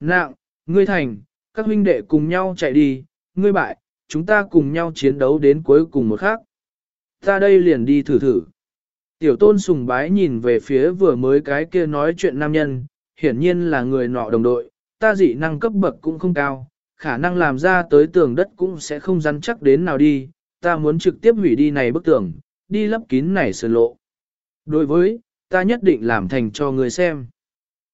Nặng, ngươi thành, các huynh đệ cùng nhau chạy đi, ngươi bại, chúng ta cùng nhau chiến đấu đến cuối cùng một khắc. Ta đây liền đi thử thử. Tiểu tôn sùng bái nhìn về phía vừa mới cái kia nói chuyện nam nhân, hiển nhiên là người nọ đồng đội, ta dị năng cấp bậc cũng không cao, khả năng làm ra tới tường đất cũng sẽ không rắn chắc đến nào đi, ta muốn trực tiếp hủy đi này bức tường, đi lấp kín này sơn lộ. Đối với, ta nhất định làm thành cho người xem.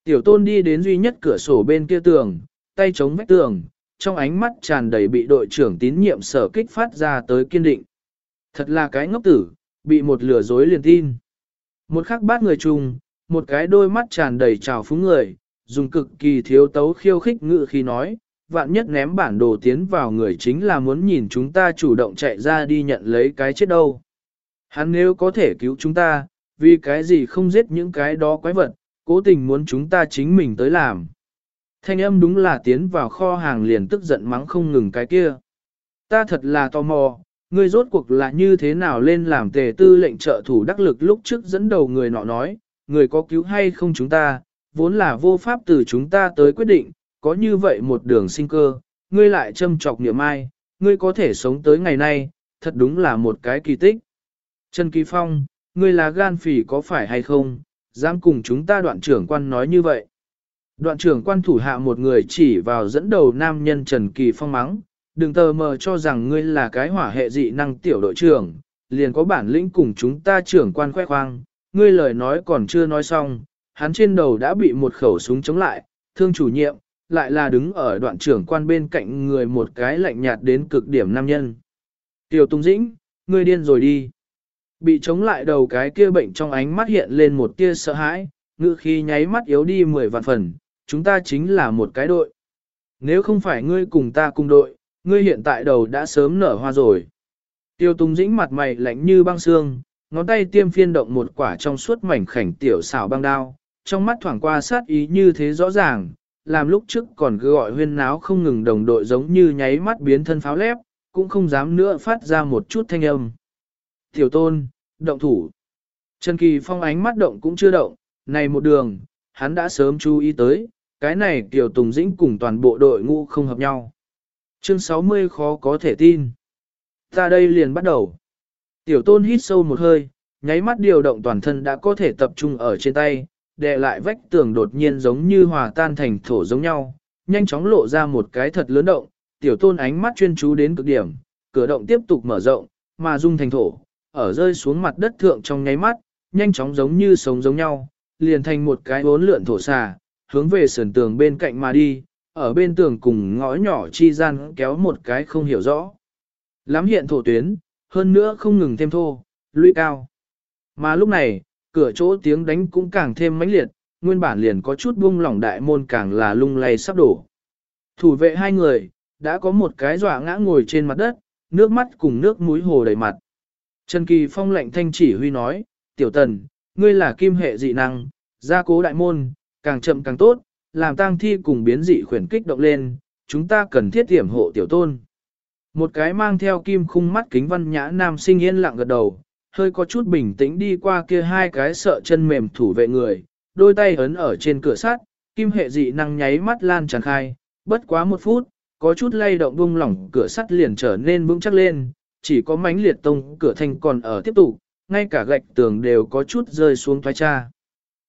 Tiểu tôn đi đến duy nhất cửa sổ bên kia tường, tay chống vách tường, trong ánh mắt tràn đầy bị đội trưởng tín nhiệm sở kích phát ra tới kiên định. Thật là cái ngốc tử, bị một lừa dối liền tin. Một khắc bát người chung, một cái đôi mắt tràn đầy trào phúng người, dùng cực kỳ thiếu tấu khiêu khích ngự khi nói, vạn nhất ném bản đồ tiến vào người chính là muốn nhìn chúng ta chủ động chạy ra đi nhận lấy cái chết đâu. Hắn nếu có thể cứu chúng ta, vì cái gì không giết những cái đó quái vật, cố tình muốn chúng ta chính mình tới làm. Thanh âm đúng là tiến vào kho hàng liền tức giận mắng không ngừng cái kia. Ta thật là tò mò, ngươi rốt cuộc là như thế nào lên làm tề tư lệnh trợ thủ đắc lực lúc trước dẫn đầu người nọ nói, người có cứu hay không chúng ta, vốn là vô pháp từ chúng ta tới quyết định, có như vậy một đường sinh cơ, ngươi lại châm trọc niệm ai, ngươi có thể sống tới ngày nay, thật đúng là một cái kỳ tích. Trần Kỳ Phong, ngươi là gan phỉ có phải hay không, dám cùng chúng ta đoạn trưởng quan nói như vậy. Đoạn trưởng quan thủ hạ một người chỉ vào dẫn đầu nam nhân Trần Kỳ Phong mắng, đừng tờ mờ cho rằng ngươi là cái hỏa hệ dị năng tiểu đội trưởng, liền có bản lĩnh cùng chúng ta trưởng quan khoe khoang, ngươi lời nói còn chưa nói xong, hắn trên đầu đã bị một khẩu súng chống lại, thương chủ nhiệm, lại là đứng ở đoạn trưởng quan bên cạnh người một cái lạnh nhạt đến cực điểm nam nhân. Tiểu Tung Dĩnh, ngươi điên rồi đi. Bị chống lại đầu cái kia bệnh trong ánh mắt hiện lên một tia sợ hãi, ngự khi nháy mắt yếu đi mười vạn phần, chúng ta chính là một cái đội. Nếu không phải ngươi cùng ta cùng đội, ngươi hiện tại đầu đã sớm nở hoa rồi. Tiêu Tùng Dĩnh mặt mày lạnh như băng xương, ngón tay tiêm phiên động một quả trong suốt mảnh khảnh tiểu xảo băng đao, trong mắt thoảng qua sát ý như thế rõ ràng, làm lúc trước còn cứ gọi huyên náo không ngừng đồng đội giống như nháy mắt biến thân pháo lép, cũng không dám nữa phát ra một chút thanh âm. Tiểu tôn, động thủ. Trần Kỳ Phong ánh mắt động cũng chưa động, này một đường, hắn đã sớm chú ý tới, cái này Tiểu Tùng Dĩnh cùng toàn bộ đội ngũ không hợp nhau. Chương 60 khó có thể tin. Ta đây liền bắt đầu. Tiểu tôn hít sâu một hơi, nháy mắt điều động toàn thân đã có thể tập trung ở trên tay, đè lại vách tường đột nhiên giống như hòa tan thành thổ giống nhau, nhanh chóng lộ ra một cái thật lớn động, tiểu tôn ánh mắt chuyên chú đến cực điểm, cửa động tiếp tục mở rộng, mà dung thành thổ, ở rơi xuống mặt đất thượng trong nháy mắt, nhanh chóng giống như sống giống nhau, liền thành một cái bốn lượn thổ xà, hướng về sườn tường bên cạnh mà đi, ở bên tường cùng ngõ nhỏ chi gian kéo một cái không hiểu rõ. Lắm hiện thổ tuyến, hơn nữa không ngừng thêm thô, lũy cao. Mà lúc này, cửa chỗ tiếng đánh cũng càng thêm mãnh liệt, nguyên bản liền có chút buông lỏng đại môn càng là lung lay sắp đổ. Thủ vệ hai người, đã có một cái dọa ngã ngồi trên mặt đất, nước mắt cùng nước mũi hồ đầy mặt. Trần Kỳ Phong lệnh thanh chỉ huy nói, tiểu tần, ngươi là kim hệ dị năng, gia cố đại môn, càng chậm càng tốt, làm tang thi cùng biến dị khuyển kích động lên, chúng ta cần thiết tiểm hộ tiểu tôn. Một cái mang theo kim khung mắt kính văn nhã nam sinh yên lặng gật đầu, hơi có chút bình tĩnh đi qua kia hai cái sợ chân mềm thủ vệ người, đôi tay ấn ở trên cửa sắt, kim hệ dị năng nháy mắt lan tràn khai, bất quá một phút, có chút lay động bung lỏng cửa sắt liền trở nên vững chắc lên, chỉ có mánh liệt tông cửa thanh còn ở tiếp tục, ngay cả gạch tường đều có chút rơi xuống thoái cha.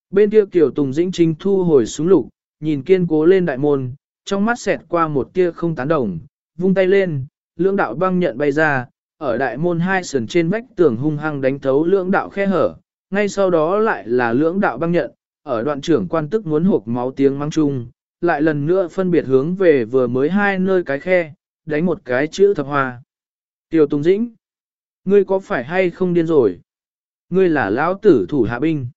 Bên kia kiểu Tùng Dĩnh Trinh thu hồi súng lục, nhìn kiên cố lên đại môn, trong mắt xẹt qua một tia không tán đồng, vung tay lên, lưỡng đạo băng nhận bay ra, ở đại môn hai sườn trên vách tường hung hăng đánh thấu lưỡng đạo khe hở, ngay sau đó lại là lưỡng đạo băng nhận, ở đoạn trưởng quan tức muốn hộp máu tiếng mang chung, lại lần nữa phân biệt hướng về vừa mới hai nơi cái khe, đánh một cái chữ thập hoa. Tiêu Tùng Dĩnh, ngươi có phải hay không điên rồi? Ngươi là lão tử thủ hạ binh.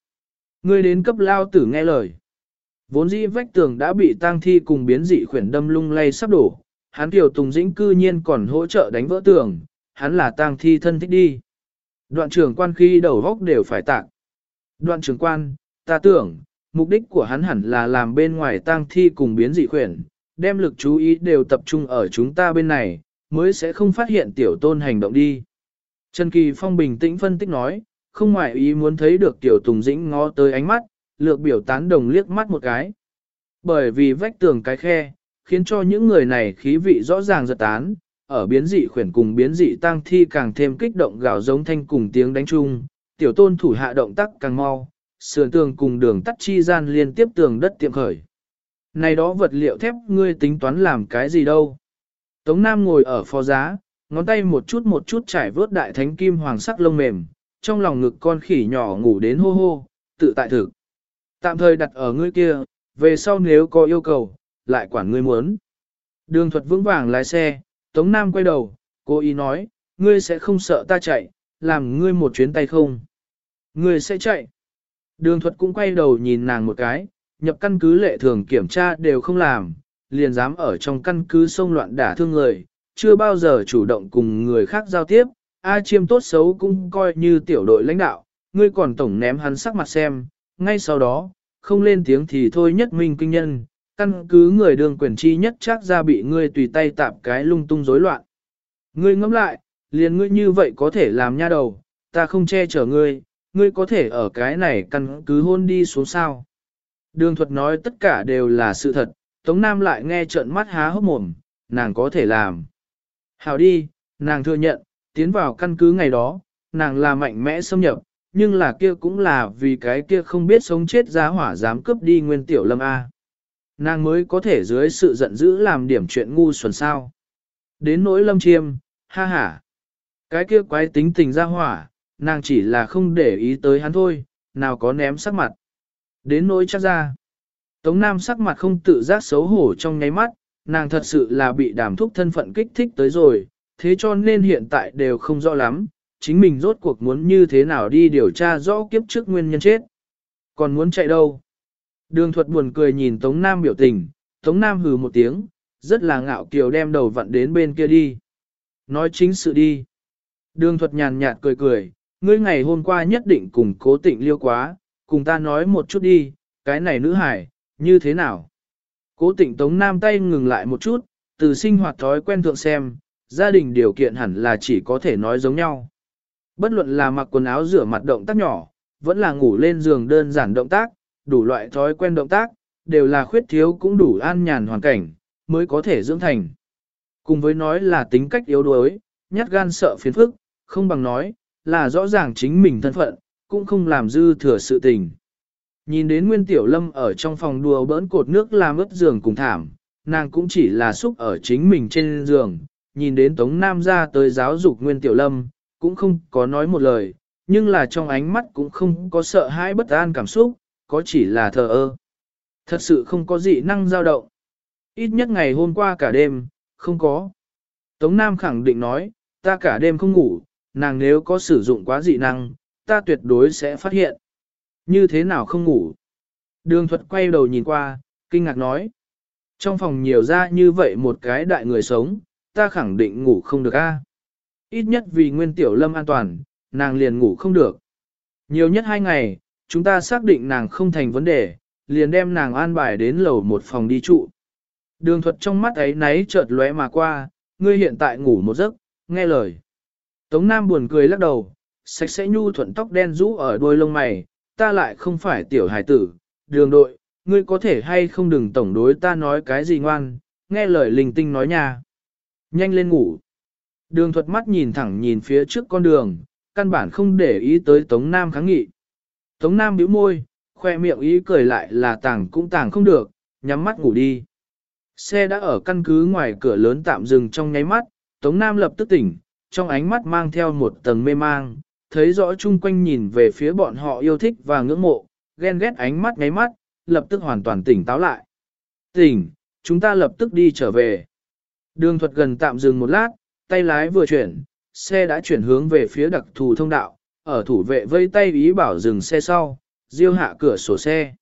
Ngươi đến cấp lao tử nghe lời. Vốn dĩ vách tường đã bị tang thi cùng biến dị khuyển đâm lung lay sắp đổ, hắn Tiểu Tùng Dĩnh cư nhiên còn hỗ trợ đánh vỡ tường, hắn là tang thi thân thích đi. Đoạn trưởng quan khi đầu góc đều phải tạc. Đoạn trưởng quan, ta tưởng, mục đích của hắn hẳn là làm bên ngoài tang thi cùng biến dị khuyển, đem lực chú ý đều tập trung ở chúng ta bên này, mới sẽ không phát hiện tiểu tôn hành động đi. Trần Kỳ Phong bình tĩnh phân tích nói, không ngoại ý muốn thấy được tiểu Tùng Dĩnh ngó tới ánh mắt, lược biểu tán đồng liếc mắt một cái. bởi vì vách tường cái khe, khiến cho những người này khí vị rõ ràng giật tán, ở biến dị khuyển cùng biến dị tăng thi càng thêm kích động gạo giống thanh cùng tiếng đánh chung, tiểu tôn thủ hạ động tác càng mau, sườn tường cùng đường tắt chi gian liên tiếp tường đất tiệm khởi. Này đó vật liệu thép ngươi tính toán làm cái gì đâu? Tống Nam ngồi ở phó giá, ngón tay một chút một chút trải vớt đại thánh kim hoàng sắc lông mềm, trong lòng ngực con khỉ nhỏ ngủ đến hô hô, tự tại thực. Tạm thời đặt ở ngươi kia, về sau nếu có yêu cầu, lại quản ngươi muốn. Đường thuật vững vàng lái xe, Tống Nam quay đầu, cô ý nói, ngươi sẽ không sợ ta chạy, làm ngươi một chuyến tay không. Ngươi sẽ chạy. Đường thuật cũng quay đầu nhìn nàng một cái, nhập căn cứ lệ thường kiểm tra đều không làm, liền dám ở trong căn cứ sông loạn đả thương người, chưa bao giờ chủ động cùng người khác giao tiếp, A chiêm tốt xấu cũng coi như tiểu đội lãnh đạo, ngươi còn tổng ném hắn sắc mặt xem, ngay sau đó, không lên tiếng thì thôi nhất minh kinh nhân, căn cứ người đường quyền chi nhất chắc ra bị ngươi tùy tay tạp cái lung tung rối loạn. Ngươi ngẫm lại, liền ngươi như vậy có thể làm nha đầu, ta không che chở ngươi, ngươi có thể ở cái này căn cứ hôn đi xuống sao. Đường thuật nói tất cả đều là sự thật, Tống Nam lại nghe trợn mắt há hốc mồm, nàng có thể làm. Hào đi, nàng thừa nhận, tiến vào căn cứ ngày đó, nàng là mạnh mẽ xâm nhập, nhưng là kia cũng là vì cái kia không biết sống chết giá hỏa dám cướp đi nguyên tiểu lâm A. Nàng mới có thể dưới sự giận dữ làm điểm chuyện ngu xuẩn sao. Đến nỗi lâm chiêm, ha ha. Cái kia quái tính tình ra hỏa, nàng chỉ là không để ý tới hắn thôi, nào có ném sắc mặt. Đến nỗi chắc ra. Tống Nam sắc mặt không tự giác xấu hổ trong nháy mắt, nàng thật sự là bị đàm thúc thân phận kích thích tới rồi, thế cho nên hiện tại đều không rõ lắm, chính mình rốt cuộc muốn như thế nào đi điều tra rõ kiếp trước nguyên nhân chết. Còn muốn chạy đâu? Đường thuật buồn cười nhìn Tống Nam biểu tình, Tống Nam hừ một tiếng, rất là ngạo kiều đem đầu vặn đến bên kia đi. Nói chính sự đi. Đường thuật nhàn nhạt cười cười, ngươi ngày hôm qua nhất định cùng cố tịnh liêu quá, cùng ta nói một chút đi, cái này nữ hải, như thế nào? Cố tịnh Tống Nam tay ngừng lại một chút, từ sinh hoạt thói quen thượng xem, gia đình điều kiện hẳn là chỉ có thể nói giống nhau. Bất luận là mặc quần áo rửa mặt động tác nhỏ, vẫn là ngủ lên giường đơn giản động tác, đủ loại thói quen động tác, đều là khuyết thiếu cũng đủ an nhàn hoàn cảnh, mới có thể dưỡng thành. Cùng với nói là tính cách yếu đuối, nhát gan sợ phiền phức, không bằng nói, là rõ ràng chính mình thân phận, cũng không làm dư thừa sự tình. Nhìn đến Nguyên Tiểu Lâm ở trong phòng đùa bỡn cột nước làm ướt giường cùng thảm, nàng cũng chỉ là xúc ở chính mình trên giường, nhìn đến Tống Nam ra tới giáo dục Nguyên Tiểu Lâm, cũng không có nói một lời, nhưng là trong ánh mắt cũng không có sợ hãi bất an cảm xúc, có chỉ là thờ ơ. Thật sự không có gì năng dao động. Ít nhất ngày hôm qua cả đêm, không có. Tống Nam khẳng định nói, ta cả đêm không ngủ, nàng nếu có sử dụng quá dị năng, ta tuyệt đối sẽ phát hiện. Như thế nào không ngủ? Đường thuật quay đầu nhìn qua, kinh ngạc nói. Trong phòng nhiều ra như vậy một cái đại người sống, ta khẳng định ngủ không được a. Ít nhất vì nguyên tiểu lâm an toàn, nàng liền ngủ không được. Nhiều nhất hai ngày, chúng ta xác định nàng không thành vấn đề, liền đem nàng an bài đến lầu một phòng đi trụ. Đường thuật trong mắt ấy náy chợt lóe mà qua, ngươi hiện tại ngủ một giấc, nghe lời. Tống Nam buồn cười lắc đầu, sạch sẽ nhu thuận tóc đen rũ ở đuôi lông mày, ta lại không phải tiểu hải tử, đường đội, ngươi có thể hay không đừng tổng đối ta nói cái gì ngoan, nghe lời linh tinh nói nha. Nhanh lên ngủ. Đường thuật mắt nhìn thẳng nhìn phía trước con đường, căn bản không để ý tới Tống Nam kháng nghị. Tống Nam bĩu môi, khoe miệng ý cười lại là tàng cũng tàng không được, nhắm mắt ngủ đi. Xe đã ở căn cứ ngoài cửa lớn tạm dừng trong nháy mắt, Tống Nam lập tức tỉnh, trong ánh mắt mang theo một tầng mê mang, thấy rõ chung quanh nhìn về phía bọn họ yêu thích và ngưỡng mộ, ghen ghét ánh mắt ngáy mắt, lập tức hoàn toàn tỉnh táo lại. Tỉnh, chúng ta lập tức đi trở về. Đường thuật gần tạm dừng một lát, tay lái vừa chuyển, xe đã chuyển hướng về phía đặc thù thông đạo, ở thủ vệ vây tay ý bảo dừng xe sau, diêu hạ cửa sổ xe.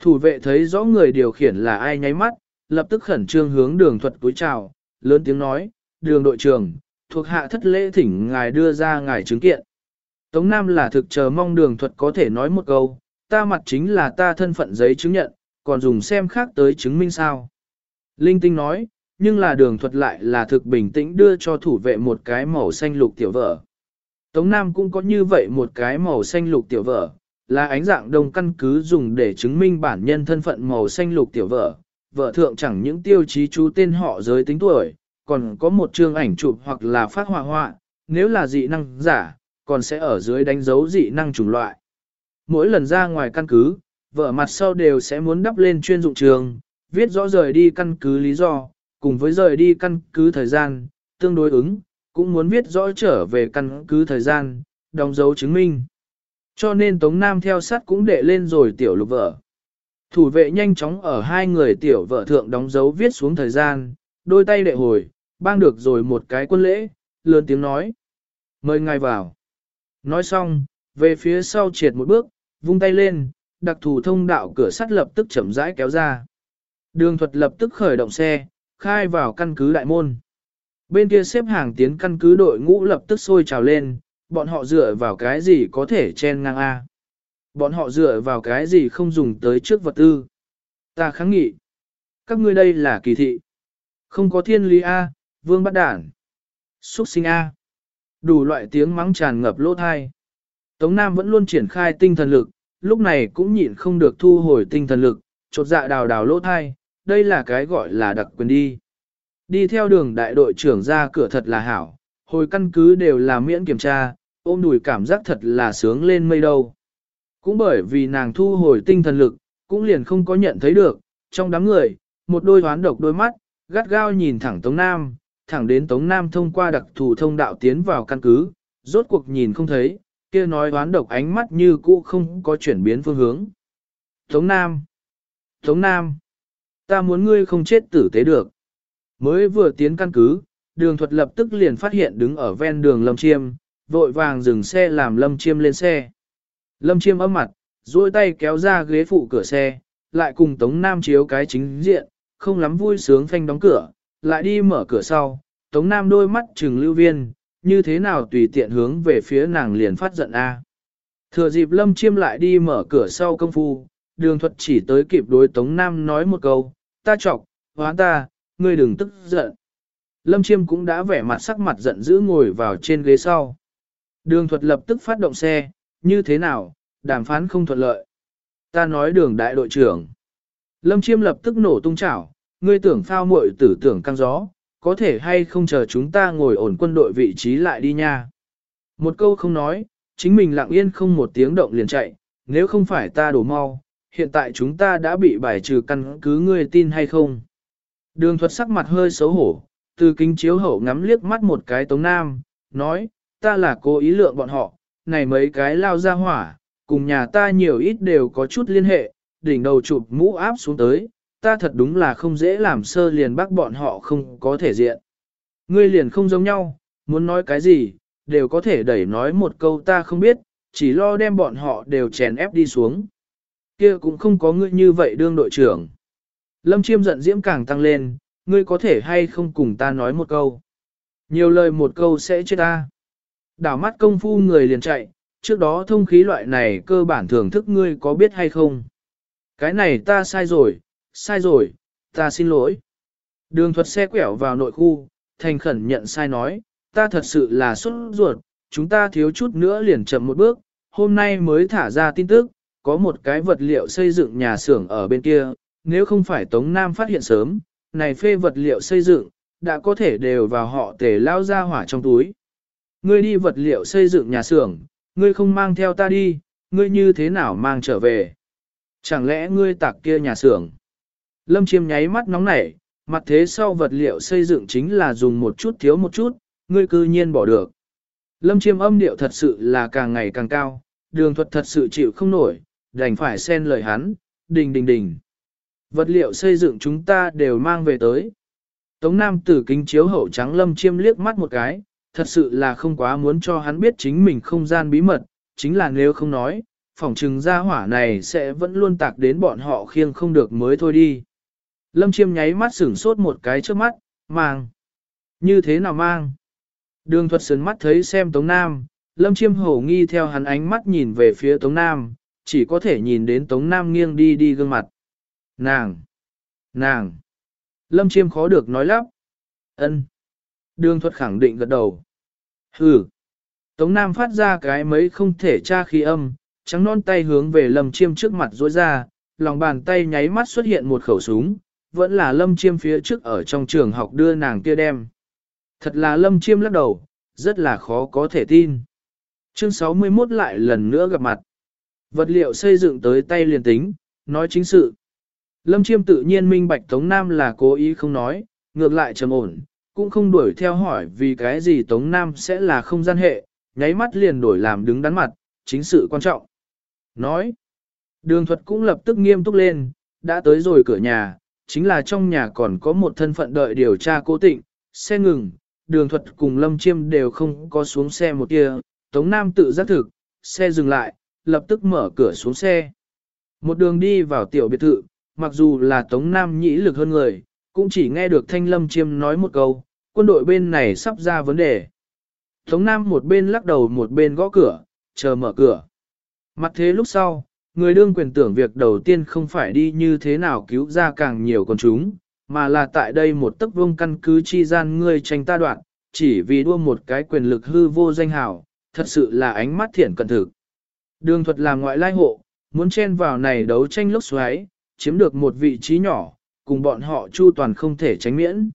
Thủ vệ thấy rõ người điều khiển là ai nháy mắt, lập tức khẩn trương hướng đường thuật cúi chào, lớn tiếng nói, đường đội trưởng, thuộc hạ thất lễ thỉnh ngài đưa ra ngài chứng kiện. Tống Nam là thực chờ mong đường thuật có thể nói một câu, ta mặt chính là ta thân phận giấy chứng nhận, còn dùng xem khác tới chứng minh sao. Linh tinh nói, nhưng là đường thuật lại là thực bình tĩnh đưa cho thủ vệ một cái màu xanh lục tiểu vợ. Tống Nam cũng có như vậy một cái màu xanh lục tiểu vợ, là ánh dạng đồng căn cứ dùng để chứng minh bản nhân thân phận màu xanh lục tiểu vợ, vợ thượng chẳng những tiêu chí chú tên họ giới tính tuổi, còn có một chương ảnh chụp hoặc là phát họa họa, nếu là dị năng giả, còn sẽ ở dưới đánh dấu dị năng chủng loại. Mỗi lần ra ngoài căn cứ, vợ mặt sau đều sẽ muốn đắp lên chuyên dụng trường, viết rõ rời đi căn cứ lý do, cùng với rời đi căn cứ thời gian, tương đối ứng, cũng muốn viết rõ trở về căn cứ thời gian, đóng dấu chứng minh. Cho nên Tống Nam theo sát cũng đệ lên rồi tiểu lục vợ. Thủ vệ nhanh chóng ở hai người tiểu vợ thượng đóng dấu viết xuống thời gian, đôi tay đệ hồi, bang được rồi một cái quân lễ, lớn tiếng nói. Mời ngài vào. Nói xong, về phía sau triệt một bước, vung tay lên, đặc thù thông đạo cửa sắt lập tức chậm rãi kéo ra. Đường thuật lập tức khởi động xe, khai vào căn cứ đại môn. Bên kia xếp hàng tiến căn cứ đội ngũ lập tức sôi trào lên, bọn họ dựa vào cái gì có thể chen ngang A. Bọn họ dựa vào cái gì không dùng tới trước vật tư. Ta kháng nghị. Các ngươi đây là kỳ thị. Không có thiên lý A, vương bắt đản. Xuất sinh A. Đủ loại tiếng mắng tràn ngập lỗ thai. Tống Nam vẫn luôn triển khai tinh thần lực, lúc này cũng nhịn không được thu hồi tinh thần lực, chột dạ đào đào lỗ thai, đây là cái gọi là đặc quyền đi. Đi theo đường đại đội trưởng ra cửa thật là hảo, hồi căn cứ đều là miễn kiểm tra, ôm đùi cảm giác thật là sướng lên mây đâu. Cũng bởi vì nàng thu hồi tinh thần lực, cũng liền không có nhận thấy được, trong đám người, một đôi hoán độc đôi mắt, gắt gao nhìn thẳng Tống Nam, thẳng đến Tống Nam thông qua đặc thù thông đạo tiến vào căn cứ, rốt cuộc nhìn không thấy, kia nói đoán độc ánh mắt như cũ không có chuyển biến phương hướng. Tống Nam! Tống Nam! Ta muốn ngươi không chết tử tế được. Mới vừa tiến căn cứ, đường thuật lập tức liền phát hiện đứng ở ven đường Lâm Chiêm, vội vàng dừng xe làm Lâm Chiêm lên xe. Lâm Chiêm ấm mặt, duỗi tay kéo ra ghế phụ cửa xe, lại cùng Tống Nam chiếu cái chính diện, không lắm vui sướng phanh đóng cửa, lại đi mở cửa sau. Tống Nam đôi mắt trừng lưu viên, như thế nào tùy tiện hướng về phía nàng liền phát giận a. Thừa dịp Lâm Chiêm lại đi mở cửa sau công phu, đường thuật chỉ tới kịp đối Tống Nam nói một câu, ta chọc, hóa ta, ngươi đừng tức giận. Lâm Chiêm cũng đã vẻ mặt sắc mặt giận dữ ngồi vào trên ghế sau. Đường thuật lập tức phát động xe, như thế nào, đàm phán không thuận lợi. Ta nói đường đại đội trưởng. Lâm Chiêm lập tức nổ tung chảo, ngươi tưởng phao muội tử tưởng căng gió, có thể hay không chờ chúng ta ngồi ổn quân đội vị trí lại đi nha. Một câu không nói, chính mình lặng yên không một tiếng động liền chạy, nếu không phải ta đổ mau, hiện tại chúng ta đã bị bài trừ căn cứ ngươi tin hay không. Đường thuật sắc mặt hơi xấu hổ, từ kính chiếu hậu ngắm liếc mắt một cái tống nam, nói, ta là cố ý lượng bọn họ, này mấy cái lao ra hỏa, cùng nhà ta nhiều ít đều có chút liên hệ, đỉnh đầu chụp mũ áp xuống tới, ta thật đúng là không dễ làm sơ liền bác bọn họ không có thể diện. Ngươi liền không giống nhau, muốn nói cái gì, đều có thể đẩy nói một câu ta không biết, chỉ lo đem bọn họ đều chèn ép đi xuống. Kia cũng không có ngươi như vậy đương đội trưởng. Lâm chiêm giận diễm càng tăng lên, ngươi có thể hay không cùng ta nói một câu. Nhiều lời một câu sẽ chết ta. Đảo mắt công phu người liền chạy, trước đó thông khí loại này cơ bản thưởng thức ngươi có biết hay không. Cái này ta sai rồi, sai rồi, ta xin lỗi. Đường thuật xe quẹo vào nội khu, thành khẩn nhận sai nói, ta thật sự là xuất ruột, chúng ta thiếu chút nữa liền chậm một bước, hôm nay mới thả ra tin tức, có một cái vật liệu xây dựng nhà xưởng ở bên kia, nếu không phải Tống Nam phát hiện sớm, này phê vật liệu xây dựng, đã có thể đều vào họ tề lao ra hỏa trong túi. Ngươi đi vật liệu xây dựng nhà xưởng, ngươi không mang theo ta đi, ngươi như thế nào mang trở về? Chẳng lẽ ngươi tạc kia nhà xưởng? Lâm chiêm nháy mắt nóng nảy, mặt thế sau vật liệu xây dựng chính là dùng một chút thiếu một chút, ngươi cư nhiên bỏ được. Lâm chiêm âm điệu thật sự là càng ngày càng cao, đường thuật thật sự chịu không nổi, đành phải xen lời hắn, đình đình đình. Vật liệu xây dựng chúng ta đều mang về tới. Tống Nam tử kính chiếu hậu trắng lâm chiêm liếc mắt một cái, thật sự là không quá muốn cho hắn biết chính mình không gian bí mật, chính là nếu không nói, phỏng chừng ra hỏa này sẽ vẫn luôn tạc đến bọn họ khiêng không được mới thôi đi. Lâm chiêm nháy mắt sửng sốt một cái trước mắt, mang. Như thế nào mang? Đường thuật sớn mắt thấy xem Tống Nam, Lâm chiêm hổ nghi theo hắn ánh mắt nhìn về phía Tống Nam, chỉ có thể nhìn đến Tống Nam nghiêng đi đi gương mặt. Nàng! Nàng! Lâm chiêm khó được nói lắp. ân Đường thuật khẳng định gật đầu. Hừ! Tống Nam phát ra cái mấy không thể tra khí âm, trắng non tay hướng về Lâm chiêm trước mặt rối ra, lòng bàn tay nháy mắt xuất hiện một khẩu súng, vẫn là lâm chiêm phía trước ở trong trường học đưa nàng kia đem. Thật là lâm chiêm lắc đầu, rất là khó có thể tin. Chương 61 lại lần nữa gặp mặt. Vật liệu xây dựng tới tay liền tính, nói chính sự. Lâm chiêm tự nhiên minh bạch Tống Nam là cố ý không nói, ngược lại trầm ổn, cũng không đuổi theo hỏi vì cái gì Tống Nam sẽ là không gian hệ, nháy mắt liền đổi làm đứng đắn mặt, chính sự quan trọng. Nói, đường thuật cũng lập tức nghiêm túc lên, đã tới rồi cửa nhà, chính là trong nhà còn có một thân phận đợi điều tra cố tịnh, xe ngừng, đường thuật cùng lâm chiêm đều không có xuống xe một kia, Tống Nam tự giác thực, xe dừng lại, lập tức mở cửa xuống xe. Một đường đi vào tiểu biệt thự, mặc dù là Tống Nam nhĩ lực hơn người, cũng chỉ nghe được Thanh Lâm Chiêm nói một câu, quân đội bên này sắp ra vấn đề. Tống Nam một bên lắc đầu một bên gõ cửa, chờ mở cửa. Mặt thế lúc sau, người đương quyền tưởng việc đầu tiên không phải đi như thế nào cứu ra càng nhiều con chúng, mà là tại đây một tấc vông căn cứ chi gian ngươi tranh ta đoạn, chỉ vì đua một cái quyền lực hư vô danh hào, thật sự là ánh mắt thiện cận thực. Đường thuật là ngoại lai hộ, muốn chen vào này đấu tranh lúc xoáy, chiếm được một vị trí nhỏ, cùng bọn họ chu toàn không thể tránh miễn.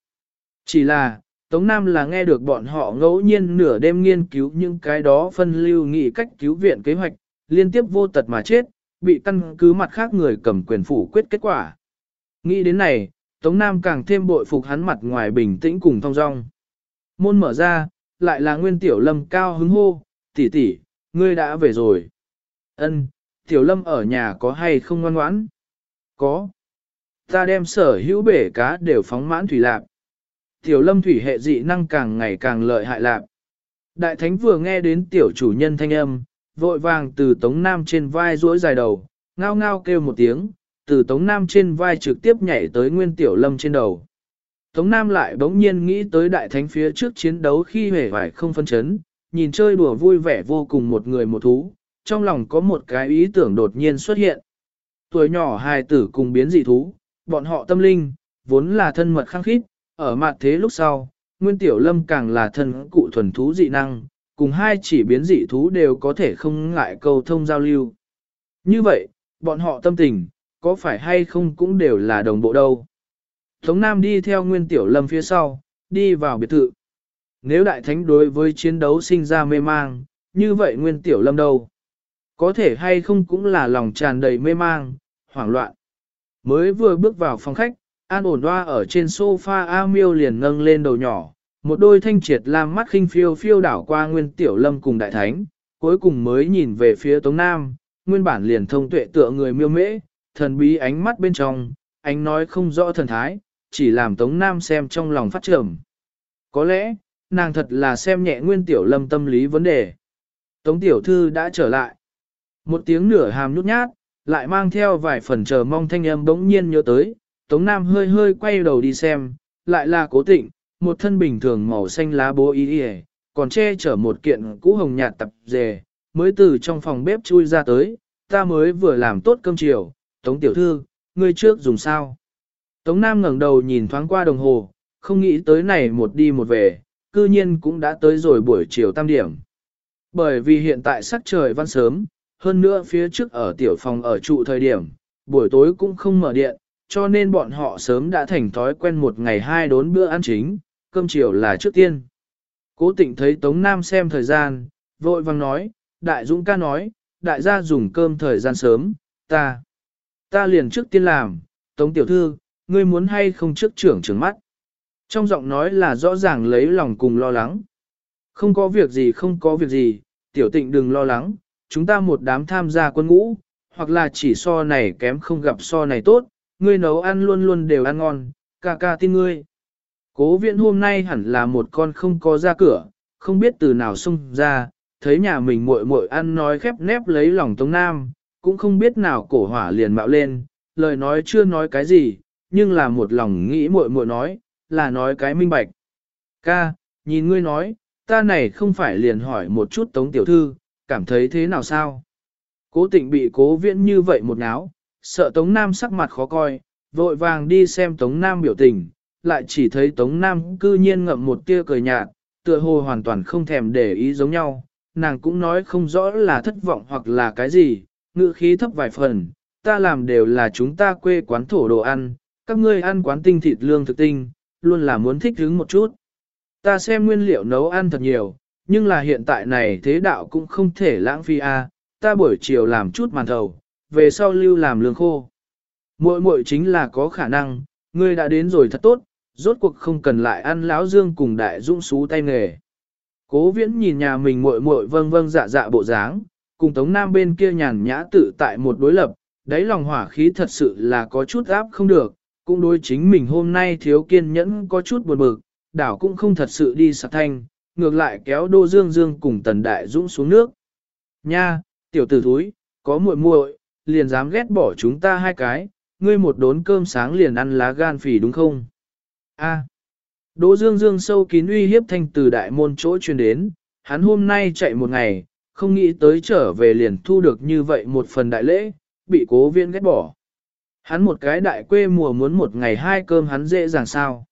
Chỉ là, Tống Nam là nghe được bọn họ ngẫu nhiên nửa đêm nghiên cứu những cái đó phân lưu nghị cách cứu viện kế hoạch, liên tiếp vô tật mà chết, bị căn cứ mặt khác người cầm quyền phủ quyết kết quả. Nghĩ đến này, Tống Nam càng thêm bội phục hắn mặt ngoài bình tĩnh cùng thong dong. Môn mở ra, lại là nguyên tiểu lâm cao hứng hô, tỷ tỷ, ngươi đã về rồi. Ân, tiểu lâm ở nhà có hay không ngoan ngoãn? Có. Ta đem sở hữu bể cá đều phóng mãn thủy lạc. Tiểu lâm thủy hệ dị năng càng ngày càng lợi hại lạc. Đại thánh vừa nghe đến tiểu chủ nhân thanh âm, vội vàng từ tống nam trên vai duỗi dài đầu, ngao ngao kêu một tiếng, từ tống nam trên vai trực tiếp nhảy tới nguyên tiểu lâm trên đầu. Tống Nam lại bỗng nhiên nghĩ tới đại thánh phía trước chiến đấu khi hề vải không phân chấn, nhìn chơi đùa vui vẻ vô cùng một người một thú, trong lòng có một cái ý tưởng đột nhiên xuất hiện. Tuổi nhỏ hài tử cùng biến dị thú, bọn họ tâm linh, vốn là thân mật khăng khít, ở mặt thế lúc sau, Nguyên Tiểu Lâm càng là thân cụ thuần thú dị năng, cùng hai chỉ biến dị thú đều có thể không ngại cầu thông giao lưu. Như vậy, bọn họ tâm tình, có phải hay không cũng đều là đồng bộ đâu. Tống Nam đi theo Nguyên Tiểu Lâm phía sau, đi vào biệt thự. Nếu đại thánh đối với chiến đấu sinh ra mê mang, như vậy Nguyên Tiểu Lâm đâu? Có thể hay không cũng là lòng tràn đầy mê mang, hoảng loạn. Mới vừa bước vào phòng khách, an ổn hoa ở trên sofa A miêu liền nâng lên đầu nhỏ, một đôi thanh triệt lam mắt khinh phiêu phiêu đảo qua Nguyên Tiểu Lâm cùng đại thánh, cuối cùng mới nhìn về phía Tống Nam, nguyên bản liền thông tuệ tựa người miêu mễ, thần bí ánh mắt bên trong, ánh nói không rõ thần thái, chỉ làm Tống Nam xem trong lòng phát trầm. Có lẽ, nàng thật là xem nhẹ nguyên tiểu lâm tâm lý vấn đề. Tống tiểu thư đã trở lại. Một tiếng nửa hàm nhút nhát, lại mang theo vài phần chờ mong thanh âm bỗng nhiên nhớ tới, Tống Nam hơi hơi quay đầu đi xem, lại là cố tịnh, một thân bình thường màu xanh lá bố y y, còn che chở một kiện cũ hồng nhạt tập dề, mới từ trong phòng bếp chui ra tới, ta mới vừa làm tốt cơm chiều, Tống tiểu thư, ngươi trước dùng sao? Tống Nam ngẩng đầu nhìn thoáng qua đồng hồ, không nghĩ tới này một đi một về, cư nhiên cũng đã tới rồi buổi chiều tam điểm. Bởi vì hiện tại sắc trời văn sớm, hơn nữa phía trước ở tiểu phòng ở trụ thời điểm, buổi tối cũng không mở điện, cho nên bọn họ sớm đã thành thói quen một ngày hai đốn bữa ăn chính, cơm chiều là trước tiên. Cố tịnh thấy Tống Nam xem thời gian, vội vang nói, đại dũng ca nói, đại gia dùng cơm thời gian sớm, ta, ta liền trước tiên làm, Tống tiểu thư, ngươi muốn hay không trước trưởng trưởng mắt. Trong giọng nói là rõ ràng lấy lòng cùng lo lắng. Không có việc gì không có việc gì, tiểu tịnh đừng lo lắng, chúng ta một đám tham gia quân ngũ, hoặc là chỉ so này kém không gặp so này tốt, ngươi nấu ăn luôn luôn đều ăn ngon, ca ca tin ngươi. Cố viện hôm nay hẳn là một con không có ra cửa, không biết từ nào xông ra, thấy nhà mình muội muội ăn nói khép nép lấy lòng Tống Nam, cũng không biết nào cổ hỏa liền mạo lên, lời nói chưa nói cái gì, nhưng là một lòng nghĩ muội muội nói, là nói cái minh bạch. Ca, nhìn ngươi nói, ta này không phải liền hỏi một chút tống tiểu thư, cảm thấy thế nào sao? Cố tịnh bị cố viễn như vậy một náo, sợ tống nam sắc mặt khó coi, vội vàng đi xem tống nam biểu tình, lại chỉ thấy tống nam cư nhiên ngậm một tia cười nhạt, tựa hồ hoàn toàn không thèm để ý giống nhau, nàng cũng nói không rõ là thất vọng hoặc là cái gì, ngữ khí thấp vài phần, ta làm đều là chúng ta quê quán thổ đồ ăn, các ngươi ăn quán tinh thịt lương thực tinh, luôn là muốn thích hứng một chút. Ta xem nguyên liệu nấu ăn thật nhiều, nhưng là hiện tại này thế đạo cũng không thể lãng phí a. À. ta buổi chiều làm chút màn thầu, về sau lưu làm lương khô. Muội muội chính là có khả năng, ngươi đã đến rồi thật tốt, rốt cuộc không cần lại ăn lão dương cùng đại dũng xú tay nghề. Cố viễn nhìn nhà mình muội muội vâng vâng dạ dạ bộ dáng, cùng Tống Nam bên kia nhàn nhã tự tại một đối lập, đáy lòng hỏa khí thật sự là có chút áp không được, cũng đối chính mình hôm nay thiếu kiên nhẫn có chút buồn bực, đảo cũng không thật sự đi sạc thanh, ngược lại kéo Đô Dương Dương cùng Tần Đại Dũng xuống nước. Nha, tiểu tử thúi, có muội muội, liền dám ghét bỏ chúng ta hai cái, ngươi một đốn cơm sáng liền ăn lá gan phỉ đúng không? A. Đỗ Dương Dương sâu kín uy hiếp thanh từ đại môn chỗ truyền đến, hắn hôm nay chạy một ngày, không nghĩ tới trở về liền thu được như vậy một phần đại lễ, bị cố viên ghét bỏ. Hắn một cái đại quê mùa muốn một ngày hai cơm hắn dễ dàng sao.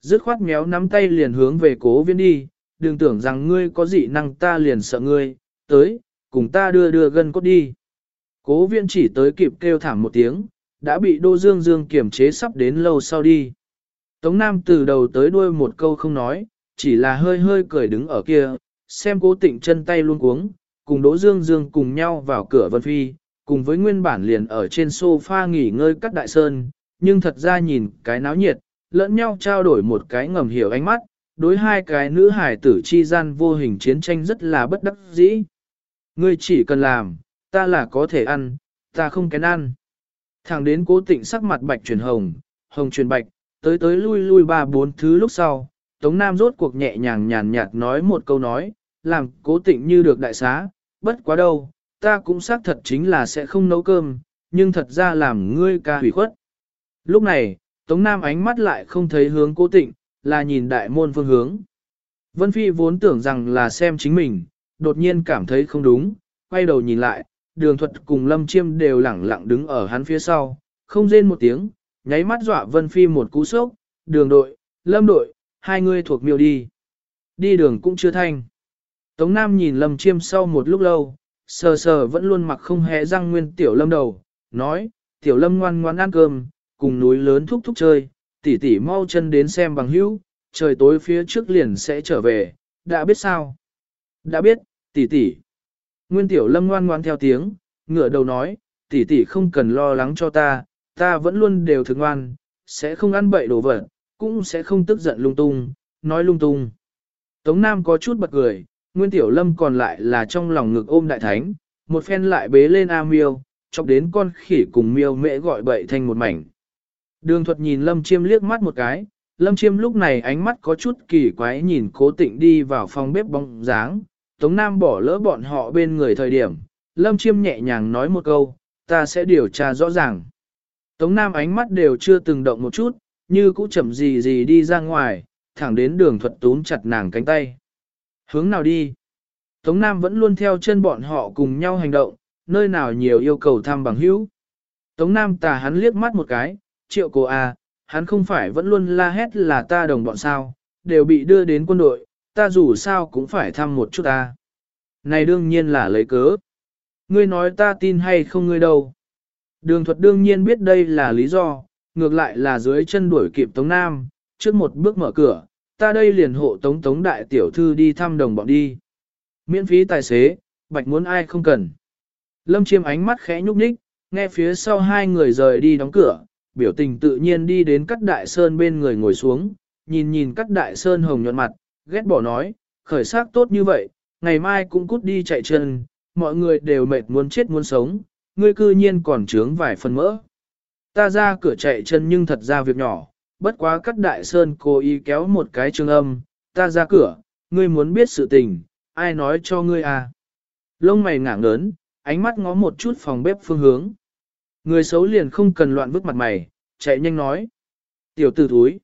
Dứt khoát méo nắm tay liền hướng về cố viên đi, đừng tưởng rằng ngươi có dị năng ta liền sợ ngươi, tới, cùng ta đưa đưa gân cốt đi. Cố viên chỉ tới kịp kêu thảm một tiếng, đã bị Đô Dương Dương kiểm chế sắp đến lâu sau đi. Tống Nam từ đầu tới đuôi một câu không nói, chỉ là hơi hơi cười đứng ở kia, xem cố tịnh chân tay luôn cuống, cùng Đỗ Dương Dương cùng nhau vào cửa Vân Phi, cùng với nguyên bản liền ở trên sofa nghỉ ngơi cắt đại sơn, nhưng thật ra nhìn cái náo nhiệt, lẫn nhau trao đổi một cái ngầm hiểu ánh mắt, đối hai cái nữ hải tử chi gian vô hình chiến tranh rất là bất đắc dĩ. Ngươi chỉ cần làm, ta là có thể ăn, ta không kén ăn. Thẳng đến cố tịnh sắc mặt bạch chuyển hồng, hồng chuyển bạch, tới tới lui lui ba bốn thứ lúc sau, Tống Nam rốt cuộc nhẹ nhàng nhàn nhạt nói một câu nói, làm cố tịnh như được đại xá, bất quá đâu, ta cũng xác thật chính là sẽ không nấu cơm, nhưng thật ra làm ngươi ca hủy khuất. Lúc này, Tống Nam ánh mắt lại không thấy hướng cố tịnh, là nhìn đại môn phương hướng. Vân Phi vốn tưởng rằng là xem chính mình, đột nhiên cảm thấy không đúng, quay đầu nhìn lại, đường thuật cùng lâm chiêm đều lẳng lặng đứng ở hắn phía sau, không rên một tiếng, nháy mắt dọa Vân Phi một cú sốc, đường đội, lâm đội, hai người thuộc miêu đi. Đi đường cũng chưa thanh. Tống Nam nhìn lâm chiêm sau một lúc lâu, sờ sờ vẫn luôn mặc không hề răng nguyên tiểu lâm đầu, nói, tiểu lâm ngoan ngoan ăn cơm, cùng núi lớn thúc thúc chơi, tỷ tỷ mau chân đến xem bằng hữu, trời tối phía trước liền sẽ trở về, đã biết sao? Đã biết, tỷ tỷ. Nguyên tiểu lâm ngoan ngoan theo tiếng, ngửa đầu nói, tỷ tỷ không cần lo lắng cho ta, ta vẫn luôn đều thường ngoan, sẽ không ăn bậy đồ vật, cũng sẽ không tức giận lung tung, nói lung tung. Tống Nam có chút bật cười, Nguyên Tiểu Lâm còn lại là trong lòng ngực ôm đại thánh, một phen lại bế lên A miêu, chọc đến con khỉ cùng miêu mẹ gọi bậy thành một mảnh. Đường thuật nhìn Lâm Chiêm liếc mắt một cái, Lâm Chiêm lúc này ánh mắt có chút kỳ quái nhìn cố tịnh đi vào phòng bếp bóng dáng, Tống Nam bỏ lỡ bọn họ bên người thời điểm, Lâm Chiêm nhẹ nhàng nói một câu, ta sẽ điều tra rõ ràng. Tống Nam ánh mắt đều chưa từng động một chút, như cũ chậm gì gì đi ra ngoài, thẳng đến đường thuật túm chặt nàng cánh tay. Hướng nào đi? Tống Nam vẫn luôn theo chân bọn họ cùng nhau hành động, nơi nào nhiều yêu cầu thăm bằng hữu. Tống Nam tà hắn liếc mắt một cái, triệu cô à, hắn không phải vẫn luôn la hét là ta đồng bọn sao, đều bị đưa đến quân đội, ta dù sao cũng phải thăm một chút ta. Này đương nhiên là lấy cớ. Ngươi nói ta tin hay không ngươi đâu. Đường thuật đương nhiên biết đây là lý do, ngược lại là dưới chân đuổi kịp Tống Nam, trước một bước mở cửa, ta đây liền hộ Tống Tống đại tiểu thư đi thăm đồng bọn đi. Miễn phí tài xế, bạch muốn ai không cần. Lâm chiêm ánh mắt khẽ nhúc nhích, nghe phía sau hai người rời đi đóng cửa, biểu tình tự nhiên đi đến cắt đại sơn bên người ngồi xuống, nhìn nhìn cắt đại sơn hồng nhuận mặt, ghét bỏ nói, khởi sắc tốt như vậy, ngày mai cũng cút đi chạy chân, mọi người đều mệt muốn chết muốn sống, ngươi cư nhiên còn trướng vài phần mỡ. Ta ra cửa chạy chân nhưng thật ra việc nhỏ, bất quá cắt đại sơn cố ý kéo một cái trương âm, ta ra cửa, ngươi muốn biết sự tình, ai nói cho ngươi à. Lông mày ngả ngớn, ánh mắt ngó một chút phòng bếp phương hướng. Người xấu liền không cần loạn vứt mặt mày, chạy nhanh nói. Tiểu tử thúi.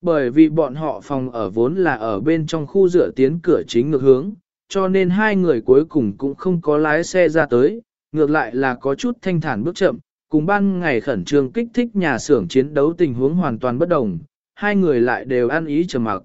Bởi vì bọn họ phòng ở vốn là ở bên trong khu rửa tiến cửa chính ngược hướng, cho nên hai người cuối cùng cũng không có lái xe ra tới, ngược lại là có chút thanh thản bước chậm, cùng ban ngày khẩn trương kích thích nhà xưởng chiến đấu tình huống hoàn toàn bất đồng, hai người lại đều ăn ý trầm mặc.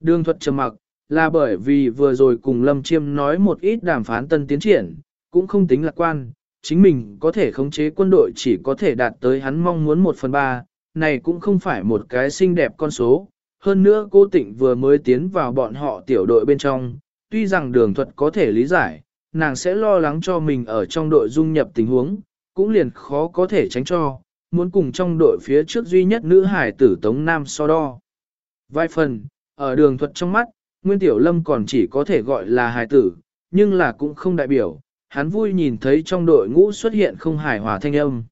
Đường thuật trầm mặc, là bởi vì vừa rồi cùng Lâm Chiêm nói một ít đàm phán tân tiến triển, cũng không tính lạc quan, chính mình có thể khống chế quân đội chỉ có thể đạt tới hắn mong muốn một phần ba, này cũng không phải một cái xinh đẹp con số. Hơn nữa cô tịnh vừa mới tiến vào bọn họ tiểu đội bên trong, tuy rằng đường thuật có thể lý giải, nàng sẽ lo lắng cho mình ở trong đội dung nhập tình huống, cũng liền khó có thể tránh cho, muốn cùng trong đội phía trước duy nhất nữ hải tử Tống Nam so đo. Vài phần, ở đường thuật trong mắt, Nguyên Tiểu Lâm còn chỉ có thể gọi là hải tử, nhưng là cũng không đại biểu, hắn vui nhìn thấy trong đội ngũ xuất hiện không hài hòa thanh âm.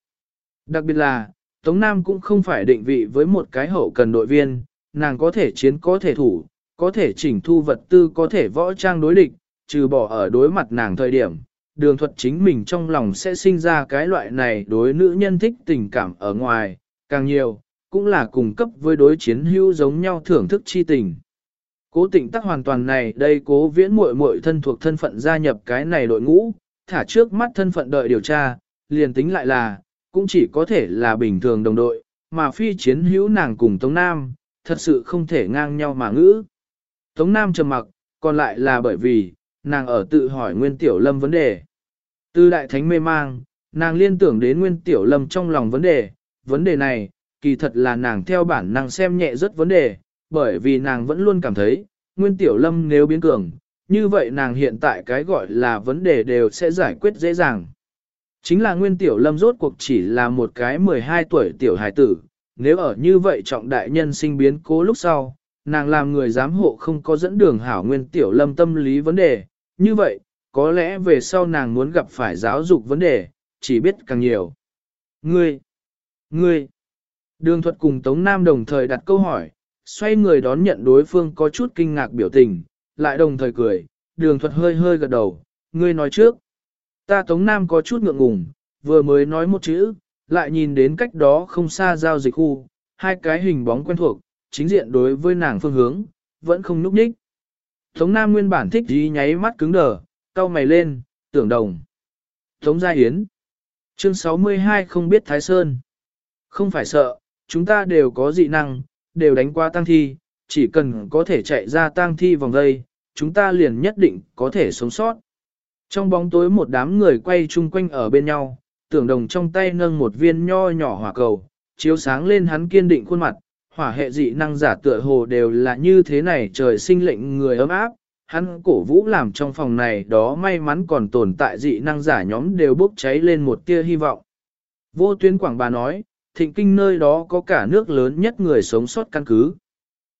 Đặc biệt là, Tống Nam cũng không phải định vị với một cái hậu cần đội viên, nàng có thể chiến có thể thủ, có thể chỉnh thu vật tư có thể võ trang đối địch, trừ bỏ ở đối mặt nàng thời điểm. Đường thuật chính mình trong lòng sẽ sinh ra cái loại này đối nữ nhân thích tình cảm ở ngoài, càng nhiều, cũng là cùng cấp với đối chiến hữu giống nhau thưởng thức chi tình. Cố tịnh tắc hoàn toàn này đây cố viễn muội muội thân thuộc thân phận gia nhập cái này đội ngũ, thả trước mắt thân phận đợi điều tra, liền tính lại là, cũng chỉ có thể là bình thường đồng đội, mà phi chiến hữu nàng cùng Tống Nam, thật sự không thể ngang nhau mà ngữ. Tống Nam trầm mặc, còn lại là bởi vì, nàng ở tự hỏi Nguyên Tiểu Lâm vấn đề. Từ đại thánh mê mang, nàng liên tưởng đến Nguyên Tiểu Lâm trong lòng vấn đề, vấn đề này, kỳ thật là nàng theo bản năng xem nhẹ rất vấn đề, bởi vì nàng vẫn luôn cảm thấy, Nguyên Tiểu Lâm nếu biến cường, như vậy nàng hiện tại cái gọi là vấn đề đều sẽ giải quyết dễ dàng. Chính là Nguyên Tiểu Lâm rốt cuộc chỉ là một cái 12 tuổi tiểu hài tử, nếu ở như vậy trọng đại nhân sinh biến cố lúc sau, nàng làm người giám hộ không có dẫn đường hảo Nguyên Tiểu Lâm tâm lý vấn đề, như vậy, có lẽ về sau nàng muốn gặp phải giáo dục vấn đề, chỉ biết càng nhiều. Ngươi, ngươi, đường thuật cùng Tống Nam đồng thời đặt câu hỏi, xoay người đón nhận đối phương có chút kinh ngạc biểu tình, lại đồng thời cười, đường thuật hơi hơi gật đầu, ngươi nói trước. Ta Tống Nam có chút ngượng ngùng, vừa mới nói một chữ, lại nhìn đến cách đó không xa giao dịch khu, hai cái hình bóng quen thuộc, chính diện đối với nàng phương hướng, vẫn không núp nhích. Tống Nam nguyên bản thích gì nháy mắt cứng đờ, cau mày lên, tưởng đồng. Tống Gia Hiến Chương 62 không biết Thái Sơn Không phải sợ, chúng ta đều có dị năng, đều đánh qua tăng thi, chỉ cần có thể chạy ra tăng thi vòng dây, chúng ta liền nhất định có thể sống sót. Trong bóng tối một đám người quay chung quanh ở bên nhau, tưởng đồng trong tay nâng một viên nho nhỏ hỏa cầu, chiếu sáng lên hắn kiên định khuôn mặt, hỏa hệ dị năng giả tựa hồ đều là như thế này trời sinh lệnh người ấm áp, hắn cổ vũ làm trong phòng này đó may mắn còn tồn tại dị năng giả nhóm đều bốc cháy lên một tia hy vọng. Vô tuyến quảng bà nói, thịnh kinh nơi đó có cả nước lớn nhất người sống sót căn cứ.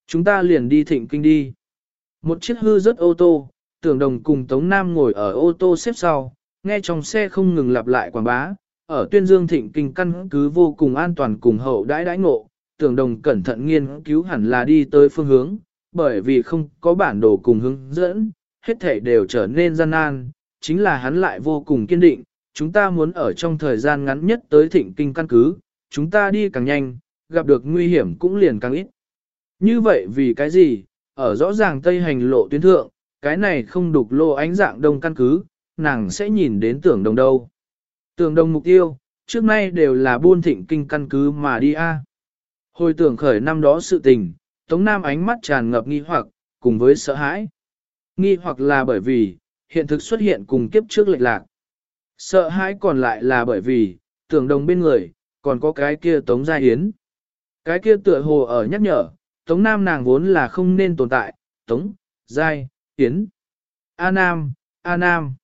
Chúng ta liền đi thịnh kinh đi. Một chiếc hư rất ô tô, tưởng đồng cùng Tống Nam ngồi ở ô tô xếp sau, nghe trong xe không ngừng lặp lại quảng bá, ở tuyên dương thịnh kinh căn cứ vô cùng an toàn cùng hậu đãi đãi ngộ, tưởng đồng cẩn thận nghiên cứu hẳn là đi tới phương hướng, bởi vì không có bản đồ cùng hướng dẫn, hết thể đều trở nên gian nan, chính là hắn lại vô cùng kiên định, chúng ta muốn ở trong thời gian ngắn nhất tới thịnh kinh căn cứ, chúng ta đi càng nhanh, gặp được nguy hiểm cũng liền càng ít. Như vậy vì cái gì, ở rõ ràng tây hành lộ tuyến thượng, cái này không đục lộ ánh dạng đông căn cứ, nàng sẽ nhìn đến tưởng đồng đâu. Tưởng đồng mục tiêu, trước nay đều là buôn thịnh kinh căn cứ mà đi a. Hồi tưởng khởi năm đó sự tình, Tống Nam ánh mắt tràn ngập nghi hoặc, cùng với sợ hãi. Nghi hoặc là bởi vì, hiện thực xuất hiện cùng kiếp trước lệch lạc. Sợ hãi còn lại là bởi vì, tưởng đồng bên người, còn có cái kia Tống Gia Yến. Cái kia tựa hồ ở nhắc nhở, Tống Nam nàng vốn là không nên tồn tại, Tống, Giai, Yến. A Nam, A Nam.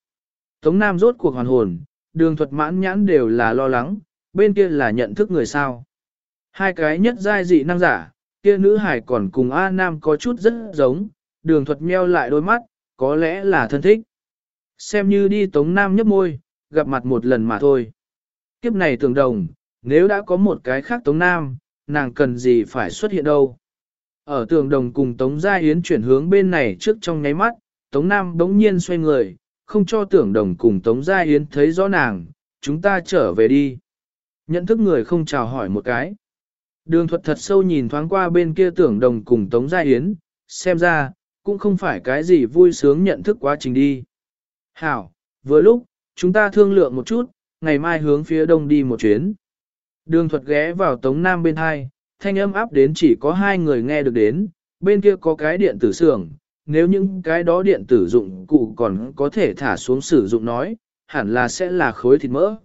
Tống Nam rốt cuộc hoàn hồn, đường thuật mãn nhãn đều là lo lắng, bên kia là nhận thức người sao. Hai cái nhất giai dị năng giả, kia nữ hải còn cùng A Nam có chút rất giống, đường thuật meo lại đôi mắt, có lẽ là thân thích. Xem như đi Tống Nam nhấp môi, gặp mặt một lần mà thôi. Kiếp này tưởng đồng, nếu đã có một cái khác Tống Nam, nàng cần gì phải xuất hiện đâu. Ở tường đồng cùng Tống Gia Yến chuyển hướng bên này trước trong nháy mắt, Tống Nam bỗng nhiên xoay người, không cho tưởng đồng cùng Tống Gia Yến thấy rõ nàng, chúng ta trở về đi. Nhận thức người không chào hỏi một cái. Đường thuật thật sâu nhìn thoáng qua bên kia tưởng đồng cùng Tống Gia Yến, xem ra, cũng không phải cái gì vui sướng nhận thức quá trình đi. Hảo, vừa lúc, chúng ta thương lượng một chút, ngày mai hướng phía đông đi một chuyến. Đường thuật ghé vào Tống Nam bên hai, thanh âm áp đến chỉ có hai người nghe được đến, bên kia có cái điện tử xưởng, nếu những cái đó điện tử dụng cụ còn có thể thả xuống sử dụng nói, hẳn là sẽ là khối thịt mỡ.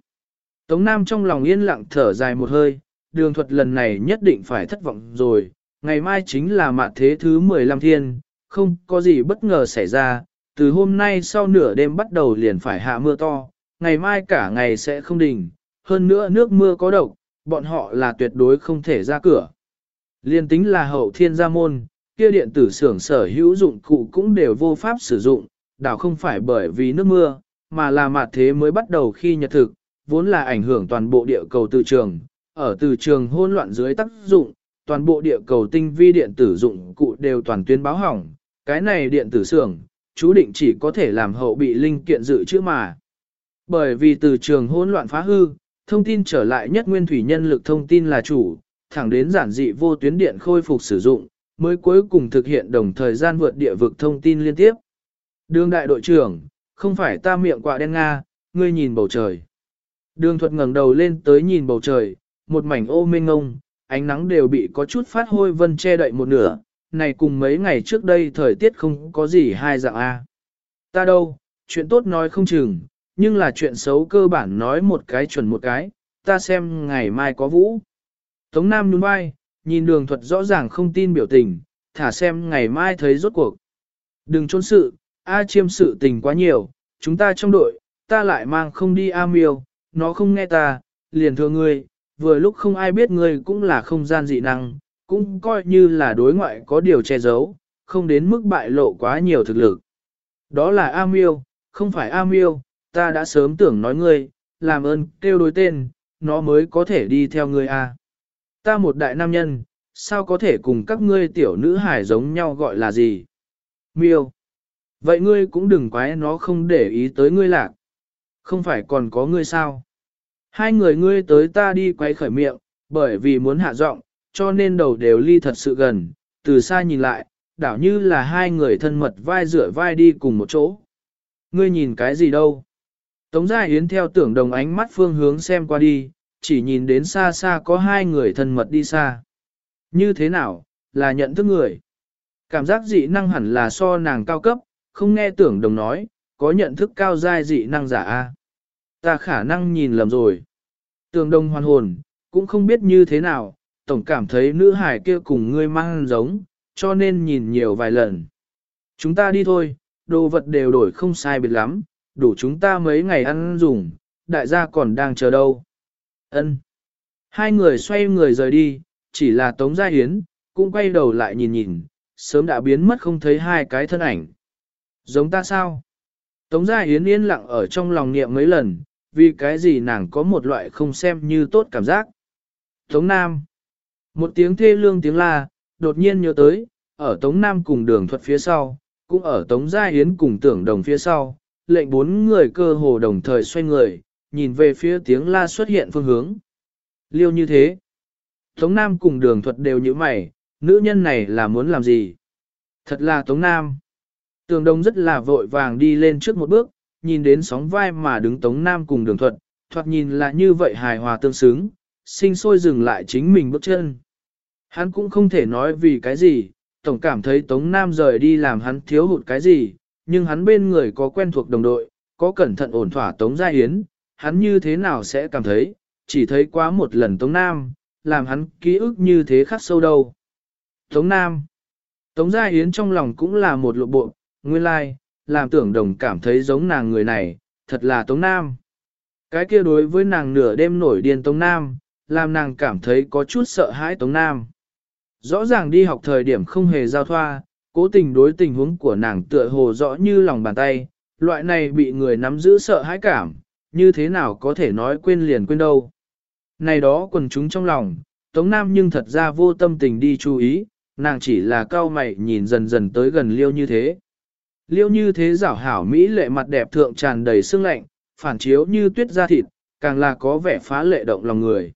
Tống Nam trong lòng yên lặng thở dài một hơi, đường thuật lần này nhất định phải thất vọng rồi, ngày mai chính là mạt thế thứ 15 thiên, không có gì bất ngờ xảy ra, từ hôm nay sau nửa đêm bắt đầu liền phải hạ mưa to, ngày mai cả ngày sẽ không đình, hơn nữa nước mưa có độc, bọn họ là tuyệt đối không thể ra cửa. Liên tính là hậu thiên gia môn, kia điện tử xưởng sở hữu dụng cụ cũng đều vô pháp sử dụng, đảo không phải bởi vì nước mưa, mà là mặt thế mới bắt đầu khi nhật thực, vốn là ảnh hưởng toàn bộ địa cầu từ trường, ở từ trường hỗn loạn dưới tác dụng, toàn bộ địa cầu tinh vi điện tử dụng cụ đều toàn tuyến báo hỏng, cái này điện tử xưởng, chú định chỉ có thể làm hậu bị linh kiện dự trữ mà. Bởi vì từ trường hỗn loạn phá hư, thông tin trở lại nhất nguyên thủy nhân lực thông tin là chủ, thẳng đến giản dị vô tuyến điện khôi phục sử dụng, mới cuối cùng thực hiện đồng thời gian vượt địa vực thông tin liên tiếp. Đường đại đội trưởng, không phải ta miệng quạ đen Nga, ngươi nhìn bầu trời. Đường thuật ngẩng đầu lên tới nhìn bầu trời, một mảnh ô mênh ngông, ánh nắng đều bị có chút phát hôi vân che đậy một nửa, này cùng mấy ngày trước đây thời tiết không có gì hai dạng A. Ta đâu, chuyện tốt nói không chừng, nhưng là chuyện xấu cơ bản nói một cái chuẩn một cái, ta xem ngày mai có vũ. Tống Nam nhún vai, nhìn đường thuật rõ ràng không tin biểu tình, thả xem ngày mai thấy rốt cuộc. Đừng trốn sự, A chiêm sự tình quá nhiều, chúng ta trong đội, ta lại mang không đi A miêu, nó không nghe ta, liền thưa ngươi, vừa lúc không ai biết ngươi cũng là không gian dị năng, cũng coi như là đối ngoại có điều che giấu, không đến mức bại lộ quá nhiều thực lực. Đó là A miêu, không phải A miêu, ta đã sớm tưởng nói ngươi, làm ơn kêu đối tên, nó mới có thể đi theo ngươi A. Ta một đại nam nhân, sao có thể cùng các ngươi tiểu nữ hải giống nhau gọi là gì? Miêu. Vậy ngươi cũng đừng quái nó không để ý tới ngươi lạc. Không phải còn có ngươi sao? Hai người ngươi tới ta đi quay khởi miệng, bởi vì muốn hạ giọng, cho nên đầu đều ly thật sự gần, từ xa nhìn lại, đảo như là hai người thân mật vai rửa vai đi cùng một chỗ. Ngươi nhìn cái gì đâu? Tống Gia Yến theo tưởng đồng ánh mắt phương hướng xem qua đi, chỉ nhìn đến xa xa có hai người thân mật đi xa. Như thế nào, là nhận thức người. Cảm giác dị năng hẳn là so nàng cao cấp, không nghe tưởng đồng nói, có nhận thức cao giai dị năng giả a. Ta khả năng nhìn lầm rồi. tường đồng hoàn hồn, cũng không biết như thế nào, tổng cảm thấy nữ hải kia cùng ngươi mang giống, cho nên nhìn nhiều vài lần. Chúng ta đi thôi, đồ vật đều đổi không sai biệt lắm, đủ chúng ta mấy ngày ăn dùng, đại gia còn đang chờ đâu. Ân. Hai người xoay người rời đi, chỉ là Tống Gia Hiến, cũng quay đầu lại nhìn nhìn, sớm đã biến mất không thấy hai cái thân ảnh. Giống ta sao? Tống Gia Hiến yên lặng ở trong lòng niệm mấy lần, vì cái gì nàng có một loại không xem như tốt cảm giác. Tống Nam. Một tiếng thê lương tiếng la, đột nhiên nhớ tới, ở Tống Nam cùng đường thuật phía sau, cũng ở Tống Gia Hiến cùng tưởng đồng phía sau, lệnh bốn người cơ hồ đồng thời xoay người, nhìn về phía tiếng la xuất hiện phương hướng. Liêu như thế. Tống Nam cùng đường thuật đều như mày, nữ nhân này là muốn làm gì? Thật là Tống Nam. Tường Đông rất là vội vàng đi lên trước một bước, nhìn đến sóng vai mà đứng Tống Nam cùng đường thuật, thoạt nhìn là như vậy hài hòa tương xứng, sinh sôi dừng lại chính mình bước chân. Hắn cũng không thể nói vì cái gì, tổng cảm thấy Tống Nam rời đi làm hắn thiếu hụt cái gì, nhưng hắn bên người có quen thuộc đồng đội, có cẩn thận ổn thỏa Tống Gia Hiến, hắn như thế nào sẽ cảm thấy, chỉ thấy quá một lần Tống Nam, làm hắn ký ức như thế khắc sâu đâu. Tống Nam Tống Gia Hiến trong lòng cũng là một lộ bộ, nguyên lai, like, làm tưởng đồng cảm thấy giống nàng người này, thật là Tống Nam. Cái kia đối với nàng nửa đêm nổi điên Tống Nam, làm nàng cảm thấy có chút sợ hãi Tống Nam. Rõ ràng đi học thời điểm không hề giao thoa, cố tình đối tình huống của nàng tựa hồ rõ như lòng bàn tay, loại này bị người nắm giữ sợ hãi cảm, như thế nào có thể nói quên liền quên đâu. Này đó quần chúng trong lòng, Tống Nam nhưng thật ra vô tâm tình đi chú ý, nàng chỉ là cao mày nhìn dần dần tới gần liêu như thế. Liêu như thế giảo hảo Mỹ lệ mặt đẹp thượng tràn đầy sương lạnh, phản chiếu như tuyết da thịt, càng là có vẻ phá lệ động lòng người.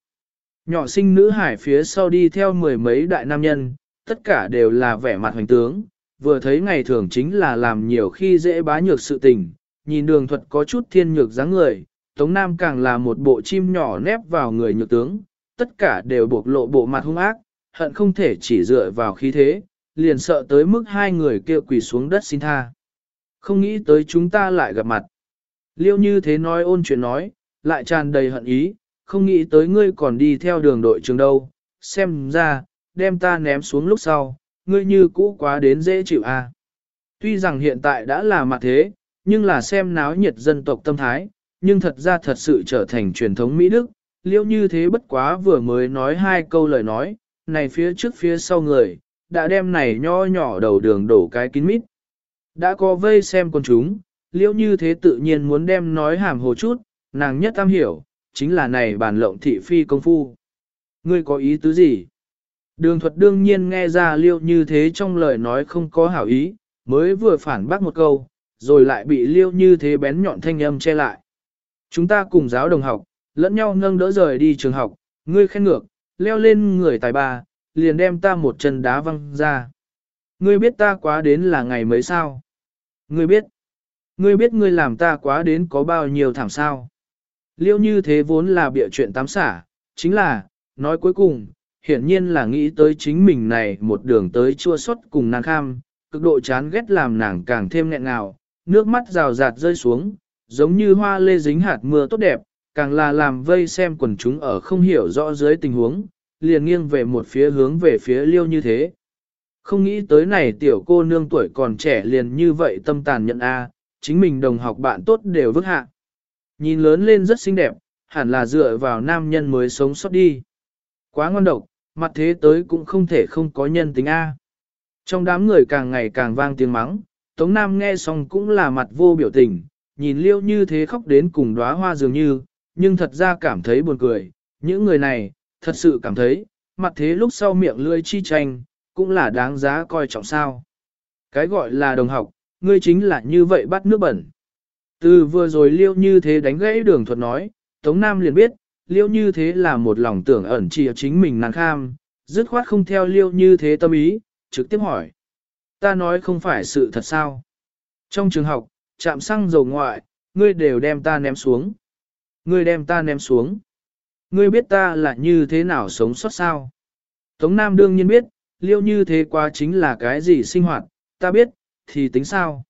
Nhỏ sinh nữ hải phía sau đi theo mười mấy đại nam nhân, tất cả đều là vẻ mặt hoành tướng, vừa thấy ngày thường chính là làm nhiều khi dễ bá nhược sự tình, nhìn đường thuật có chút thiên nhược dáng người, Tống Nam càng là một bộ chim nhỏ nép vào người nhược tướng, tất cả đều bộc lộ bộ mặt hung ác, hận không thể chỉ dựa vào khí thế, liền sợ tới mức hai người kia quỳ xuống đất xin tha. Không nghĩ tới chúng ta lại gặp mặt. Liêu như thế nói ôn chuyện nói, lại tràn đầy hận ý, không nghĩ tới ngươi còn đi theo đường đội trường đâu, xem ra, đem ta ném xuống lúc sau, ngươi như cũ quá đến dễ chịu à. Tuy rằng hiện tại đã là mặt thế, nhưng là xem náo nhiệt dân tộc tâm thái, nhưng thật ra thật sự trở thành truyền thống Mỹ Đức, liễu như thế bất quá vừa mới nói hai câu lời nói, này phía trước phía sau người, đã đem này nho nhỏ đầu đường đổ cái kín mít. Đã có vây xem con chúng, liễu như thế tự nhiên muốn đem nói hàm hồ chút, nàng nhất tam hiểu, chính là này bản lộng thị phi công phu. Ngươi có ý tứ gì? Đường thuật đương nhiên nghe ra liêu như thế trong lời nói không có hảo ý, mới vừa phản bác một câu, rồi lại bị liêu như thế bén nhọn thanh âm che lại. Chúng ta cùng giáo đồng học, lẫn nhau nâng đỡ rời đi trường học, ngươi khen ngược, leo lên người tài ba, liền đem ta một chân đá văng ra. Ngươi biết ta quá đến là ngày mấy sao? Ngươi biết, ngươi biết ngươi làm ta quá đến có bao nhiêu thảm sao? Liêu như thế vốn là bịa chuyện tám xả, chính là, nói cuối cùng, hiển nhiên là nghĩ tới chính mình này một đường tới chua xót cùng nàng kham, cực độ chán ghét làm nàng càng thêm nghẹn ngào, nước mắt rào rạt rơi xuống, giống như hoa lê dính hạt mưa tốt đẹp, càng là làm vây xem quần chúng ở không hiểu rõ dưới tình huống, liền nghiêng về một phía hướng về phía liêu như thế. Không nghĩ tới này tiểu cô nương tuổi còn trẻ liền như vậy tâm tàn nhận A, chính mình đồng học bạn tốt đều vứt hạ. Nhìn lớn lên rất xinh đẹp, hẳn là dựa vào nam nhân mới sống sót đi. Quá ngon độc, mặt thế tới cũng không thể không có nhân tính A. Trong đám người càng ngày càng vang tiếng mắng, Tống Nam nghe xong cũng là mặt vô biểu tình, nhìn liêu như thế khóc đến cùng đóa hoa dường như, nhưng thật ra cảm thấy buồn cười. Những người này, thật sự cảm thấy, mặt thế lúc sau miệng lươi chi tranh, cũng là đáng giá coi trọng sao. Cái gọi là đồng học, ngươi chính là như vậy bắt nước bẩn. Từ vừa rồi liêu như thế đánh gãy đường thuật nói, Tống Nam liền biết, liêu như thế là một lòng tưởng ẩn chỉ chính mình nàng kham, dứt khoát không theo liêu như thế tâm ý, trực tiếp hỏi. Ta nói không phải sự thật sao? Trong trường học, chạm xăng dầu ngoại, ngươi đều đem ta ném xuống. Ngươi đem ta ném xuống. Ngươi biết ta là như thế nào sống sót sao? Tống Nam đương nhiên biết, liêu như thế quá chính là cái gì sinh hoạt, ta biết, thì tính sao?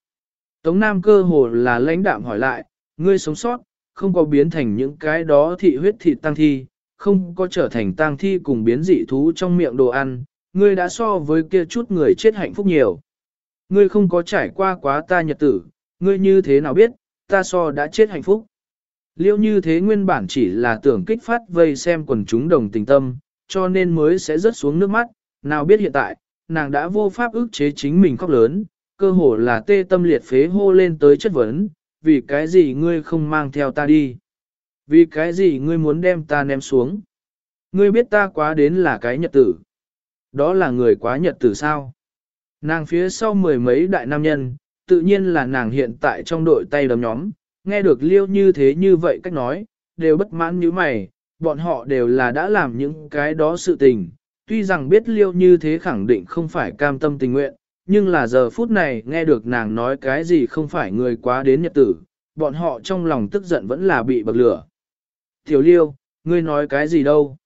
Tống Nam cơ hồ là lãnh đạm hỏi lại, ngươi sống sót, không có biến thành những cái đó thị huyết thị tăng thi, không có trở thành tăng thi cùng biến dị thú trong miệng đồ ăn, ngươi đã so với kia chút người chết hạnh phúc nhiều. Ngươi không có trải qua quá ta nhật tử, ngươi như thế nào biết, ta so đã chết hạnh phúc. Liêu như thế nguyên bản chỉ là tưởng kích phát vây xem quần chúng đồng tình tâm, cho nên mới sẽ rớt xuống nước mắt, nào biết hiện tại, nàng đã vô pháp ức chế chính mình khóc lớn, cơ hồ là tê tâm liệt phế hô lên tới chất vấn, vì cái gì ngươi không mang theo ta đi? Vì cái gì ngươi muốn đem ta ném xuống? Ngươi biết ta quá đến là cái nhật tử. Đó là người quá nhật tử sao? Nàng phía sau mười mấy đại nam nhân, tự nhiên là nàng hiện tại trong đội tay đấm nhóm, nghe được liêu như thế như vậy cách nói, đều bất mãn như mày, bọn họ đều là đã làm những cái đó sự tình. Tuy rằng biết liêu như thế khẳng định không phải cam tâm tình nguyện, nhưng là giờ phút này nghe được nàng nói cái gì không phải người quá đến nhật tử, bọn họ trong lòng tức giận vẫn là bị bậc lửa. Tiểu liêu, ngươi nói cái gì đâu?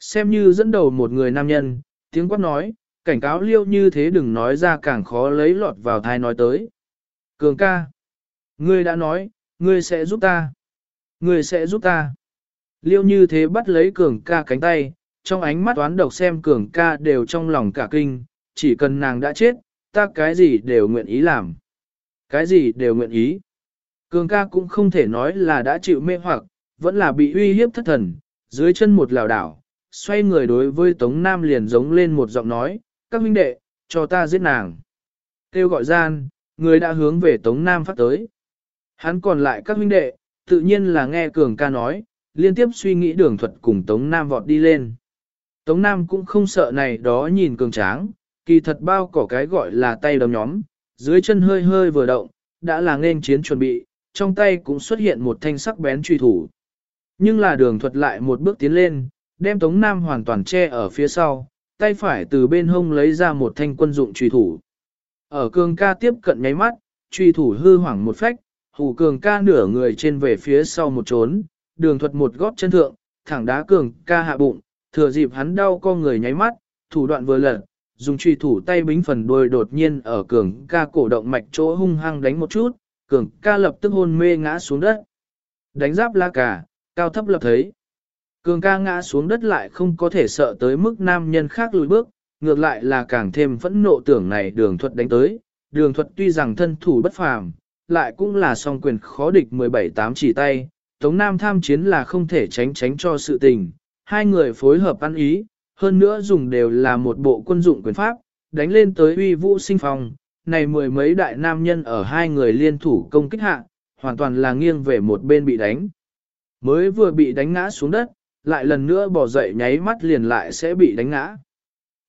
Xem như dẫn đầu một người nam nhân, tiếng quát nói, cảnh cáo liêu như thế đừng nói ra càng khó lấy lọt vào thai nói tới. Cường ca, ngươi đã nói, ngươi sẽ giúp ta. Ngươi sẽ giúp ta. Liêu như thế bắt lấy cường ca cánh tay, trong ánh mắt toán độc xem cường ca đều trong lòng cả kinh, chỉ cần nàng đã chết, ta cái gì đều nguyện ý làm. Cái gì đều nguyện ý. Cường ca cũng không thể nói là đã chịu mê hoặc, vẫn là bị uy hiếp thất thần, dưới chân một lào đảo, xoay người đối với Tống Nam liền giống lên một giọng nói, các huynh đệ, cho ta giết nàng. Kêu gọi gian, người đã hướng về Tống Nam phát tới. Hắn còn lại các huynh đệ, tự nhiên là nghe Cường ca nói, liên tiếp suy nghĩ đường thuật cùng Tống Nam vọt đi lên. Tống Nam cũng không sợ này đó nhìn cường tráng, kỳ thật bao cỏ cái gọi là tay đấm nhóm, dưới chân hơi hơi vừa động, đã là nên chiến chuẩn bị, trong tay cũng xuất hiện một thanh sắc bén truy thủ. Nhưng là đường thuật lại một bước tiến lên, đem Tống Nam hoàn toàn che ở phía sau, tay phải từ bên hông lấy ra một thanh quân dụng truy thủ. Ở cường ca tiếp cận nháy mắt, truy thủ hư hoảng một phách, hù cường ca nửa người trên về phía sau một trốn, đường thuật một góp chân thượng, thẳng đá cường ca hạ bụng, thừa dịp hắn đau co người nháy mắt, thủ đoạn vừa lật, dùng truy thủ tay bính phần đuôi đột nhiên ở cường ca cổ động mạch chỗ hung hăng đánh một chút, cường ca lập tức hôn mê ngã xuống đất. Đánh giáp la cả, cao thấp lập thấy. Cường ca ngã xuống đất lại không có thể sợ tới mức nam nhân khác lùi bước, ngược lại là càng thêm phẫn nộ tưởng này đường thuật đánh tới. Đường thuật tuy rằng thân thủ bất phàm, lại cũng là song quyền khó địch 17-8 chỉ tay. Tống Nam tham chiến là không thể tránh tránh cho sự tình. Hai người phối hợp ăn ý, hơn nữa dùng đều là một bộ quân dụng quyền pháp, đánh lên tới uy vũ sinh phong. Này mười mấy đại nam nhân ở hai người liên thủ công kích hạ, hoàn toàn là nghiêng về một bên bị đánh. Mới vừa bị đánh ngã xuống đất, lại lần nữa bỏ dậy nháy mắt liền lại sẽ bị đánh ngã.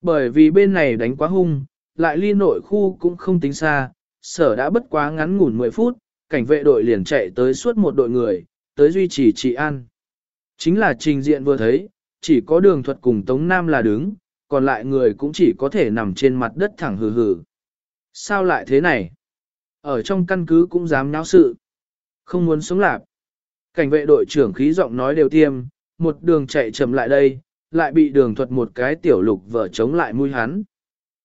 Bởi vì bên này đánh quá hung, lại ly nội khu cũng không tính xa, sở đã bất quá ngắn ngủn 10 phút, cảnh vệ đội liền chạy tới suốt một đội người, tới duy trì trị an. Chính là trình diện vừa thấy, chỉ có đường thuật cùng Tống Nam là đứng, còn lại người cũng chỉ có thể nằm trên mặt đất thẳng hừ hừ. Sao lại thế này? Ở trong căn cứ cũng dám náo sự. Không muốn sống lạp. Cảnh vệ đội trưởng khí giọng nói đều tiêm, một đường chạy chậm lại đây, lại bị đường thuật một cái tiểu lục vợ chống lại mũi hắn.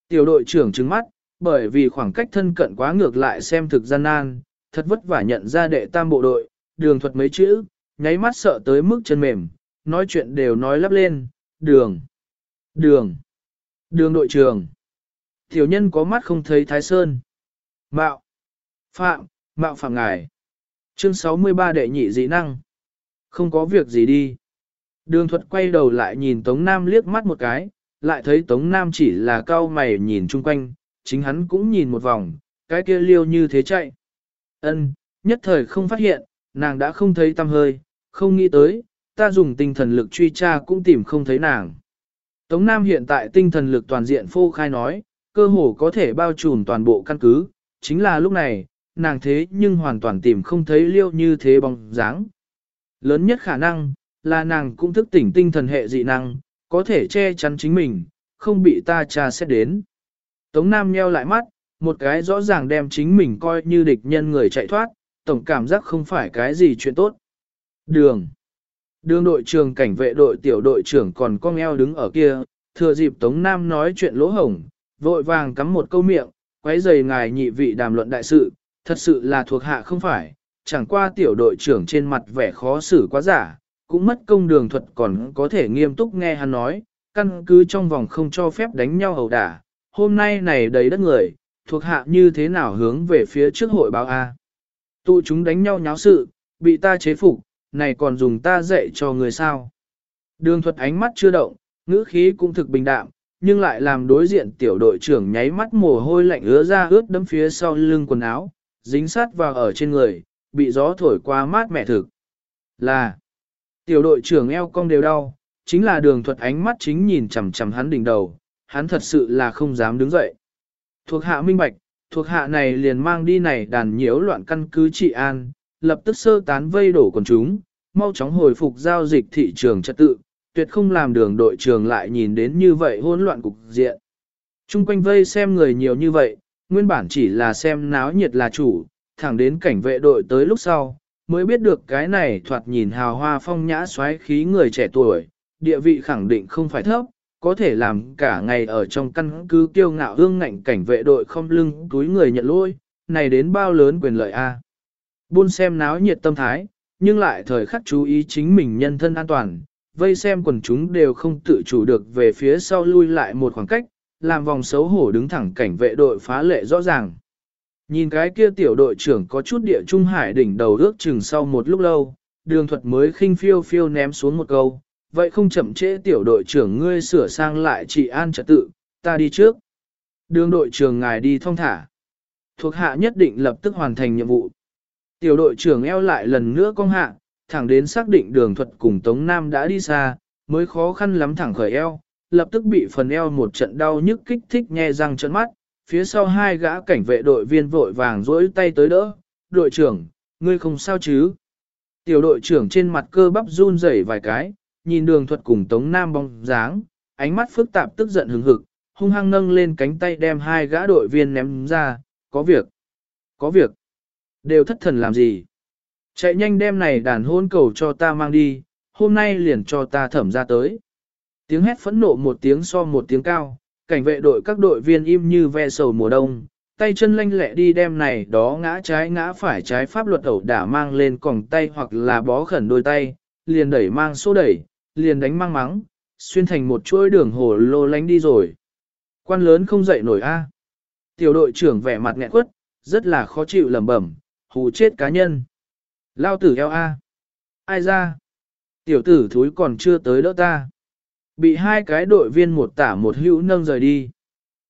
Tiểu đội trưởng trứng mắt, bởi vì khoảng cách thân cận quá ngược lại xem thực gian nan, thật vất vả nhận ra đệ tam bộ đội, đường thuật mấy chữ, nháy mắt sợ tới mức chân mềm, nói chuyện đều nói lắp lên, đường, đường, đường đội trường. Tiểu nhân có mắt không thấy thái sơn. Mạo, phạm, mạo phạm ngài. Chương 63 đệ nhị dị năng. Không có việc gì đi. Đường thuật quay đầu lại nhìn Tống Nam liếc mắt một cái, lại thấy Tống Nam chỉ là cao mày nhìn chung quanh, chính hắn cũng nhìn một vòng, cái kia liêu như thế chạy. Ân, nhất thời không phát hiện, nàng đã không thấy tâm hơi, không nghĩ tới, ta dùng tinh thần lực truy tra cũng tìm không thấy nàng. Tống Nam hiện tại tinh thần lực toàn diện phô khai nói, cơ hồ có thể bao trùm toàn bộ căn cứ, chính là lúc này, nàng thế nhưng hoàn toàn tìm không thấy liêu như thế bóng dáng. Lớn nhất khả năng, là nàng cũng thức tỉnh tinh thần hệ dị năng, có thể che chắn chính mình, không bị ta tra xét đến. Tống Nam nheo lại mắt, một cái rõ ràng đem chính mình coi như địch nhân người chạy thoát, tổng cảm giác không phải cái gì chuyện tốt. Đường. Đường đội trưởng cảnh vệ đội tiểu đội trưởng còn con eo đứng ở kia, thừa dịp Tống Nam nói chuyện lỗ hổng, vội vàng cắm một câu miệng, quấy giày ngài nhị vị đàm luận đại sự, thật sự là thuộc hạ không phải, chẳng qua tiểu đội trưởng trên mặt vẻ khó xử quá giả, cũng mất công đường thuật còn có thể nghiêm túc nghe hắn nói, căn cứ trong vòng không cho phép đánh nhau hầu đả, hôm nay này đầy đất người, thuộc hạ như thế nào hướng về phía trước hội báo A. Tụ chúng đánh nhau nháo sự, bị ta chế phục, này còn dùng ta dạy cho người sao. Đường thuật ánh mắt chưa động, ngữ khí cũng thực bình đạm, nhưng lại làm đối diện tiểu đội trưởng nháy mắt mồ hôi lạnh ứa ra ướt đấm phía sau lưng quần áo, dính sát vào ở trên người, bị gió thổi qua mát mẻ thực. Là, tiểu đội trưởng eo cong đều đau, chính là đường thuật ánh mắt chính nhìn chằm chằm hắn đỉnh đầu, hắn thật sự là không dám đứng dậy. Thuộc hạ minh bạch, thuộc hạ này liền mang đi này đàn nhiễu loạn căn cứ trị an, lập tức sơ tán vây đổ quần chúng, mau chóng hồi phục giao dịch thị trường trật tự, tuyệt không làm đường đội trường lại nhìn đến như vậy hỗn loạn cục diện. Trung quanh vây xem người nhiều như vậy, nguyên bản chỉ là xem náo nhiệt là chủ, thẳng đến cảnh vệ đội tới lúc sau, mới biết được cái này thoạt nhìn hào hoa phong nhã xoáy khí người trẻ tuổi, địa vị khẳng định không phải thấp, có thể làm cả ngày ở trong căn cứ kiêu ngạo hương ngạnh cảnh vệ đội không lưng túi người nhận lỗi, này đến bao lớn quyền lợi a. Buôn xem náo nhiệt tâm thái, nhưng lại thời khắc chú ý chính mình nhân thân an toàn, vây xem quần chúng đều không tự chủ được về phía sau lui lại một khoảng cách, làm vòng xấu hổ đứng thẳng cảnh vệ đội phá lệ rõ ràng. Nhìn cái kia tiểu đội trưởng có chút địa trung hải đỉnh đầu ước chừng sau một lúc lâu, đường thuật mới khinh phiêu phiêu ném xuống một câu, vậy không chậm trễ tiểu đội trưởng ngươi sửa sang lại trị an trật tự, ta đi trước. Đường đội trưởng ngài đi thong thả. Thuộc hạ nhất định lập tức hoàn thành nhiệm vụ. Tiểu đội trưởng eo lại lần nữa cong hạ, thẳng đến xác định đường thuật cùng Tống Nam đã đi xa, mới khó khăn lắm thẳng khởi eo, lập tức bị phần eo một trận đau nhức kích thích nhe răng trợn mắt, phía sau hai gã cảnh vệ đội viên vội vàng dỗi tay tới đỡ, đội trưởng, ngươi không sao chứ? Tiểu đội trưởng trên mặt cơ bắp run rẩy vài cái, nhìn đường thuật cùng Tống Nam bóng dáng, ánh mắt phức tạp tức giận hứng hực, hung hăng nâng lên cánh tay đem hai gã đội viên ném ra, có việc, có việc, đều thất thần làm gì? Chạy nhanh đem này đàn hôn cầu cho ta mang đi, hôm nay liền cho ta thẩm ra tới. Tiếng hét phẫn nộ một tiếng so một tiếng cao, cảnh vệ đội các đội viên im như ve sầu mùa đông, tay chân lanh lẹ đi đem này đó ngã trái ngã phải trái pháp luật ẩu đả mang lên còng tay hoặc là bó khẩn đôi tay, liền đẩy mang xô đẩy, liền đánh mang mắng, xuyên thành một chuỗi đường hồ lô lánh đi rồi. Quan lớn không dậy nổi a. Tiểu đội trưởng vẻ mặt nghẹn quất, rất là khó chịu lẩm bẩm, hù chết cá nhân. Lao tử eo a. Ai ra? Tiểu tử thúi còn chưa tới đỡ ta. Bị hai cái đội viên một tả một hữu nâng rời đi.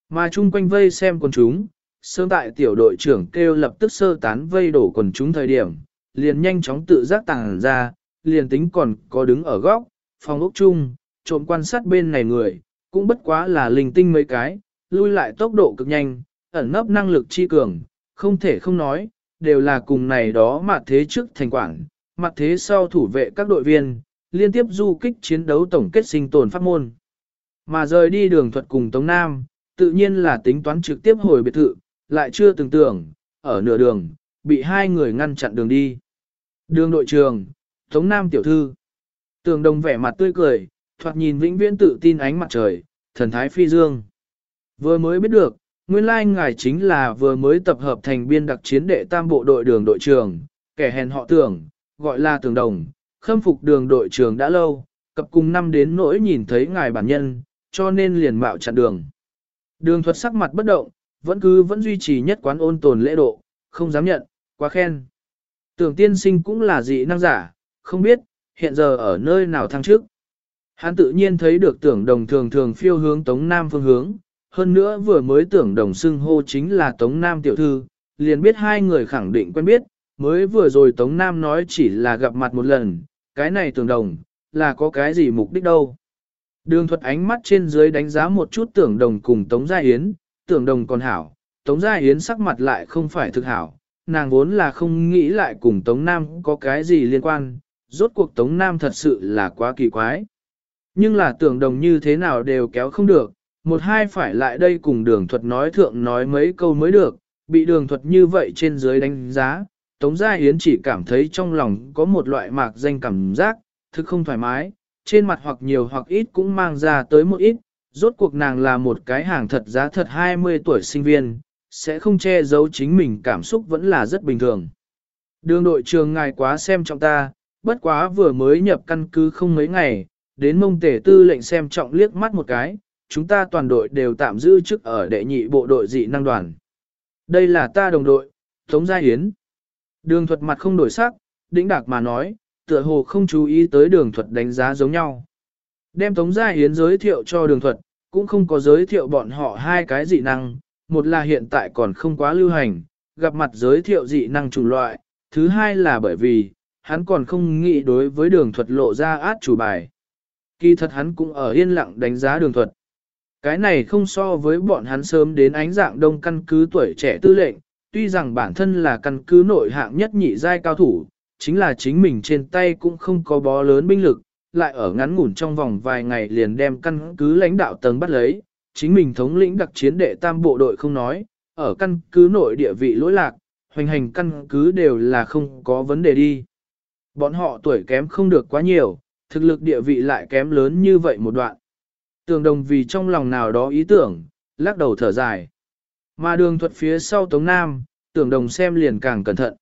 Mà chung quanh vây xem quần chúng, sớm tại tiểu đội trưởng kêu lập tức sơ tán vây đổ quần chúng thời điểm, liền nhanh chóng tự giác tàng ra, liền tính còn có đứng ở góc, phòng ốc chung, trộm quan sát bên này người, cũng bất quá là linh tinh mấy cái, lui lại tốc độ cực nhanh, ẩn nấp năng lực chi cường, không thể không nói, đều là cùng này đó mà thế trước thành quản, mặt thế sau thủ vệ các đội viên, liên tiếp du kích chiến đấu tổng kết sinh tồn pháp môn. Mà rời đi đường thuật cùng Tống Nam, tự nhiên là tính toán trực tiếp hồi biệt thự, lại chưa từng tưởng, ở nửa đường, bị hai người ngăn chặn đường đi. Đường đội trường, Tống Nam tiểu thư. Tường đồng vẻ mặt tươi cười, thoạt nhìn vĩnh viễn tự tin ánh mặt trời, thần thái phi dương. Vừa mới biết được, nguyên lai ngài chính là vừa mới tập hợp thành biên đặc chiến đệ tam bộ đội đường đội trường, kẻ hèn họ tưởng, gọi là tường đồng, khâm phục đường đội trường đã lâu, cập cùng năm đến nỗi nhìn thấy ngài bản nhân, cho nên liền mạo chặn đường. Đường thuật sắc mặt bất động, vẫn cứ vẫn duy trì nhất quán ôn tồn lễ độ, không dám nhận, quá khen. Tưởng tiên sinh cũng là dị năng giả, không biết, hiện giờ ở nơi nào thăng trước. Hắn tự nhiên thấy được tưởng đồng thường thường phiêu hướng Tống Nam phương hướng, hơn nữa vừa mới tưởng đồng xưng hô chính là Tống Nam tiểu thư, liền biết hai người khẳng định quen biết, mới vừa rồi Tống Nam nói chỉ là gặp mặt một lần, cái này tưởng đồng, là có cái gì mục đích đâu. Đường thuật ánh mắt trên dưới đánh giá một chút tưởng đồng cùng Tống Gia Yến, tưởng đồng còn hảo, Tống Gia Yến sắc mặt lại không phải thực hảo, nàng vốn là không nghĩ lại cùng Tống Nam có cái gì liên quan, rốt cuộc Tống Nam thật sự là quá kỳ quái. Nhưng là tưởng đồng như thế nào đều kéo không được, một hai phải lại đây cùng đường thuật nói thượng nói mấy câu mới được, bị đường thuật như vậy trên dưới đánh giá, Tống Gia Yến chỉ cảm thấy trong lòng có một loại mạc danh cảm giác, thực không thoải mái, trên mặt hoặc nhiều hoặc ít cũng mang ra tới một ít, rốt cuộc nàng là một cái hàng thật giá thật 20 tuổi sinh viên, sẽ không che giấu chính mình cảm xúc vẫn là rất bình thường. Đường đội trường ngài quá xem trọng ta, bất quá vừa mới nhập căn cứ không mấy ngày, đến mông tể tư lệnh xem trọng liếc mắt một cái, chúng ta toàn đội đều tạm giữ chức ở đệ nhị bộ đội dị năng đoàn. Đây là ta đồng đội, Tống Gia Hiến. Đường thuật mặt không đổi sắc, đĩnh đạc mà nói, tựa hồ không chú ý tới đường thuật đánh giá giống nhau. Đem Tống Gia Hiến giới thiệu cho đường thuật, cũng không có giới thiệu bọn họ hai cái dị năng, một là hiện tại còn không quá lưu hành, gặp mặt giới thiệu dị năng chủng loại, thứ hai là bởi vì, hắn còn không nghĩ đối với đường thuật lộ ra át chủ bài. Kỳ thật hắn cũng ở yên lặng đánh giá đường thuật. Cái này không so với bọn hắn sớm đến ánh dạng đông căn cứ tuổi trẻ tư lệnh, tuy rằng bản thân là căn cứ nội hạng nhất nhị giai cao thủ, chính là chính mình trên tay cũng không có bó lớn binh lực, lại ở ngắn ngủn trong vòng vài ngày liền đem căn cứ lãnh đạo tầng bắt lấy, chính mình thống lĩnh đặc chiến đệ tam bộ đội không nói, ở căn cứ nội địa vị lỗi lạc, hoành hành căn cứ đều là không có vấn đề đi. Bọn họ tuổi kém không được quá nhiều, thực lực địa vị lại kém lớn như vậy một đoạn. Tường đồng vì trong lòng nào đó ý tưởng, lắc đầu thở dài. Mà đường thuật phía sau Tống Nam, tưởng đồng xem liền càng cẩn thận.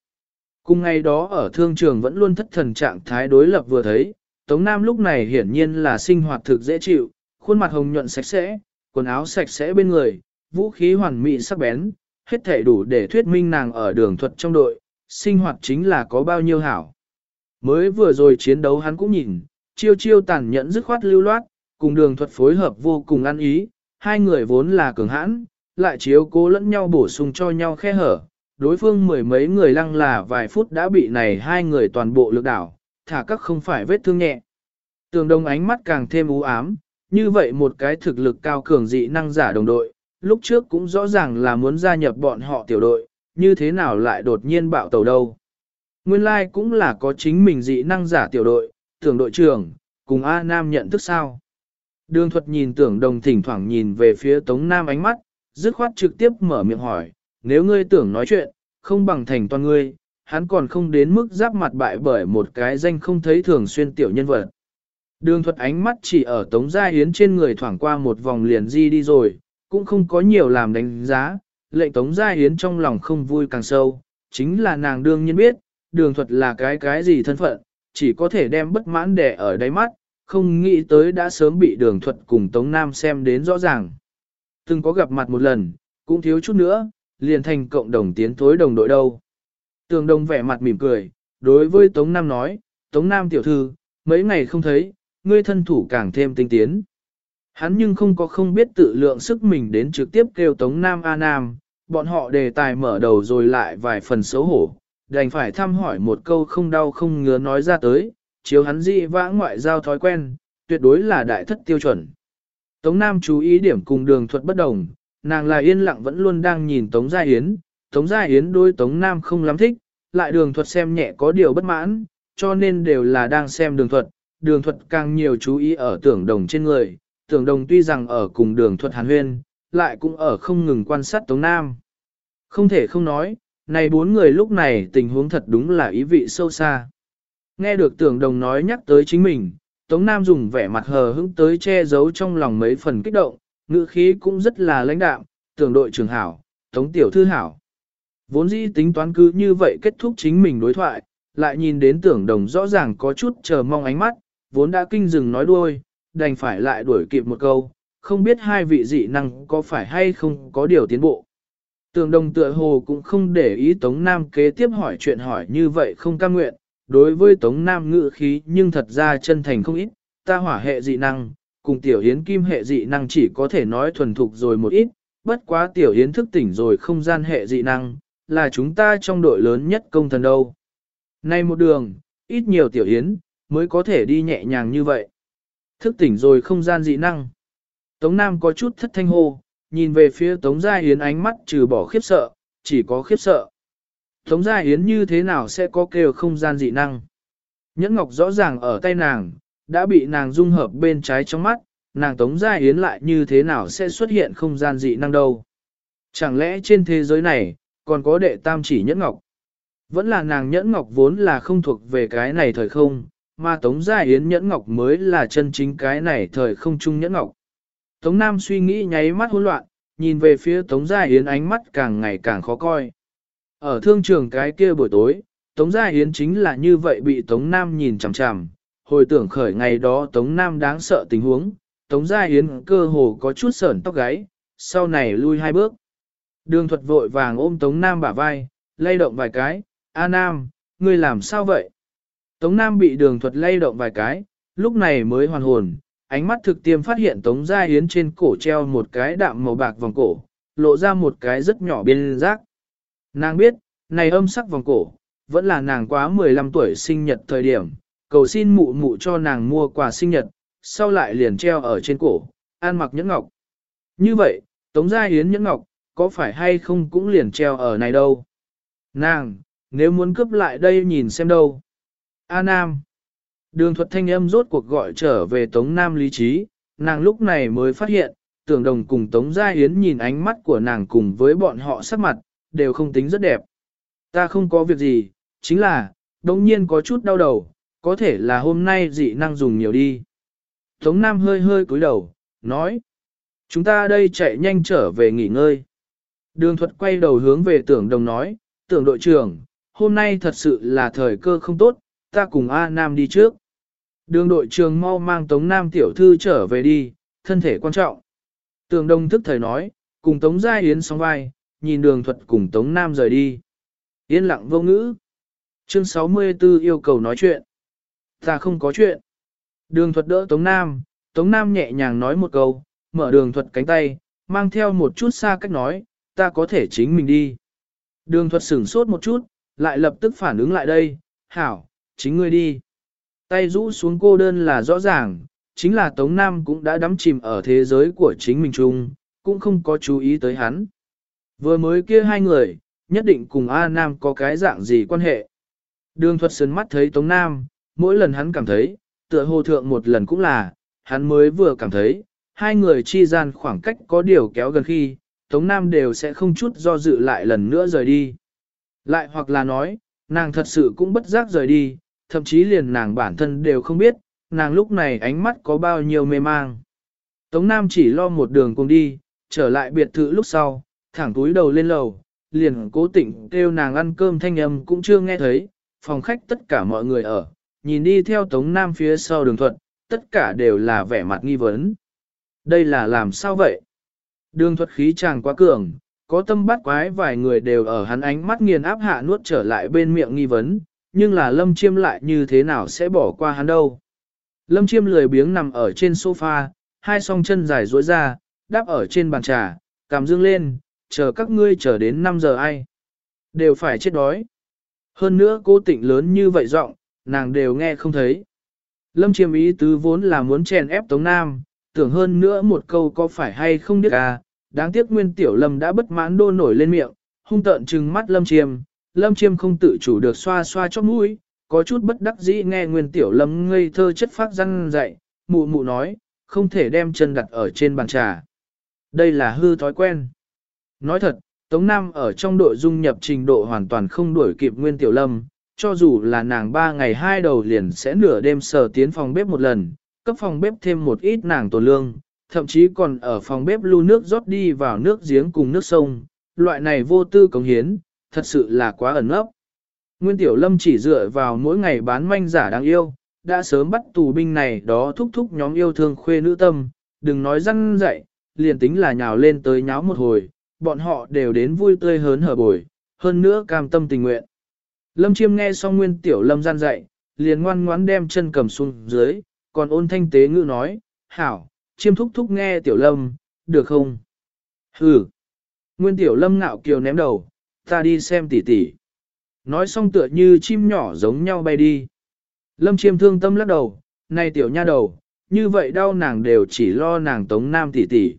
Cùng ngày đó ở thương trường vẫn luôn thất thần trạng thái đối lập vừa thấy, Tống Nam lúc này hiển nhiên là sinh hoạt thực dễ chịu, khuôn mặt hồng nhuận sạch sẽ, quần áo sạch sẽ bên người, vũ khí hoàn mỹ sắc bén, hết thể đủ để thuyết minh nàng ở đường thuật trong đội, sinh hoạt chính là có bao nhiêu hảo. Mới vừa rồi chiến đấu hắn cũng nhìn, chiêu chiêu tàn nhẫn dứt khoát lưu loát, cùng đường thuật phối hợp vô cùng ăn ý, hai người vốn là cường hãn, lại chiếu cố lẫn nhau bổ sung cho nhau khe hở. Đối phương mười mấy người lăng là vài phút đã bị này hai người toàn bộ lực đảo, thả các không phải vết thương nhẹ. Tường đông ánh mắt càng thêm u ám, như vậy một cái thực lực cao cường dị năng giả đồng đội, lúc trước cũng rõ ràng là muốn gia nhập bọn họ tiểu đội, như thế nào lại đột nhiên bạo tàu đâu. Nguyên lai like cũng là có chính mình dị năng giả tiểu đội, tưởng đội trưởng, cùng A Nam nhận thức sao. Đường thuật nhìn tưởng đồng thỉnh thoảng nhìn về phía Tống Nam ánh mắt, dứt khoát trực tiếp mở miệng hỏi, nếu ngươi tưởng nói chuyện, không bằng thành toàn ngươi, hắn còn không đến mức giáp mặt bại bởi một cái danh không thấy thường xuyên tiểu nhân vật. Đường thuật ánh mắt chỉ ở Tống Gia Hiến trên người thoảng qua một vòng liền di đi rồi, cũng không có nhiều làm đánh giá, lệnh Tống Gia Hiến trong lòng không vui càng sâu, chính là nàng đương nhiên biết, đường thuật là cái cái gì thân phận, chỉ có thể đem bất mãn để ở đáy mắt, không nghĩ tới đã sớm bị đường thuật cùng Tống Nam xem đến rõ ràng. Từng có gặp mặt một lần, cũng thiếu chút nữa, liền thành cộng đồng tiến thối đồng đội đâu. Tường đồng vẻ mặt mỉm cười, đối với Tống Nam nói, Tống Nam tiểu thư, mấy ngày không thấy, ngươi thân thủ càng thêm tinh tiến. Hắn nhưng không có không biết tự lượng sức mình đến trực tiếp kêu Tống Nam A Nam, bọn họ đề tài mở đầu rồi lại vài phần xấu hổ, đành phải thăm hỏi một câu không đau không ngứa nói ra tới, chiếu hắn dị vã ngoại giao thói quen, tuyệt đối là đại thất tiêu chuẩn. Tống Nam chú ý điểm cùng đường thuật bất đồng, nàng là yên lặng vẫn luôn đang nhìn Tống Gia Yến, Tống Gia Yến đôi Tống Nam không lắm thích, lại đường thuật xem nhẹ có điều bất mãn, cho nên đều là đang xem đường thuật, đường thuật càng nhiều chú ý ở tưởng đồng trên người, tưởng đồng tuy rằng ở cùng đường thuật hàn huyên, lại cũng ở không ngừng quan sát Tống Nam. Không thể không nói, này bốn người lúc này tình huống thật đúng là ý vị sâu xa. Nghe được tưởng đồng nói nhắc tới chính mình, Tống Nam dùng vẻ mặt hờ hững tới che giấu trong lòng mấy phần kích động, ngữ khí cũng rất là lãnh đạm, tưởng đội trưởng hảo, Tống tiểu thư hảo. Vốn dĩ tính toán cứ như vậy kết thúc chính mình đối thoại, lại nhìn đến tưởng đồng rõ ràng có chút chờ mong ánh mắt, vốn đã kinh dừng nói đuôi, đành phải lại đuổi kịp một câu, không biết hai vị dị năng có phải hay không có điều tiến bộ. Tưởng đồng tựa hồ cũng không để ý Tống Nam kế tiếp hỏi chuyện hỏi như vậy không cam nguyện, đối với Tống Nam ngự khí nhưng thật ra chân thành không ít, ta hỏa hệ dị năng, cùng tiểu hiến kim hệ dị năng chỉ có thể nói thuần thục rồi một ít, bất quá tiểu hiến thức tỉnh rồi không gian hệ dị năng, là chúng ta trong đội lớn nhất công thần đâu. Nay một đường, ít nhiều tiểu hiến, mới có thể đi nhẹ nhàng như vậy. Thức tỉnh rồi không gian dị năng. Tống Nam có chút thất thanh hô, nhìn về phía Tống Gia Hiến ánh mắt trừ bỏ khiếp sợ, chỉ có khiếp sợ. Tống Gia Yến như thế nào sẽ có kêu không gian dị năng? Nhẫn ngọc rõ ràng ở tay nàng, đã bị nàng dung hợp bên trái trong mắt, nàng Tống Gia Yến lại như thế nào sẽ xuất hiện không gian dị năng đâu? Chẳng lẽ trên thế giới này, còn có đệ tam chỉ nhẫn ngọc? Vẫn là nàng nhẫn ngọc vốn là không thuộc về cái này thời không, mà Tống Gia Yến nhẫn ngọc mới là chân chính cái này thời không chung nhẫn ngọc. Tống Nam suy nghĩ nháy mắt hỗn loạn, nhìn về phía Tống Gia Yến ánh mắt càng ngày càng khó coi. Ở thương trường cái kia buổi tối, Tống Gia Yến chính là như vậy bị Tống Nam nhìn chằm chằm, hồi tưởng khởi ngày đó Tống Nam đáng sợ tình huống, Tống Gia Yến cơ hồ có chút sởn tóc gáy, sau này lui hai bước. Đường thuật vội vàng ôm Tống Nam bả vai, lay động vài cái, A Nam, ngươi làm sao vậy? Tống Nam bị đường thuật lay động vài cái, lúc này mới hoàn hồn, ánh mắt thực tiêm phát hiện Tống Gia Yến trên cổ treo một cái đạm màu bạc vòng cổ, lộ ra một cái rất nhỏ biên giác. Nàng biết, này âm sắc vòng cổ, vẫn là nàng quá 15 tuổi sinh nhật thời điểm, cầu xin mụ mụ cho nàng mua quà sinh nhật, sau lại liền treo ở trên cổ, an mặc nhẫn ngọc. Như vậy, Tống Gia Yến nhẫn ngọc, có phải hay không cũng liền treo ở này đâu? Nàng, nếu muốn cướp lại đây nhìn xem đâu. A Nam. Đường thuật thanh âm rốt cuộc gọi trở về Tống Nam lý trí, nàng lúc này mới phát hiện, tưởng đồng cùng Tống Gia Yến nhìn ánh mắt của nàng cùng với bọn họ sắc mặt, đều không tính rất đẹp. Ta không có việc gì, chính là, đồng nhiên có chút đau đầu, có thể là hôm nay dị năng dùng nhiều đi. Tống Nam hơi hơi cúi đầu, nói, chúng ta đây chạy nhanh trở về nghỉ ngơi. Đường thuật quay đầu hướng về tưởng đồng nói, tưởng đội trưởng, hôm nay thật sự là thời cơ không tốt, ta cùng A Nam đi trước. Đường đội trưởng mau mang Tống Nam tiểu thư trở về đi, thân thể quan trọng. Tưởng Đông thức thời nói, cùng Tống Gia Yến song vai, nhìn đường thuật cùng Tống Nam rời đi. Yên lặng vô ngữ. Chương 64 yêu cầu nói chuyện. Ta không có chuyện. Đường thuật đỡ Tống Nam, Tống Nam nhẹ nhàng nói một câu, mở đường thuật cánh tay, mang theo một chút xa cách nói, ta có thể chính mình đi. Đường thuật sửng sốt một chút, lại lập tức phản ứng lại đây, hảo, chính ngươi đi. Tay rũ xuống cô đơn là rõ ràng, chính là Tống Nam cũng đã đắm chìm ở thế giới của chính mình chung, cũng không có chú ý tới hắn. Vừa mới kia hai người, nhất định cùng A Nam có cái dạng gì quan hệ. Đường thuật sấn mắt thấy Tống Nam, mỗi lần hắn cảm thấy, tựa hồ thượng một lần cũng là, hắn mới vừa cảm thấy, hai người chi gian khoảng cách có điều kéo gần khi, Tống Nam đều sẽ không chút do dự lại lần nữa rời đi. Lại hoặc là nói, nàng thật sự cũng bất giác rời đi, thậm chí liền nàng bản thân đều không biết, nàng lúc này ánh mắt có bao nhiêu mê mang. Tống Nam chỉ lo một đường cùng đi, trở lại biệt thự lúc sau, thẳng túi đầu lên lầu, liền cố tình kêu nàng ăn cơm thanh âm cũng chưa nghe thấy, phòng khách tất cả mọi người ở, nhìn đi theo Tống Nam phía sau đường thuận, tất cả đều là vẻ mặt nghi vấn. Đây là làm sao vậy? Đường thuật khí chàng quá cường, có tâm bắt quái vài người đều ở hắn ánh mắt nghiền áp hạ nuốt trở lại bên miệng nghi vấn, nhưng là lâm chiêm lại như thế nào sẽ bỏ qua hắn đâu. Lâm chiêm lười biếng nằm ở trên sofa, hai song chân dài duỗi ra, đáp ở trên bàn trà, cảm dương lên, chờ các ngươi chờ đến 5 giờ ai. Đều phải chết đói. Hơn nữa cố tịnh lớn như vậy giọng, nàng đều nghe không thấy. Lâm chiêm ý tứ vốn là muốn chèn ép Tống Nam, tưởng hơn nữa một câu có phải hay không biết à, đáng tiếc nguyên tiểu lâm đã bất mãn đô nổi lên miệng, hung tợn trừng mắt lâm chiêm, lâm chiêm không tự chủ được xoa xoa chóp mũi, có chút bất đắc dĩ nghe nguyên tiểu lâm ngây thơ chất phát răng dậy, mụ mụ nói, không thể đem chân đặt ở trên bàn trà. Đây là hư thói quen. Nói thật, Tống Nam ở trong đội dung nhập trình độ hoàn toàn không đuổi kịp Nguyên Tiểu Lâm, cho dù là nàng ba ngày hai đầu liền sẽ nửa đêm sờ tiến phòng bếp một lần, cấp phòng bếp thêm một ít nàng tổ lương, thậm chí còn ở phòng bếp lưu nước rót đi vào nước giếng cùng nước sông, loại này vô tư cống hiến, thật sự là quá ẩn ấp. Nguyên Tiểu Lâm chỉ dựa vào mỗi ngày bán manh giả đáng yêu, đã sớm bắt tù binh này đó thúc thúc nhóm yêu thương khuê nữ tâm, đừng nói răng dậy, liền tính là nhào lên tới nháo một hồi, bọn họ đều đến vui tươi hớn hở bồi, hơn nữa cam tâm tình nguyện. Lâm Chiêm nghe xong Nguyên Tiểu Lâm gian dạy, liền ngoan ngoãn đem chân cầm xuống dưới, còn ôn thanh tế ngữ nói, hảo, Chiêm thúc thúc nghe Tiểu Lâm, được không? Hừ. Nguyên Tiểu Lâm ngạo kiều ném đầu, ta đi xem tỉ tỉ. Nói xong tựa như chim nhỏ giống nhau bay đi. Lâm Chiêm thương tâm lắc đầu, này Tiểu nha đầu, như vậy đau nàng đều chỉ lo nàng tống nam tỉ tỉ.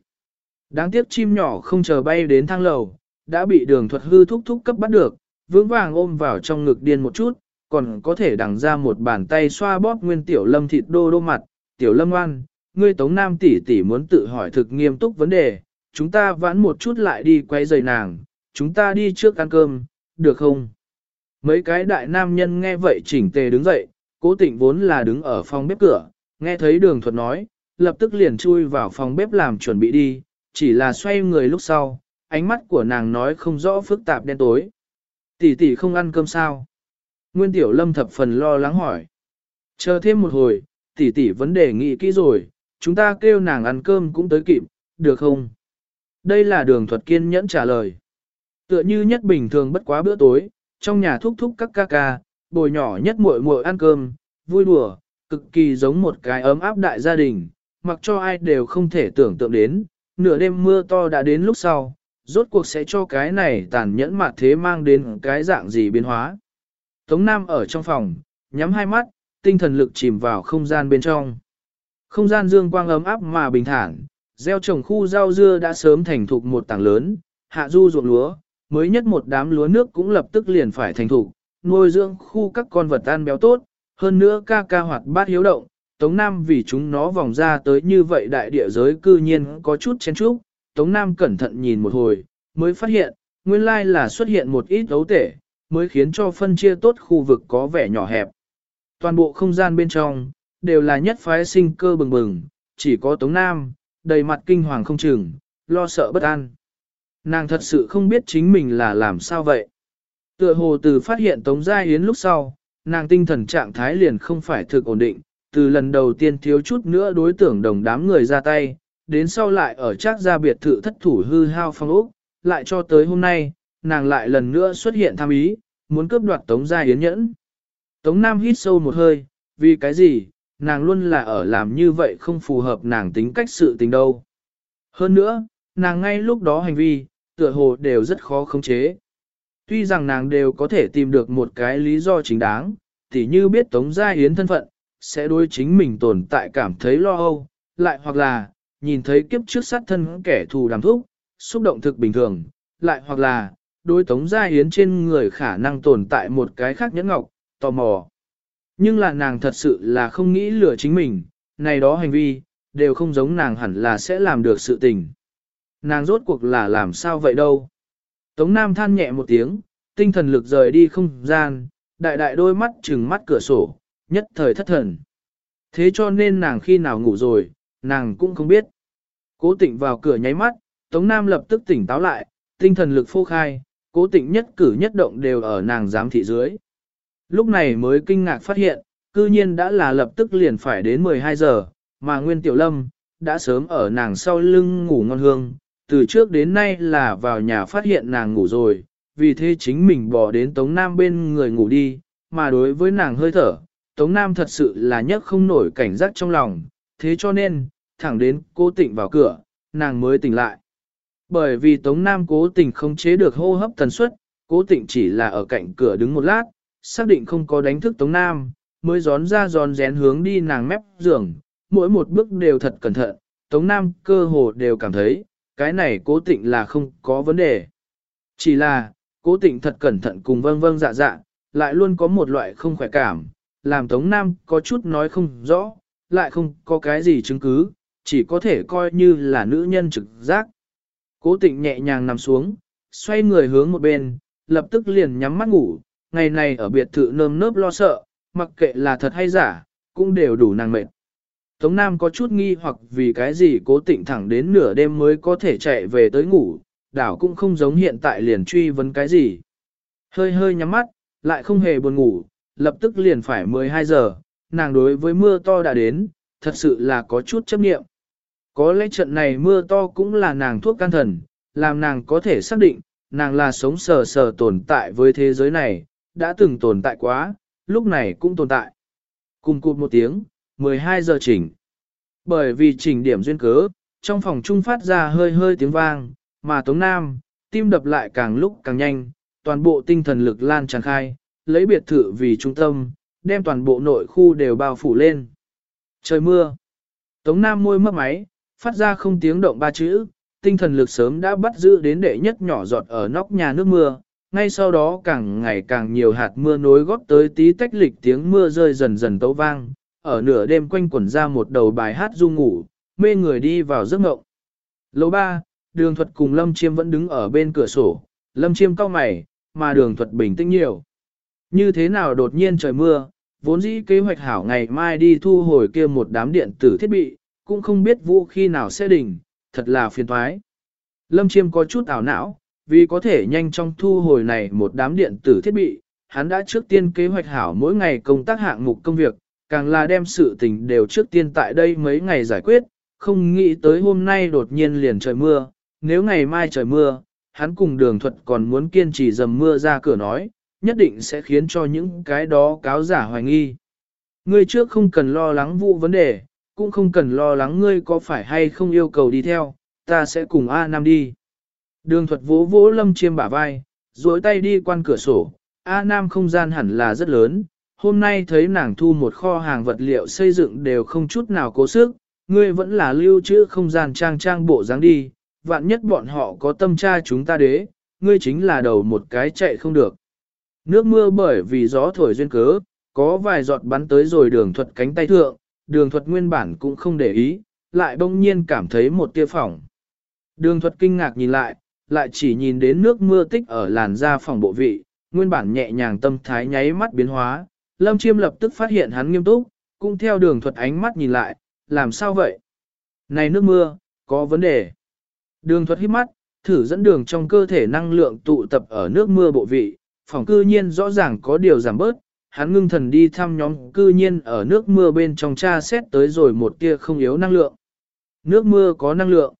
Đáng tiếc chim nhỏ không chờ bay đến thang lầu, đã bị đường thuật hư thúc thúc cấp bắt được, vững vàng ôm vào trong ngực điên một chút, còn có thể đằng ra một bàn tay xoa bóp nguyên tiểu lâm thịt đô đô mặt, tiểu lâm oan, ngươi tống nam tỷ tỷ muốn tự hỏi thực nghiêm túc vấn đề, chúng ta vãn một chút lại đi quay giày nàng, chúng ta đi trước ăn cơm, được không? Mấy cái đại nam nhân nghe vậy chỉnh tề đứng dậy, cố tịnh vốn là đứng ở phòng bếp cửa, nghe thấy đường thuật nói, lập tức liền chui vào phòng bếp làm chuẩn bị đi, chỉ là xoay người lúc sau, ánh mắt của nàng nói không rõ phức tạp đen tối. Tỷ tỷ không ăn cơm sao? Nguyên Tiểu Lâm thập phần lo lắng hỏi. Chờ thêm một hồi, tỷ tỷ vấn đề nghĩ kỹ rồi, chúng ta kêu nàng ăn cơm cũng tới kịp, được không? Đây là đường thuật kiên nhẫn trả lời. Tựa như nhất bình thường bất quá bữa tối, trong nhà thúc thúc các ca ca, bồi nhỏ nhất muội muội ăn cơm, vui đùa, cực kỳ giống một cái ấm áp đại gia đình, mặc cho ai đều không thể tưởng tượng đến, nửa đêm mưa to đã đến lúc sau, rốt cuộc sẽ cho cái này tàn nhẫn mà thế mang đến cái dạng gì biến hóa. Tống Nam ở trong phòng, nhắm hai mắt, tinh thần lực chìm vào không gian bên trong. Không gian dương quang ấm áp mà bình thản, gieo trồng khu rau dưa đã sớm thành thục một tảng lớn, hạ du ruộng lúa, mới nhất một đám lúa nước cũng lập tức liền phải thành thục, nuôi dưỡng khu các con vật ăn béo tốt, hơn nữa ca ca hoạt bát hiếu động, Tống Nam vì chúng nó vòng ra tới như vậy đại địa giới cư nhiên có chút chen chúc, Tống Nam cẩn thận nhìn một hồi, mới phát hiện, nguyên lai là xuất hiện một ít ấu tể, mới khiến cho phân chia tốt khu vực có vẻ nhỏ hẹp. Toàn bộ không gian bên trong, đều là nhất phái sinh cơ bừng bừng, chỉ có Tống Nam, đầy mặt kinh hoàng không chừng, lo sợ bất an. Nàng thật sự không biết chính mình là làm sao vậy. Tựa hồ từ phát hiện Tống Gia Yến lúc sau, nàng tinh thần trạng thái liền không phải thực ổn định, từ lần đầu tiên thiếu chút nữa đối tưởng đồng đám người ra tay, đến sau lại ở chắc gia biệt thự thất thủ hư hao phong ốc, lại cho tới hôm nay, nàng lại lần nữa xuất hiện tham ý, muốn cướp đoạt Tống Gia Yến nhẫn. Tống Nam hít sâu một hơi, vì cái gì, nàng luôn là ở làm như vậy không phù hợp nàng tính cách sự tình đâu. Hơn nữa, nàng ngay lúc đó hành vi, tựa hồ đều rất khó khống chế. Tuy rằng nàng đều có thể tìm được một cái lý do chính đáng, tỉ như biết Tống Gia Yến thân phận, sẽ đối chính mình tồn tại cảm thấy lo âu, lại hoặc là, nhìn thấy kiếp trước sát thân kẻ thù đàm thúc, xúc động thực bình thường, lại hoặc là, đối Tống Gia Yến trên người khả năng tồn tại một cái khác nhẫn ngọc, tò mò. Nhưng là nàng thật sự là không nghĩ lừa chính mình, này đó hành vi, đều không giống nàng hẳn là sẽ làm được sự tình. Nàng rốt cuộc là làm sao vậy đâu. Tống Nam than nhẹ một tiếng, tinh thần lực rời đi không gian, đại đại đôi mắt trừng mắt cửa sổ, nhất thời thất thần. Thế cho nên nàng khi nào ngủ rồi, nàng cũng không biết. Cố tịnh vào cửa nháy mắt, Tống Nam lập tức tỉnh táo lại, tinh thần lực phô khai, cố tịnh nhất cử nhất động đều ở nàng giám thị dưới. Lúc này mới kinh ngạc phát hiện, cư nhiên đã là lập tức liền phải đến 12 giờ, mà Nguyên Tiểu Lâm, đã sớm ở nàng sau lưng ngủ ngon hương, từ trước đến nay là vào nhà phát hiện nàng ngủ rồi, vì thế chính mình bỏ đến Tống Nam bên người ngủ đi, mà đối với nàng hơi thở, Tống Nam thật sự là nhất không nổi cảnh giác trong lòng, thế cho nên, thẳng đến cố tịnh vào cửa, nàng mới tỉnh lại. Bởi vì Tống Nam cố tình không chế được hô hấp tần suất, cố tịnh chỉ là ở cạnh cửa đứng một lát, xác định không có đánh thức Tống Nam, mới gión ra giòn rén hướng đi nàng mép giường, mỗi một bước đều thật cẩn thận, Tống Nam cơ hồ đều cảm thấy, cái này cố tịnh là không có vấn đề. Chỉ là, cố tịnh thật cẩn thận cùng vâng vâng dạ dạ, lại luôn có một loại không khỏe cảm, làm Tống Nam có chút nói không rõ, lại không có cái gì chứng cứ, chỉ có thể coi như là nữ nhân trực giác. Cố tịnh nhẹ nhàng nằm xuống, xoay người hướng một bên, lập tức liền nhắm mắt ngủ, ngày này ở biệt thự nơm nớp lo sợ, mặc kệ là thật hay giả, cũng đều đủ nàng mệt. Tống Nam có chút nghi hoặc vì cái gì cố tịnh thẳng đến nửa đêm mới có thể chạy về tới ngủ, đảo cũng không giống hiện tại liền truy vấn cái gì. Hơi hơi nhắm mắt, lại không hề buồn ngủ, lập tức liền phải 12 giờ, nàng đối với mưa to đã đến, thật sự là có chút chấp nghiệm. Có lẽ trận này mưa to cũng là nàng thuốc can thần, làm nàng có thể xác định, nàng là sống sờ sờ tồn tại với thế giới này, đã từng tồn tại quá, lúc này cũng tồn tại. Cùng cụt một tiếng, 12 giờ chỉnh. Bởi vì chỉnh điểm duyên cớ, trong phòng trung phát ra hơi hơi tiếng vang, mà Tống Nam, tim đập lại càng lúc càng nhanh, toàn bộ tinh thần lực lan tràn khai, lấy biệt thự vì trung tâm, đem toàn bộ nội khu đều bao phủ lên. Trời mưa. Tống Nam môi mấp máy, phát ra không tiếng động ba chữ, tinh thần lực sớm đã bắt giữ đến đệ nhất nhỏ giọt ở nóc nhà nước mưa, ngay sau đó càng ngày càng nhiều hạt mưa nối góp tới tí tách lịch tiếng mưa rơi dần dần tấu vang, ở nửa đêm quanh quẩn ra một đầu bài hát du ngủ, mê người đi vào giấc ngộng. Lầu ba, đường thuật cùng Lâm Chiêm vẫn đứng ở bên cửa sổ, Lâm Chiêm cau mày, mà đường thuật bình tĩnh nhiều. Như thế nào đột nhiên trời mưa, vốn dĩ kế hoạch hảo ngày mai đi thu hồi kia một đám điện tử thiết bị, cũng không biết vũ khi nào sẽ đỉnh, thật là phiền thoái. Lâm Chiêm có chút ảo não, vì có thể nhanh trong thu hồi này một đám điện tử thiết bị, hắn đã trước tiên kế hoạch hảo mỗi ngày công tác hạng mục công việc, càng là đem sự tình đều trước tiên tại đây mấy ngày giải quyết, không nghĩ tới hôm nay đột nhiên liền trời mưa, nếu ngày mai trời mưa, hắn cùng đường thuật còn muốn kiên trì dầm mưa ra cửa nói, nhất định sẽ khiến cho những cái đó cáo giả hoài nghi. Ngươi trước không cần lo lắng vụ vấn đề, cũng không cần lo lắng ngươi có phải hay không yêu cầu đi theo, ta sẽ cùng A Nam đi. Đường thuật vỗ vỗ lâm chiêm bả vai, duỗi tay đi quan cửa sổ, A Nam không gian hẳn là rất lớn, hôm nay thấy nàng thu một kho hàng vật liệu xây dựng đều không chút nào cố sức, ngươi vẫn là lưu trữ không gian trang trang bộ dáng đi, vạn nhất bọn họ có tâm tra chúng ta đế, ngươi chính là đầu một cái chạy không được. Nước mưa bởi vì gió thổi duyên cớ, có vài giọt bắn tới rồi đường thuật cánh tay thượng, đường thuật nguyên bản cũng không để ý, lại bỗng nhiên cảm thấy một tia phỏng. Đường thuật kinh ngạc nhìn lại, lại chỉ nhìn đến nước mưa tích ở làn da phòng bộ vị, nguyên bản nhẹ nhàng tâm thái nháy mắt biến hóa, lâm chiêm lập tức phát hiện hắn nghiêm túc, cũng theo đường thuật ánh mắt nhìn lại, làm sao vậy? Này nước mưa, có vấn đề. Đường thuật hít mắt, thử dẫn đường trong cơ thể năng lượng tụ tập ở nước mưa bộ vị, phòng cư nhiên rõ ràng có điều giảm bớt, hắn ngưng thần đi thăm nhóm cư nhiên ở nước mưa bên trong tra xét tới rồi một tia không yếu năng lượng. Nước mưa có năng lượng.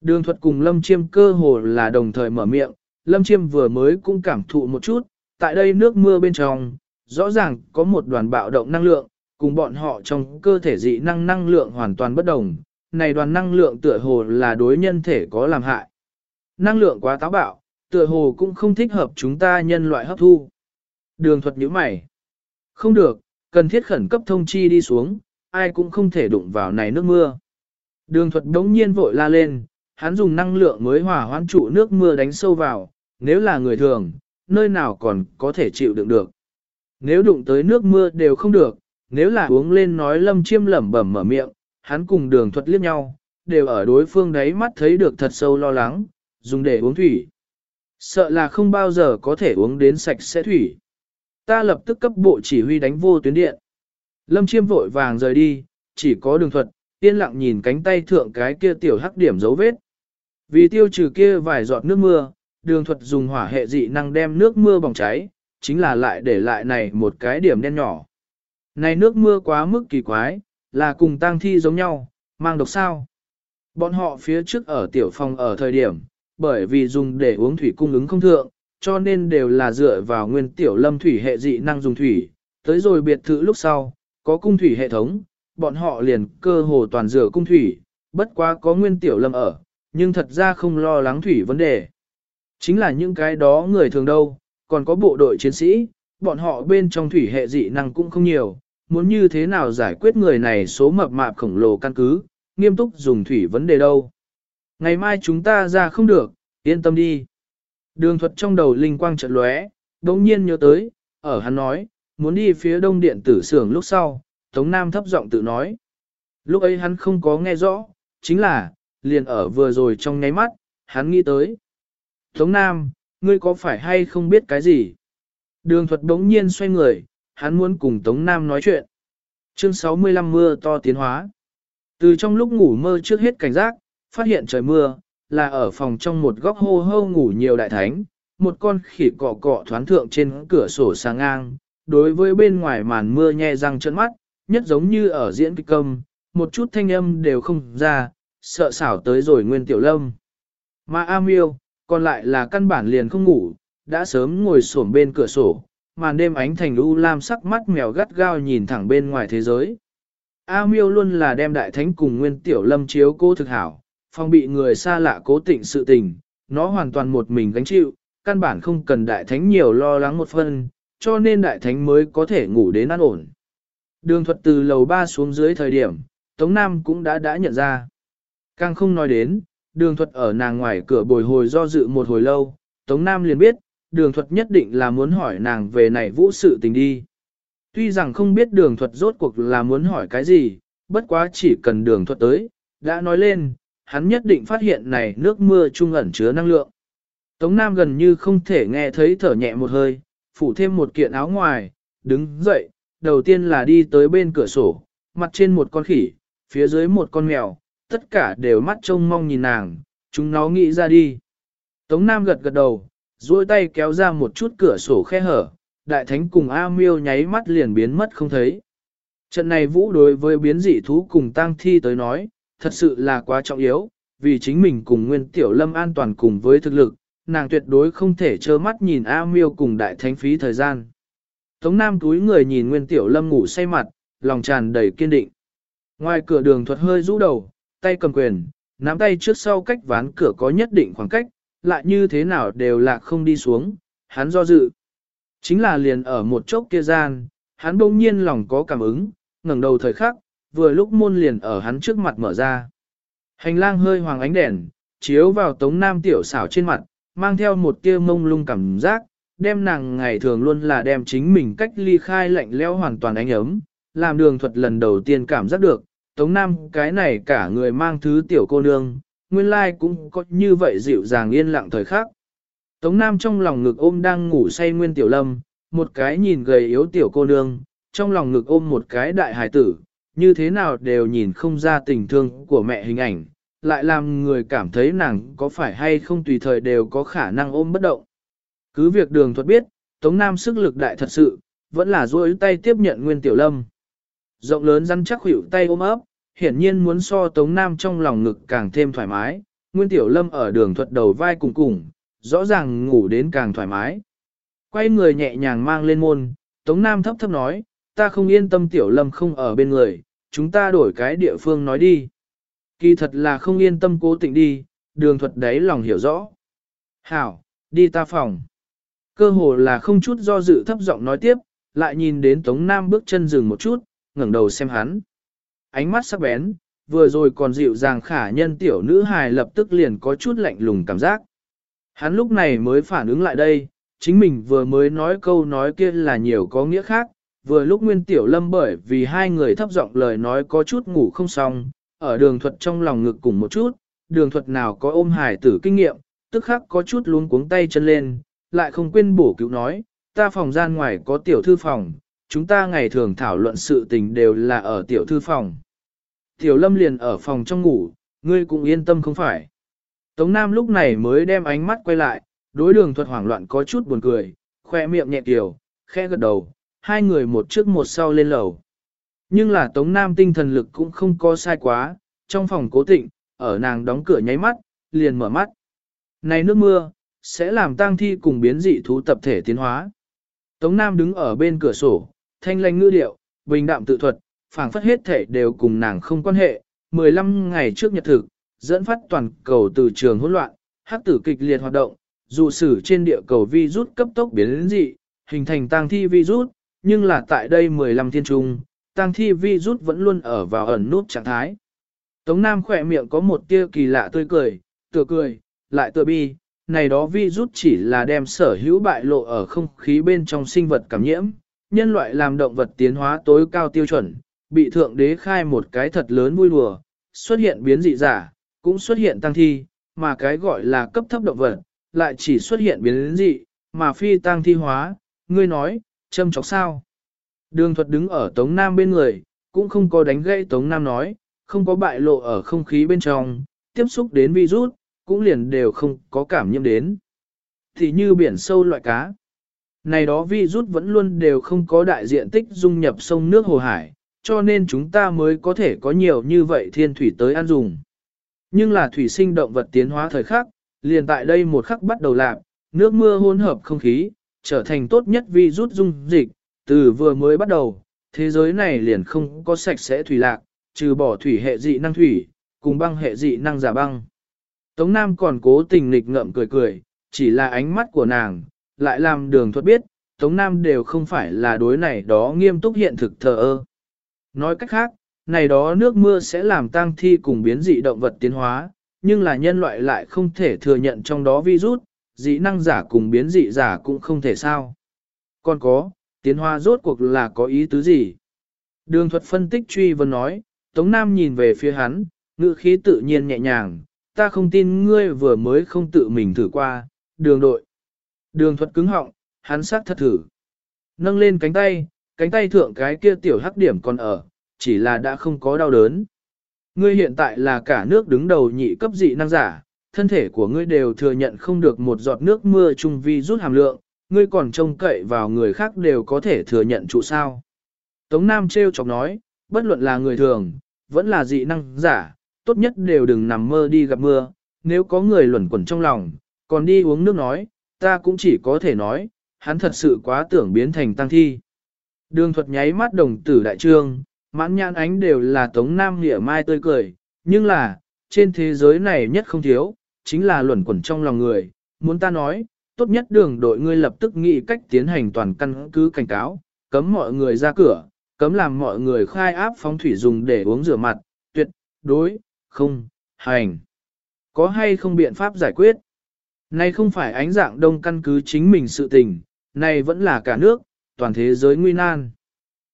Đường thuật cùng Lâm Chiêm cơ hồ là đồng thời mở miệng, Lâm Chiêm vừa mới cũng cảm thụ một chút, tại đây nước mưa bên trong, rõ ràng có một đoàn bạo động năng lượng, cùng bọn họ trong cơ thể dị năng năng lượng hoàn toàn bất đồng, này đoàn năng lượng tựa hồ là đối nhân thể có làm hại. Năng lượng quá táo bạo, tựa hồ cũng không thích hợp chúng ta nhân loại hấp thu. Đường thuật nhíu mày. Không được, cần thiết khẩn cấp thông chi đi xuống, ai cũng không thể đụng vào này nước mưa. Đường thuật đống nhiên vội la lên, hắn dùng năng lượng mới hỏa hoãn trụ nước mưa đánh sâu vào, nếu là người thường, nơi nào còn có thể chịu đựng được. Nếu đụng tới nước mưa đều không được, nếu là uống lên nói lâm chiêm lẩm bẩm mở miệng, hắn cùng đường thuật liếc nhau, đều ở đối phương đấy mắt thấy được thật sâu lo lắng, dùng để uống thủy. Sợ là không bao giờ có thể uống đến sạch sẽ thủy. Ta lập tức cấp bộ chỉ huy đánh vô tuyến điện. Lâm chiêm vội vàng rời đi, chỉ có đường thuật, yên lặng nhìn cánh tay thượng cái kia tiểu hắc điểm dấu vết. Vì tiêu trừ kia vài giọt nước mưa, đường thuật dùng hỏa hệ dị năng đem nước mưa bỏng cháy, chính là lại để lại này một cái điểm đen nhỏ. Này nước mưa quá mức kỳ quái, là cùng tang thi giống nhau, mang độc sao. Bọn họ phía trước ở tiểu phòng ở thời điểm, bởi vì dùng để uống thủy cung ứng không thượng, cho nên đều là dựa vào nguyên tiểu lâm thủy hệ dị năng dùng thủy, tới rồi biệt thự lúc sau, có cung thủy hệ thống, bọn họ liền cơ hồ toàn rửa cung thủy, bất quá có nguyên tiểu lâm ở, nhưng thật ra không lo lắng thủy vấn đề. Chính là những cái đó người thường đâu, còn có bộ đội chiến sĩ, bọn họ bên trong thủy hệ dị năng cũng không nhiều, muốn như thế nào giải quyết người này số mập mạp khổng lồ căn cứ, nghiêm túc dùng thủy vấn đề đâu. Ngày mai chúng ta ra không được, yên tâm đi. Đường thuật trong đầu linh quang chợt lóe, đồng nhiên nhớ tới, ở hắn nói, muốn đi phía đông điện tử xưởng lúc sau, Tống Nam thấp giọng tự nói. Lúc ấy hắn không có nghe rõ, chính là, liền ở vừa rồi trong nháy mắt, hắn nghĩ tới. Tống Nam, ngươi có phải hay không biết cái gì? Đường thuật đống nhiên xoay người, hắn muốn cùng Tống Nam nói chuyện. Chương 65 mưa to tiến hóa. Từ trong lúc ngủ mơ trước hết cảnh giác, phát hiện trời mưa, là ở phòng trong một góc hô hô ngủ nhiều đại thánh, một con khỉ cọ cọ thoán thượng trên cửa sổ sáng ngang, đối với bên ngoài màn mưa nhẹ răng trợn mắt, nhất giống như ở diễn kịch công, một chút thanh âm đều không ra, sợ xảo tới rồi nguyên tiểu lâm. Mà A Miêu, còn lại là căn bản liền không ngủ, đã sớm ngồi xổm bên cửa sổ, màn đêm ánh thành u lam sắc mắt mèo gắt gao nhìn thẳng bên ngoài thế giới. A Miêu luôn là đem đại thánh cùng nguyên tiểu lâm chiếu cô thực hảo, phong bị người xa lạ cố tịnh sự tình, nó hoàn toàn một mình gánh chịu, căn bản không cần đại thánh nhiều lo lắng một phân, cho nên đại thánh mới có thể ngủ đến an ổn. Đường thuật từ lầu ba xuống dưới thời điểm, Tống Nam cũng đã đã nhận ra. Càng không nói đến, đường thuật ở nàng ngoài cửa bồi hồi do dự một hồi lâu, Tống Nam liền biết, đường thuật nhất định là muốn hỏi nàng về này vũ sự tình đi. Tuy rằng không biết đường thuật rốt cuộc là muốn hỏi cái gì, bất quá chỉ cần đường thuật tới, đã nói lên, hắn nhất định phát hiện này nước mưa trung ẩn chứa năng lượng. Tống Nam gần như không thể nghe thấy thở nhẹ một hơi, phủ thêm một kiện áo ngoài, đứng dậy, đầu tiên là đi tới bên cửa sổ, mặt trên một con khỉ, phía dưới một con mèo, tất cả đều mắt trông mong nhìn nàng, chúng nó nghĩ ra đi. Tống Nam gật gật đầu, duỗi tay kéo ra một chút cửa sổ khe hở, đại thánh cùng A miêu nháy mắt liền biến mất không thấy. Trận này vũ đối với biến dị thú cùng tang thi tới nói, thật sự là quá trọng yếu, vì chính mình cùng nguyên tiểu lâm an toàn cùng với thực lực, nàng tuyệt đối không thể trơ mắt nhìn A miêu cùng đại thánh phí thời gian. Tống Nam túi người nhìn nguyên tiểu lâm ngủ say mặt, lòng tràn đầy kiên định. Ngoài cửa đường thuật hơi rũ đầu, tay cầm quyền, nắm tay trước sau cách ván cửa có nhất định khoảng cách, lại như thế nào đều là không đi xuống, hắn do dự. Chính là liền ở một chốc kia gian, hắn bỗng nhiên lòng có cảm ứng, ngẩng đầu thời khắc, vừa lúc môn liền ở hắn trước mặt mở ra. Hành lang hơi hoàng ánh đèn, chiếu vào tống nam tiểu xảo trên mặt, mang theo một tia mông lung cảm giác, đem nàng ngày thường luôn là đem chính mình cách ly khai lạnh lẽo hoàn toàn ánh ấm, làm đường thuật lần đầu tiên cảm giác được, Tống Nam cái này cả người mang thứ tiểu cô nương, nguyên lai cũng có như vậy dịu dàng yên lặng thời khắc. Tống Nam trong lòng ngực ôm đang ngủ say nguyên tiểu lâm, một cái nhìn gầy yếu tiểu cô nương, trong lòng ngực ôm một cái đại hài tử, như thế nào đều nhìn không ra tình thương của mẹ hình ảnh, lại làm người cảm thấy nàng có phải hay không tùy thời đều có khả năng ôm bất động. Cứ việc đường thuật biết, Tống Nam sức lực đại thật sự, vẫn là duỗi tay tiếp nhận Nguyên Tiểu Lâm. Rộng lớn rắn chắc hữu tay ôm ấp, hiển nhiên muốn so Tống Nam trong lòng ngực càng thêm thoải mái. Nguyên Tiểu Lâm ở đường thuật đầu vai cùng cùng, rõ ràng ngủ đến càng thoải mái. Quay người nhẹ nhàng mang lên môn, Tống Nam thấp thấp nói, ta không yên tâm Tiểu Lâm không ở bên người, chúng ta đổi cái địa phương nói đi. Kỳ thật là không yên tâm cố tình đi, đường thuật đấy lòng hiểu rõ. Hảo, đi ta phòng. Cơ hồ là không chút do dự thấp giọng nói tiếp, lại nhìn đến Tống Nam bước chân dừng một chút, ngẩng đầu xem hắn. Ánh mắt sắc bén, vừa rồi còn dịu dàng khả nhân tiểu nữ hài lập tức liền có chút lạnh lùng cảm giác. Hắn lúc này mới phản ứng lại đây, chính mình vừa mới nói câu nói kia là nhiều có nghĩa khác, vừa lúc Nguyên Tiểu Lâm bởi vì hai người thấp giọng lời nói có chút ngủ không xong, ở đường thuật trong lòng ngực cùng một chút, đường thuật nào có ôm hải tử kinh nghiệm, tức khắc có chút luống cuống tay chân lên, lại không quên bổ cứu nói, ta phòng gian ngoài có tiểu thư phòng, chúng ta ngày thường thảo luận sự tình đều là ở tiểu thư phòng. Tiểu lâm liền ở phòng trong ngủ, ngươi cũng yên tâm không phải. Tống Nam lúc này mới đem ánh mắt quay lại, đối đường thuật hoảng loạn có chút buồn cười, khoe miệng nhẹ tiểu, khẽ gật đầu, hai người một trước một sau lên lầu. Nhưng là Tống Nam tinh thần lực cũng không có sai quá, trong phòng cố tịnh, ở nàng đóng cửa nháy mắt, liền mở mắt. Này nước mưa, sẽ làm tang thi cùng biến dị thú tập thể tiến hóa. Tống Nam đứng ở bên cửa sổ, thanh lanh ngữ điệu, bình đạm tự thuật, phảng phất hết thể đều cùng nàng không quan hệ. 15 ngày trước nhật thực, dẫn phát toàn cầu từ trường hỗn loạn, hắc tử kịch liệt hoạt động, dụ sử trên địa cầu vi rút cấp tốc biến dị, hình thành tang thi vi rút nhưng là tại đây 15 thiên trung, tang thi vi rút vẫn luôn ở vào ẩn nút trạng thái. Tống Nam khỏe miệng có một tia kỳ lạ tươi cười, tựa cười, lại tựa bi, này đó vi rút chỉ là đem sở hữu bại lộ ở không khí bên trong sinh vật cảm nhiễm, nhân loại làm động vật tiến hóa tối cao tiêu chuẩn, bị thượng đế khai một cái thật lớn vui đùa, xuất hiện biến dị giả, cũng xuất hiện tăng thi, mà cái gọi là cấp thấp động vật, lại chỉ xuất hiện biến dị, mà phi tăng thi hóa, ngươi nói, châm chọc sao. Đường thuật đứng ở Tống Nam bên người, cũng không có đánh gãy Tống Nam nói, không có bại lộ ở không khí bên trong, tiếp xúc đến virus, cũng liền đều không có cảm nhiễm đến. Thì như biển sâu loại cá. Này đó virus vẫn luôn đều không có đại diện tích dung nhập sông nước hồ hải, cho nên chúng ta mới có thể có nhiều như vậy thiên thủy tới ăn dùng. Nhưng là thủy sinh động vật tiến hóa thời khắc, liền tại đây một khắc bắt đầu lạc, nước mưa hỗn hợp không khí, trở thành tốt nhất vi rút dung dịch, từ vừa mới bắt đầu, thế giới này liền không có sạch sẽ thủy lạc, trừ bỏ thủy hệ dị năng thủy, cùng băng hệ dị năng giả băng. Tống Nam còn cố tình nghịch ngợm cười cười, chỉ là ánh mắt của nàng, lại làm đường thuật biết, Tống Nam đều không phải là đối này đó nghiêm túc hiện thực thờ ơ. Nói cách khác, này đó nước mưa sẽ làm tang thi cùng biến dị động vật tiến hóa, nhưng là nhân loại lại không thể thừa nhận trong đó virus, dị năng giả cùng biến dị giả cũng không thể sao. Còn có, tiến hóa rốt cuộc là có ý tứ gì? Đường thuật phân tích truy vấn nói, Tống Nam nhìn về phía hắn, ngữ khí tự nhiên nhẹ nhàng, ta không tin ngươi vừa mới không tự mình thử qua, đường đội. Đường thuật cứng họng, hắn sắc thật thử. Nâng lên cánh tay, cánh tay thượng cái kia tiểu hắc điểm còn ở, chỉ là đã không có đau đớn. Ngươi hiện tại là cả nước đứng đầu nhị cấp dị năng giả, thân thể của ngươi đều thừa nhận không được một giọt nước mưa trung vi rút hàm lượng, ngươi còn trông cậy vào người khác đều có thể thừa nhận trụ sao. Tống Nam treo chọc nói, bất luận là người thường, vẫn là dị năng giả, tốt nhất đều đừng nằm mơ đi gặp mưa, nếu có người luẩn quẩn trong lòng, còn đi uống nước nói, ta cũng chỉ có thể nói, hắn thật sự quá tưởng biến thành tăng thi. Đường thuật nháy mắt đồng tử đại trương, mãn nhãn ánh đều là tống nam nghĩa mai tươi cười, nhưng là, trên thế giới này nhất không thiếu, chính là luẩn quẩn trong lòng người, muốn ta nói, tốt nhất đường đội ngươi lập tức nghĩ cách tiến hành toàn căn cứ cảnh cáo, cấm mọi người ra cửa, cấm làm mọi người khai áp phóng thủy dùng để uống rửa mặt, tuyệt, đối, không, hành. Có hay không biện pháp giải quyết? Này không phải ánh dạng đông căn cứ chính mình sự tình, này vẫn là cả nước, toàn thế giới nguy nan.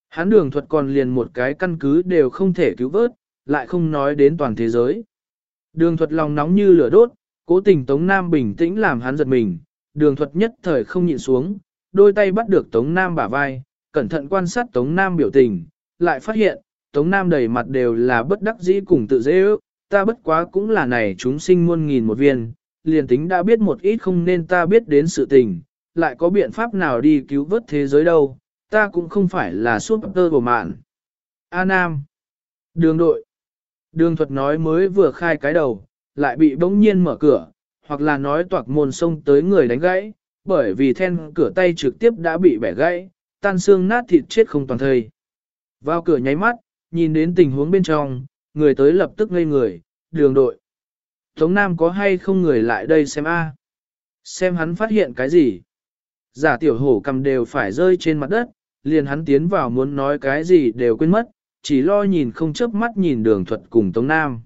Hán đường thuật còn liền một cái căn cứ đều không thể cứu vớt, lại không nói đến toàn thế giới. Đường thuật lòng nóng như lửa đốt, cố tình Tống Nam bình tĩnh làm hắn giật mình, đường thuật nhất thời không nhịn xuống, đôi tay bắt được Tống Nam bả vai, cẩn thận quan sát Tống Nam biểu tình, lại phát hiện, Tống Nam đầy mặt đều là bất đắc dĩ cùng tự dễ ước, ta bất quá cũng là này chúng sinh muôn nghìn một viên, liền tính đã biết một ít không nên ta biết đến sự tình, lại có biện pháp nào đi cứu vớt thế giới đâu, ta cũng không phải là suốt tơ của mạn. A Nam Đường đội Đường thuật nói mới vừa khai cái đầu, lại bị bỗng nhiên mở cửa, hoặc là nói toạc môn sông tới người đánh gãy, bởi vì then cửa tay trực tiếp đã bị bẻ gãy, tan xương nát thịt chết không toàn thời. Vào cửa nháy mắt, nhìn đến tình huống bên trong, người tới lập tức ngây người, đường đội. Tống Nam có hay không người lại đây xem a? Xem hắn phát hiện cái gì? Giả tiểu hổ cầm đều phải rơi trên mặt đất, liền hắn tiến vào muốn nói cái gì đều quên mất, chỉ lo nhìn không chớp mắt nhìn đường thuật cùng Tống Nam.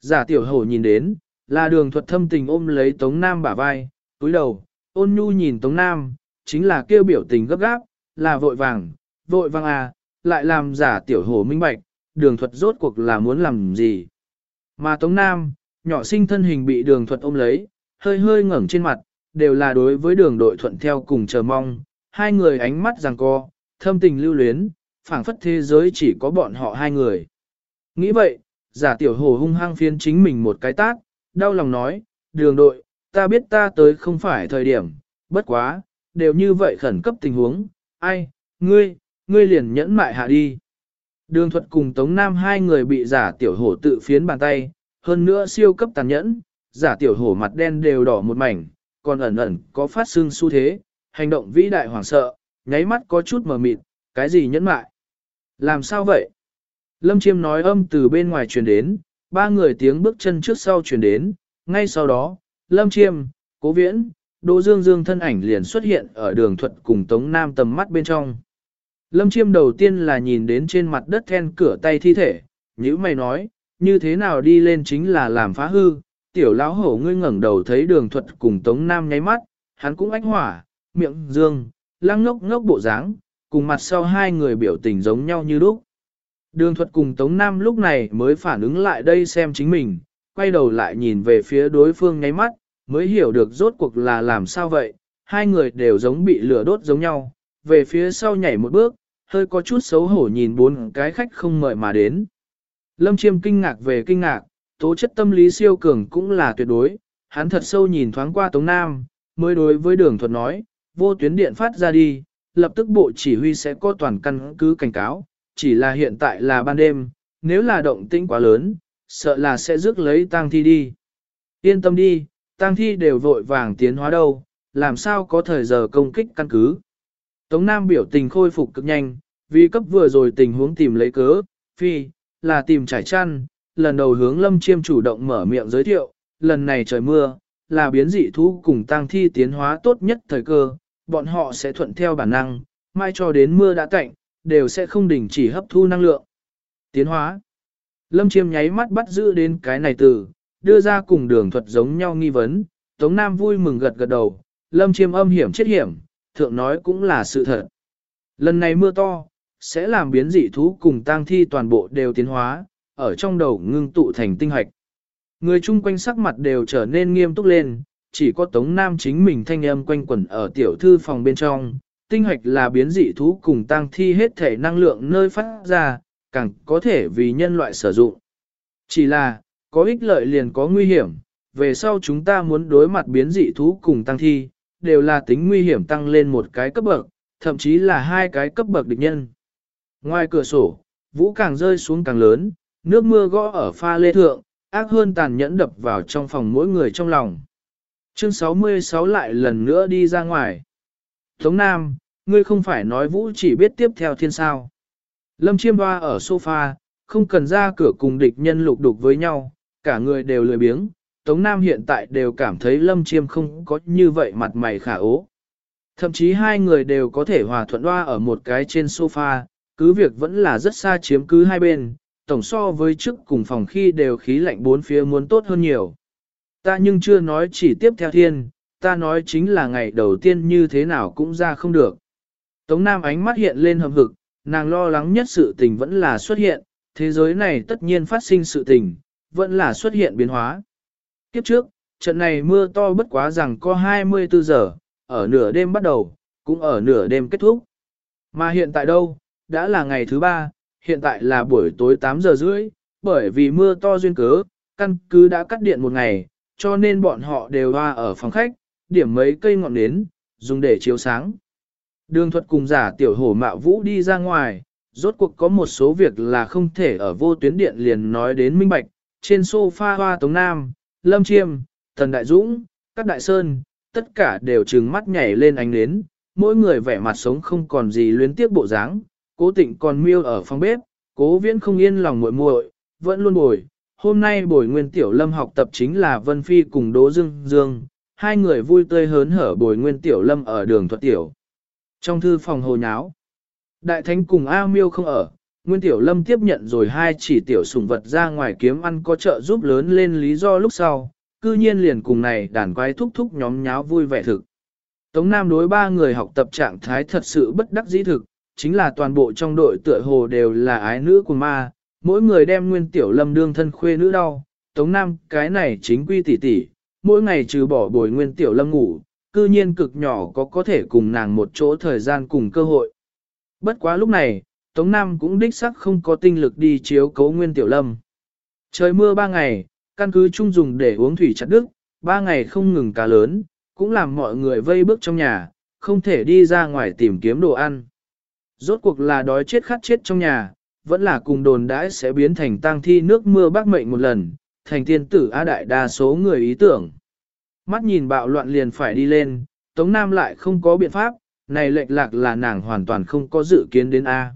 Giả tiểu hổ nhìn đến, là đường thuật thâm tình ôm lấy Tống Nam bả vai, túi đầu, ôn nhu nhìn Tống Nam, chính là kêu biểu tình gấp gáp, là vội vàng, vội vàng à, lại làm giả tiểu hổ minh bạch, đường thuật rốt cuộc là muốn làm gì. Mà Tống Nam, nhỏ sinh thân hình bị đường thuật ôm lấy, hơi hơi ngẩng trên mặt, đều là đối với đường đội thuận theo cùng chờ mong, hai người ánh mắt giằng co, thâm tình lưu luyến, phảng phất thế giới chỉ có bọn họ hai người. Nghĩ vậy, giả tiểu hồ hung hăng phiến chính mình một cái tát, đau lòng nói, đường đội, ta biết ta tới không phải thời điểm, bất quá, đều như vậy khẩn cấp tình huống, ai, ngươi, ngươi liền nhẫn mại hạ đi. Đường thuật cùng Tống Nam hai người bị giả tiểu hổ tự phiến bàn tay, hơn nữa siêu cấp tàn nhẫn, giả tiểu hổ mặt đen đều đỏ một mảnh, còn ẩn ẩn có phát xương xu thế, hành động vĩ đại hoảng sợ, nháy mắt có chút mờ mịt, cái gì nhẫn mại. Làm sao vậy? Lâm Chiêm nói âm từ bên ngoài truyền đến, ba người tiếng bước chân trước sau truyền đến, ngay sau đó, Lâm Chiêm, Cố Viễn, Đỗ Dương Dương thân ảnh liền xuất hiện ở đường thuật cùng Tống Nam tầm mắt bên trong. Lâm Chiêm đầu tiên là nhìn đến trên mặt đất then cửa tay thi thể, như mày nói, như thế nào đi lên chính là làm phá hư, tiểu lão hổ ngươi ngẩng đầu thấy đường thuật cùng Tống Nam nháy mắt, hắn cũng ánh hỏa, miệng dương, lăng ngốc ngốc bộ dáng, cùng mặt sau hai người biểu tình giống nhau như lúc. Đường thuật cùng Tống Nam lúc này mới phản ứng lại đây xem chính mình, quay đầu lại nhìn về phía đối phương ngáy mắt, mới hiểu được rốt cuộc là làm sao vậy, hai người đều giống bị lửa đốt giống nhau, về phía sau nhảy một bước, hơi có chút xấu hổ nhìn bốn cái khách không mời mà đến. Lâm Chiêm kinh ngạc về kinh ngạc, tố chất tâm lý siêu cường cũng là tuyệt đối, hắn thật sâu nhìn thoáng qua Tống Nam, mới đối với đường thuật nói, vô tuyến điện phát ra đi, lập tức bộ chỉ huy sẽ có toàn căn cứ cảnh cáo, chỉ là hiện tại là ban đêm, nếu là động tĩnh quá lớn, sợ là sẽ rước lấy tang thi đi. Yên tâm đi, tang thi đều vội vàng tiến hóa đâu, làm sao có thời giờ công kích căn cứ. Tống Nam biểu tình khôi phục cực nhanh, vì cấp vừa rồi tình huống tìm lấy cớ, phi, là tìm trải chăn, lần đầu hướng lâm chiêm chủ động mở miệng giới thiệu, lần này trời mưa, là biến dị thú cùng tang thi tiến hóa tốt nhất thời cơ, bọn họ sẽ thuận theo bản năng, mai cho đến mưa đã tạnh, đều sẽ không đình chỉ hấp thu năng lượng. Tiến hóa. Lâm chiêm nháy mắt bắt giữ đến cái này từ, đưa ra cùng đường thuật giống nhau nghi vấn, Tống Nam vui mừng gật gật đầu, Lâm chiêm âm hiểm chết hiểm, thượng nói cũng là sự thật. Lần này mưa to, sẽ làm biến dị thú cùng tang thi toàn bộ đều tiến hóa, ở trong đầu ngưng tụ thành tinh hoạch. Người chung quanh sắc mặt đều trở nên nghiêm túc lên, chỉ có Tống Nam chính mình thanh âm quanh quẩn ở tiểu thư phòng bên trong. Tinh hoạch là biến dị thú cùng tăng thi hết thể năng lượng nơi phát ra, càng có thể vì nhân loại sử dụng. Chỉ là, có ích lợi liền có nguy hiểm, về sau chúng ta muốn đối mặt biến dị thú cùng tăng thi, đều là tính nguy hiểm tăng lên một cái cấp bậc, thậm chí là hai cái cấp bậc địch nhân. Ngoài cửa sổ, vũ càng rơi xuống càng lớn, nước mưa gõ ở pha lê thượng, ác hơn tàn nhẫn đập vào trong phòng mỗi người trong lòng. Chương 66 lại lần nữa đi ra ngoài. Tống Nam, ngươi không phải nói vũ chỉ biết tiếp theo thiên sao. Lâm chiêm hoa ở sofa, không cần ra cửa cùng địch nhân lục đục với nhau, cả người đều lười biếng. Tống Nam hiện tại đều cảm thấy Lâm chiêm không có như vậy mặt mày khả ố. Thậm chí hai người đều có thể hòa thuận hoa ở một cái trên sofa, cứ việc vẫn là rất xa chiếm cứ hai bên, tổng so với trước cùng phòng khi đều khí lạnh bốn phía muốn tốt hơn nhiều. Ta nhưng chưa nói chỉ tiếp theo thiên, ta nói chính là ngày đầu tiên như thế nào cũng ra không được. Tống Nam ánh mắt hiện lên hầm hực, nàng lo lắng nhất sự tình vẫn là xuất hiện, thế giới này tất nhiên phát sinh sự tình, vẫn là xuất hiện biến hóa. Kiếp trước, trận này mưa to bất quá rằng có 24 giờ, ở nửa đêm bắt đầu, cũng ở nửa đêm kết thúc. Mà hiện tại đâu, đã là ngày thứ ba, hiện tại là buổi tối 8 giờ rưỡi, bởi vì mưa to duyên cớ, căn cứ đã cắt điện một ngày, cho nên bọn họ đều hoa ở phòng khách, điểm mấy cây ngọn nến, dùng để chiếu sáng. Đường thuật cùng giả tiểu hổ mạo vũ đi ra ngoài, rốt cuộc có một số việc là không thể ở vô tuyến điện liền nói đến minh bạch, trên sofa hoa Tống Nam, Lâm Chiêm, Thần Đại Dũng, các đại sơn, tất cả đều trừng mắt nhảy lên ánh nến, mỗi người vẻ mặt sống không còn gì luyến tiếc bộ dáng, cố tịnh còn miêu ở phòng bếp, cố viễn không yên lòng muội muội, vẫn luôn bồi. Hôm nay bồi nguyên tiểu lâm học tập chính là Vân Phi cùng Đỗ Dương Dương, hai người vui tươi hớn hở bồi nguyên tiểu lâm ở đường thuật tiểu. Trong thư phòng hồ nháo, đại thánh cùng A miêu không ở, nguyên tiểu lâm tiếp nhận rồi hai chỉ tiểu sùng vật ra ngoài kiếm ăn có trợ giúp lớn lên lý do lúc sau, cư nhiên liền cùng này đàn quái thúc thúc nhóm nháo vui vẻ thực. Tống Nam đối ba người học tập trạng thái thật sự bất đắc dĩ thực, chính là toàn bộ trong đội tựa hồ đều là ái nữ của ma, mỗi người đem nguyên tiểu lâm đương thân khuê nữ đau, tống nam cái này chính quy tỷ tỷ, mỗi ngày trừ bỏ bồi nguyên tiểu lâm ngủ, cư nhiên cực nhỏ có có thể cùng nàng một chỗ thời gian cùng cơ hội. Bất quá lúc này, Tống Nam cũng đích sắc không có tinh lực đi chiếu cấu nguyên tiểu lâm. Trời mưa ba ngày, căn cứ chung dùng để uống thủy chặt đức, ba ngày không ngừng cá lớn, cũng làm mọi người vây bước trong nhà, không thể đi ra ngoài tìm kiếm đồ ăn. Rốt cuộc là đói chết khát chết trong nhà, vẫn là cùng đồn đãi sẽ biến thành tang thi nước mưa bác mệnh một lần, thành tiên tử A đại đa số người ý tưởng. Mắt nhìn bạo loạn liền phải đi lên, Tống Nam lại không có biện pháp, này lệch lạc là nàng hoàn toàn không có dự kiến đến A.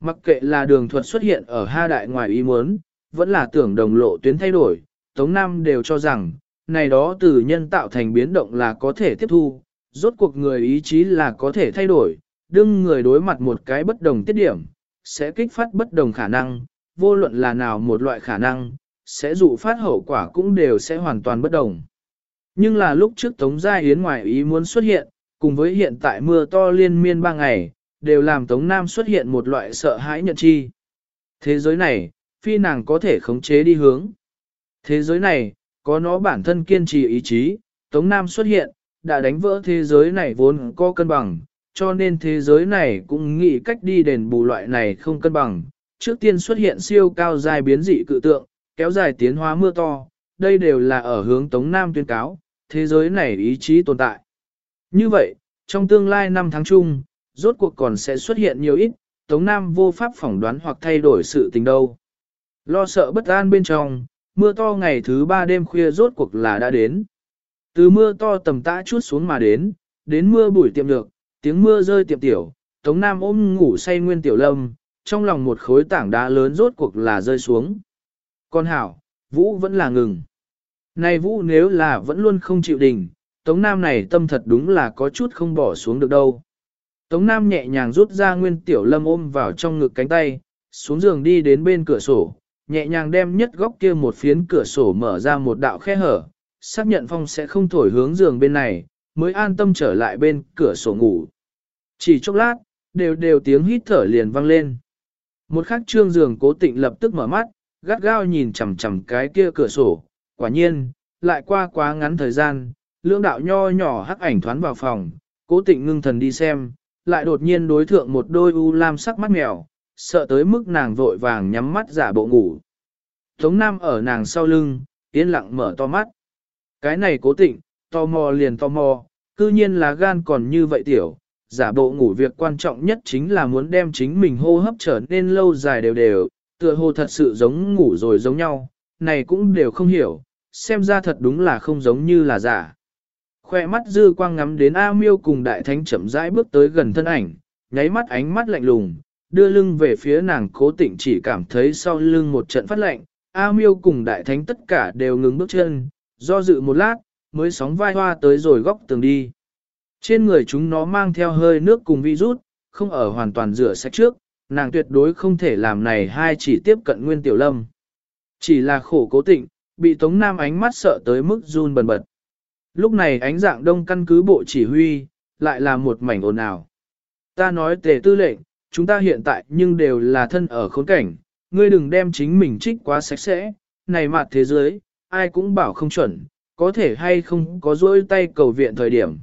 Mặc kệ là đường thuật xuất hiện ở ha đại ngoài ý muốn, vẫn là tưởng đồng lộ tuyến thay đổi, Tống Nam đều cho rằng, này đó từ nhân tạo thành biến động là có thể tiếp thu, rốt cuộc người ý chí là có thể thay đổi, đương người đối mặt một cái bất đồng tiết điểm, sẽ kích phát bất đồng khả năng, vô luận là nào một loại khả năng, sẽ dụ phát hậu quả cũng đều sẽ hoàn toàn bất đồng. Nhưng là lúc trước Tống Gia Yến ngoài ý muốn xuất hiện, cùng với hiện tại mưa to liên miên ba ngày, đều làm Tống Nam xuất hiện một loại sợ hãi nhận chi. Thế giới này, phi nàng có thể khống chế đi hướng. Thế giới này, có nó bản thân kiên trì ý chí, Tống Nam xuất hiện, đã đánh vỡ thế giới này vốn có cân bằng, cho nên thế giới này cũng nghĩ cách đi đền bù loại này không cân bằng. Trước tiên xuất hiện siêu cao dài biến dị cự tượng, kéo dài tiến hóa mưa to, đây đều là ở hướng Tống Nam tuyên cáo, thế giới này ý chí tồn tại. Như vậy, trong tương lai năm tháng chung, rốt cuộc còn sẽ xuất hiện nhiều ít, Tống Nam vô pháp phỏng đoán hoặc thay đổi sự tình đâu. Lo sợ bất an bên trong, mưa to ngày thứ ba đêm khuya rốt cuộc là đã đến. Từ mưa to tầm tã chút xuống mà đến, đến mưa bụi tiệm được, tiếng mưa rơi tiệm tiểu, Tống Nam ôm ngủ say nguyên tiểu lâm, trong lòng một khối tảng đá lớn rốt cuộc là rơi xuống. Con hảo, Vũ vẫn là ngừng. Này Vũ nếu là vẫn luôn không chịu đình, Tống Nam này tâm thật đúng là có chút không bỏ xuống được đâu. Tống Nam nhẹ nhàng rút ra nguyên tiểu lâm ôm vào trong ngực cánh tay, xuống giường đi đến bên cửa sổ, nhẹ nhàng đem nhất góc kia một phiến cửa sổ mở ra một đạo khe hở, xác nhận phong sẽ không thổi hướng giường bên này, mới an tâm trở lại bên cửa sổ ngủ. Chỉ chốc lát, đều đều tiếng hít thở liền vang lên. Một khắc trương giường cố tịnh lập tức mở mắt, gắt gao nhìn chằm chằm cái kia cửa sổ, quả nhiên, lại qua quá ngắn thời gian, lưỡng đạo nho nhỏ hắc ảnh thoán vào phòng, cố tịnh ngưng thần đi xem, lại đột nhiên đối thượng một đôi u lam sắc mắt mèo, sợ tới mức nàng vội vàng nhắm mắt giả bộ ngủ. Tống Nam ở nàng sau lưng, yên lặng mở to mắt. Cái này cố tịnh, to mò liền to mò, cư nhiên là gan còn như vậy tiểu, giả bộ ngủ việc quan trọng nhất chính là muốn đem chính mình hô hấp trở nên lâu dài đều đều, tựa hồ thật sự giống ngủ rồi giống nhau, này cũng đều không hiểu, xem ra thật đúng là không giống như là giả. Khoe mắt dư quang ngắm đến A miêu cùng đại thánh chậm rãi bước tới gần thân ảnh, nháy mắt ánh mắt lạnh lùng, đưa lưng về phía nàng cố tịnh chỉ cảm thấy sau lưng một trận phát lạnh, A miêu cùng đại thánh tất cả đều ngừng bước chân, do dự một lát, mới sóng vai hoa tới rồi góc tường đi. Trên người chúng nó mang theo hơi nước cùng virus, không ở hoàn toàn rửa sạch trước, nàng tuyệt đối không thể làm này hai chỉ tiếp cận nguyên tiểu lâm. Chỉ là khổ cố tịnh, bị Tống Nam ánh mắt sợ tới mức run bần bật. Lúc này ánh dạng đông căn cứ bộ chỉ huy, lại là một mảnh ồn ào. Ta nói tề tư lệnh, chúng ta hiện tại nhưng đều là thân ở khốn cảnh, ngươi đừng đem chính mình trích quá sạch sẽ, này mặt thế giới, ai cũng bảo không chuẩn, có thể hay không có dỗi tay cầu viện thời điểm.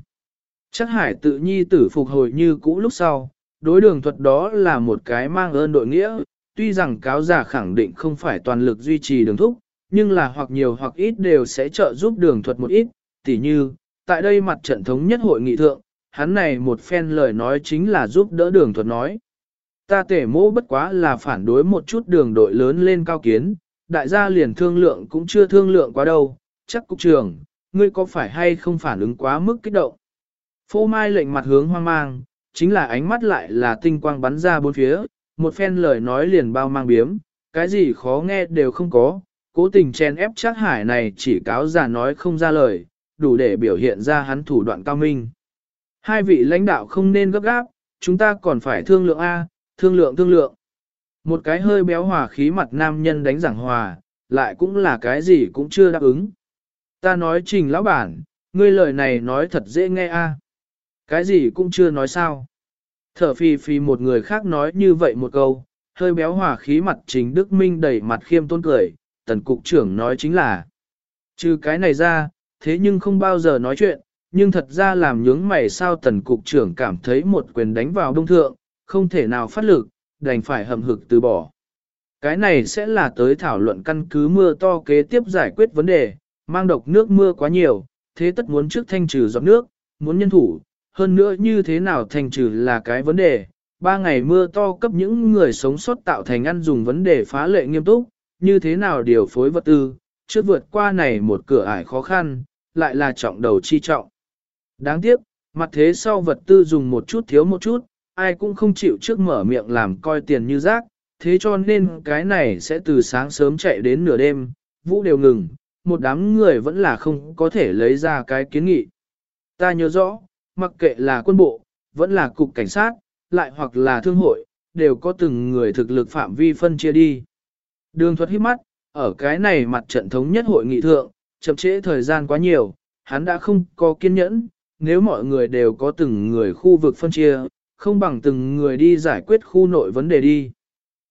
Chắc hải tự nhi tử phục hồi như cũ lúc sau, đối đường thuật đó là một cái mang ơn đội nghĩa, tuy rằng cáo giả khẳng định không phải toàn lực duy trì đường thúc, nhưng là hoặc nhiều hoặc ít đều sẽ trợ giúp đường thuật một ít, tỉ như, tại đây mặt trận thống nhất hội nghị thượng, hắn này một phen lời nói chính là giúp đỡ đường thuật nói. Ta tể mô bất quá là phản đối một chút đường đội lớn lên cao kiến, đại gia liền thương lượng cũng chưa thương lượng quá đâu, chắc cục trường, ngươi có phải hay không phản ứng quá mức kích động. Phô mai lệnh mặt hướng hoang mang, chính là ánh mắt lại là tinh quang bắn ra bốn phía, một phen lời nói liền bao mang biếm, cái gì khó nghe đều không có, cố tình chen ép chắc hải này chỉ cáo giả nói không ra lời, đủ để biểu hiện ra hắn thủ đoạn cao minh. Hai vị lãnh đạo không nên gấp gáp, chúng ta còn phải thương lượng A, thương lượng thương lượng. Một cái hơi béo hòa khí mặt nam nhân đánh giảng hòa, lại cũng là cái gì cũng chưa đáp ứng. Ta nói trình lão bản, ngươi lời này nói thật dễ nghe a. Cái gì cũng chưa nói sao. Thở phì phì một người khác nói như vậy một câu, hơi béo hòa khí mặt chính Đức Minh đẩy mặt khiêm tôn cười, tần cục trưởng nói chính là. Trừ cái này ra, thế nhưng không bao giờ nói chuyện, nhưng thật ra làm nhướng mày sao tần cục trưởng cảm thấy một quyền đánh vào đông thượng, không thể nào phát lực, đành phải hầm hực từ bỏ. Cái này sẽ là tới thảo luận căn cứ mưa to kế tiếp giải quyết vấn đề, mang độc nước mưa quá nhiều, thế tất muốn trước thanh trừ giọt nước, muốn nhân thủ, hơn nữa như thế nào thành trừ là cái vấn đề, ba ngày mưa to cấp những người sống sót tạo thành ăn dùng vấn đề phá lệ nghiêm túc, như thế nào điều phối vật tư, trước vượt qua này một cửa ải khó khăn, lại là trọng đầu chi trọng. Đáng tiếc, mặt thế sau vật tư dùng một chút thiếu một chút, ai cũng không chịu trước mở miệng làm coi tiền như rác, thế cho nên cái này sẽ từ sáng sớm chạy đến nửa đêm, vũ đều ngừng, một đám người vẫn là không có thể lấy ra cái kiến nghị. Ta nhớ rõ, mặc kệ là quân bộ, vẫn là cục cảnh sát, lại hoặc là thương hội, đều có từng người thực lực phạm vi phân chia đi. Đường thuật hít mắt, ở cái này mặt trận thống nhất hội nghị thượng, chậm trễ thời gian quá nhiều, hắn đã không có kiên nhẫn, nếu mọi người đều có từng người khu vực phân chia, không bằng từng người đi giải quyết khu nội vấn đề đi.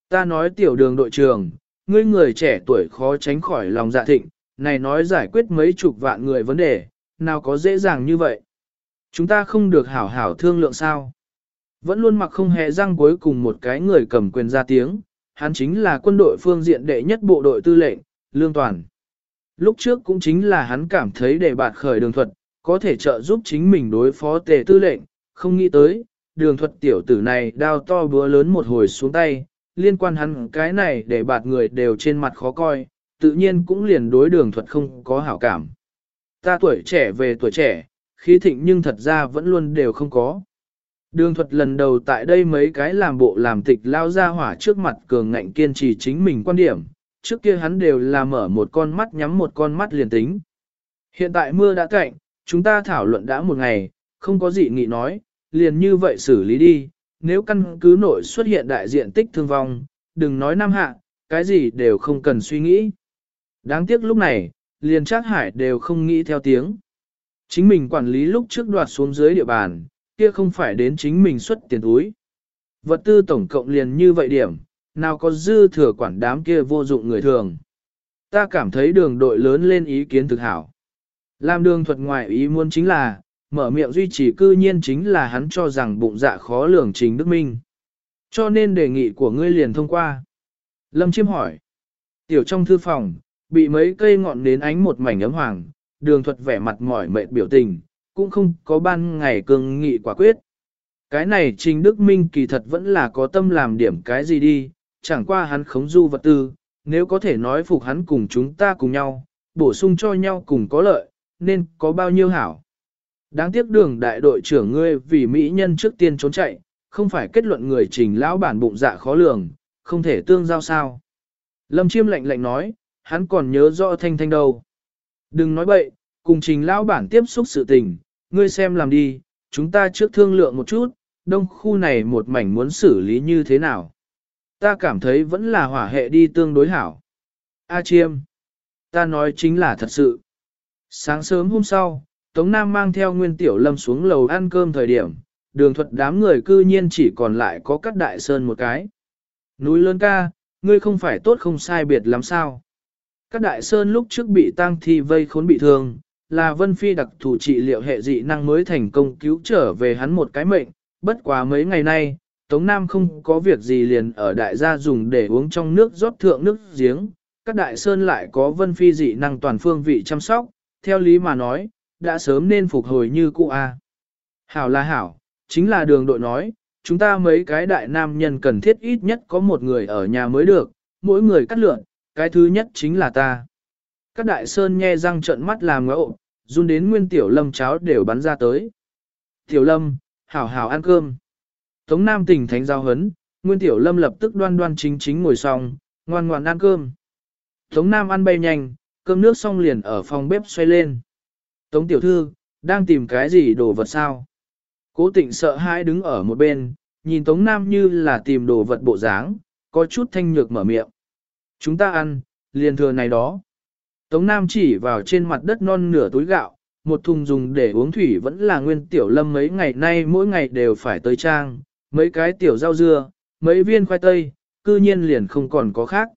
Ta nói tiểu đường đội trưởng, ngươi người trẻ tuổi khó tránh khỏi lòng dạ thịnh, này nói giải quyết mấy chục vạn người vấn đề, nào có dễ dàng như vậy. Chúng ta không được hảo hảo thương lượng sao. Vẫn luôn mặc không hề răng cuối cùng một cái người cầm quyền ra tiếng, hắn chính là quân đội phương diện đệ nhất bộ đội tư lệnh, Lương Toàn. Lúc trước cũng chính là hắn cảm thấy để bạt khởi đường thuật, có thể trợ giúp chính mình đối phó tề tư lệnh, không nghĩ tới, đường thuật tiểu tử này đao to búa lớn một hồi xuống tay, liên quan hắn cái này để bạt người đều trên mặt khó coi, tự nhiên cũng liền đối đường thuật không có hảo cảm. Ta tuổi trẻ về tuổi trẻ, khí thịnh nhưng thật ra vẫn luôn đều không có. Đường thuật lần đầu tại đây mấy cái làm bộ làm tịch lao ra hỏa trước mặt cường ngạnh kiên trì chính mình quan điểm, trước kia hắn đều là mở một con mắt nhắm một con mắt liền tính. Hiện tại mưa đã cạnh, chúng ta thảo luận đã một ngày, không có gì nghị nói, liền như vậy xử lý đi, nếu căn cứ nội xuất hiện đại diện tích thương vong, đừng nói nam hạ, cái gì đều không cần suy nghĩ. Đáng tiếc lúc này, liền Trác Hải đều không nghĩ theo tiếng. Chính mình quản lý lúc trước đoạt xuống dưới địa bàn, kia không phải đến chính mình xuất tiền túi. Vật tư tổng cộng liền như vậy điểm, nào có dư thừa quản đám kia vô dụng người thường. Ta cảm thấy đường đội lớn lên ý kiến thực hảo. Làm đường thuật ngoại ý muốn chính là, mở miệng duy trì cư nhiên chính là hắn cho rằng bụng dạ khó lường trình Đức Minh. Cho nên đề nghị của ngươi liền thông qua. Lâm Chiêm hỏi. Tiểu trong thư phòng, bị mấy cây ngọn nến ánh một mảnh ấm hoàng, đường thuật vẻ mặt mỏi mệt biểu tình, cũng không có ban ngày cường nghị quả quyết. Cái này Trình Đức Minh kỳ thật vẫn là có tâm làm điểm cái gì đi, chẳng qua hắn khống du vật tư, nếu có thể nói phục hắn cùng chúng ta cùng nhau, bổ sung cho nhau cùng có lợi, nên có bao nhiêu hảo. Đáng tiếc đường đại đội trưởng ngươi vì mỹ nhân trước tiên trốn chạy, không phải kết luận người trình lão bản bụng dạ khó lường, không thể tương giao sao. Lâm Chiêm lạnh lạnh nói, hắn còn nhớ rõ thanh thanh đâu. Đừng nói bậy, cùng trình lão bản tiếp xúc sự tình, ngươi xem làm đi, chúng ta trước thương lượng một chút, đông khu này một mảnh muốn xử lý như thế nào. Ta cảm thấy vẫn là hỏa hệ đi tương đối hảo. A chiêm, ta nói chính là thật sự. Sáng sớm hôm sau, Tống Nam mang theo Nguyên Tiểu Lâm xuống lầu ăn cơm thời điểm, đường thuật đám người cư nhiên chỉ còn lại có cắt đại sơn một cái. Núi lớn ca, ngươi không phải tốt không sai biệt lắm sao. Các đại sơn lúc trước bị tang thi vây khốn bị thương, là Vân Phi đặc thủ trị liệu hệ dị năng mới thành công cứu trở về hắn một cái mệnh, bất quá mấy ngày nay, Tống Nam không có việc gì liền ở đại gia dùng để uống trong nước rót thượng nước giếng, các đại sơn lại có Vân Phi dị năng toàn phương vị chăm sóc, theo lý mà nói, đã sớm nên phục hồi như cũ A. Hảo là hảo, chính là đường đội nói, chúng ta mấy cái đại nam nhân cần thiết ít nhất có một người ở nhà mới được, mỗi người cắt lượn, cái thứ nhất chính là ta. Các đại sơn nhe răng trợn mắt làm ngẫu, run đến nguyên tiểu lâm cháo đều bắn ra tới. Tiểu lâm, hảo hảo ăn cơm. Tống Nam tỉnh thánh giao hấn, nguyên tiểu lâm lập tức đoan đoan chính chính ngồi xong, ngoan ngoan ăn cơm. Tống Nam ăn bay nhanh, cơm nước xong liền ở phòng bếp xoay lên. Tống tiểu thư, đang tìm cái gì đồ vật sao? Cố tịnh sợ hãi đứng ở một bên, nhìn Tống Nam như là tìm đồ vật bộ dáng, có chút thanh nhược mở miệng. Chúng ta ăn, liền thừa này đó. Tống Nam chỉ vào trên mặt đất non nửa túi gạo, một thùng dùng để uống thủy vẫn là nguyên tiểu lâm mấy ngày nay mỗi ngày đều phải tới trang, mấy cái tiểu rau dưa, mấy viên khoai tây, cư nhiên liền không còn có khác.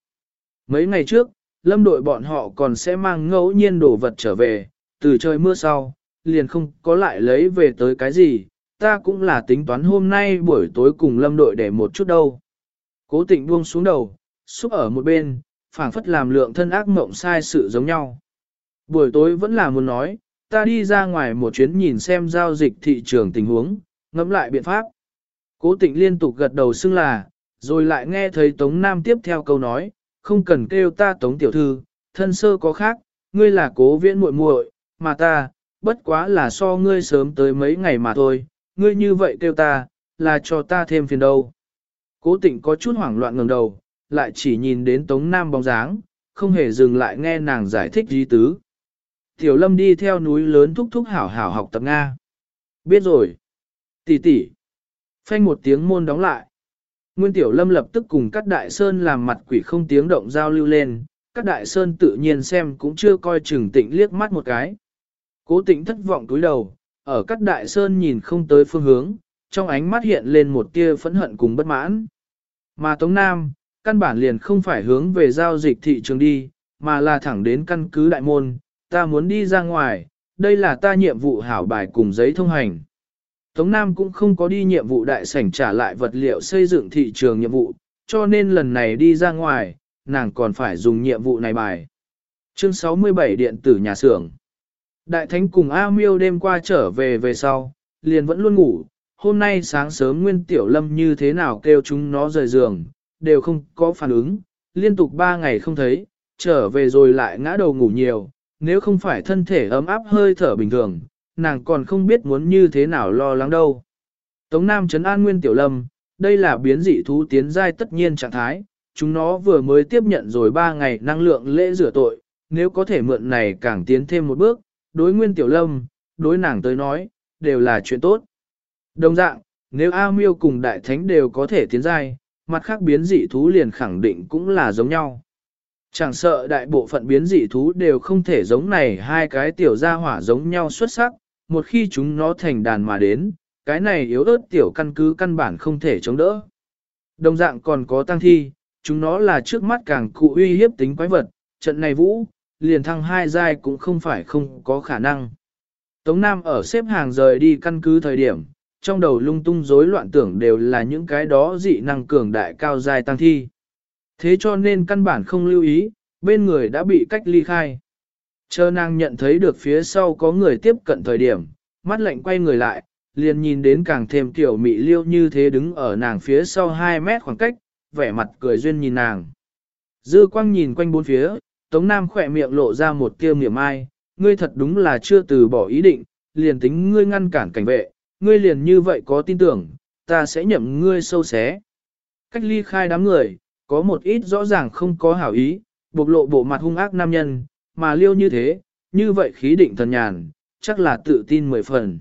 Mấy ngày trước, lâm đội bọn họ còn sẽ mang ngẫu nhiên đồ vật trở về, từ trời mưa sau, liền không có lại lấy về tới cái gì, ta cũng là tính toán hôm nay buổi tối cùng lâm đội để một chút đâu. Cố tịnh buông xuống đầu, xúc ở một bên, phảng phất làm lượng thân ác mộng sai sự giống nhau. Buổi tối vẫn là muốn nói, ta đi ra ngoài một chuyến nhìn xem giao dịch thị trường tình huống, ngẫm lại biện pháp. Cố tịnh liên tục gật đầu xưng là, rồi lại nghe thấy Tống Nam tiếp theo câu nói, không cần kêu ta Tống Tiểu Thư, thân sơ có khác, ngươi là cố viễn muội muội, mà ta, bất quá là so ngươi sớm tới mấy ngày mà thôi, ngươi như vậy kêu ta, là cho ta thêm phiền đâu. Cố tịnh có chút hoảng loạn ngẩng đầu, lại chỉ nhìn đến Tống Nam bóng dáng, không hề dừng lại nghe nàng giải thích di tứ. Tiểu Lâm đi theo núi lớn thúc thúc hảo hảo học tập Nga. Biết rồi. Tỷ tỷ. Phanh một tiếng môn đóng lại. Nguyên Tiểu Lâm lập tức cùng các đại sơn làm mặt quỷ không tiếng động giao lưu lên, các đại sơn tự nhiên xem cũng chưa coi chừng tịnh liếc mắt một cái. Cố tịnh thất vọng túi đầu, ở các đại sơn nhìn không tới phương hướng, trong ánh mắt hiện lên một tia phẫn hận cùng bất mãn. Mà Tống Nam, căn bản liền không phải hướng về giao dịch thị trường đi, mà là thẳng đến căn cứ đại môn, ta muốn đi ra ngoài, đây là ta nhiệm vụ hảo bài cùng giấy thông hành. Tống Nam cũng không có đi nhiệm vụ đại sảnh trả lại vật liệu xây dựng thị trường nhiệm vụ, cho nên lần này đi ra ngoài, nàng còn phải dùng nhiệm vụ này bài. Chương 67 Điện tử nhà xưởng Đại Thánh cùng A Miêu đêm qua trở về về sau, liền vẫn luôn ngủ, hôm nay sáng sớm Nguyên Tiểu Lâm như thế nào kêu chúng nó rời giường, đều không có phản ứng, liên tục ba ngày không thấy, trở về rồi lại ngã đầu ngủ nhiều, nếu không phải thân thể ấm áp hơi thở bình thường, nàng còn không biết muốn như thế nào lo lắng đâu. Tống Nam Trấn An Nguyên Tiểu Lâm, đây là biến dị thú tiến giai tất nhiên trạng thái, chúng nó vừa mới tiếp nhận rồi 3 ngày năng lượng lễ rửa tội, nếu có thể mượn này càng tiến thêm một bước, đối Nguyên Tiểu Lâm, đối nàng tới nói, đều là chuyện tốt. Đồng dạng, nếu A Miêu cùng Đại Thánh đều có thể tiến giai, mặt khác biến dị thú liền khẳng định cũng là giống nhau. Chẳng sợ đại bộ phận biến dị thú đều không thể giống này hai cái tiểu gia hỏa giống nhau xuất sắc, một khi chúng nó thành đàn mà đến, cái này yếu ớt tiểu căn cứ căn bản không thể chống đỡ. Đồng dạng còn có tăng thi, chúng nó là trước mắt càng cụ uy hiếp tính quái vật, trận này vũ, liền thăng hai giai cũng không phải không có khả năng. Tống Nam ở xếp hàng rời đi căn cứ thời điểm, trong đầu lung tung rối loạn tưởng đều là những cái đó dị năng cường đại cao dài tăng thi. Thế cho nên căn bản không lưu ý, bên người đã bị cách ly khai. Chờ nàng nhận thấy được phía sau có người tiếp cận thời điểm, mắt lạnh quay người lại, liền nhìn đến càng thêm tiểu mị liêu như thế đứng ở nàng phía sau 2 mét khoảng cách, vẻ mặt cười duyên nhìn nàng. Dư quang nhìn quanh bốn phía, Tống Nam khỏe miệng lộ ra một tiêu miệng ai, ngươi thật đúng là chưa từ bỏ ý định, liền tính ngươi ngăn cản cảnh vệ, ngươi liền như vậy có tin tưởng, ta sẽ nhậm ngươi sâu xé. Cách ly khai đám người, có một ít rõ ràng không có hảo ý, bộc lộ bộ mặt hung ác nam nhân, mà liêu như thế, như vậy khí định thần nhàn, chắc là tự tin mười phần.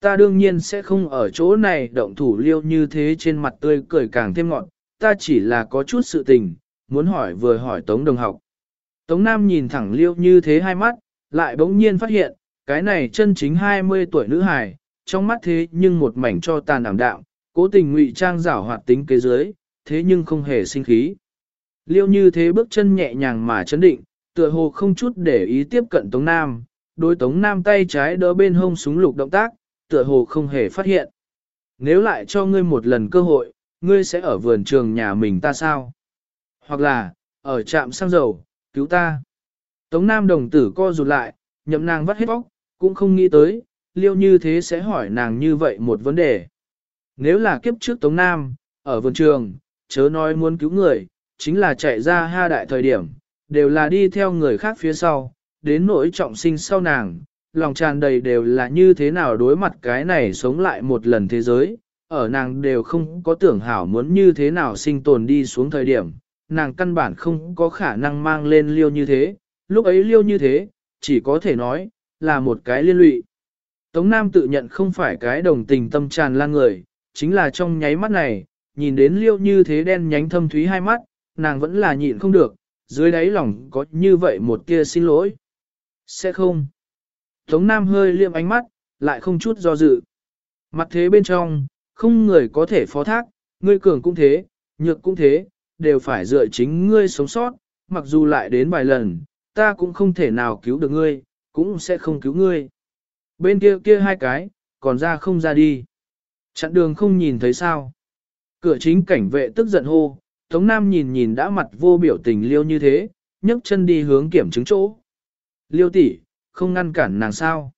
Ta đương nhiên sẽ không ở chỗ này động thủ liêu như thế trên mặt tươi cười càng thêm ngọn, ta chỉ là có chút sự tình, muốn hỏi vừa hỏi Tống Đồng học. Tống Nam nhìn thẳng liêu như thế hai mắt, lại bỗng nhiên phát hiện, cái này chân chính 20 tuổi nữ hài, trong mắt thế nhưng một mảnh cho tàn ảm đạm, cố tình ngụy trang giảo hoạt tính kế dưới, thế nhưng không hề sinh khí. Liêu như thế bước chân nhẹ nhàng mà chấn định, tựa hồ không chút để ý tiếp cận Tống Nam, đối Tống Nam tay trái đỡ bên hông súng lục động tác, tựa hồ không hề phát hiện. Nếu lại cho ngươi một lần cơ hội, ngươi sẽ ở vườn trường nhà mình ta sao? Hoặc là, ở trạm xăng dầu, cứu ta. Tống Nam đồng tử co rụt lại, nhậm nàng vắt hết bóc, cũng không nghĩ tới, liêu như thế sẽ hỏi nàng như vậy một vấn đề. Nếu là kiếp trước Tống Nam, ở vườn trường, chớ nói muốn cứu người, chính là chạy ra ha đại thời điểm, đều là đi theo người khác phía sau, đến nỗi trọng sinh sau nàng, lòng tràn đầy đều là như thế nào đối mặt cái này sống lại một lần thế giới, ở nàng đều không có tưởng hảo muốn như thế nào sinh tồn đi xuống thời điểm, nàng căn bản không có khả năng mang lên liêu như thế, lúc ấy liêu như thế, chỉ có thể nói, là một cái liên lụy. Tống Nam tự nhận không phải cái đồng tình tâm tràn lan người, chính là trong nháy mắt này, nhìn đến liêu như thế đen nhánh thâm thúy hai mắt, nàng vẫn là nhịn không được, dưới đáy lòng có như vậy một tia xin lỗi. Sẽ không. Tống Nam hơi liêm ánh mắt, lại không chút do dự. Mặt thế bên trong, không người có thể phó thác, ngươi cường cũng thế, nhược cũng thế, đều phải dựa chính ngươi sống sót, mặc dù lại đến vài lần, ta cũng không thể nào cứu được ngươi, cũng sẽ không cứu ngươi. Bên kia kia hai cái, còn ra không ra đi. Chặn đường không nhìn thấy sao. Cửa chính cảnh vệ tức giận hô, Tống Nam nhìn nhìn đã mặt vô biểu tình liêu như thế, nhấc chân đi hướng kiểm chứng chỗ. Liêu tỷ, không ngăn cản nàng sao.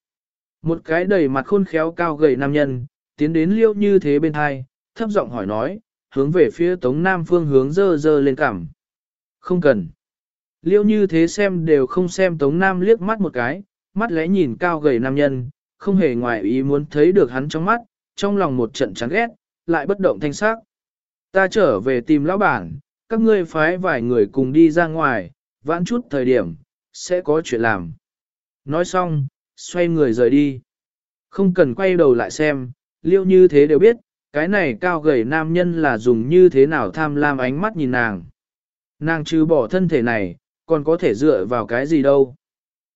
Một cái đầy mặt khôn khéo cao gầy nam nhân, tiến đến liêu như thế bên hai, thấp giọng hỏi nói, hướng về phía Tống Nam phương hướng dơ dơ lên cảm Không cần. Liêu như thế xem đều không xem Tống Nam liếc mắt một cái, mắt lẽ nhìn cao gầy nam nhân, không hề ngoài ý muốn thấy được hắn trong mắt, trong lòng một trận chán ghét, lại bất động thanh sắc. Ta trở về tìm lão bản, các ngươi phái vài người cùng đi ra ngoài, vãn chút thời điểm, sẽ có chuyện làm. Nói xong, xoay người rời đi. Không cần quay đầu lại xem, liêu như thế đều biết, cái này cao gầy nam nhân là dùng như thế nào tham lam ánh mắt nhìn nàng. Nàng trừ bỏ thân thể này, còn có thể dựa vào cái gì đâu.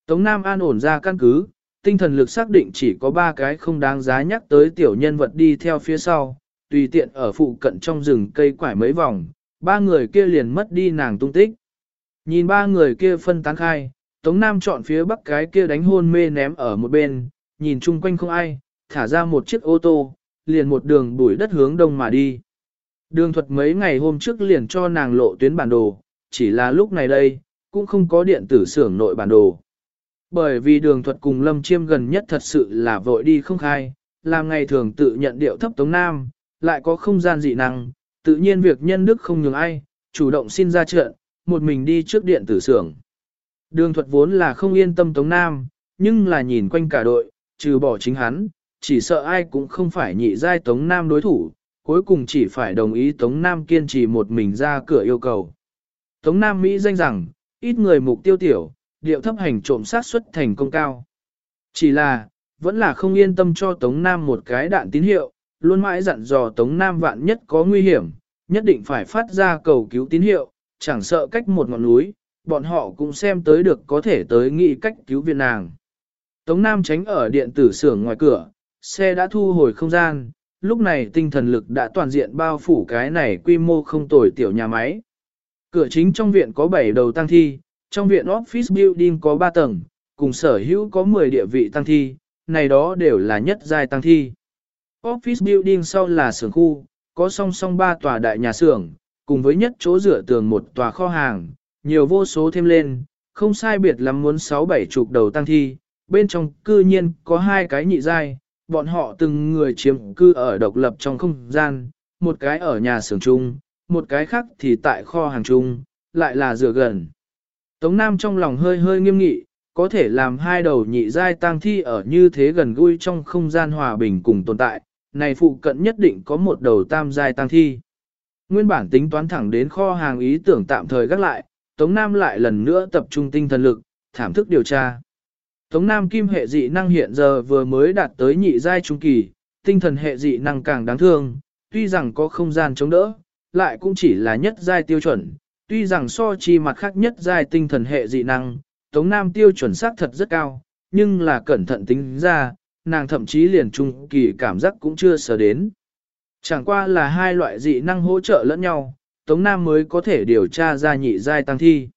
Tống Nam an ổn ra căn cứ, tinh thần lực xác định chỉ có ba cái không đáng giá nhắc tới tiểu nhân vật đi theo phía sau, tùy tiện ở phụ cận trong rừng cây quải mấy vòng, ba người kia liền mất đi nàng tung tích. Nhìn ba người kia phân tán khai, Tống Nam chọn phía bắc cái kia đánh hôn mê ném ở một bên, nhìn chung quanh không ai, thả ra một chiếc ô tô, liền một đường bụi đất hướng đông mà đi. Đường thuật mấy ngày hôm trước liền cho nàng lộ tuyến bản đồ, chỉ là lúc này đây, cũng không có điện tử xưởng nội bản đồ. Bởi vì đường thuật cùng lâm chiêm gần nhất thật sự là vội đi không khai, làm ngày thường tự nhận điệu thấp Tống Nam, lại có không gian dị năng, tự nhiên việc nhân đức không nhường ai, chủ động xin ra trận, một mình đi trước điện tử xưởng. Đường thuật vốn là không yên tâm Tống Nam, nhưng là nhìn quanh cả đội, trừ bỏ chính hắn, chỉ sợ ai cũng không phải nhị giai Tống Nam đối thủ, cuối cùng chỉ phải đồng ý Tống Nam kiên trì một mình ra cửa yêu cầu. Tống Nam Mỹ danh rằng, ít người mục tiêu tiểu, điệu thấp hành trộm sát xuất thành công cao. Chỉ là, vẫn là không yên tâm cho Tống Nam một cái đạn tín hiệu, luôn mãi dặn dò Tống Nam vạn nhất có nguy hiểm, nhất định phải phát ra cầu cứu tín hiệu, chẳng sợ cách một ngọn núi, bọn họ cũng xem tới được có thể tới nghị cách cứu viện nàng. Tống Nam tránh ở điện tử xưởng ngoài cửa, xe đã thu hồi không gian, lúc này tinh thần lực đã toàn diện bao phủ cái này quy mô không tồi tiểu nhà máy. Cửa chính trong viện có 7 đầu tăng thi, trong viện office building có 3 tầng, cùng sở hữu có 10 địa vị tăng thi, này đó đều là nhất giai tăng thi. Office building sau là xưởng khu, có song song 3 tòa đại nhà xưởng, cùng với nhất chỗ rửa tường một tòa kho hàng, nhiều vô số thêm lên, không sai biệt lắm muốn 6-7 chục đầu tăng thi, bên trong cư nhiên có hai cái nhị giai, bọn họ từng người chiếm cư ở độc lập trong không gian, một cái ở nhà xưởng chung, một cái khác thì tại kho hàng chung, lại là rửa gần. Tống Nam trong lòng hơi hơi nghiêm nghị, có thể làm hai đầu nhị giai tang thi ở như thế gần gũi trong không gian hòa bình cùng tồn tại, này phụ cận nhất định có một đầu tam giai tang thi. Nguyên bản tính toán thẳng đến kho hàng ý tưởng tạm thời gác lại, Tống Nam lại lần nữa tập trung tinh thần lực, thảm thức điều tra. Tống Nam kim hệ dị năng hiện giờ vừa mới đạt tới nhị giai trung kỳ, tinh thần hệ dị năng càng đáng thương, tuy rằng có không gian chống đỡ, lại cũng chỉ là nhất giai tiêu chuẩn, tuy rằng so chi mặt khác nhất giai tinh thần hệ dị năng, Tống Nam tiêu chuẩn xác thật rất cao, nhưng là cẩn thận tính ra, nàng thậm chí liền trung kỳ cảm giác cũng chưa sở đến. Chẳng qua là hai loại dị năng hỗ trợ lẫn nhau, Tống Nam mới có thể điều tra ra nhị giai tăng thi.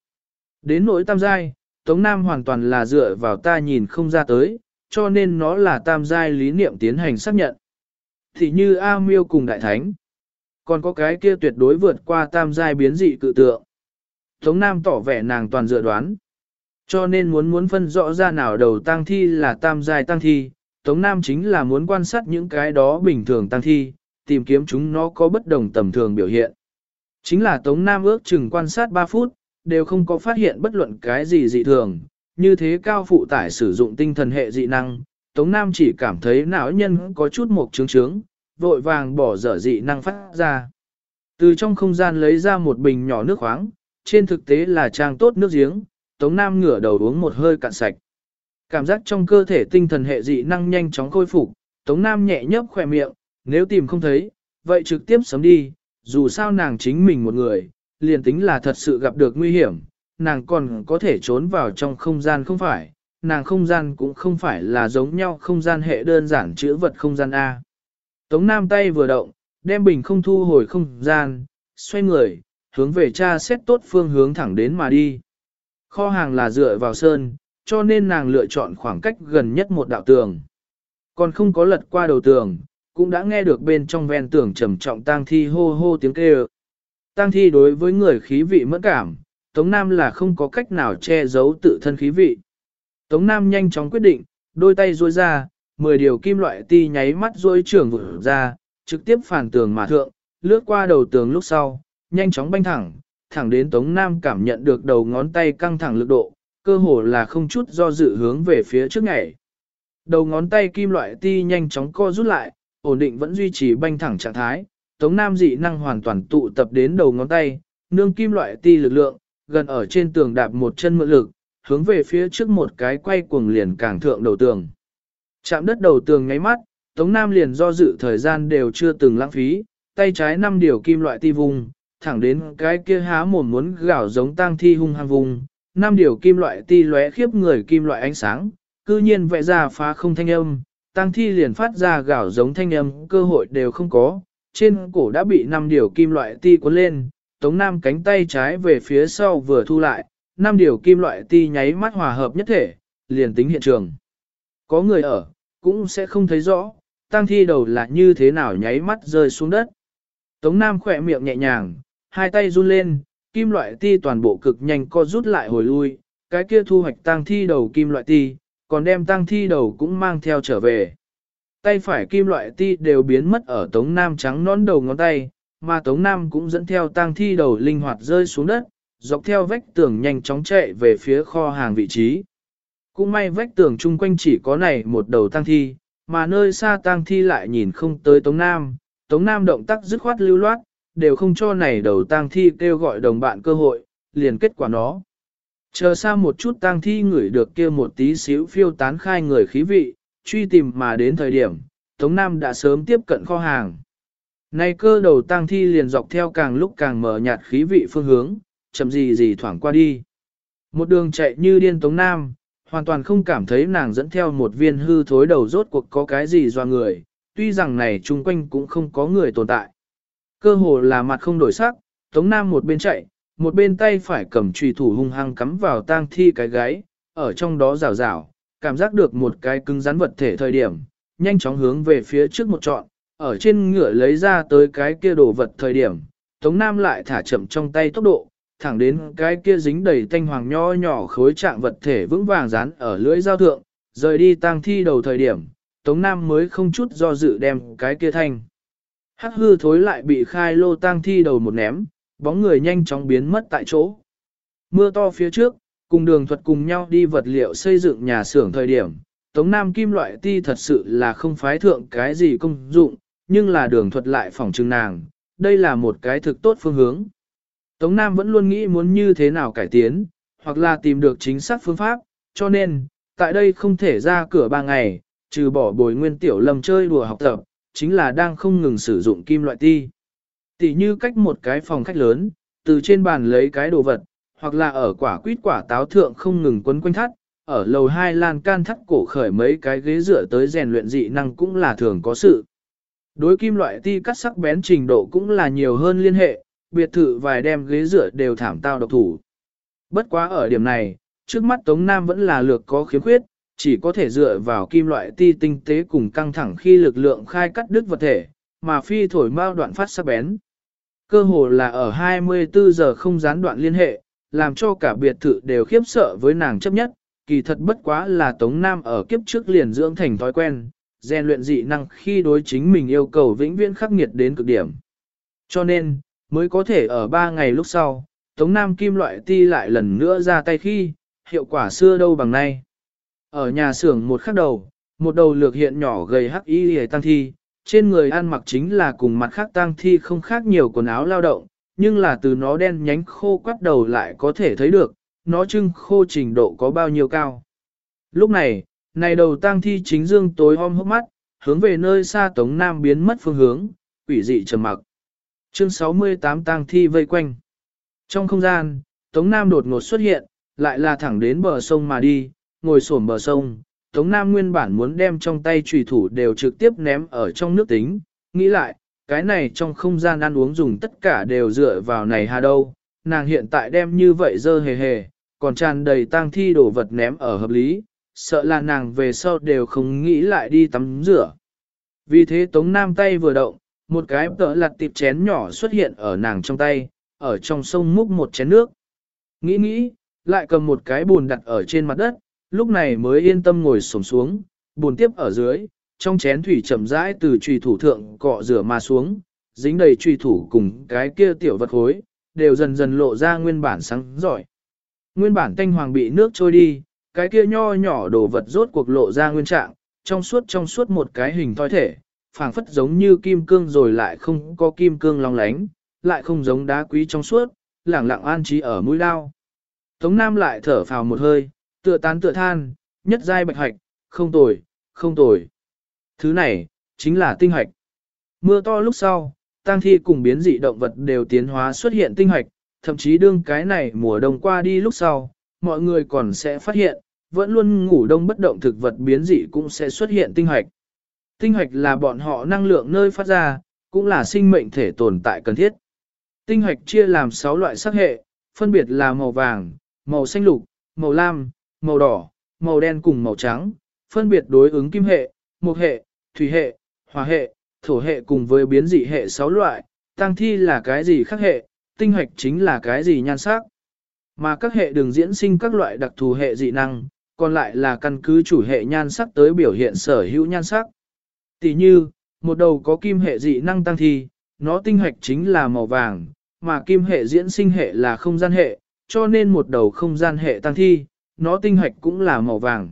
Đến nỗi tam giai, Tống Nam hoàn toàn là dựa vào ta nhìn không ra tới, cho nên nó là tam giai lý niệm tiến hành xác nhận. Thì như A Miêu cùng Đại Thánh, còn có cái kia tuyệt đối vượt qua tam giai biến dị cự tượng. Tống Nam tỏ vẻ nàng toàn dự đoán. Cho nên muốn muốn phân rõ ra nào đầu tăng thi là tam giai tăng thi, Tống Nam chính là muốn quan sát những cái đó bình thường tăng thi, tìm kiếm chúng nó có bất đồng tầm thường biểu hiện. Chính là Tống Nam ước chừng quan sát 3 phút, đều không có phát hiện bất luận cái gì dị thường, như thế cao phụ tải sử dụng tinh thần hệ dị năng, Tống Nam chỉ cảm thấy não nhân có chút một trướng trướng, vội vàng bỏ dở dị năng phát ra. Từ trong không gian lấy ra một bình nhỏ nước khoáng, trên thực tế là trang tốt nước giếng, Tống Nam ngửa đầu uống một hơi cạn sạch. Cảm giác trong cơ thể tinh thần hệ dị năng nhanh chóng khôi phục, Tống Nam nhẹ nhấp khỏe miệng, nếu tìm không thấy, vậy trực tiếp sớm đi, dù sao nàng chính mình một người, liền tính là thật sự gặp được nguy hiểm, nàng còn có thể trốn vào trong không gian không phải, nàng không gian cũng không phải là giống nhau không gian hệ đơn giản chữ vật không gian A. Tống Nam tay vừa động, đem bình không thu hồi không gian, xoay người, hướng về cha xét tốt phương hướng thẳng đến mà đi. Kho hàng là dựa vào sơn, cho nên nàng lựa chọn khoảng cách gần nhất một đạo tường. Còn không có lật qua đầu tường, cũng đã nghe được bên trong ven tường trầm trọng tang thi hô hô tiếng kêu. Tang thi đối với người khí vị mẫn cảm, Tống Nam là không có cách nào che giấu tự thân khí vị. Tống Nam nhanh chóng quyết định, đôi tay duỗi ra, 10 điều kim loại ti nháy mắt duỗi trường vừa ra, trực tiếp phản tường mà thượng, lướt qua đầu tường lúc sau, nhanh chóng banh thẳng, thẳng đến Tống Nam cảm nhận được đầu ngón tay căng thẳng lực độ, cơ hồ là không chút do dự hướng về phía trước ngày. Đầu ngón tay kim loại ti nhanh chóng co rút lại, ổn định vẫn duy trì banh thẳng trạng thái, Tống Nam dị năng hoàn toàn tụ tập đến đầu ngón tay, nương kim loại ti lực lượng, gần ở trên tường đạp một chân mượn lực, hướng về phía trước một cái quay cuồng liền càng thượng đầu tường. Chạm đất đầu tường ngáy mắt, Tống Nam liền do dự thời gian đều chưa từng lãng phí, tay trái năm điều kim loại ti vùng, thẳng đến cái kia há mồm muốn gạo giống tang thi hung hăng vùng, năm điều kim loại ti lóe khiếp người kim loại ánh sáng, cư nhiên vẽ ra phá không thanh âm, tang thi liền phát ra gạo giống thanh âm, cơ hội đều không có, trên cổ đã bị năm điều kim loại ti cuốn lên, Tống Nam cánh tay trái về phía sau vừa thu lại, năm điều kim loại ti nháy mắt hòa hợp nhất thể, liền tính hiện trường. Có người ở, cũng sẽ không thấy rõ, tang thi đầu là như thế nào nháy mắt rơi xuống đất. Tống Nam khỏe miệng nhẹ nhàng, hai tay run lên, kim loại ti toàn bộ cực nhanh co rút lại hồi lui, cái kia thu hoạch tang thi đầu kim loại ti, còn đem tang thi đầu cũng mang theo trở về. Tay phải kim loại ti đều biến mất ở Tống Nam trắng nón đầu ngón tay, mà Tống Nam cũng dẫn theo tang thi đầu linh hoạt rơi xuống đất, dọc theo vách tường nhanh chóng chạy về phía kho hàng vị trí. Cũng may vách tường chung quanh chỉ có này một đầu tang thi, mà nơi xa tang thi lại nhìn không tới Tống Nam, Tống Nam động tác dứt khoát lưu loát, đều không cho này đầu tang thi kêu gọi đồng bạn cơ hội, liền kết quả nó. Chờ xa một chút tang thi ngửi được kia một tí xíu phiêu tán khai người khí vị, truy tìm mà đến thời điểm, Tống Nam đã sớm tiếp cận kho hàng. Này cơ đầu tang thi liền dọc theo càng lúc càng mở nhạt khí vị phương hướng, chậm gì gì thoảng qua đi. Một đường chạy như điên Tống Nam, hoàn toàn không cảm thấy nàng dẫn theo một viên hư thối đầu rốt cuộc có cái gì do người, tuy rằng này chung quanh cũng không có người tồn tại. Cơ hồ là mặt không đổi sắc, Tống Nam một bên chạy, một bên tay phải cầm trùy thủ hung hăng cắm vào tang thi cái gáy, ở trong đó rào rào, cảm giác được một cái cứng rắn vật thể thời điểm, nhanh chóng hướng về phía trước một trọn, ở trên ngựa lấy ra tới cái kia đồ vật thời điểm, Tống Nam lại thả chậm trong tay tốc độ, thẳng đến cái kia dính đầy thanh hoàng nho nhỏ khối trạng vật thể vững vàng dán ở lưỡi giao thượng, rời đi tang thi đầu thời điểm, Tống Nam mới không chút do dự đem cái kia thanh. Hắc hư thối lại bị khai lô tang thi đầu một ném, bóng người nhanh chóng biến mất tại chỗ. Mưa to phía trước, cùng đường thuật cùng nhau đi vật liệu xây dựng nhà xưởng thời điểm, Tống Nam kim loại ti thật sự là không phái thượng cái gì công dụng, nhưng là đường thuật lại phỏng trưng nàng, đây là một cái thực tốt phương hướng. Tống Nam vẫn luôn nghĩ muốn như thế nào cải tiến, hoặc là tìm được chính xác phương pháp, cho nên, tại đây không thể ra cửa ba ngày, trừ bỏ bồi nguyên tiểu lâm chơi đùa học tập, chính là đang không ngừng sử dụng kim loại ti. Tỷ như cách một cái phòng khách lớn, từ trên bàn lấy cái đồ vật, hoặc là ở quả quýt quả táo thượng không ngừng quấn quanh thắt, ở lầu hai lan can thắt cổ khởi mấy cái ghế dựa tới rèn luyện dị năng cũng là thường có sự. Đối kim loại ti cắt sắc bén trình độ cũng là nhiều hơn liên hệ, biệt thự vài đem ghế dựa đều thảm tao độc thủ. Bất quá ở điểm này, trước mắt Tống Nam vẫn là lược có khiếm khuyết, chỉ có thể dựa vào kim loại ti tinh tế cùng căng thẳng khi lực lượng khai cắt đứt vật thể, mà phi thổi mau đoạn phát sắc bén. Cơ hồ là ở 24 giờ không gián đoạn liên hệ, làm cho cả biệt thự đều khiếp sợ với nàng chấp nhất, kỳ thật bất quá là Tống Nam ở kiếp trước liền dưỡng thành thói quen, rèn luyện dị năng khi đối chính mình yêu cầu vĩnh viễn khắc nghiệt đến cực điểm. Cho nên, mới có thể ở 3 ngày lúc sau, Tống Nam kim loại ti lại lần nữa ra tay khi, hiệu quả xưa đâu bằng nay. Ở nhà xưởng một khắc đầu, một đầu lược hiện nhỏ gầy hắc y hề tăng thi, trên người ăn mặc chính là cùng mặt khác tăng thi không khác nhiều quần áo lao động, nhưng là từ nó đen nhánh khô quắt đầu lại có thể thấy được, nó trưng khô trình độ có bao nhiêu cao. Lúc này, này đầu tăng thi chính dương tối om hốc mắt, hướng về nơi xa Tống Nam biến mất phương hướng, quỷ dị trầm mặc. Chương 68 tang thi vây quanh. Trong không gian, Tống Nam đột ngột xuất hiện, lại là thẳng đến bờ sông mà đi, ngồi xổm bờ sông. Tống Nam nguyên bản muốn đem trong tay trùy thủ đều trực tiếp ném ở trong nước tính, nghĩ lại, cái này trong không gian ăn uống dùng tất cả đều dựa vào này hà đâu, nàng hiện tại đem như vậy dơ hề hề, còn tràn đầy tang thi đồ vật ném ở hợp lý, sợ là nàng về sau đều không nghĩ lại đi tắm rửa. Vì thế Tống Nam tay vừa động, một cái tợ lặt tiệp chén nhỏ xuất hiện ở nàng trong tay, ở trong sông múc một chén nước. Nghĩ nghĩ, lại cầm một cái bùn đặt ở trên mặt đất, lúc này mới yên tâm ngồi xổm xuống, bùn tiếp ở dưới, trong chén thủy chậm rãi từ trùy thủ thượng cọ rửa mà xuống, dính đầy trùy thủ cùng cái kia tiểu vật khối, đều dần dần lộ ra nguyên bản sáng giỏi. Nguyên bản thanh hoàng bị nước trôi đi, cái kia nho nhỏ đồ vật rốt cuộc lộ ra nguyên trạng, trong suốt trong suốt một cái hình thoi thể, phảng phất giống như kim cương rồi lại không có kim cương long lánh, lại không giống đá quý trong suốt, lẳng lặng an trí ở mũi lao. Tống Nam lại thở phào một hơi, tựa tán tựa than, nhất giai bạch hạch, không tồi, không tồi. Thứ này, chính là tinh hạch. Mưa to lúc sau, tang thi cùng biến dị động vật đều tiến hóa xuất hiện tinh hạch, thậm chí đương cái này mùa đông qua đi lúc sau, mọi người còn sẽ phát hiện, vẫn luôn ngủ đông bất động thực vật biến dị cũng sẽ xuất hiện tinh hạch. Tinh hạch là bọn họ năng lượng nơi phát ra, cũng là sinh mệnh thể tồn tại cần thiết. Tinh hạch chia làm 6 loại sắc hệ, phân biệt là màu vàng, màu xanh lục, màu lam, màu đỏ, màu đen cùng màu trắng, phân biệt đối ứng kim hệ, mộc hệ, thủy hệ, hỏa hệ, thổ hệ cùng với biến dị hệ 6 loại, tăng thi là cái gì khác hệ, tinh hạch chính là cái gì nhan sắc. Mà các hệ đường diễn sinh các loại đặc thù hệ dị năng, còn lại là căn cứ chủ hệ nhan sắc tới biểu hiện sở hữu nhan sắc. Tỷ như, một đầu có kim hệ dị năng tăng thi, nó tinh hạch chính là màu vàng, mà kim hệ diễn sinh hệ là không gian hệ, cho nên một đầu không gian hệ tăng thi, nó tinh hạch cũng là màu vàng.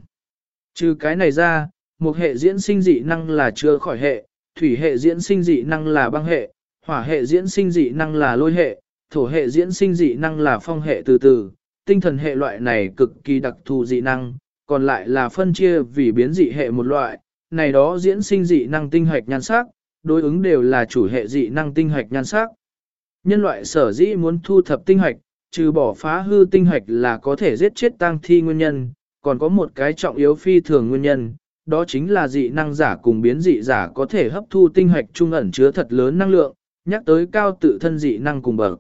Trừ cái này ra, một hệ diễn sinh dị năng là chưa khỏi hệ, thủy hệ diễn sinh dị năng là băng hệ, hỏa hệ diễn sinh dị năng là lôi hệ, thổ hệ diễn sinh dị năng là phong hệ từ từ, tinh thần hệ loại này cực kỳ đặc thù dị năng, còn lại là phân chia vì biến dị hệ một loại, này đó diễn sinh dị năng tinh hạch nhan sắc, đối ứng đều là chủ hệ dị năng tinh hạch nhan sắc. Nhân loại sở dĩ muốn thu thập tinh hạch, trừ bỏ phá hư tinh hạch là có thể giết chết tang thi nguyên nhân, còn có một cái trọng yếu phi thường nguyên nhân, đó chính là dị năng giả cùng biến dị giả có thể hấp thu tinh hạch trung ẩn chứa thật lớn năng lượng, nhắc tới cao tự thân dị năng cùng bậc.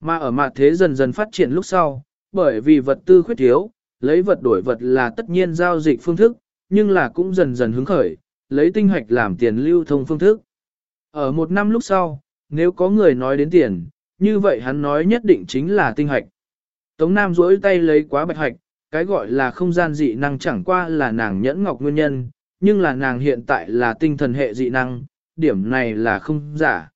Mà ở mặt thế dần dần phát triển lúc sau, bởi vì vật tư khuyết thiếu, lấy vật đổi vật là tất nhiên giao dịch phương thức, nhưng là cũng dần dần hứng khởi, lấy tinh hoạch làm tiền lưu thông phương thức. Ở một năm lúc sau, nếu có người nói đến tiền, như vậy hắn nói nhất định chính là tinh hoạch Tống Nam duỗi tay lấy quá bạch hoạch, cái gọi là không gian dị năng chẳng qua là nàng nhẫn ngọc nguyên nhân, nhưng là nàng hiện tại là tinh thần hệ dị năng, điểm này là không giả.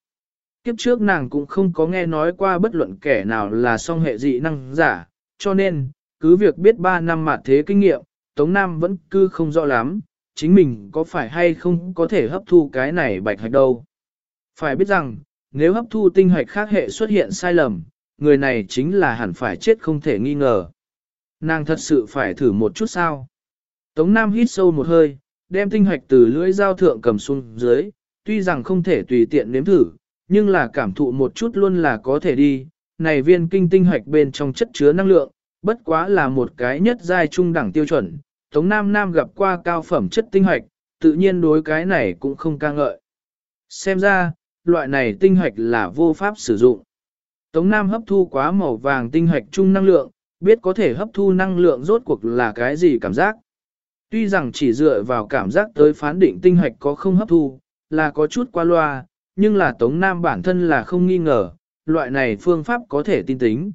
Kiếp trước nàng cũng không có nghe nói qua bất luận kẻ nào là song hệ dị năng giả, cho nên, cứ việc biết 3 năm mặt thế kinh nghiệm, Tống Nam vẫn cứ không rõ lắm, chính mình có phải hay không có thể hấp thu cái này bạch hạch đâu. Phải biết rằng, nếu hấp thu tinh hạch khác hệ xuất hiện sai lầm, người này chính là hẳn phải chết không thể nghi ngờ. Nàng thật sự phải thử một chút sao. Tống Nam hít sâu một hơi, đem tinh hạch từ lưỡi dao thượng cầm xuống dưới, tuy rằng không thể tùy tiện nếm thử, nhưng là cảm thụ một chút luôn là có thể đi. Này viên kinh tinh hạch bên trong chất chứa năng lượng, bất quá là một cái nhất giai trung đẳng tiêu chuẩn. Tống Nam Nam gặp qua cao phẩm chất tinh hạch, tự nhiên đối cái này cũng không ca ngợi. Xem ra, loại này tinh hạch là vô pháp sử dụng. Tống Nam hấp thu quá màu vàng tinh hạch trung năng lượng, biết có thể hấp thu năng lượng rốt cuộc là cái gì cảm giác. Tuy rằng chỉ dựa vào cảm giác tới phán định tinh hạch có không hấp thu, là có chút qua loa, nhưng là Tống Nam bản thân là không nghi ngờ, loại này phương pháp có thể tin tính.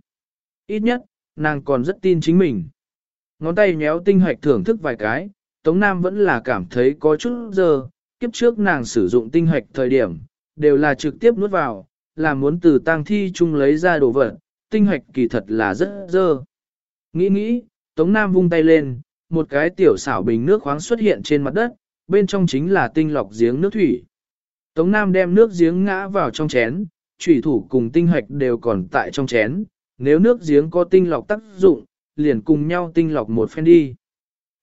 Ít nhất, nàng còn rất tin chính mình. Ngón tay nhéo tinh hạch thưởng thức vài cái, Tống Nam vẫn là cảm thấy có chút giờ, kiếp trước nàng sử dụng tinh hạch thời điểm, đều là trực tiếp nuốt vào, là muốn từ tang thi chung lấy ra đồ vật, tinh hạch kỳ thật là rất dơ. Nghĩ nghĩ, Tống Nam vung tay lên, một cái tiểu xảo bình nước khoáng xuất hiện trên mặt đất, bên trong chính là tinh lọc giếng nước thủy. Tống Nam đem nước giếng ngã vào trong chén, thủy thủ cùng tinh hạch đều còn tại trong chén, nếu nước giếng có tinh lọc tác dụng, liền cùng nhau tinh lọc một phen đi.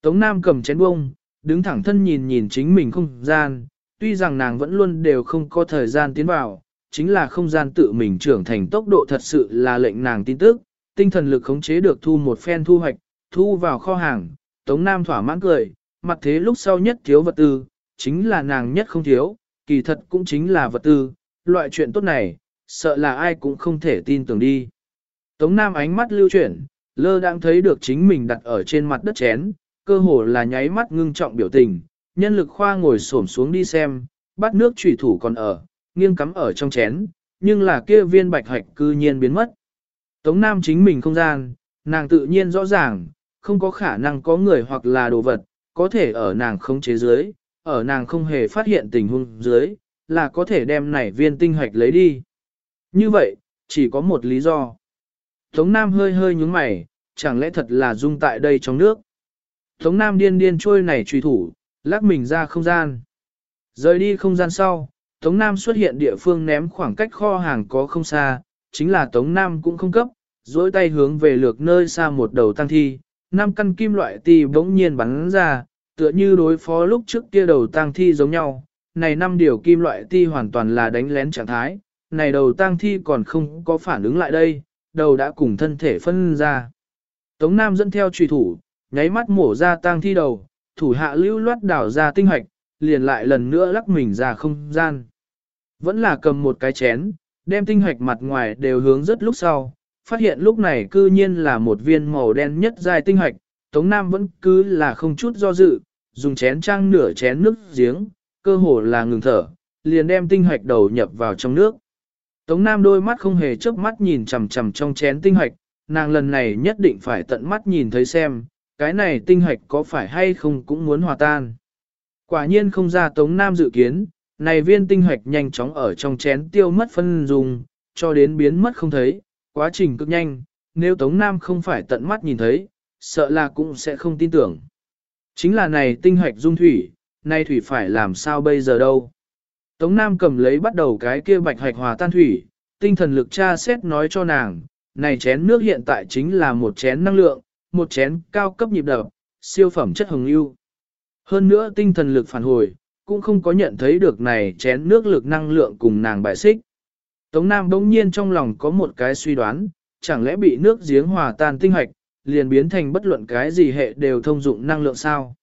Tống Nam cầm chén bông, đứng thẳng thân nhìn nhìn chính mình không gian, tuy rằng nàng vẫn luôn đều không có thời gian tiến vào, chính là không gian tự mình trưởng thành tốc độ thật sự là lệnh nàng tin tức, tinh thần lực khống chế được thu một phen thu hoạch, thu vào kho hàng, Tống Nam thỏa mãn cười, mặt thế lúc sau nhất thiếu vật tư, chính là nàng nhất không thiếu, kỳ thật cũng chính là vật tư, loại chuyện tốt này, sợ là ai cũng không thể tin tưởng đi. Tống Nam ánh mắt lưu chuyển, lơ đang thấy được chính mình đặt ở trên mặt đất chén, cơ hồ là nháy mắt ngưng trọng biểu tình, nhân lực khoa ngồi xổm xuống đi xem, bắt nước trùy thủ còn ở, nghiêng cắm ở trong chén, nhưng là kia viên bạch hạch cư nhiên biến mất. Tống Nam chính mình không gian, nàng tự nhiên rõ ràng, không có khả năng có người hoặc là đồ vật, có thể ở nàng không chế dưới, ở nàng không hề phát hiện tình huống dưới, là có thể đem nảy viên tinh hạch lấy đi. Như vậy, chỉ có một lý do. Tống Nam hơi hơi nhúng mày, chẳng lẽ thật là dung tại đây trong nước. Tống Nam điên điên trôi này truy thủ, lắc mình ra không gian. Rời đi không gian sau, Tống Nam xuất hiện địa phương ném khoảng cách kho hàng có không xa, chính là Tống Nam cũng không cấp, duỗi tay hướng về lược nơi xa một đầu tăng thi, năm căn kim loại tì bỗng nhiên bắn ra, tựa như đối phó lúc trước kia đầu tăng thi giống nhau. Này năm điều kim loại ti hoàn toàn là đánh lén trạng thái, này đầu tăng thi còn không có phản ứng lại đây, đầu đã cùng thân thể phân ra. Tống Nam dẫn theo trùy thủ, nháy mắt mổ ra tang thi đầu, thủ hạ lưu loát đảo ra tinh hoạch, liền lại lần nữa lắc mình ra không gian. Vẫn là cầm một cái chén, đem tinh hoạch mặt ngoài đều hướng rất lúc sau, phát hiện lúc này cư nhiên là một viên màu đen nhất dài tinh hoạch, Tống Nam vẫn cứ là không chút do dự, dùng chén trang nửa chén nước giếng, cơ hồ là ngừng thở, liền đem tinh hoạch đầu nhập vào trong nước. Tống Nam đôi mắt không hề chớp mắt nhìn chằm chằm trong chén tinh hạch, nàng lần này nhất định phải tận mắt nhìn thấy xem, cái này tinh hạch có phải hay không cũng muốn hòa tan. Quả nhiên không ra Tống Nam dự kiến, này viên tinh hạch nhanh chóng ở trong chén tiêu mất phân dùng, cho đến biến mất không thấy, quá trình cực nhanh, nếu Tống Nam không phải tận mắt nhìn thấy, sợ là cũng sẽ không tin tưởng. Chính là này tinh hạch dung thủy, nay thủy phải làm sao bây giờ đâu. Tống Nam cầm lấy bắt đầu cái kia bạch hạch hòa tan thủy, tinh thần lực tra xét nói cho nàng, này chén nước hiện tại chính là một chén năng lượng, một chén cao cấp nhịp đập, siêu phẩm chất hồng ưu. Hơn nữa tinh thần lực phản hồi, cũng không có nhận thấy được này chén nước lực năng lượng cùng nàng bại xích. Tống Nam bỗng nhiên trong lòng có một cái suy đoán, chẳng lẽ bị nước giếng hòa tan tinh hoạch, liền biến thành bất luận cái gì hệ đều thông dụng năng lượng sao.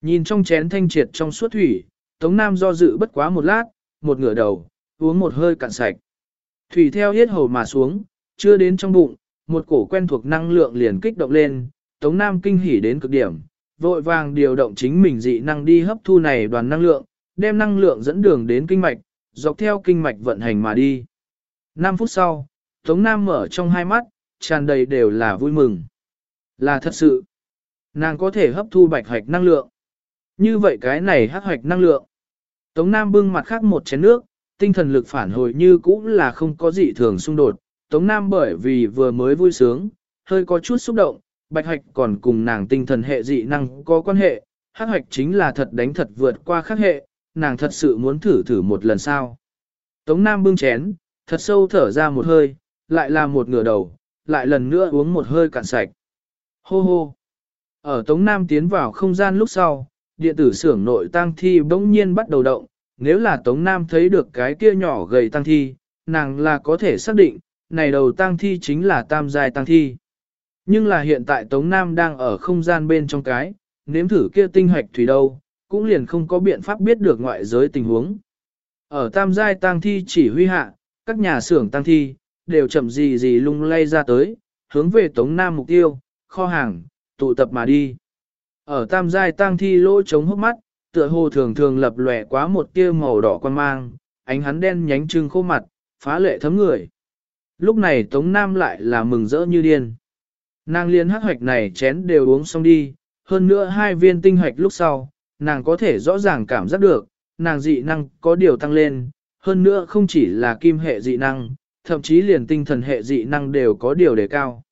Nhìn trong chén thanh triệt trong suốt thủy, Tống Nam do dự bất quá một lát, một ngửa đầu, uống một hơi cạn sạch. Thủy theo hết hầu mà xuống, chưa đến trong bụng, một cổ quen thuộc năng lượng liền kích động lên, Tống Nam kinh hỉ đến cực điểm, vội vàng điều động chính mình dị năng đi hấp thu này đoàn năng lượng, đem năng lượng dẫn đường đến kinh mạch, dọc theo kinh mạch vận hành mà đi. 5 phút sau, Tống Nam mở trong hai mắt, tràn đầy đều là vui mừng. Là thật sự. Nàng có thể hấp thu bạch hoạch năng lượng. Như vậy cái này hắc hoạch năng lượng. Tống Nam bưng mặt khác một chén nước, tinh thần lực phản hồi như cũ là không có gì thường xung đột. Tống Nam bởi vì vừa mới vui sướng, hơi có chút xúc động, bạch hoạch còn cùng nàng tinh thần hệ dị năng có quan hệ, hắc hoạch chính là thật đánh thật vượt qua khắc hệ, nàng thật sự muốn thử thử một lần sao. Tống Nam bưng chén, thật sâu thở ra một hơi, lại là một ngửa đầu, lại lần nữa uống một hơi cạn sạch. Hô hô! Ở Tống Nam tiến vào không gian lúc sau, điện tử xưởng nội tang thi bỗng nhiên bắt đầu động, nếu là Tống Nam thấy được cái kia nhỏ gầy tang thi, nàng là có thể xác định, này đầu tang thi chính là tam giai Tang thi. Nhưng là hiện tại Tống Nam đang ở không gian bên trong cái, nếm thử kia tinh hoạch thủy đâu, cũng liền không có biện pháp biết được ngoại giới tình huống. Ở tam giai Tang thi chỉ huy hạ, các nhà xưởng tang thi, đều chậm gì gì lung lay ra tới, hướng về Tống Nam mục tiêu, kho hàng, tụ tập mà đi. Ở tam giai tăng thi lỗ trống hốc mắt, tựa hồ thường thường lập lòe quá một tia màu đỏ quan mang, ánh hắn đen nhánh trưng khô mặt, phá lệ thấm người. Lúc này Tống Nam lại là mừng rỡ như điên. Nàng liên hắc hoạch này chén đều uống xong đi, hơn nữa hai viên tinh hoạch lúc sau, nàng có thể rõ ràng cảm giác được, nàng dị năng có điều tăng lên, hơn nữa không chỉ là kim hệ dị năng, thậm chí liền tinh thần hệ dị năng đều có điều đề cao.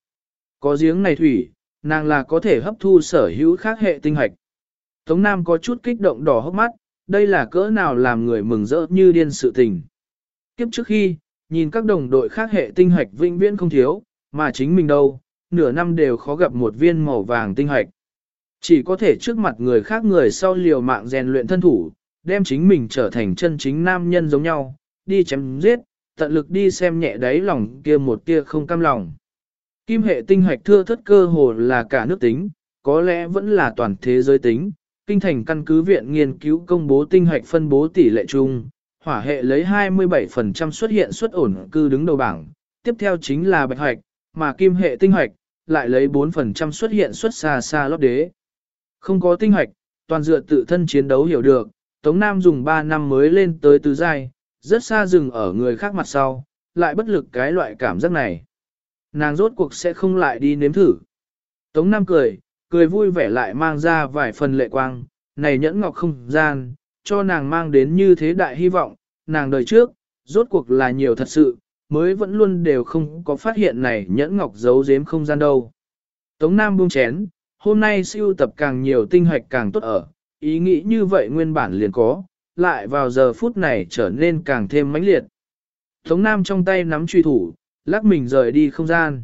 Có giếng này thủy, nàng là có thể hấp thu sở hữu khác hệ tinh hạch. Tống Nam có chút kích động đỏ hốc mắt, đây là cỡ nào làm người mừng rỡ như điên sự tình. Kiếp trước khi, nhìn các đồng đội khác hệ tinh hạch vinh viễn không thiếu, mà chính mình đâu, nửa năm đều khó gặp một viên màu vàng tinh hạch. Chỉ có thể trước mặt người khác người sau liều mạng rèn luyện thân thủ, đem chính mình trở thành chân chính nam nhân giống nhau, đi chém giết, tận lực đi xem nhẹ đáy lòng kia một tia không cam lòng. Kim hệ tinh hạch thưa thất cơ hồ là cả nước tính, có lẽ vẫn là toàn thế giới tính. Kinh thành căn cứ viện nghiên cứu công bố tinh hạch phân bố tỷ lệ chung, hỏa hệ lấy 27% xuất hiện xuất ổn cư đứng đầu bảng, tiếp theo chính là bạch hạch, mà kim hệ tinh hạch lại lấy 4% xuất hiện xuất xa xa lót đế. Không có tinh hạch, toàn dựa tự thân chiến đấu hiểu được, Tống Nam dùng 3 năm mới lên tới tứ giai, rất xa dừng ở người khác mặt sau, lại bất lực cái loại cảm giác này. Nàng rốt cuộc sẽ không lại đi nếm thử. Tống Nam cười, cười vui vẻ lại mang ra vài phần lệ quang, này nhẫn ngọc không gian, cho nàng mang đến như thế đại hy vọng, nàng đời trước, rốt cuộc là nhiều thật sự, mới vẫn luôn đều không có phát hiện này nhẫn ngọc giấu giếm không gian đâu. Tống Nam buông chén, hôm nay siêu tập càng nhiều tinh hoạch càng tốt ở, ý nghĩ như vậy nguyên bản liền có, lại vào giờ phút này trở nên càng thêm mãnh liệt. Tống Nam trong tay nắm truy thủ, lắc mình rời đi không gian.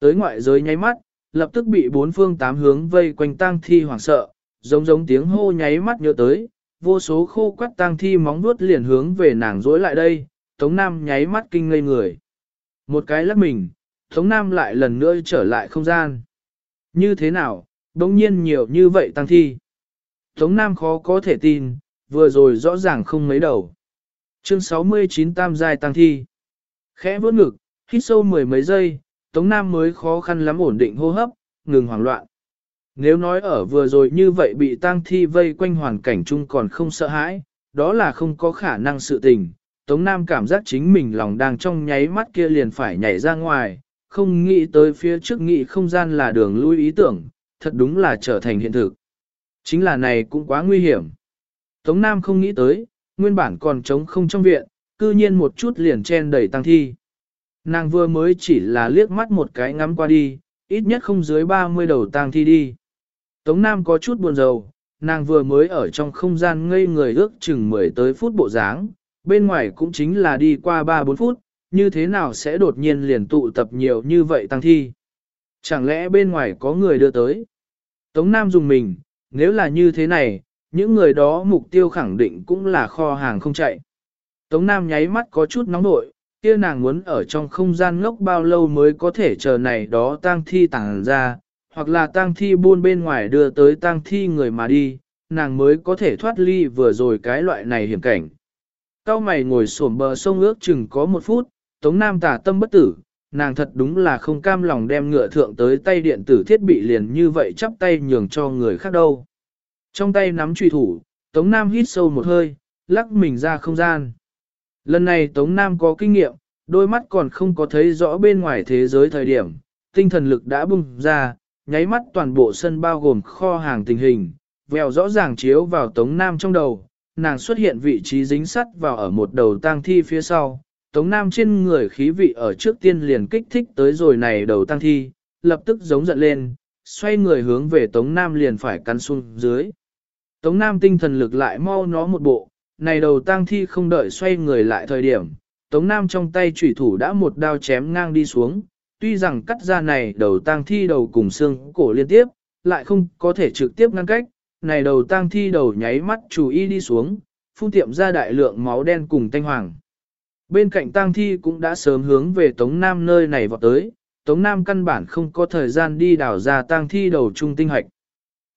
Tới ngoại giới nháy mắt, lập tức bị bốn phương tám hướng vây quanh tang thi hoảng sợ, giống giống tiếng hô nháy mắt nhớ tới, vô số khô quắt tang thi móng vuốt liền hướng về nàng dối lại đây, Tống Nam nháy mắt kinh ngây người. Một cái lắc mình, Tống Nam lại lần nữa trở lại không gian. Như thế nào, đống nhiên nhiều như vậy tăng thi. Tống Nam khó có thể tin, vừa rồi rõ ràng không mấy đầu. Chương 69 Tam Giai Tăng Thi Khẽ vốt ngực, hít sâu mười mấy giây, Tống Nam mới khó khăn lắm ổn định hô hấp, ngừng hoảng loạn. Nếu nói ở vừa rồi như vậy bị tang Thi vây quanh hoàn cảnh chung còn không sợ hãi, đó là không có khả năng sự tình. Tống Nam cảm giác chính mình lòng đang trong nháy mắt kia liền phải nhảy ra ngoài, không nghĩ tới phía trước nghĩ không gian là đường lui ý tưởng, thật đúng là trở thành hiện thực. Chính là này cũng quá nguy hiểm. Tống Nam không nghĩ tới, nguyên bản còn trống không trong viện, cư nhiên một chút liền chen đầy tăng thi. Nàng vừa mới chỉ là liếc mắt một cái ngắm qua đi, ít nhất không dưới 30 đầu tăng thi đi. Tống Nam có chút buồn rầu, nàng vừa mới ở trong không gian ngây người ước chừng 10 tới phút bộ dáng, bên ngoài cũng chính là đi qua 3-4 phút, như thế nào sẽ đột nhiên liền tụ tập nhiều như vậy tăng thi. Chẳng lẽ bên ngoài có người đưa tới? Tống Nam dùng mình, nếu là như thế này, những người đó mục tiêu khẳng định cũng là kho hàng không chạy. Tống Nam nháy mắt có chút nóng nội, kia nàng muốn ở trong không gian ngốc bao lâu mới có thể chờ này đó tang thi tàng ra, hoặc là tang thi buôn bên ngoài đưa tới tang thi người mà đi, nàng mới có thể thoát ly vừa rồi cái loại này hiểm cảnh. Cao mày ngồi xổm bờ sông ước chừng có một phút, Tống Nam tả tâm bất tử, nàng thật đúng là không cam lòng đem ngựa thượng tới tay điện tử thiết bị liền như vậy chắp tay nhường cho người khác đâu. Trong tay nắm truy thủ, Tống Nam hít sâu một hơi, lắc mình ra không gian. Lần này Tống Nam có kinh nghiệm, đôi mắt còn không có thấy rõ bên ngoài thế giới thời điểm, tinh thần lực đã bung ra, nháy mắt toàn bộ sân bao gồm kho hàng tình hình, vèo rõ ràng chiếu vào Tống Nam trong đầu, nàng xuất hiện vị trí dính sắt vào ở một đầu tang thi phía sau. Tống Nam trên người khí vị ở trước tiên liền kích thích tới rồi này đầu tang thi, lập tức giống giận lên, xoay người hướng về Tống Nam liền phải cắn xuống dưới. Tống Nam tinh thần lực lại mau nó một bộ, này đầu tang thi không đợi xoay người lại thời điểm, Tống Nam trong tay chủy thủ đã một đao chém ngang đi xuống, tuy rằng cắt ra này đầu tang thi đầu cùng xương cổ liên tiếp, lại không có thể trực tiếp ngăn cách, này đầu tang thi đầu nháy mắt chú ý đi xuống, phun tiệm ra đại lượng máu đen cùng tanh hoàng. Bên cạnh tang thi cũng đã sớm hướng về Tống Nam nơi này vọt tới, Tống Nam căn bản không có thời gian đi đào ra tang thi đầu trung tinh hạch.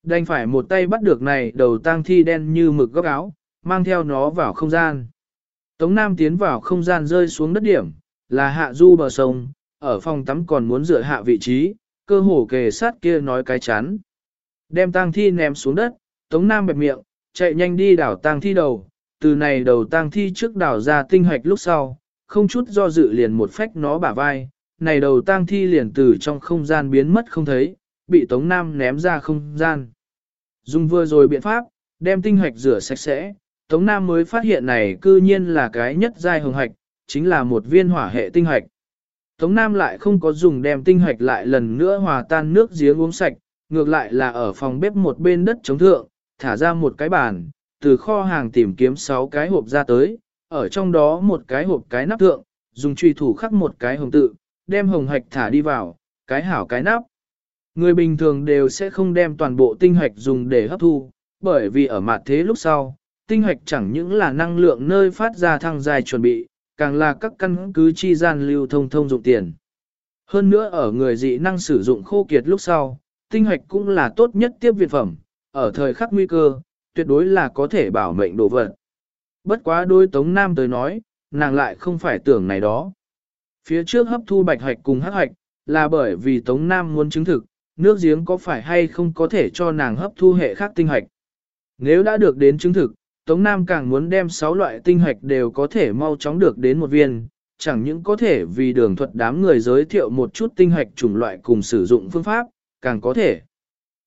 Đành phải một tay bắt được này đầu tang thi đen như mực góc áo, mang theo nó vào không gian. Tống Nam tiến vào không gian rơi xuống đất điểm, là hạ du bờ sông, ở phòng tắm còn muốn dựa hạ vị trí, cơ hồ kề sát kia nói cái chán. Đem tang thi ném xuống đất, Tống Nam bẹp miệng, chạy nhanh đi đảo tang thi đầu, từ này đầu tang thi trước đảo ra tinh hoạch lúc sau, không chút do dự liền một phách nó bả vai, này đầu tang thi liền từ trong không gian biến mất không thấy, bị Tống Nam ném ra không gian. Dùng vừa rồi biện pháp, đem tinh hoạch rửa sạch sẽ, Tống Nam mới phát hiện này cư nhiên là cái nhất giai hồng hạch, chính là một viên hỏa hệ tinh hạch. Tống Nam lại không có dùng đem tinh hạch lại lần nữa hòa tan nước giếng uống sạch, ngược lại là ở phòng bếp một bên đất chống thượng, thả ra một cái bàn, từ kho hàng tìm kiếm 6 cái hộp ra tới, ở trong đó một cái hộp cái nắp thượng, dùng truy thủ khắc một cái hồng tự, đem hồng hạch thả đi vào, cái hảo cái nắp. Người bình thường đều sẽ không đem toàn bộ tinh hạch dùng để hấp thu, bởi vì ở mặt thế lúc sau, tinh hoạch chẳng những là năng lượng nơi phát ra thăng dài chuẩn bị, càng là các căn cứ chi gian lưu thông thông dụng tiền. Hơn nữa ở người dị năng sử dụng khô kiệt lúc sau, tinh hoạch cũng là tốt nhất tiếp viện phẩm, ở thời khắc nguy cơ, tuyệt đối là có thể bảo mệnh đồ vật. Bất quá đôi Tống Nam tới nói, nàng lại không phải tưởng này đó. Phía trước hấp thu bạch hoạch cùng hắc hoạch, là bởi vì Tống Nam muốn chứng thực, nước giếng có phải hay không có thể cho nàng hấp thu hệ khác tinh hoạch. Nếu đã được đến chứng thực, Tống Nam càng muốn đem 6 loại tinh hoạch đều có thể mau chóng được đến một viên, chẳng những có thể vì đường thuật đám người giới thiệu một chút tinh hoạch chủng loại cùng sử dụng phương pháp, càng có thể.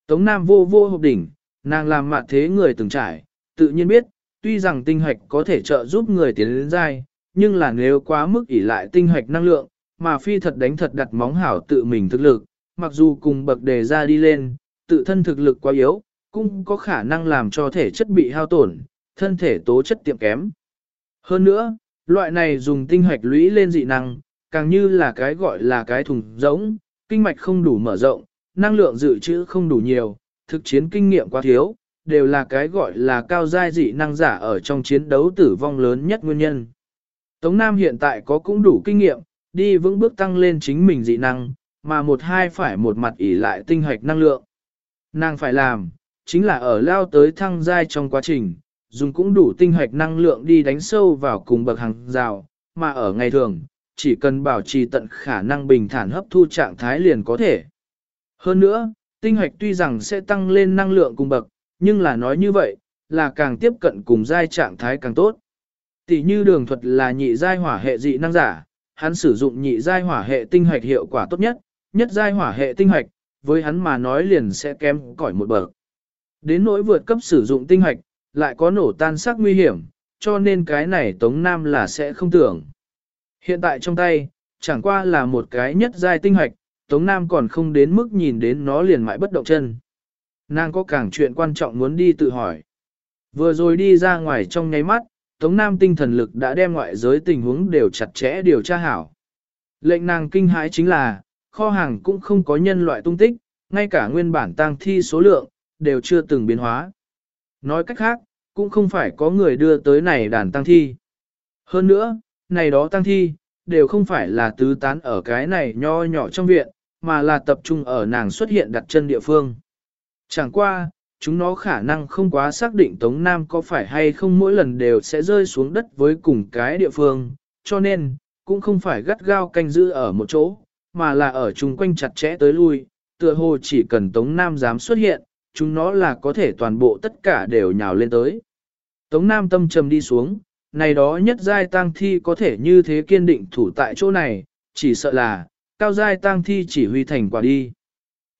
Tống Nam vô vô hộp đỉnh, nàng làm mạ thế người từng trải, tự nhiên biết, tuy rằng tinh hoạch có thể trợ giúp người tiến đến dai, nhưng là nếu quá mức ỷ lại tinh hoạch năng lượng, mà phi thật đánh thật đặt móng hảo tự mình thực lực, mặc dù cùng bậc đề ra đi lên, tự thân thực lực quá yếu, cũng có khả năng làm cho thể chất bị hao tổn, thân thể tố chất tiệm kém. Hơn nữa, loại này dùng tinh hoạch lũy lên dị năng, càng như là cái gọi là cái thùng giống, kinh mạch không đủ mở rộng, năng lượng dự trữ không đủ nhiều, thực chiến kinh nghiệm quá thiếu, đều là cái gọi là cao giai dị năng giả ở trong chiến đấu tử vong lớn nhất nguyên nhân. Tống Nam hiện tại có cũng đủ kinh nghiệm, đi vững bước tăng lên chính mình dị năng, mà một hai phải một mặt ỉ lại tinh hoạch năng lượng. Nàng phải làm, chính là ở lao tới thăng giai trong quá trình, dùng cũng đủ tinh hoạch năng lượng đi đánh sâu vào cùng bậc hàng rào, mà ở ngày thường, chỉ cần bảo trì tận khả năng bình thản hấp thu trạng thái liền có thể. Hơn nữa, tinh hoạch tuy rằng sẽ tăng lên năng lượng cùng bậc, nhưng là nói như vậy, là càng tiếp cận cùng giai trạng thái càng tốt. Tỷ như đường thuật là nhị giai hỏa hệ dị năng giả, hắn sử dụng nhị giai hỏa hệ tinh hoạch hiệu quả tốt nhất, nhất giai hỏa hệ tinh hoạch, với hắn mà nói liền sẽ kém cỏi một bậc. Đến nỗi vượt cấp sử dụng tinh hoạch, lại có nổ tan sắc nguy hiểm, cho nên cái này Tống Nam là sẽ không tưởng. Hiện tại trong tay, chẳng qua là một cái nhất giai tinh hoạch, Tống Nam còn không đến mức nhìn đến nó liền mãi bất động chân. Nàng có càng chuyện quan trọng muốn đi tự hỏi. Vừa rồi đi ra ngoài trong nháy mắt, Tống Nam tinh thần lực đã đem ngoại giới tình huống đều chặt chẽ điều tra hảo. Lệnh nàng kinh hãi chính là, kho hàng cũng không có nhân loại tung tích, ngay cả nguyên bản tang thi số lượng, đều chưa từng biến hóa. Nói cách khác, cũng không phải có người đưa tới này đàn tăng thi. Hơn nữa, này đó tăng thi, đều không phải là tứ tán ở cái này nho nhỏ trong viện, mà là tập trung ở nàng xuất hiện đặt chân địa phương. Chẳng qua, chúng nó khả năng không quá xác định Tống Nam có phải hay không mỗi lần đều sẽ rơi xuống đất với cùng cái địa phương, cho nên, cũng không phải gắt gao canh giữ ở một chỗ, mà là ở chung quanh chặt chẽ tới lui, tựa hồ chỉ cần Tống Nam dám xuất hiện, chúng nó là có thể toàn bộ tất cả đều nhào lên tới. Tống Nam tâm trầm đi xuống, này đó nhất giai tang thi có thể như thế kiên định thủ tại chỗ này, chỉ sợ là, cao giai tang thi chỉ huy thành quả đi.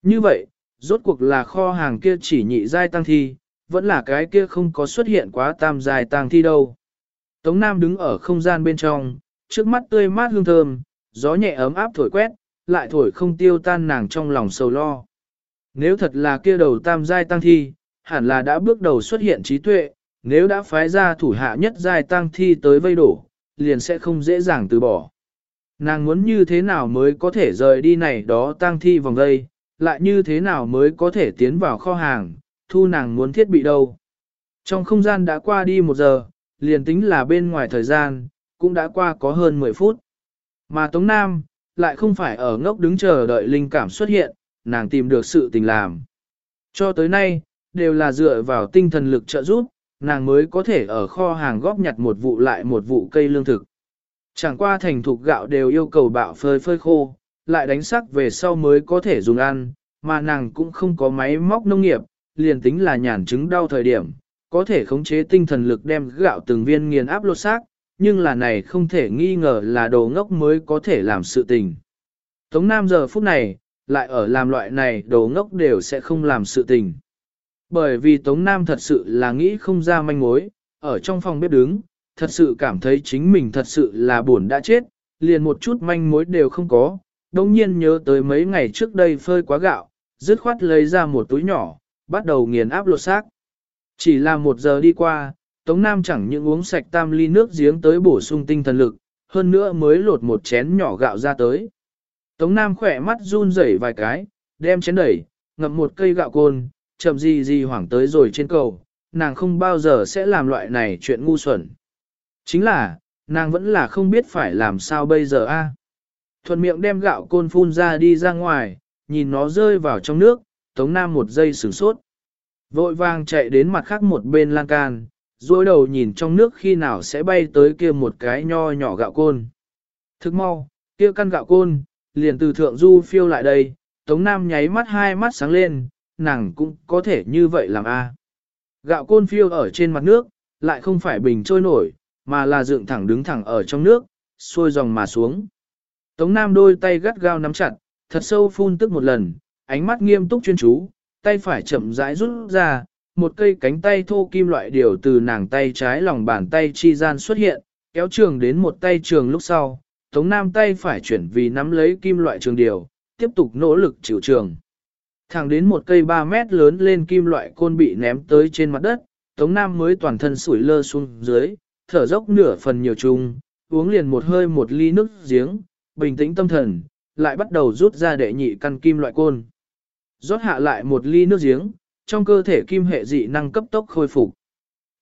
Như vậy, rốt cuộc là kho hàng kia chỉ nhị giai tăng thi, vẫn là cái kia không có xuất hiện quá tam giai tăng thi đâu. Tống Nam đứng ở không gian bên trong, trước mắt tươi mát hương thơm, gió nhẹ ấm áp thổi quét, lại thổi không tiêu tan nàng trong lòng sầu lo. Nếu thật là kia đầu tam giai tăng thi, hẳn là đã bước đầu xuất hiện trí tuệ, nếu đã phái ra thủ hạ nhất giai tăng thi tới vây đổ, liền sẽ không dễ dàng từ bỏ. Nàng muốn như thế nào mới có thể rời đi này đó tăng thi vòng vây, lại như thế nào mới có thể tiến vào kho hàng, thu nàng muốn thiết bị đâu. Trong không gian đã qua đi một giờ, liền tính là bên ngoài thời gian, cũng đã qua có hơn 10 phút. Mà Tống Nam, lại không phải ở ngốc đứng chờ đợi linh cảm xuất hiện, nàng tìm được sự tình làm. Cho tới nay, đều là dựa vào tinh thần lực trợ giúp, nàng mới có thể ở kho hàng góp nhặt một vụ lại một vụ cây lương thực. Chẳng qua thành thục gạo đều yêu cầu bạo phơi phơi khô, lại đánh sắc về sau mới có thể dùng ăn, mà nàng cũng không có máy móc nông nghiệp, liền tính là nhàn chứng đau thời điểm, có thể khống chế tinh thần lực đem gạo từng viên nghiền áp lột xác, nhưng là này không thể nghi ngờ là đồ ngốc mới có thể làm sự tình. Tống Nam giờ phút này, lại ở làm loại này đồ ngốc đều sẽ không làm sự tình. Bởi vì Tống Nam thật sự là nghĩ không ra manh mối, ở trong phòng bếp đứng, thật sự cảm thấy chính mình thật sự là buồn đã chết, liền một chút manh mối đều không có, đồng nhiên nhớ tới mấy ngày trước đây phơi quá gạo, dứt khoát lấy ra một túi nhỏ, bắt đầu nghiền áp lột xác. Chỉ là một giờ đi qua, Tống Nam chẳng những uống sạch tam ly nước giếng tới bổ sung tinh thần lực, hơn nữa mới lột một chén nhỏ gạo ra tới. Tống Nam khỏe mắt run rẩy vài cái, đem chén đẩy, ngậm một cây gạo côn, chậm gì gì hoảng tới rồi trên cầu, nàng không bao giờ sẽ làm loại này chuyện ngu xuẩn. Chính là, nàng vẫn là không biết phải làm sao bây giờ a thuận miệng đem gạo côn phun ra đi ra ngoài, nhìn nó rơi vào trong nước, Tống Nam một giây sửng sốt. Vội vàng chạy đến mặt khác một bên lan can, dối đầu nhìn trong nước khi nào sẽ bay tới kia một cái nho nhỏ gạo côn. Thức mau, kia căn gạo côn, liền từ thượng du phiêu lại đây, Tống Nam nháy mắt hai mắt sáng lên, nàng cũng có thể như vậy làm a. Gạo côn phiêu ở trên mặt nước, lại không phải bình trôi nổi, mà là dựng thẳng đứng thẳng ở trong nước, xuôi dòng mà xuống. Tống Nam đôi tay gắt gao nắm chặt, thật sâu phun tức một lần, ánh mắt nghiêm túc chuyên chú, tay phải chậm rãi rút ra, một cây cánh tay thô kim loại điều từ nàng tay trái lòng bàn tay chi gian xuất hiện, kéo trường đến một tay trường lúc sau, Tống Nam tay phải chuyển vì nắm lấy kim loại trường điều, tiếp tục nỗ lực chịu trường. Thẳng đến một cây 3 mét lớn lên kim loại côn bị ném tới trên mặt đất, Tống Nam mới toàn thân sủi lơ xuống dưới, thở dốc nửa phần nhiều chung, uống liền một hơi một ly nước giếng, bình tĩnh tâm thần, lại bắt đầu rút ra đệ nhị căn kim loại côn. Rót hạ lại một ly nước giếng, trong cơ thể kim hệ dị năng cấp tốc khôi phục.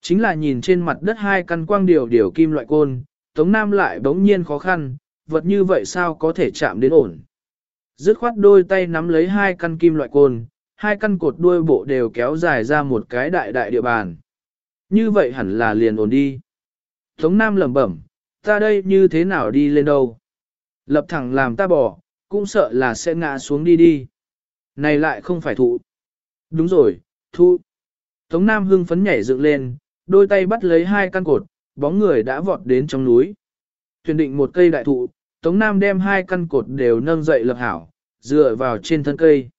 Chính là nhìn trên mặt đất hai căn quang điều điều kim loại côn, Tống Nam lại bỗng nhiên khó khăn, vật như vậy sao có thể chạm đến ổn. Dứt khoát đôi tay nắm lấy hai căn kim loại côn, hai căn cột đuôi bộ đều kéo dài ra một cái đại đại địa bàn. Như vậy hẳn là liền ổn đi. Tống Nam lẩm bẩm, ta đây như thế nào đi lên đâu? Lập thẳng làm ta bỏ, cũng sợ là sẽ ngã xuống đi đi. Này lại không phải thụ. Đúng rồi, thụ. Tống Nam hưng phấn nhảy dựng lên, đôi tay bắt lấy hai căn cột, bóng người đã vọt đến trong núi. Thuyền định một cây đại thụ, Tống Nam đem hai căn cột đều nâng dậy lập hảo, dựa vào trên thân cây.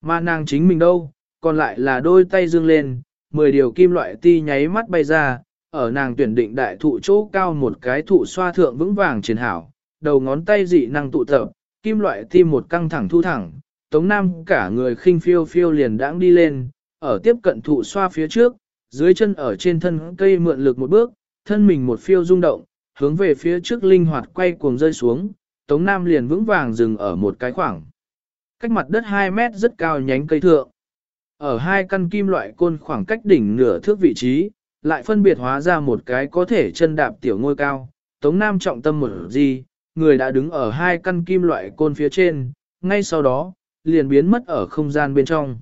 Mà nàng chính mình đâu, còn lại là đôi tay dương lên, mười điều kim loại ti nháy mắt bay ra, ở nàng tuyển định đại thụ chỗ cao một cái thụ xoa thượng vững vàng trên hảo, đầu ngón tay dị năng tụ tập, kim loại ti một căng thẳng thu thẳng, Tống Nam cả người khinh phiêu phiêu liền đãng đi lên, ở tiếp cận thụ xoa phía trước, dưới chân ở trên thân cây mượn lực một bước, thân mình một phiêu rung động, hướng về phía trước linh hoạt quay cuồng rơi xuống, Tống Nam liền vững vàng dừng ở một cái khoảng. Cách mặt đất 2 mét rất cao nhánh cây thượng. Ở hai căn kim loại côn khoảng cách đỉnh nửa thước vị trí, lại phân biệt hóa ra một cái có thể chân đạp tiểu ngôi cao. Tống Nam trọng tâm một gì, người đã đứng ở hai căn kim loại côn phía trên, ngay sau đó, liền biến mất ở không gian bên trong.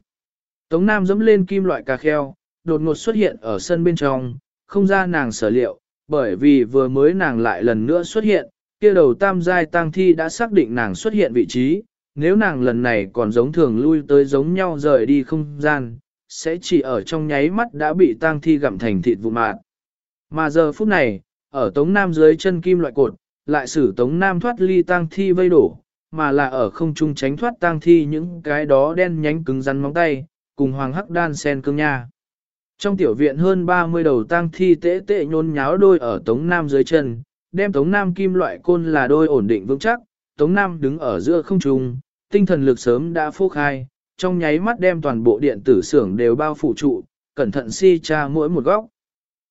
Tống Nam dẫm lên kim loại cà kheo, đột ngột xuất hiện ở sân bên trong, không ra nàng sở liệu, bởi vì vừa mới nàng lại lần nữa xuất hiện, kia đầu tam giai tang thi đã xác định nàng xuất hiện vị trí, nếu nàng lần này còn giống thường lui tới giống nhau rời đi không gian, sẽ chỉ ở trong nháy mắt đã bị tang thi gặm thành thịt vụ mạt. Mà giờ phút này, ở Tống Nam dưới chân kim loại cột, lại xử Tống Nam thoát ly tang thi vây đổ, mà là ở không trung tránh thoát tang thi những cái đó đen nhánh cứng rắn móng tay, cùng hoàng hắc đan sen cương nha. Trong tiểu viện hơn 30 đầu tang thi tế tệ nhôn nháo đôi ở Tống Nam dưới chân, đem Tống Nam kim loại côn là đôi ổn định vững chắc, Tống Nam đứng ở giữa không trung, tinh thần lực sớm đã phô khai, trong nháy mắt đem toàn bộ điện tử xưởng đều bao phủ trụ, cẩn thận si tra mỗi một góc.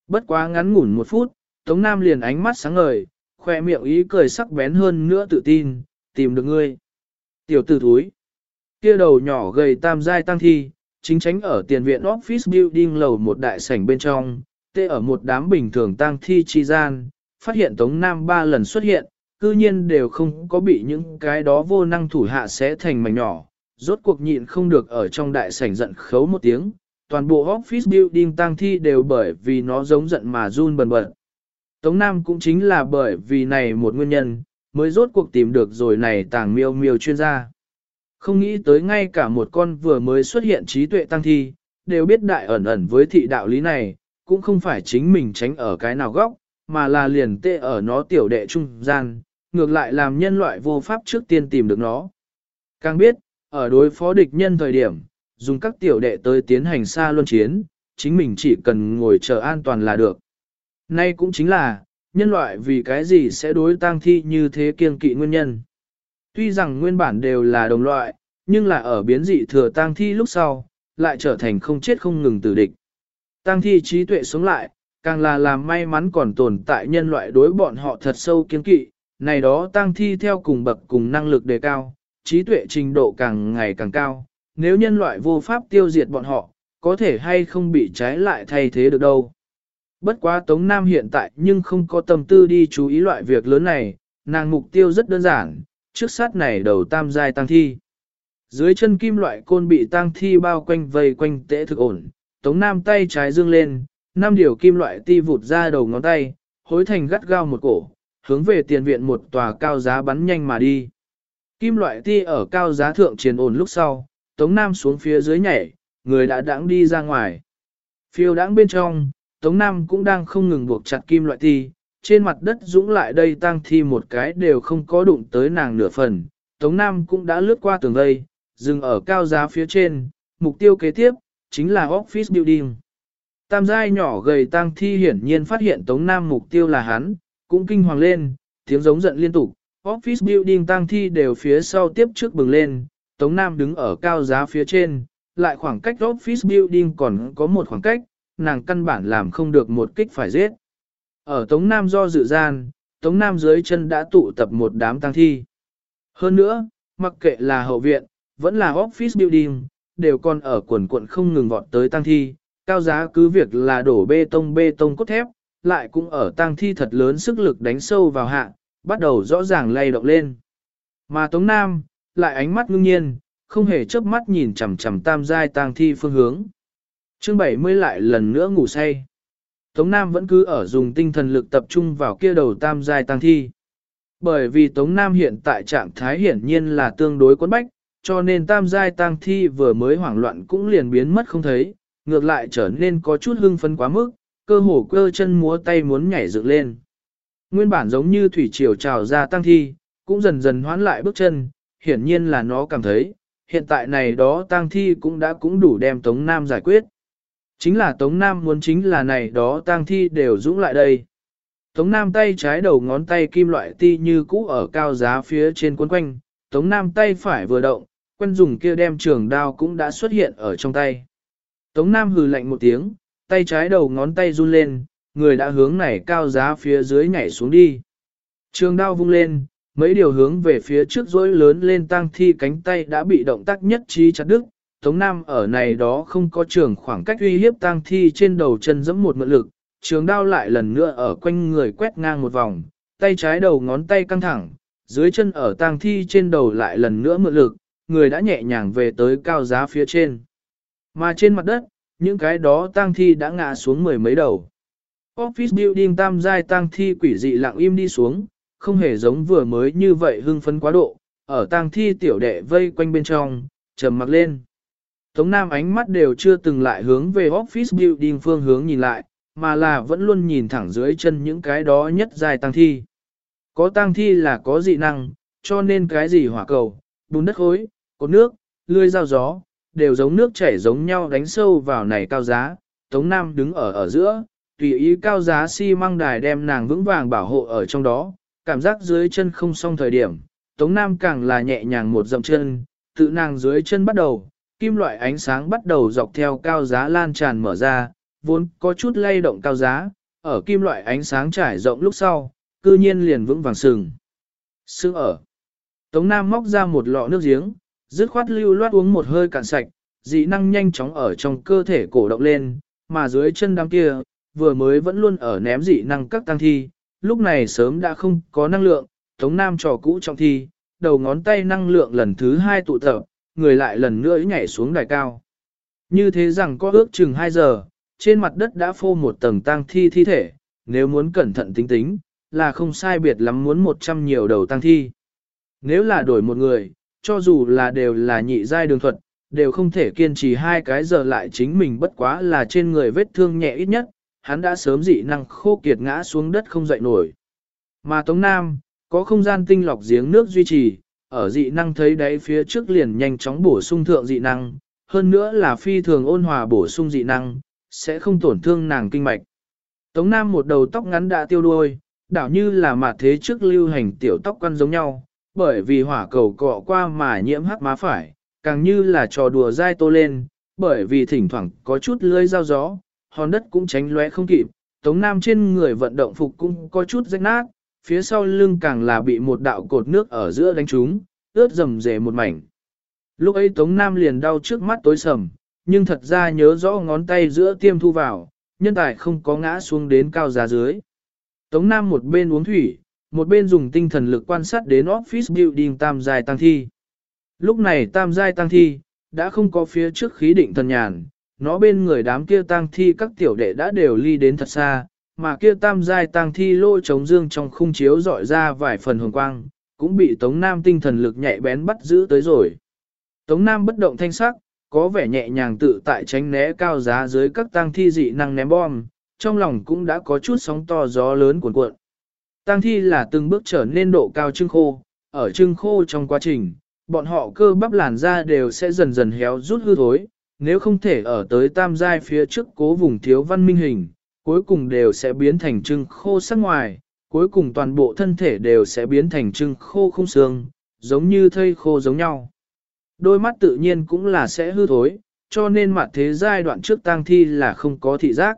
Bất quá ngắn ngủn một phút, Tống Nam liền ánh mắt sáng ngời, khoe miệng ý cười sắc bén hơn nữa tự tin, tìm được ngươi. Tiểu tử thúi, kia đầu nhỏ gầy tam giai tăng thi, chính tránh ở tiền viện office building lầu một đại sảnh bên trong, tê ở một đám bình thường tang thi chi gian, phát hiện Tống Nam ba lần xuất hiện, cư nhiên đều không có bị những cái đó vô năng thủ hạ sẽ thành mảnh nhỏ, rốt cuộc nhịn không được ở trong đại sảnh giận khấu một tiếng, toàn bộ office building tang thi đều bởi vì nó giống giận mà run bần bật. Tống Nam cũng chính là bởi vì này một nguyên nhân, mới rốt cuộc tìm được rồi này tàng miêu miêu chuyên gia. Không nghĩ tới ngay cả một con vừa mới xuất hiện trí tuệ tăng thi, đều biết đại ẩn ẩn với thị đạo lý này, cũng không phải chính mình tránh ở cái nào góc, mà là liền tê ở nó tiểu đệ trung gian, ngược lại làm nhân loại vô pháp trước tiên tìm được nó. Càng biết, ở đối phó địch nhân thời điểm, dùng các tiểu đệ tới tiến hành xa luân chiến, chính mình chỉ cần ngồi chờ an toàn là được. Nay cũng chính là, nhân loại vì cái gì sẽ đối tang thi như thế kiên kỵ nguyên nhân. Tuy rằng nguyên bản đều là đồng loại, nhưng là ở biến dị thừa tang thi lúc sau, lại trở thành không chết không ngừng tử địch. Tang thi trí tuệ sống lại, càng là làm may mắn còn tồn tại nhân loại đối bọn họ thật sâu kiên kỵ, này đó tang thi theo cùng bậc cùng năng lực đề cao, trí tuệ trình độ càng ngày càng cao, nếu nhân loại vô pháp tiêu diệt bọn họ, có thể hay không bị trái lại thay thế được đâu. Bất quá Tống Nam hiện tại nhưng không có tâm tư đi chú ý loại việc lớn này, nàng mục tiêu rất đơn giản, trước sát này đầu tam giai tăng thi. Dưới chân kim loại côn bị tăng thi bao quanh vây quanh tễ thực ổn, Tống Nam tay trái dương lên, năm điều kim loại ti vụt ra đầu ngón tay, hối thành gắt gao một cổ, hướng về tiền viện một tòa cao giá bắn nhanh mà đi. Kim loại ti ở cao giá thượng chiến ổn lúc sau, Tống Nam xuống phía dưới nhảy, người đã đãng đi ra ngoài. Phiêu đãng bên trong, Tống Nam cũng đang không ngừng buộc chặt kim loại ti, trên mặt đất dũng lại đây tăng thi một cái đều không có đụng tới nàng nửa phần. Tống Nam cũng đã lướt qua tường vây, dừng ở cao giá phía trên, mục tiêu kế tiếp, chính là office building. Tam giai nhỏ gầy tang thi hiển nhiên phát hiện Tống Nam mục tiêu là hắn, cũng kinh hoàng lên, tiếng giống giận liên tục, office building tang thi đều phía sau tiếp trước bừng lên, Tống Nam đứng ở cao giá phía trên, lại khoảng cách office building còn có một khoảng cách, nàng căn bản làm không được một kích phải giết. Ở Tống Nam do dự gian, Tống Nam dưới chân đã tụ tập một đám tang thi. Hơn nữa, mặc kệ là hậu viện, vẫn là office building, đều còn ở quần quận không ngừng vọt tới tang thi, cao giá cứ việc là đổ bê tông bê tông cốt thép, lại cũng ở tang thi thật lớn sức lực đánh sâu vào hạ, bắt đầu rõ ràng lay động lên. Mà Tống Nam, lại ánh mắt ngưng nhiên, không hề chớp mắt nhìn chằm chằm tam giai tang thi phương hướng. Chương 70 lại lần nữa ngủ say. Tống Nam vẫn cứ ở dùng tinh thần lực tập trung vào kia đầu tam giai tăng thi. Bởi vì Tống Nam hiện tại trạng thái hiển nhiên là tương đối quấn bách, cho nên tam giai tăng thi vừa mới hoảng loạn cũng liền biến mất không thấy, ngược lại trở nên có chút hưng phấn quá mức, cơ hồ cơ chân múa tay muốn nhảy dựng lên. Nguyên bản giống như thủy triều trào ra tăng thi, cũng dần dần hoán lại bước chân, hiển nhiên là nó cảm thấy, hiện tại này đó tăng thi cũng đã cũng đủ đem Tống Nam giải quyết. Chính là Tống Nam muốn chính là này đó tang thi đều dũng lại đây. Tống Nam tay trái đầu ngón tay kim loại ti như cũ ở cao giá phía trên cuốn quanh, Tống Nam tay phải vừa động, quen dùng kia đem trường đao cũng đã xuất hiện ở trong tay. Tống Nam hừ lạnh một tiếng, tay trái đầu ngón tay run lên, người đã hướng này cao giá phía dưới nhảy xuống đi. Trường đao vung lên, mấy điều hướng về phía trước rối lớn lên tang thi cánh tay đã bị động tác nhất trí chặt đứt. Tống Nam ở này đó không có trường khoảng cách uy hiếp tang thi trên đầu chân dẫm một mượn lực, trường đao lại lần nữa ở quanh người quét ngang một vòng, tay trái đầu ngón tay căng thẳng, dưới chân ở tang thi trên đầu lại lần nữa mượn lực, người đã nhẹ nhàng về tới cao giá phía trên. Mà trên mặt đất, những cái đó tang thi đã ngã xuống mười mấy đầu. Office building tam giai tang thi quỷ dị lặng im đi xuống, không hề giống vừa mới như vậy hưng phấn quá độ, ở tang thi tiểu đệ vây quanh bên trong, trầm mặc lên. Tống Nam ánh mắt đều chưa từng lại hướng về office building phương hướng nhìn lại, mà là vẫn luôn nhìn thẳng dưới chân những cái đó nhất dài tăng thi. Có tăng thi là có dị năng, cho nên cái gì hỏa cầu, bùn đất khối, cột nước, lươi dao gió, đều giống nước chảy giống nhau đánh sâu vào này cao giá. Tống Nam đứng ở ở giữa, tùy ý cao giá xi si măng đài đem nàng vững vàng bảo hộ ở trong đó, cảm giác dưới chân không xong thời điểm. Tống Nam càng là nhẹ nhàng một dậm chân, tự nàng dưới chân bắt đầu, kim loại ánh sáng bắt đầu dọc theo cao giá lan tràn mở ra, vốn có chút lay động cao giá, ở kim loại ánh sáng trải rộng lúc sau, cư nhiên liền vững vàng sừng. Sưng ở. Tống Nam móc ra một lọ nước giếng, dứt khoát lưu loát uống một hơi cạn sạch, dị năng nhanh chóng ở trong cơ thể cổ động lên, mà dưới chân đám kia, vừa mới vẫn luôn ở ném dị năng các tăng thi, lúc này sớm đã không có năng lượng, Tống Nam trò cũ trong thi, đầu ngón tay năng lượng lần thứ hai tụ tập, người lại lần nữa nhảy xuống đài cao. Như thế rằng có ước chừng 2 giờ, trên mặt đất đã phô một tầng tang thi thi thể, nếu muốn cẩn thận tính tính, là không sai biệt lắm muốn 100 nhiều đầu tang thi. Nếu là đổi một người, cho dù là đều là nhị giai đường thuật, đều không thể kiên trì hai cái giờ lại chính mình bất quá là trên người vết thương nhẹ ít nhất, hắn đã sớm dị năng khô kiệt ngã xuống đất không dậy nổi. Mà Tống Nam, có không gian tinh lọc giếng nước duy trì, ở dị năng thấy đáy phía trước liền nhanh chóng bổ sung thượng dị năng, hơn nữa là phi thường ôn hòa bổ sung dị năng, sẽ không tổn thương nàng kinh mạch. Tống Nam một đầu tóc ngắn đã tiêu đuôi, đảo như là mà thế trước lưu hành tiểu tóc quăn giống nhau, bởi vì hỏa cầu cọ qua mà nhiễm hắc má phải, càng như là trò đùa dai tô lên, bởi vì thỉnh thoảng có chút lưới dao gió, hòn đất cũng tránh lóe không kịp, Tống Nam trên người vận động phục cũng có chút rách nát, phía sau lưng càng là bị một đạo cột nước ở giữa đánh trúng, ướt rầm rề một mảnh. Lúc ấy Tống Nam liền đau trước mắt tối sầm, nhưng thật ra nhớ rõ ngón tay giữa tiêm thu vào, nhân tài không có ngã xuống đến cao giá dưới. Tống Nam một bên uống thủy, một bên dùng tinh thần lực quan sát đến office building tam giai tăng thi. Lúc này tam giai tăng thi, đã không có phía trước khí định thần nhàn, nó bên người đám kia tăng thi các tiểu đệ đã đều ly đến thật xa, mà kia tam giai tăng thi lôi chống dương trong khung chiếu dọi ra vài phần hồng quang, cũng bị Tống Nam tinh thần lực nhạy bén bắt giữ tới rồi. Tống Nam bất động thanh sắc, có vẻ nhẹ nhàng tự tại tránh né cao giá dưới các tang thi dị năng ném bom, trong lòng cũng đã có chút sóng to gió lớn cuộn cuộn. Tang thi là từng bước trở nên độ cao trưng khô, ở trưng khô trong quá trình, bọn họ cơ bắp làn da đều sẽ dần dần héo rút hư thối, nếu không thể ở tới tam giai phía trước cố vùng thiếu văn minh hình, cuối cùng đều sẽ biến thành trưng khô sắc ngoài, cuối cùng toàn bộ thân thể đều sẽ biến thành trưng khô không xương, giống như thây khô giống nhau. Đôi mắt tự nhiên cũng là sẽ hư thối, cho nên mặt thế giai đoạn trước tang thi là không có thị giác.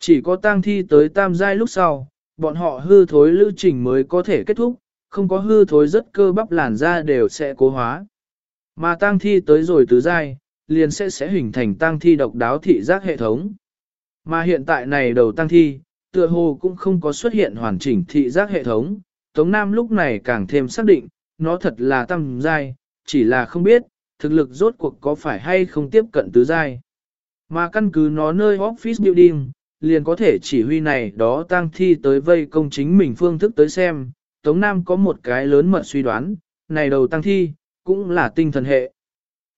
Chỉ có tang thi tới tam giai lúc sau, bọn họ hư thối lưu trình mới có thể kết thúc, không có hư thối rất cơ bắp làn da đều sẽ cố hóa. Mà tang thi tới rồi tứ giai, liền sẽ sẽ hình thành tang thi độc đáo thị giác hệ thống. Mà hiện tại này đầu tăng thi, tựa hồ cũng không có xuất hiện hoàn chỉnh thị giác hệ thống, Tống Nam lúc này càng thêm xác định, nó thật là tam giai, chỉ là không biết, thực lực rốt cuộc có phải hay không tiếp cận tứ giai. Mà căn cứ nó nơi office building, liền có thể chỉ huy này đó tăng thi tới vây công chính mình phương thức tới xem, Tống Nam có một cái lớn mật suy đoán, này đầu tăng thi, cũng là tinh thần hệ.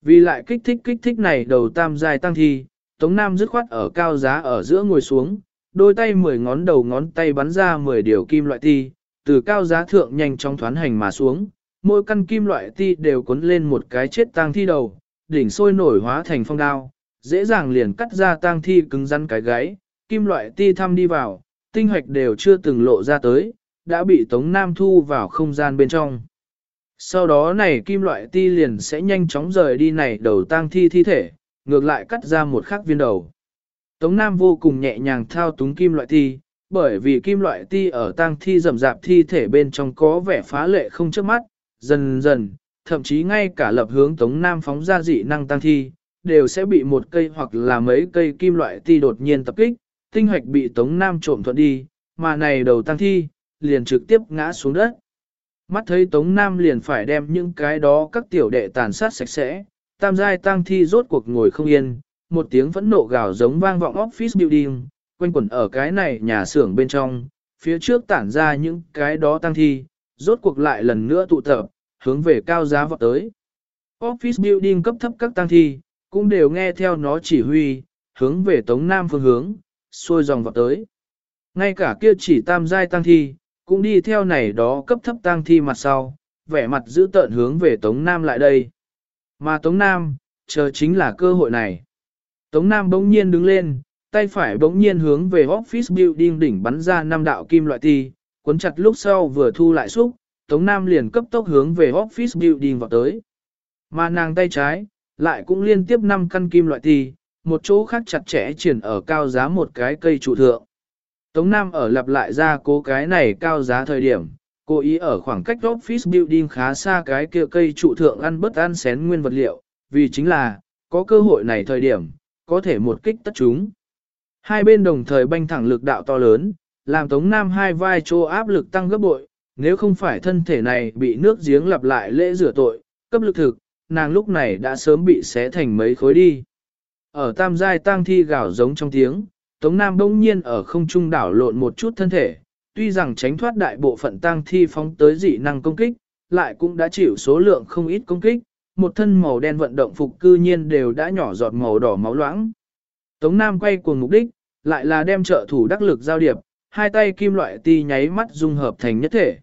Vì lại kích thích kích thích này đầu tam giai tăng thi, Tống Nam dứt khoát ở cao giá ở giữa ngồi xuống, đôi tay mười ngón đầu ngón tay bắn ra 10 điều kim loại ti, từ cao giá thượng nhanh chóng thoán hành mà xuống, mỗi căn kim loại ti đều cuốn lên một cái chết tang thi đầu, đỉnh sôi nổi hóa thành phong đao, dễ dàng liền cắt ra tang thi cứng rắn cái gáy, kim loại ti thăm đi vào, tinh hoạch đều chưa từng lộ ra tới, đã bị Tống Nam thu vào không gian bên trong. Sau đó này kim loại ti liền sẽ nhanh chóng rời đi này đầu tang thi thi thể, ngược lại cắt ra một khắc viên đầu. Tống Nam vô cùng nhẹ nhàng thao túng kim loại ti, bởi vì kim loại ti ở tang thi rầm rạp thi thể bên trong có vẻ phá lệ không trước mắt, dần dần, thậm chí ngay cả lập hướng Tống Nam phóng ra dị năng tang thi, đều sẽ bị một cây hoặc là mấy cây kim loại ti đột nhiên tập kích, tinh hoạch bị Tống Nam trộm thuận đi, mà này đầu tang thi, liền trực tiếp ngã xuống đất. Mắt thấy Tống Nam liền phải đem những cái đó các tiểu đệ tàn sát sạch sẽ, tam giai tang thi rốt cuộc ngồi không yên, một tiếng phẫn nộ gào giống vang vọng office building, quanh quẩn ở cái này nhà xưởng bên trong, phía trước tản ra những cái đó tang thi, rốt cuộc lại lần nữa tụ tập, hướng về cao giá vọt tới. Office building cấp thấp các tang thi, cũng đều nghe theo nó chỉ huy, hướng về Tống Nam phương hướng, xuôi dòng vọt tới. Ngay cả kia chỉ tam giai tang thi, cũng đi theo này đó cấp thấp tang thi mặt sau, vẻ mặt giữ tợn hướng về Tống Nam lại đây. Mà Tống Nam, chờ chính là cơ hội này. Tống Nam bỗng nhiên đứng lên, tay phải bỗng nhiên hướng về office building đỉnh bắn ra năm đạo kim loại ti, cuốn chặt lúc sau vừa thu lại xúc, Tống Nam liền cấp tốc hướng về office building vào tới. Mà nàng tay trái, lại cũng liên tiếp năm căn kim loại ti, một chỗ khác chặt chẽ triển ở cao giá một cái cây trụ thượng. Tống Nam ở lặp lại ra cố cái này cao giá thời điểm, Cô ý ở khoảng cách office building khá xa cái kia cây trụ thượng ăn bất ăn xén nguyên vật liệu, vì chính là, có cơ hội này thời điểm, có thể một kích tất chúng. Hai bên đồng thời banh thẳng lực đạo to lớn, làm Tống Nam hai vai chỗ áp lực tăng gấp bội, nếu không phải thân thể này bị nước giếng lặp lại lễ rửa tội, cấp lực thực, nàng lúc này đã sớm bị xé thành mấy khối đi. Ở tam giai tang thi gạo giống trong tiếng, Tống Nam bỗng nhiên ở không trung đảo lộn một chút thân thể, tuy rằng tránh thoát đại bộ phận tang thi phóng tới dị năng công kích, lại cũng đã chịu số lượng không ít công kích, một thân màu đen vận động phục cư nhiên đều đã nhỏ giọt màu đỏ máu loãng. Tống Nam quay cuồng mục đích, lại là đem trợ thủ đắc lực giao điệp, hai tay kim loại ti nháy mắt dung hợp thành nhất thể.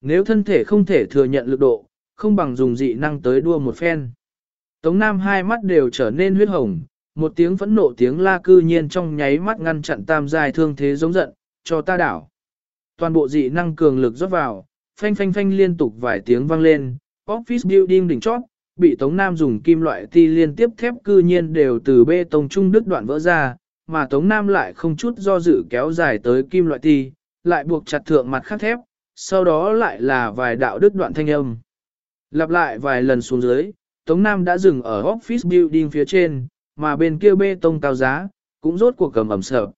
Nếu thân thể không thể thừa nhận lực độ, không bằng dùng dị năng tới đua một phen. Tống Nam hai mắt đều trở nên huyết hồng, một tiếng phẫn nộ tiếng la cư nhiên trong nháy mắt ngăn chặn tam giai thương thế giống giận, cho ta đảo. Toàn bộ dị năng cường lực rót vào, phanh phanh phanh liên tục vài tiếng vang lên, office building đỉnh chót, bị Tống Nam dùng kim loại ti liên tiếp thép cư nhiên đều từ bê tông trung đứt đoạn vỡ ra, mà Tống Nam lại không chút do dự kéo dài tới kim loại ti, lại buộc chặt thượng mặt khắc thép, sau đó lại là vài đạo đứt đoạn thanh âm. Lặp lại vài lần xuống dưới, Tống Nam đã dừng ở office building phía trên, mà bên kia bê tông cao giá, cũng rốt cuộc cầm ẩm sập.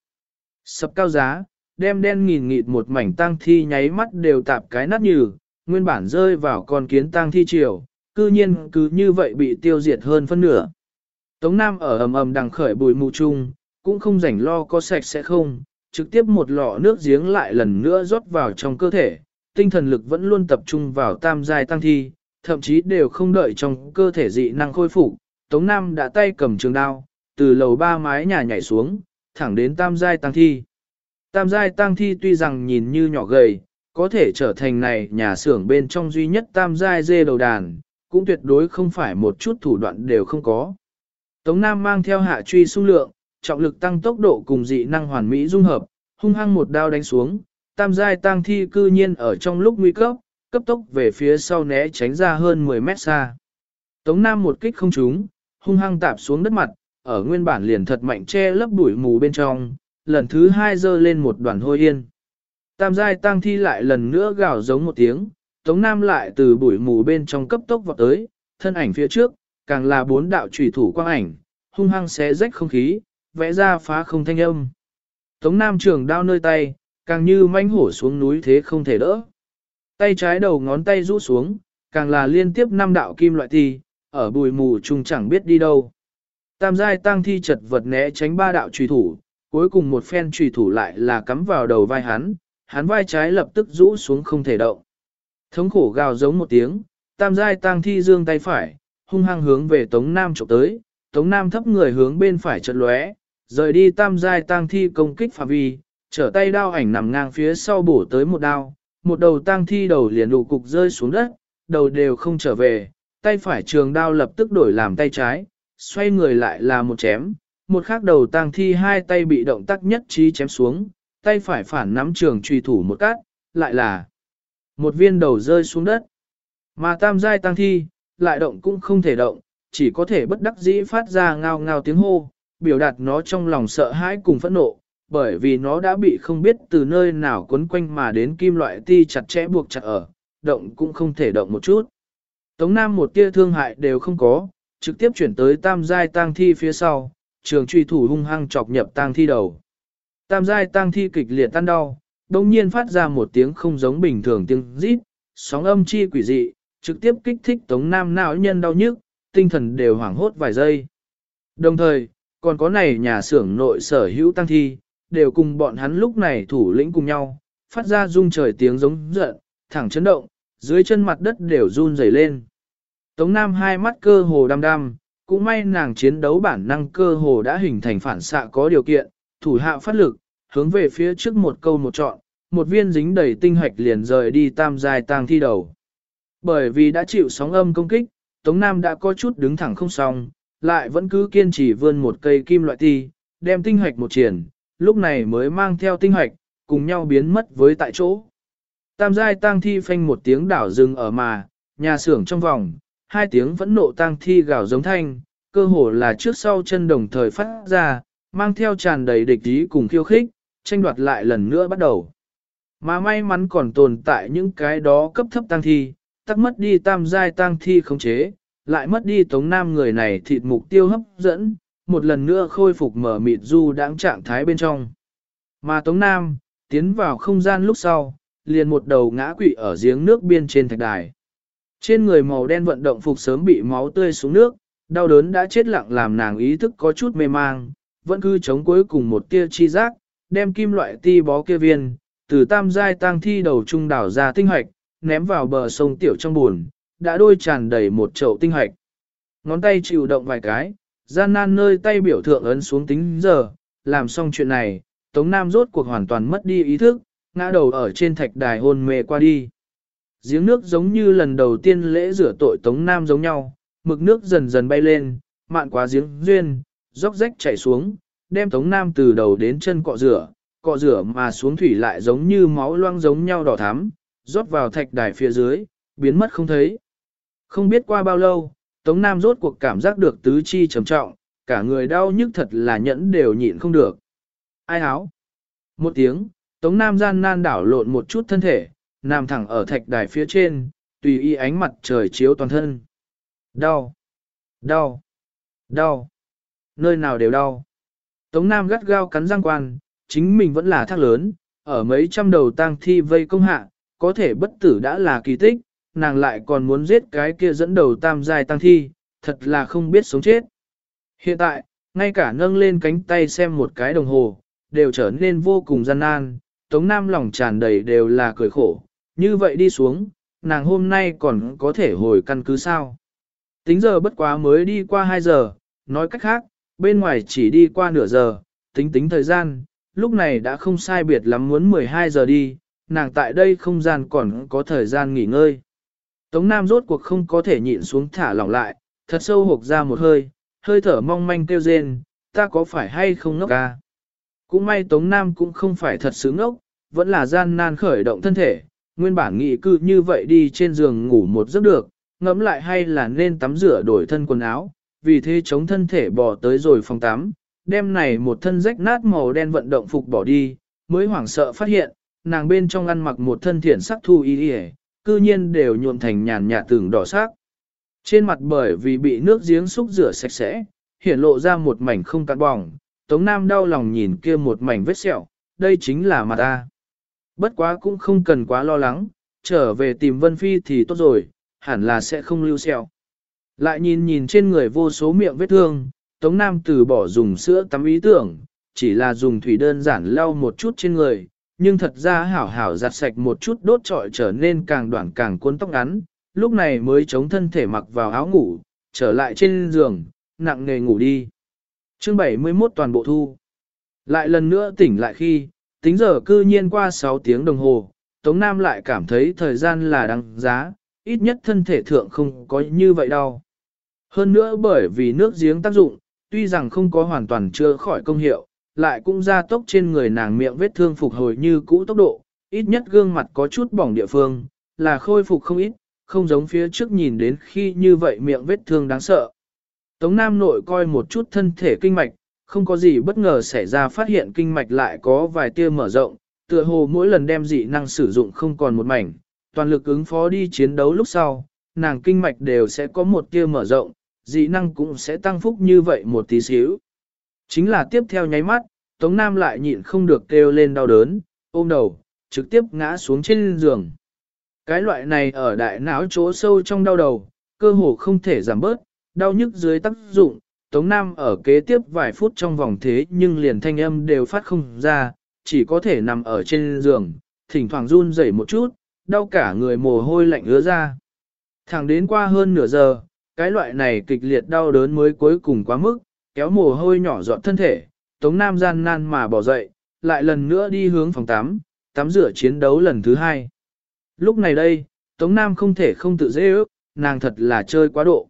Sập cao giá, đem đen nghìn nghịt một mảnh tang thi nháy mắt đều tạp cái nát nhừ, nguyên bản rơi vào con kiến tang thi triều, cư nhiên cứ như vậy bị tiêu diệt hơn phân nửa. Tống Nam ở ầm ầm đằng khởi bùi mù chung, cũng không rảnh lo có sạch sẽ không, trực tiếp một lọ nước giếng lại lần nữa rót vào trong cơ thể, tinh thần lực vẫn luôn tập trung vào tam giai tăng thi, thậm chí đều không đợi trong cơ thể dị năng khôi phục. Tống Nam đã tay cầm trường đao, từ lầu ba mái nhà nhảy xuống, thẳng đến tam giai tăng thi. Tam giai Tang thi tuy rằng nhìn như nhỏ gầy, có thể trở thành này nhà xưởng bên trong duy nhất tam giai dê đầu đàn, cũng tuyệt đối không phải một chút thủ đoạn đều không có. Tống Nam mang theo hạ truy xung lượng, trọng lực tăng tốc độ cùng dị năng hoàn mỹ dung hợp, hung hăng một đao đánh xuống, tam giai Tang thi cư nhiên ở trong lúc nguy cấp, cấp tốc về phía sau né tránh ra hơn 10 mét xa. Tống Nam một kích không trúng, hung hăng tạp xuống đất mặt, ở nguyên bản liền thật mạnh che lấp bụi mù bên trong, lần thứ hai dơ lên một đoàn hôi yên. Tam giai tăng thi lại lần nữa gào giống một tiếng, Tống Nam lại từ bụi mù bên trong cấp tốc vọt tới, thân ảnh phía trước, càng là bốn đạo trùy thủ quang ảnh, hung hăng xé rách không khí, vẽ ra phá không thanh âm. Tống Nam trường đao nơi tay, càng như manh hổ xuống núi thế không thể đỡ. Tay trái đầu ngón tay rũ xuống, càng là liên tiếp năm đạo kim loại thi, ở bụi mù chung chẳng biết đi đâu. Tam giai tăng thi chật vật né tránh ba đạo trùy thủ, cuối cùng một phen trùy thủ lại là cắm vào đầu vai hắn, hắn vai trái lập tức rũ xuống không thể động. Thống khổ gào giống một tiếng, tam giai Tang thi dương tay phải, hung hăng hướng về Tống Nam chụp tới, Tống Nam thấp người hướng bên phải chợt lóe, rời đi tam giai Tang thi công kích phạm vi, trở tay đao ảnh nằm ngang phía sau bổ tới một đao, một đầu Tang thi đầu liền đủ cục rơi xuống đất, đầu đều không trở về, tay phải trường đao lập tức đổi làm tay trái, xoay người lại là một chém, một khác đầu tang thi hai tay bị động tác nhất trí chém xuống, tay phải phản nắm trường truy thủ một cát, lại là một viên đầu rơi xuống đất. Mà tam giai tăng thi, lại động cũng không thể động, chỉ có thể bất đắc dĩ phát ra ngao ngao tiếng hô, biểu đạt nó trong lòng sợ hãi cùng phẫn nộ, bởi vì nó đã bị không biết từ nơi nào quấn quanh mà đến kim loại ti chặt chẽ buộc chặt ở, động cũng không thể động một chút. Tống Nam một tia thương hại đều không có, trực tiếp chuyển tới tam giai tang thi phía sau, trường truy thủ hung hăng chọc nhập tang thi đầu. Tam giai tang thi kịch liệt tan đau, đồng nhiên phát ra một tiếng không giống bình thường tiếng rít, sóng âm chi quỷ dị, trực tiếp kích thích Tống Nam não nhân đau nhức, tinh thần đều hoảng hốt vài giây. Đồng thời, còn có này nhà xưởng nội sở hữu tăng thi, đều cùng bọn hắn lúc này thủ lĩnh cùng nhau, phát ra rung trời tiếng giống giận, thẳng chấn động, dưới chân mặt đất đều run rẩy lên. Tống Nam hai mắt cơ hồ đăm đăm, cũng may nàng chiến đấu bản năng cơ hồ đã hình thành phản xạ có điều kiện, thủ hạ phát lực, hướng về phía trước một câu một chọn, một viên dính đầy tinh hạch liền rời đi tam giai tang thi đầu. Bởi vì đã chịu sóng âm công kích, Tống Nam đã có chút đứng thẳng không xong, lại vẫn cứ kiên trì vươn một cây kim loại ti, đem tinh hạch một triển, lúc này mới mang theo tinh hạch, cùng nhau biến mất với tại chỗ. Tam giai tang thi phanh một tiếng đảo rừng ở mà, nhà xưởng trong vòng, hai tiếng vẫn nộ tang thi gào giống thanh, cơ hồ là trước sau chân đồng thời phát ra, mang theo tràn đầy địch ý cùng khiêu khích, tranh đoạt lại lần nữa bắt đầu. Mà may mắn còn tồn tại những cái đó cấp thấp tang thi, tắc mất đi tam giai tang thi khống chế, lại mất đi tống nam người này thịt mục tiêu hấp dẫn, một lần nữa khôi phục mở mịt du đáng trạng thái bên trong. Mà tống nam, tiến vào không gian lúc sau, liền một đầu ngã quỵ ở giếng nước biên trên thạch đài. Trên người màu đen vận động phục sớm bị máu tươi xuống nước, đau đớn đã chết lặng làm nàng ý thức có chút mê mang, vẫn cứ chống cuối cùng một tia chi giác, đem kim loại ti bó kia viên, từ tam giai tang thi đầu trung đảo ra tinh hoạch, ném vào bờ sông tiểu trong buồn, đã đôi tràn đầy một chậu tinh hoạch. Ngón tay chịu động vài cái, gian nan nơi tay biểu thượng ấn xuống tính giờ, làm xong chuyện này, Tống Nam rốt cuộc hoàn toàn mất đi ý thức, ngã đầu ở trên thạch đài hôn mê qua đi. Giếng nước giống như lần đầu tiên lễ rửa tội Tống Nam giống nhau, mực nước dần dần bay lên, mạn quá giếng duyên, róc rách chảy xuống, đem Tống Nam từ đầu đến chân cọ rửa, cọ rửa mà xuống thủy lại giống như máu loang giống nhau đỏ thắm, rót vào thạch đài phía dưới, biến mất không thấy. Không biết qua bao lâu, Tống Nam rốt cuộc cảm giác được tứ chi trầm trọng, cả người đau nhức thật là nhẫn đều nhịn không được. Ai áo? Một tiếng, Tống Nam gian nan đảo lộn một chút thân thể, nằm thẳng ở thạch đài phía trên, tùy y ánh mặt trời chiếu toàn thân. Đau! Đau! Đau! Nơi nào đều đau. Tống Nam gắt gao cắn răng quan, chính mình vẫn là thác lớn, ở mấy trăm đầu tang thi vây công hạ, có thể bất tử đã là kỳ tích, nàng lại còn muốn giết cái kia dẫn đầu tam giai tang thi, thật là không biết sống chết. Hiện tại, ngay cả nâng lên cánh tay xem một cái đồng hồ, đều trở nên vô cùng gian nan, Tống Nam lòng tràn đầy đều là cười khổ, như vậy đi xuống, nàng hôm nay còn có thể hồi căn cứ sao. Tính giờ bất quá mới đi qua 2 giờ, nói cách khác, bên ngoài chỉ đi qua nửa giờ, tính tính thời gian, lúc này đã không sai biệt lắm muốn 12 giờ đi, nàng tại đây không gian còn có thời gian nghỉ ngơi. Tống Nam rốt cuộc không có thể nhịn xuống thả lỏng lại, thật sâu hộp ra một hơi, hơi thở mong manh kêu rên, ta có phải hay không ngốc ca? Cũng may Tống Nam cũng không phải thật sướng ngốc, vẫn là gian nan khởi động thân thể, nguyên bản nghĩ cư như vậy đi trên giường ngủ một giấc được, ngẫm lại hay là nên tắm rửa đổi thân quần áo, vì thế chống thân thể bỏ tới rồi phòng tắm, đem này một thân rách nát màu đen vận động phục bỏ đi, mới hoảng sợ phát hiện, nàng bên trong ăn mặc một thân thiện sắc thu y y, cư nhiên đều nhuộm thành nhàn nhạt tưởng đỏ sắc. Trên mặt bởi vì bị nước giếng xúc rửa sạch sẽ, hiện lộ ra một mảnh không cạn bỏng, Tống Nam đau lòng nhìn kia một mảnh vết sẹo, đây chính là mặt ta. Bất quá cũng không cần quá lo lắng, trở về tìm Vân Phi thì tốt rồi, hẳn là sẽ không lưu sẹo. Lại nhìn nhìn trên người vô số miệng vết thương, Tống Nam từ bỏ dùng sữa tắm ý tưởng, chỉ là dùng thủy đơn giản lau một chút trên người, nhưng thật ra hảo hảo giặt sạch một chút đốt trọi trở nên càng đoạn càng cuốn tóc ngắn, lúc này mới chống thân thể mặc vào áo ngủ, trở lại trên giường, nặng nề ngủ đi. Chương 71 toàn bộ thu. Lại lần nữa tỉnh lại khi, tính giờ cư nhiên qua 6 tiếng đồng hồ, Tống Nam lại cảm thấy thời gian là đáng giá, ít nhất thân thể thượng không có như vậy đâu. Hơn nữa bởi vì nước giếng tác dụng, tuy rằng không có hoàn toàn chưa khỏi công hiệu, lại cũng ra tốc trên người nàng miệng vết thương phục hồi như cũ tốc độ, ít nhất gương mặt có chút bỏng địa phương, là khôi phục không ít, không giống phía trước nhìn đến khi như vậy miệng vết thương đáng sợ. Tống Nam nội coi một chút thân thể kinh mạch, không có gì bất ngờ xảy ra phát hiện kinh mạch lại có vài tia mở rộng, tựa hồ mỗi lần đem dị năng sử dụng không còn một mảnh, toàn lực ứng phó đi chiến đấu lúc sau, nàng kinh mạch đều sẽ có một tia mở rộng, dị năng cũng sẽ tăng phúc như vậy một tí xíu. Chính là tiếp theo nháy mắt, Tống Nam lại nhịn không được kêu lên đau đớn, ôm đầu, trực tiếp ngã xuống trên giường. Cái loại này ở đại não chỗ sâu trong đau đầu, cơ hồ không thể giảm bớt, đau nhức dưới tác dụng, Tống Nam ở kế tiếp vài phút trong vòng thế nhưng liền thanh âm đều phát không ra, chỉ có thể nằm ở trên giường, thỉnh thoảng run rẩy một chút, đau cả người mồ hôi lạnh ứa ra. Thẳng đến qua hơn nửa giờ, cái loại này kịch liệt đau đớn mới cuối cùng quá mức, kéo mồ hôi nhỏ giọt thân thể, Tống Nam gian nan mà bỏ dậy, lại lần nữa đi hướng phòng tắm, tắm rửa chiến đấu lần thứ hai. Lúc này đây, Tống Nam không thể không tự dễ ước, nàng thật là chơi quá độ.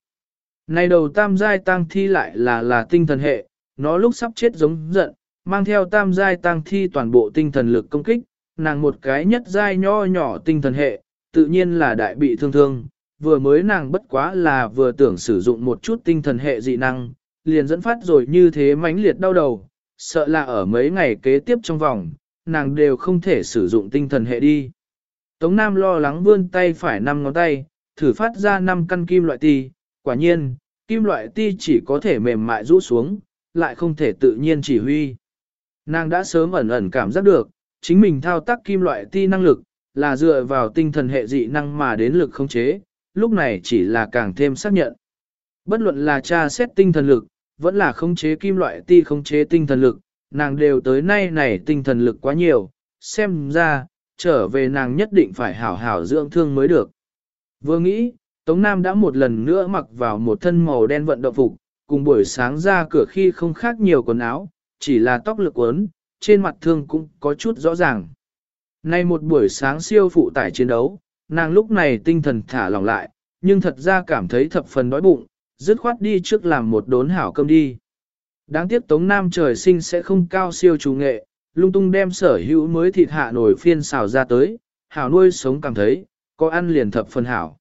Này đầu tam giai tang thi lại là là tinh thần hệ, nó lúc sắp chết giống giận, mang theo tam giai tang thi toàn bộ tinh thần lực công kích, nàng một cái nhất giai nho nhỏ tinh thần hệ, tự nhiên là đại bị thương thương, vừa mới nàng bất quá là vừa tưởng sử dụng một chút tinh thần hệ dị năng, liền dẫn phát rồi như thế mãnh liệt đau đầu, sợ là ở mấy ngày kế tiếp trong vòng, nàng đều không thể sử dụng tinh thần hệ đi. Tống Nam lo lắng vươn tay phải năm ngón tay, thử phát ra năm căn kim loại ti, quả nhiên, kim loại ti chỉ có thể mềm mại rũ xuống, lại không thể tự nhiên chỉ huy. Nàng đã sớm ẩn ẩn cảm giác được, chính mình thao tác kim loại ti năng lực, là dựa vào tinh thần hệ dị năng mà đến lực không chế, lúc này chỉ là càng thêm xác nhận. Bất luận là tra xét tinh thần lực, vẫn là khống chế kim loại ti khống chế tinh thần lực, nàng đều tới nay này tinh thần lực quá nhiều, xem ra, trở về nàng nhất định phải hảo hảo dưỡng thương mới được. Vừa nghĩ, Tống Nam đã một lần nữa mặc vào một thân màu đen vận động phục, cùng buổi sáng ra cửa khi không khác nhiều quần áo, chỉ là tóc lực quấn, trên mặt thương cũng có chút rõ ràng. Nay một buổi sáng siêu phụ tải chiến đấu, nàng lúc này tinh thần thả lỏng lại, nhưng thật ra cảm thấy thập phần đói bụng, dứt khoát đi trước làm một đốn hảo cơm đi. Đáng tiếc Tống Nam trời sinh sẽ không cao siêu chủ nghệ, lung tung đem sở hữu mới thịt hạ nổi phiên xào ra tới, hảo nuôi sống cảm thấy, có ăn liền thập phần hảo.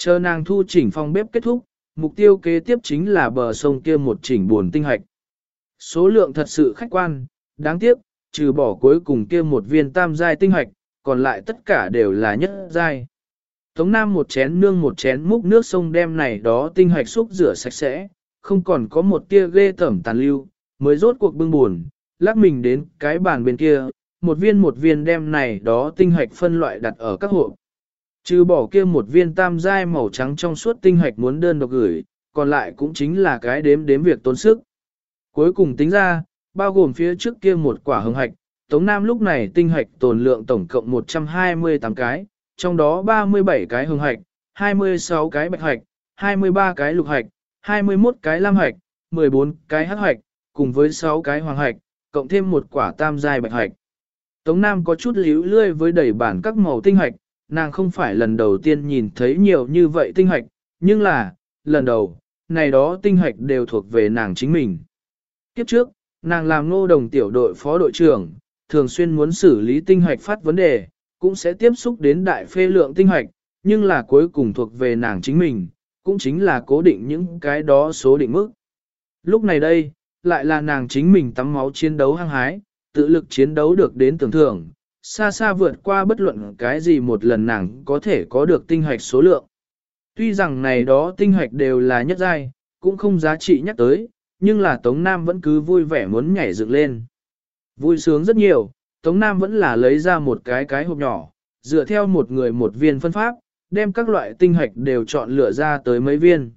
Chờ nàng thu chỉnh phong bếp kết thúc, mục tiêu kế tiếp chính là bờ sông kia một chỉnh buồn tinh hạch. Số lượng thật sự khách quan, đáng tiếc, trừ bỏ cuối cùng kia một viên tam giai tinh hạch, còn lại tất cả đều là nhất giai. Tống Nam một chén nương một chén múc nước sông đem này đó tinh hạch xúc rửa sạch sẽ, không còn có một tia ghê tẩm tàn lưu, mới rốt cuộc bưng buồn, lắc mình đến cái bàn bên kia, một viên một viên đem này đó tinh hạch phân loại đặt ở các hộp. Trừ bỏ kia một viên tam giai màu trắng trong suốt tinh hạch muốn đơn độc gửi, còn lại cũng chính là cái đếm đếm việc tốn sức. Cuối cùng tính ra, bao gồm phía trước kia một quả hồng hạch, Tống Nam lúc này tinh hạch tồn lượng tổng cộng 128 cái, trong đó 37 cái hồng hạch, 26 cái bạch hạch, 23 cái lục hạch, 21 cái lam hạch, 14 cái hắc hạch, cùng với 6 cái hoàng hạch, cộng thêm một quả tam giai bạch hạch. Tống Nam có chút líu lươi với đầy bản các màu tinh hạch, nàng không phải lần đầu tiên nhìn thấy nhiều như vậy tinh hạch, nhưng là, lần đầu, này đó tinh hạch đều thuộc về nàng chính mình. Kiếp trước, nàng làm ngô đồng tiểu đội phó đội trưởng, thường xuyên muốn xử lý tinh hạch phát vấn đề, cũng sẽ tiếp xúc đến đại phê lượng tinh hạch, nhưng là cuối cùng thuộc về nàng chính mình, cũng chính là cố định những cái đó số định mức. Lúc này đây, lại là nàng chính mình tắm máu chiến đấu hăng hái, tự lực chiến đấu được đến tưởng thưởng, xa xa vượt qua bất luận cái gì một lần nàng có thể có được tinh hoạch số lượng. Tuy rằng này đó tinh hoạch đều là nhất giai, cũng không giá trị nhắc tới, nhưng là Tống Nam vẫn cứ vui vẻ muốn nhảy dựng lên. Vui sướng rất nhiều, Tống Nam vẫn là lấy ra một cái cái hộp nhỏ, dựa theo một người một viên phân pháp, đem các loại tinh hoạch đều chọn lựa ra tới mấy viên.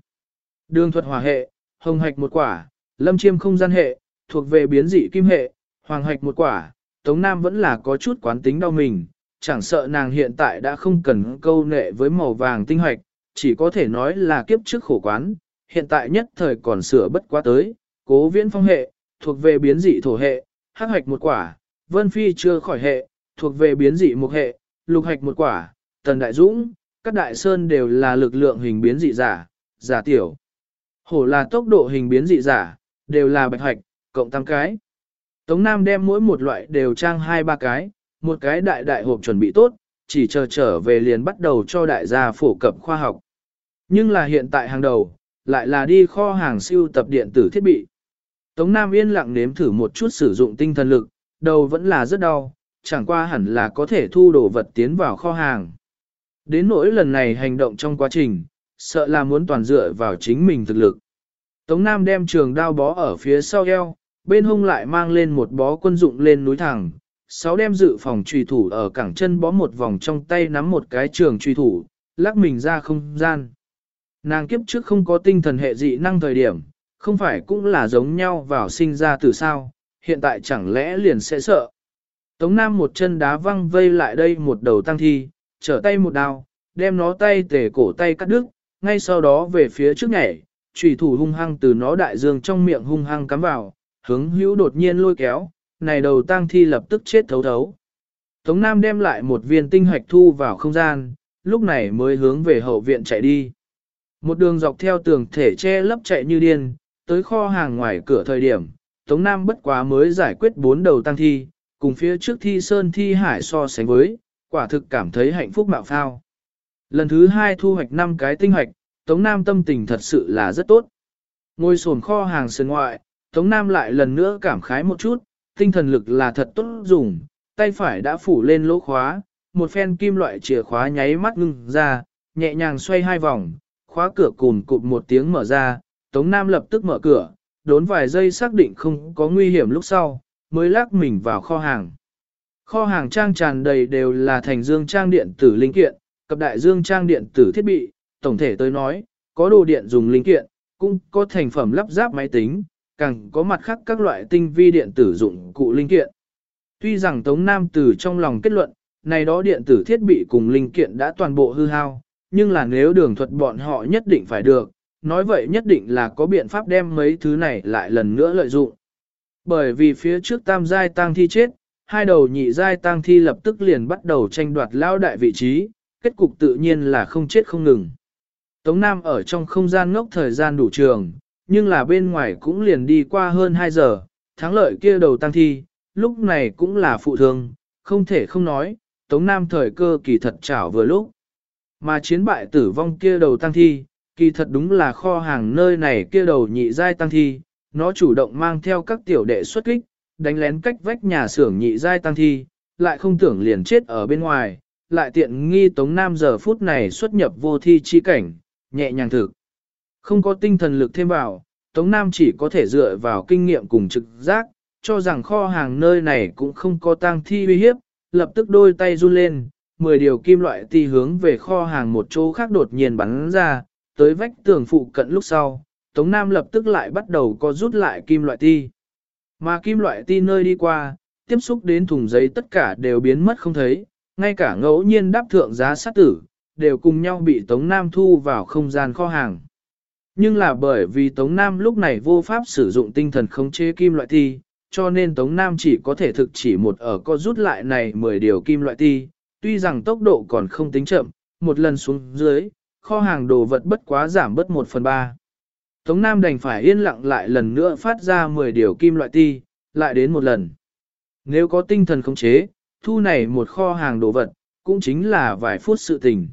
Đường thuật hòa hệ, hồng hạch một quả, lâm chiêm không gian hệ, thuộc về biến dị kim hệ, hoàng hạch một quả, Tống Nam vẫn là có chút quán tính đau mình, chẳng sợ nàng hiện tại đã không cần câu nệ với màu vàng tinh hoạch, chỉ có thể nói là kiếp trước khổ quán, hiện tại nhất thời còn sửa bất quá tới, cố viễn phong hệ, thuộc về biến dị thổ hệ, hắc hoạch một quả, vân phi chưa khỏi hệ, thuộc về biến dị mục hệ, lục hoạch một quả, tần đại dũng, các đại sơn đều là lực lượng hình biến dị giả, giả tiểu. Hổ là tốc độ hình biến dị giả, đều là bạch hoạch, cộng tăng cái. Tống Nam đem mỗi một loại đều trang hai ba cái, một cái đại đại hộp chuẩn bị tốt, chỉ chờ trở về liền bắt đầu cho đại gia phổ cập khoa học. Nhưng là hiện tại hàng đầu, lại là đi kho hàng siêu tập điện tử thiết bị. Tống Nam yên lặng nếm thử một chút sử dụng tinh thần lực, đầu vẫn là rất đau, chẳng qua hẳn là có thể thu đồ vật tiến vào kho hàng. Đến nỗi lần này hành động trong quá trình, sợ là muốn toàn dựa vào chính mình thực lực. Tống Nam đem trường đao bó ở phía sau eo, bên hông lại mang lên một bó quân dụng lên núi thẳng, sáu đem dự phòng trùy thủ ở cẳng chân bó một vòng trong tay nắm một cái trường trùy thủ, lắc mình ra không gian. Nàng kiếp trước không có tinh thần hệ dị năng thời điểm, không phải cũng là giống nhau vào sinh ra từ sao, hiện tại chẳng lẽ liền sẽ sợ. Tống Nam một chân đá văng vây lại đây một đầu tăng thi, trở tay một đao, đem nó tay tể cổ tay cắt đứt, ngay sau đó về phía trước nhảy, trùy thủ hung hăng từ nó đại dương trong miệng hung hăng cắm vào, hướng hữu đột nhiên lôi kéo, này đầu tang thi lập tức chết thấu thấu. Tống Nam đem lại một viên tinh hạch thu vào không gian, lúc này mới hướng về hậu viện chạy đi. Một đường dọc theo tường thể che lấp chạy như điên, tới kho hàng ngoài cửa thời điểm, Tống Nam bất quá mới giải quyết bốn đầu tăng thi, cùng phía trước thi sơn thi hải so sánh với, quả thực cảm thấy hạnh phúc mạo phao. Lần thứ hai thu hoạch năm cái tinh hoạch, Tống Nam tâm tình thật sự là rất tốt. Ngồi sồn kho hàng sân ngoại, Tống Nam lại lần nữa cảm khái một chút, tinh thần lực là thật tốt dùng, tay phải đã phủ lên lỗ khóa, một phen kim loại chìa khóa nháy mắt ngưng ra, nhẹ nhàng xoay hai vòng, khóa cửa cùn cụp một tiếng mở ra, Tống Nam lập tức mở cửa, đốn vài giây xác định không có nguy hiểm lúc sau, mới lắc mình vào kho hàng. Kho hàng trang tràn đầy đều là thành dương trang điện tử linh kiện, cập đại dương trang điện tử thiết bị, tổng thể tới nói, có đồ điện dùng linh kiện, cũng có thành phẩm lắp ráp máy tính, càng có mặt khác các loại tinh vi điện tử dụng cụ linh kiện. Tuy rằng Tống Nam từ trong lòng kết luận, này đó điện tử thiết bị cùng linh kiện đã toàn bộ hư hao, nhưng là nếu đường thuật bọn họ nhất định phải được, nói vậy nhất định là có biện pháp đem mấy thứ này lại lần nữa lợi dụng. Bởi vì phía trước tam giai tang thi chết, hai đầu nhị giai tang thi lập tức liền bắt đầu tranh đoạt lao đại vị trí, kết cục tự nhiên là không chết không ngừng. Tống Nam ở trong không gian ngốc thời gian đủ trường, nhưng là bên ngoài cũng liền đi qua hơn 2 giờ, thắng lợi kia đầu tăng thi, lúc này cũng là phụ thương, không thể không nói, Tống Nam thời cơ kỳ thật chảo vừa lúc. Mà chiến bại tử vong kia đầu tăng thi, kỳ thật đúng là kho hàng nơi này kia đầu nhị giai tăng thi, nó chủ động mang theo các tiểu đệ xuất kích, đánh lén cách vách nhà xưởng nhị giai tăng thi, lại không tưởng liền chết ở bên ngoài, lại tiện nghi Tống Nam giờ phút này xuất nhập vô thi chi cảnh, nhẹ nhàng thực. Không có tinh thần lực thêm vào, Tống Nam chỉ có thể dựa vào kinh nghiệm cùng trực giác, cho rằng kho hàng nơi này cũng không có tang thi uy hiếp, lập tức đôi tay run lên, 10 điều kim loại ti hướng về kho hàng một chỗ khác đột nhiên bắn ra, tới vách tường phụ cận lúc sau, Tống Nam lập tức lại bắt đầu co rút lại kim loại ti. Mà kim loại ti nơi đi qua, tiếp xúc đến thùng giấy tất cả đều biến mất không thấy, ngay cả ngẫu nhiên đáp thượng giá sát tử, đều cùng nhau bị Tống Nam thu vào không gian kho hàng. Nhưng là bởi vì Tống Nam lúc này vô pháp sử dụng tinh thần khống chế kim loại ti, cho nên Tống Nam chỉ có thể thực chỉ một ở co rút lại này 10 điều kim loại ti, tuy rằng tốc độ còn không tính chậm, một lần xuống dưới, kho hàng đồ vật bất quá giảm bất 1 phần 3. Tống Nam đành phải yên lặng lại lần nữa phát ra 10 điều kim loại ti, lại đến một lần. Nếu có tinh thần khống chế, thu này một kho hàng đồ vật, cũng chính là vài phút sự tình.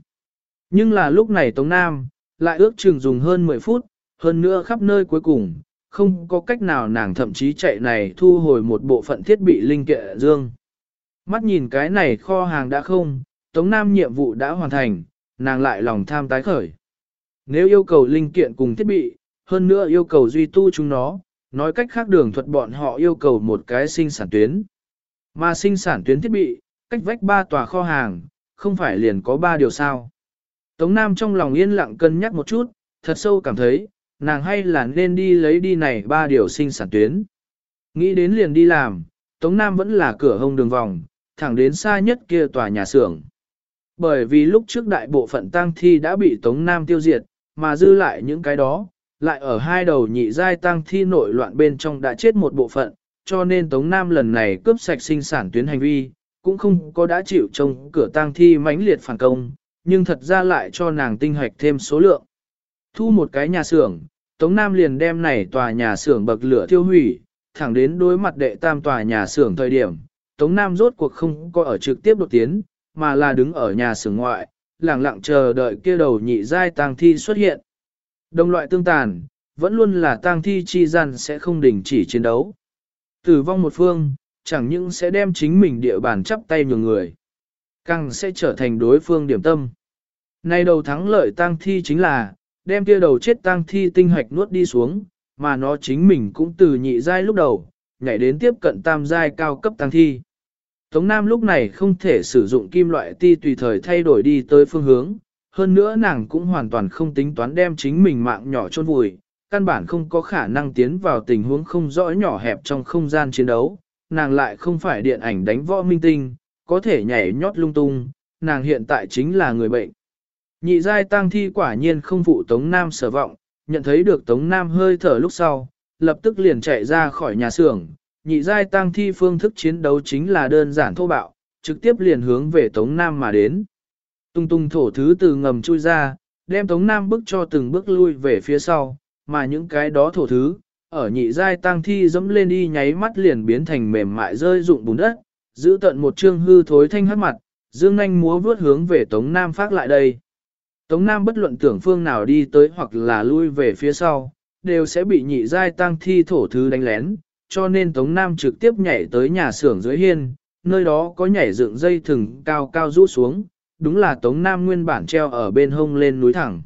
Nhưng là lúc này Tống Nam, lại ước chừng dùng hơn 10 phút, hơn nữa khắp nơi cuối cùng, không có cách nào nàng thậm chí chạy này thu hồi một bộ phận thiết bị linh kiện dương. Mắt nhìn cái này kho hàng đã không, Tống Nam nhiệm vụ đã hoàn thành, nàng lại lòng tham tái khởi. Nếu yêu cầu linh kiện cùng thiết bị, hơn nữa yêu cầu duy tu chúng nó, nói cách khác đường thuật bọn họ yêu cầu một cái sinh sản tuyến. Mà sinh sản tuyến thiết bị, cách vách ba tòa kho hàng, không phải liền có ba điều sao. Tống Nam trong lòng yên lặng cân nhắc một chút, thật sâu cảm thấy, nàng hay là nên đi lấy đi này ba điều sinh sản tuyến. Nghĩ đến liền đi làm, Tống Nam vẫn là cửa hông đường vòng, thẳng đến xa nhất kia tòa nhà xưởng. Bởi vì lúc trước đại bộ phận tang thi đã bị Tống Nam tiêu diệt, mà dư lại những cái đó, lại ở hai đầu nhị giai tang thi nội loạn bên trong đã chết một bộ phận, cho nên Tống Nam lần này cướp sạch sinh sản tuyến hành vi, cũng không có đã chịu trông cửa tang thi mãnh liệt phản công, nhưng thật ra lại cho nàng tinh hoạch thêm số lượng. Thu một cái nhà xưởng, Tống Nam liền đem này tòa nhà xưởng bậc lửa thiêu hủy, thẳng đến đối mặt đệ tam tòa nhà xưởng thời điểm, Tống Nam rốt cuộc không có ở trực tiếp đột tiến, mà là đứng ở nhà xưởng ngoại, lặng lặng chờ đợi kia đầu nhị giai tang thi xuất hiện. Đồng loại tương tàn, vẫn luôn là tang thi chi gian sẽ không đình chỉ chiến đấu. Tử vong một phương, chẳng những sẽ đem chính mình địa bàn chắp tay nhường người, càng sẽ trở thành đối phương điểm tâm. Nay đầu thắng lợi tang thi chính là, đem kia đầu chết tang thi tinh hoạch nuốt đi xuống, mà nó chính mình cũng từ nhị giai lúc đầu, nhảy đến tiếp cận tam giai cao cấp tang thi. Tống Nam lúc này không thể sử dụng kim loại ti tùy thời thay đổi đi tới phương hướng, hơn nữa nàng cũng hoàn toàn không tính toán đem chính mình mạng nhỏ chôn vùi, căn bản không có khả năng tiến vào tình huống không rõ nhỏ hẹp trong không gian chiến đấu, nàng lại không phải điện ảnh đánh võ minh tinh, có thể nhảy nhót lung tung, nàng hiện tại chính là người bệnh. Nhị giai tăng thi quả nhiên không phụ Tống Nam sở vọng, nhận thấy được Tống Nam hơi thở lúc sau, lập tức liền chạy ra khỏi nhà xưởng. Nhị giai tăng thi phương thức chiến đấu chính là đơn giản thô bạo, trực tiếp liền hướng về Tống Nam mà đến. Tung tung thổ thứ từ ngầm chui ra, đem Tống Nam bước cho từng bước lui về phía sau, mà những cái đó thổ thứ, ở nhị giai tăng thi dẫm lên đi nháy mắt liền biến thành mềm mại rơi rụng bùn đất, giữ tận một trương hư thối thanh hất mặt, dương nhanh múa vướt hướng về Tống Nam phát lại đây. Tống Nam bất luận tưởng phương nào đi tới hoặc là lui về phía sau, đều sẽ bị nhị giai tăng thi thổ thứ đánh lén, cho nên Tống Nam trực tiếp nhảy tới nhà xưởng dưới hiên, nơi đó có nhảy dựng dây thừng cao cao rũ xuống, đúng là Tống Nam nguyên bản treo ở bên hông lên núi thẳng.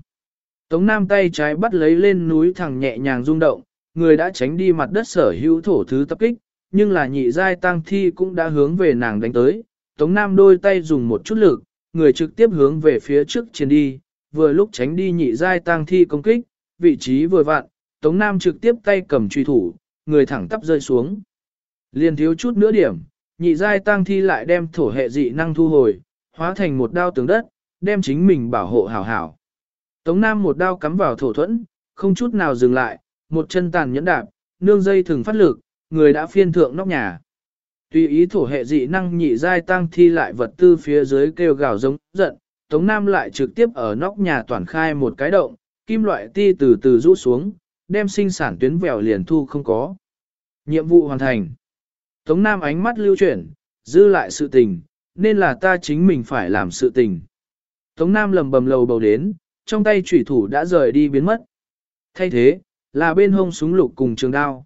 Tống Nam tay trái bắt lấy lên núi thẳng nhẹ nhàng rung động, người đã tránh đi mặt đất sở hữu thổ thứ tập kích, nhưng là nhị giai tăng thi cũng đã hướng về nàng đánh tới. Tống Nam đôi tay dùng một chút lực, người trực tiếp hướng về phía trước chiến đi, vừa lúc tránh đi nhị giai tăng thi công kích, vị trí vừa vặn, Tống Nam trực tiếp tay cầm truy thủ, người thẳng tắp rơi xuống. Liền thiếu chút nữa điểm, nhị giai tăng thi lại đem thổ hệ dị năng thu hồi, hóa thành một đao tường đất, đem chính mình bảo hộ hảo hảo. Tống Nam một đao cắm vào thổ thuẫn, không chút nào dừng lại, một chân tàn nhẫn đạp, nương dây thường phát lực, người đã phiên thượng nóc nhà. Tùy ý thổ hệ dị năng nhị giai tăng thi lại vật tư phía dưới kêu gào giống giận, Tống Nam lại trực tiếp ở nóc nhà toàn khai một cái động, kim loại ti từ từ rũ xuống, đem sinh sản tuyến vèo liền thu không có. Nhiệm vụ hoàn thành. Tống Nam ánh mắt lưu chuyển, dư lại sự tình, nên là ta chính mình phải làm sự tình. Tống Nam lầm bầm lầu bầu đến, trong tay chủy thủ đã rời đi biến mất. Thay thế, là bên hông súng lục cùng trường đao.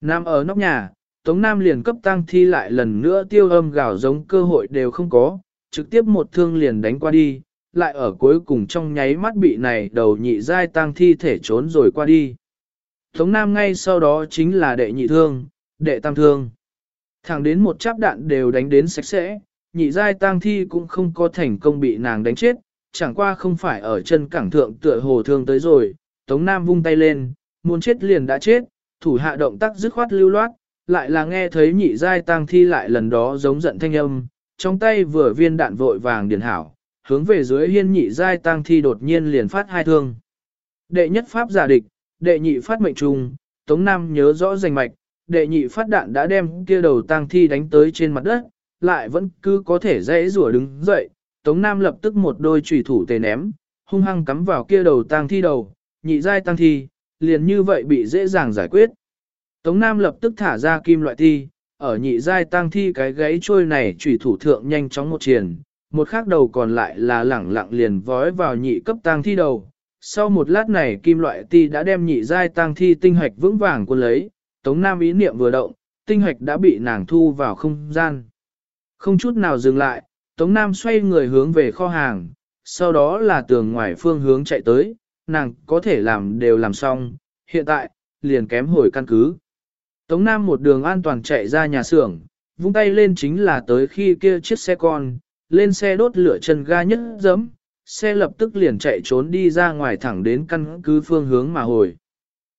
Nam ở nóc nhà, Tống Nam liền cấp tăng thi lại lần nữa tiêu âm gào giống cơ hội đều không có, trực tiếp một thương liền đánh qua đi, lại ở cuối cùng trong nháy mắt bị này đầu nhị giai tăng thi thể trốn rồi qua đi. Tống Nam ngay sau đó chính là đệ nhị thương, đệ tam thương. Thẳng đến một cháp đạn đều đánh đến sạch sẽ, nhị giai tang thi cũng không có thành công bị nàng đánh chết, chẳng qua không phải ở chân cẳng thượng tựa hồ thương tới rồi, Tống Nam vung tay lên, muốn chết liền đã chết, thủ hạ động tác dứt khoát lưu loát, lại là nghe thấy nhị giai tang thi lại lần đó giống giận thanh âm, trong tay vừa viên đạn vội vàng điền hảo, hướng về dưới hiên nhị giai tang thi đột nhiên liền phát hai thương. Đệ nhất pháp giả địch, đệ nhị phát mệnh trùng, Tống Nam nhớ rõ rành mạch, đệ nhị phát đạn đã đem kia đầu tang thi đánh tới trên mặt đất, lại vẫn cứ có thể dễ rủa đứng dậy. Tống Nam lập tức một đôi chủy thủ tề ném, hung hăng cắm vào kia đầu tang thi đầu, nhị giai tang thi, liền như vậy bị dễ dàng giải quyết. Tống Nam lập tức thả ra kim loại thi, ở nhị giai tang thi cái gáy trôi này chủy thủ thượng nhanh chóng một triển, một khác đầu còn lại là lẳng lặng liền vói vào nhị cấp tang thi đầu. Sau một lát này kim loại ti đã đem nhị giai tang thi tinh hạch vững vàng cuốn lấy, Tống Nam ý niệm vừa động, tinh hạch đã bị nàng thu vào không gian. Không chút nào dừng lại, Tống Nam xoay người hướng về kho hàng, sau đó là tường ngoài phương hướng chạy tới, nàng có thể làm đều làm xong, hiện tại, liền kém hồi căn cứ. Tống Nam một đường an toàn chạy ra nhà xưởng, vung tay lên chính là tới khi kia chiếc xe con, lên xe đốt lửa chân ga nhất dẫm, xe lập tức liền chạy trốn đi ra ngoài thẳng đến căn cứ phương hướng mà hồi.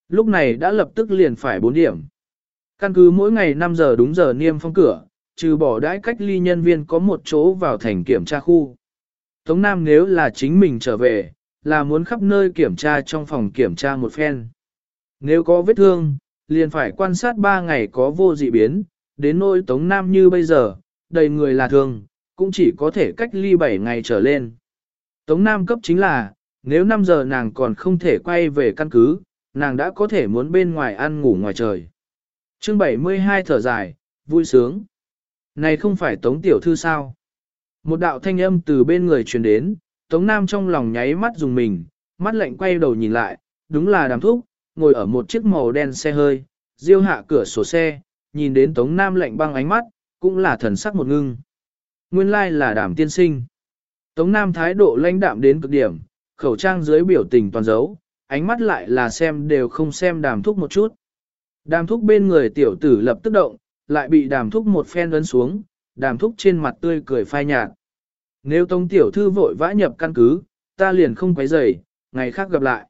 Lúc này đã lập tức liền phải 4 điểm. Căn cứ mỗi ngày 5 giờ đúng giờ niêm phong cửa, trừ bỏ đãi cách ly nhân viên có một chỗ vào thành kiểm tra khu. Tống Nam nếu là chính mình trở về, là muốn khắp nơi kiểm tra trong phòng kiểm tra một phen. Nếu có vết thương, liền phải quan sát 3 ngày có vô dị biến, đến nỗi Tống Nam như bây giờ, đầy người là thường cũng chỉ có thể cách ly 7 ngày trở lên. Tống Nam cấp chính là, nếu 5 giờ nàng còn không thể quay về căn cứ, nàng đã có thể muốn bên ngoài ăn ngủ ngoài trời. chương 72 thở dài, vui sướng. Này không phải Tống Tiểu Thư sao? Một đạo thanh âm từ bên người truyền đến, Tống Nam trong lòng nháy mắt dùng mình, mắt lạnh quay đầu nhìn lại, đúng là đàm thúc, ngồi ở một chiếc màu đen xe hơi, diêu hạ cửa sổ xe, nhìn đến Tống Nam lạnh băng ánh mắt, cũng là thần sắc một ngưng. Nguyên lai là đàm tiên sinh. Tống Nam thái độ lãnh đạm đến cực điểm, khẩu trang dưới biểu tình toàn dấu, ánh mắt lại là xem đều không xem đàm thúc một chút. Đàm thúc bên người tiểu tử lập tức động, lại bị đàm thúc một phen ấn xuống, đàm thúc trên mặt tươi cười phai nhạt. Nếu tống tiểu thư vội vã nhập căn cứ, ta liền không quấy rầy, ngày khác gặp lại.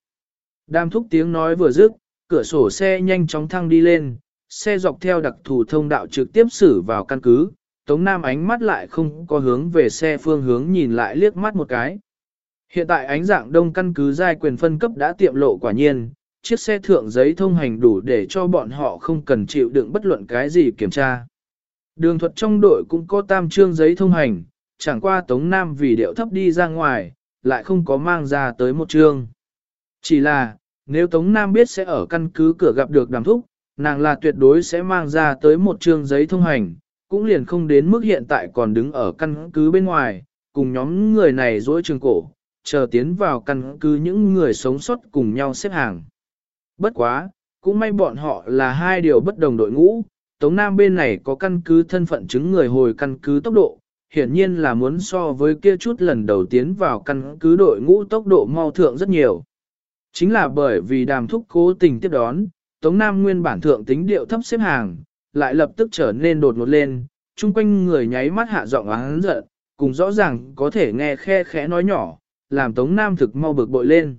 Đàm thúc tiếng nói vừa dứt, cửa sổ xe nhanh chóng thăng đi lên, xe dọc theo đặc thù thông đạo trực tiếp xử vào căn cứ, Tống Nam ánh mắt lại không có hướng về xe phương hướng nhìn lại liếc mắt một cái. Hiện tại ánh dạng đông căn cứ giai quyền phân cấp đã tiệm lộ quả nhiên, chiếc xe thượng giấy thông hành đủ để cho bọn họ không cần chịu đựng bất luận cái gì kiểm tra. Đường thuật trong đội cũng có tam trương giấy thông hành, chẳng qua Tống Nam vì điệu thấp đi ra ngoài, lại không có mang ra tới một trương. Chỉ là, nếu Tống Nam biết sẽ ở căn cứ cửa gặp được đàm thúc, nàng là tuyệt đối sẽ mang ra tới một trương giấy thông hành, cũng liền không đến mức hiện tại còn đứng ở căn cứ bên ngoài, cùng nhóm người này dối trường cổ, chờ tiến vào căn cứ những người sống sót cùng nhau xếp hàng. Bất quá, cũng may bọn họ là hai điều bất đồng đội ngũ, Tống Nam bên này có căn cứ thân phận chứng người hồi căn cứ tốc độ, hiển nhiên là muốn so với kia chút lần đầu tiến vào căn cứ đội ngũ tốc độ mau thượng rất nhiều. Chính là bởi vì đàm thúc cố tình tiếp đón, Tống Nam nguyên bản thượng tính điệu thấp xếp hàng, lại lập tức trở nên đột ngột lên, chung quanh người nháy mắt hạ giọng oán giận, cùng rõ ràng có thể nghe khe khẽ nói nhỏ, làm Tống Nam thực mau bực bội lên.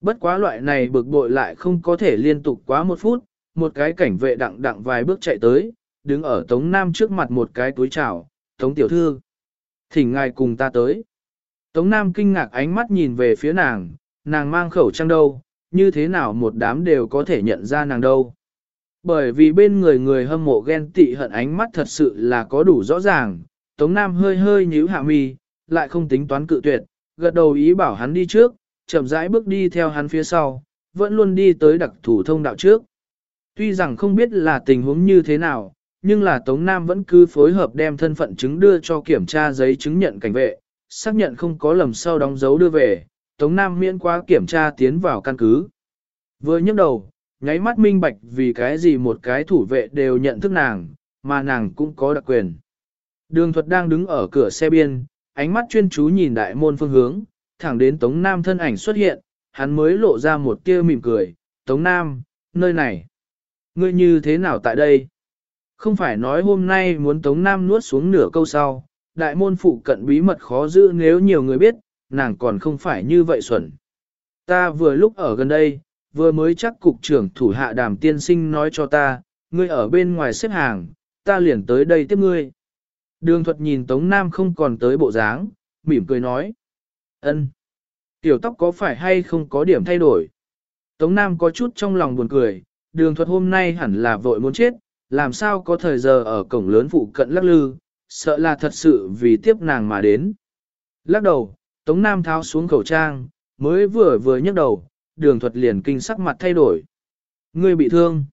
Bất quá loại này bực bội lại không có thể liên tục quá một phút, một cái cảnh vệ đặng đặng vài bước chạy tới, đứng ở Tống Nam trước mặt một cái túi chảo, Tống Tiểu Thư. Thỉnh ngài cùng ta tới. Tống Nam kinh ngạc ánh mắt nhìn về phía nàng, nàng mang khẩu trang đâu, như thế nào một đám đều có thể nhận ra nàng đâu. Bởi vì bên người người hâm mộ ghen tị hận ánh mắt thật sự là có đủ rõ ràng, Tống Nam hơi hơi nhíu hạ mi, lại không tính toán cự tuyệt, gật đầu ý bảo hắn đi trước, chậm rãi bước đi theo hắn phía sau, vẫn luôn đi tới đặc thủ thông đạo trước. Tuy rằng không biết là tình huống như thế nào, nhưng là Tống Nam vẫn cứ phối hợp đem thân phận chứng đưa cho kiểm tra giấy chứng nhận cảnh vệ, xác nhận không có lầm sau đóng dấu đưa về, Tống Nam miễn qua kiểm tra tiến vào căn cứ. Vừa nhấc đầu, nháy mắt minh bạch vì cái gì một cái thủ vệ đều nhận thức nàng, mà nàng cũng có đặc quyền. Đường thuật đang đứng ở cửa xe biên, ánh mắt chuyên chú nhìn đại môn phương hướng, thẳng đến Tống Nam thân ảnh xuất hiện, hắn mới lộ ra một tia mỉm cười, Tống Nam, nơi này. Ngươi như thế nào tại đây? Không phải nói hôm nay muốn Tống Nam nuốt xuống nửa câu sau, đại môn phụ cận bí mật khó giữ nếu nhiều người biết, nàng còn không phải như vậy xuẩn. Ta vừa lúc ở gần đây, vừa mới chắc cục trưởng thủ hạ đàm tiên sinh nói cho ta, ngươi ở bên ngoài xếp hàng, ta liền tới đây tiếp ngươi. Đường thuật nhìn Tống Nam không còn tới bộ dáng, mỉm cười nói. ân, Tiểu tóc có phải hay không có điểm thay đổi? Tống Nam có chút trong lòng buồn cười, đường thuật hôm nay hẳn là vội muốn chết, làm sao có thời giờ ở cổng lớn phụ cận lắc lư, sợ là thật sự vì tiếp nàng mà đến. Lắc đầu, Tống Nam tháo xuống khẩu trang, mới vừa vừa nhấc đầu, đường thuật liền kinh sắc mặt thay đổi. Ngươi bị thương.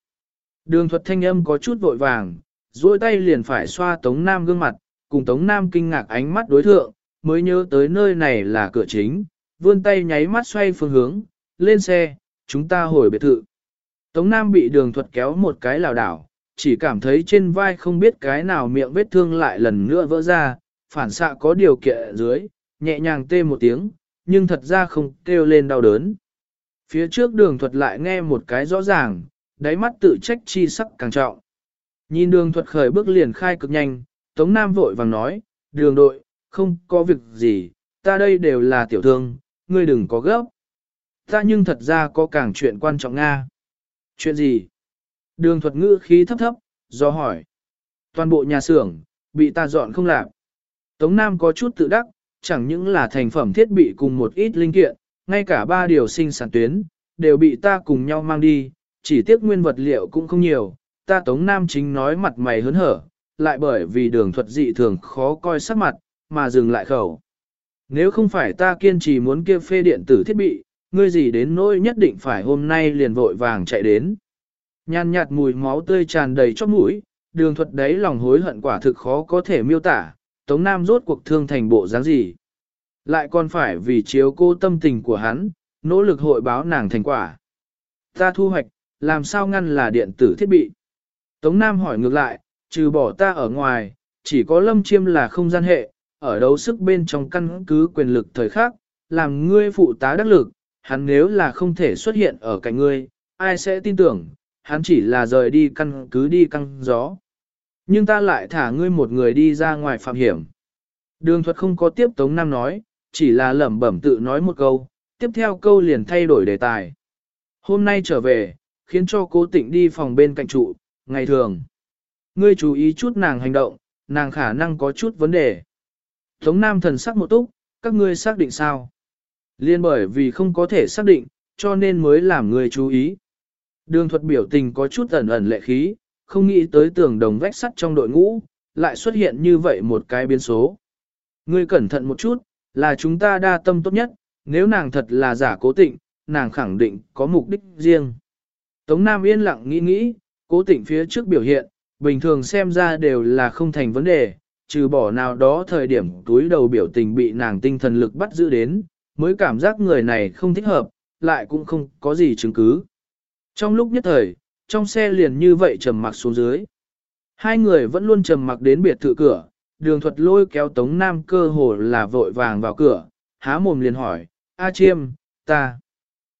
Đường thuật thanh âm có chút vội vàng, duỗi tay liền phải xoa Tống Nam gương mặt, cùng Tống Nam kinh ngạc ánh mắt đối thượng, mới nhớ tới nơi này là cửa chính, vươn tay nháy mắt xoay phương hướng, lên xe, chúng ta hồi biệt thự. Tống Nam bị đường thuật kéo một cái lảo đảo, chỉ cảm thấy trên vai không biết cái nào miệng vết thương lại lần nữa vỡ ra, phản xạ có điều kiện dưới, nhẹ nhàng tê một tiếng, nhưng thật ra không kêu lên đau đớn. Phía trước đường thuật lại nghe một cái rõ ràng, đáy mắt tự trách chi sắc càng trọng. Nhìn đường thuật khởi bước liền khai cực nhanh, Tống Nam vội vàng nói, đường đội, không có việc gì, ta đây đều là tiểu thương, ngươi đừng có gấp. Ta nhưng thật ra có càng chuyện quan trọng Nga. Chuyện gì? Đường thuật ngữ khí thấp thấp, do hỏi. Toàn bộ nhà xưởng, bị ta dọn không làm. Tống Nam có chút tự đắc, chẳng những là thành phẩm thiết bị cùng một ít linh kiện, ngay cả ba điều sinh sản tuyến, đều bị ta cùng nhau mang đi, chỉ tiếc nguyên vật liệu cũng không nhiều, ta Tống Nam chính nói mặt mày hớn hở, lại bởi vì đường thuật dị thường khó coi sắc mặt, mà dừng lại khẩu. Nếu không phải ta kiên trì muốn kia phê điện tử thiết bị, ngươi gì đến nỗi nhất định phải hôm nay liền vội vàng chạy đến. Nhàn nhạt mùi máu tươi tràn đầy chóp mũi, đường thuật đấy lòng hối hận quả thực khó có thể miêu tả, Tống Nam rốt cuộc thương thành bộ dáng gì. Lại còn phải vì chiếu cô tâm tình của hắn, nỗ lực hội báo nàng thành quả. Ta thu hoạch, làm sao ngăn là điện tử thiết bị. Tống Nam hỏi ngược lại, trừ bỏ ta ở ngoài, chỉ có lâm chiêm là không gian hệ, ở đấu sức bên trong căn cứ quyền lực thời khắc, làm ngươi phụ tá đắc lực, hắn nếu là không thể xuất hiện ở cạnh ngươi, ai sẽ tin tưởng, hắn chỉ là rời đi căn cứ đi căng gió. Nhưng ta lại thả ngươi một người đi ra ngoài phạm hiểm. Đường thuật không có tiếp Tống Nam nói, chỉ là lẩm bẩm tự nói một câu, tiếp theo câu liền thay đổi đề tài. Hôm nay trở về, khiến cho cố tịnh đi phòng bên cạnh trụ, ngày thường. Ngươi chú ý chút nàng hành động, nàng khả năng có chút vấn đề. Tống Nam thần sắc một túc, các ngươi xác định sao? Liên bởi vì không có thể xác định, cho nên mới làm người chú ý. Đường thuật biểu tình có chút ẩn ẩn lệ khí, không nghĩ tới tường đồng vách sắt trong đội ngũ, lại xuất hiện như vậy một cái biến số. Ngươi cẩn thận một chút, là chúng ta đa tâm tốt nhất, nếu nàng thật là giả cố tịnh, nàng khẳng định có mục đích riêng. Tống Nam yên lặng nghĩ nghĩ, cố tịnh phía trước biểu hiện, bình thường xem ra đều là không thành vấn đề, trừ bỏ nào đó thời điểm túi đầu biểu tình bị nàng tinh thần lực bắt giữ đến, mới cảm giác người này không thích hợp, lại cũng không có gì chứng cứ. Trong lúc nhất thời, trong xe liền như vậy trầm mặc xuống dưới. Hai người vẫn luôn trầm mặc đến biệt thự cửa, đường thuật lôi kéo Tống Nam cơ hồ là vội vàng vào cửa, há mồm liền hỏi, A Chiêm, ta.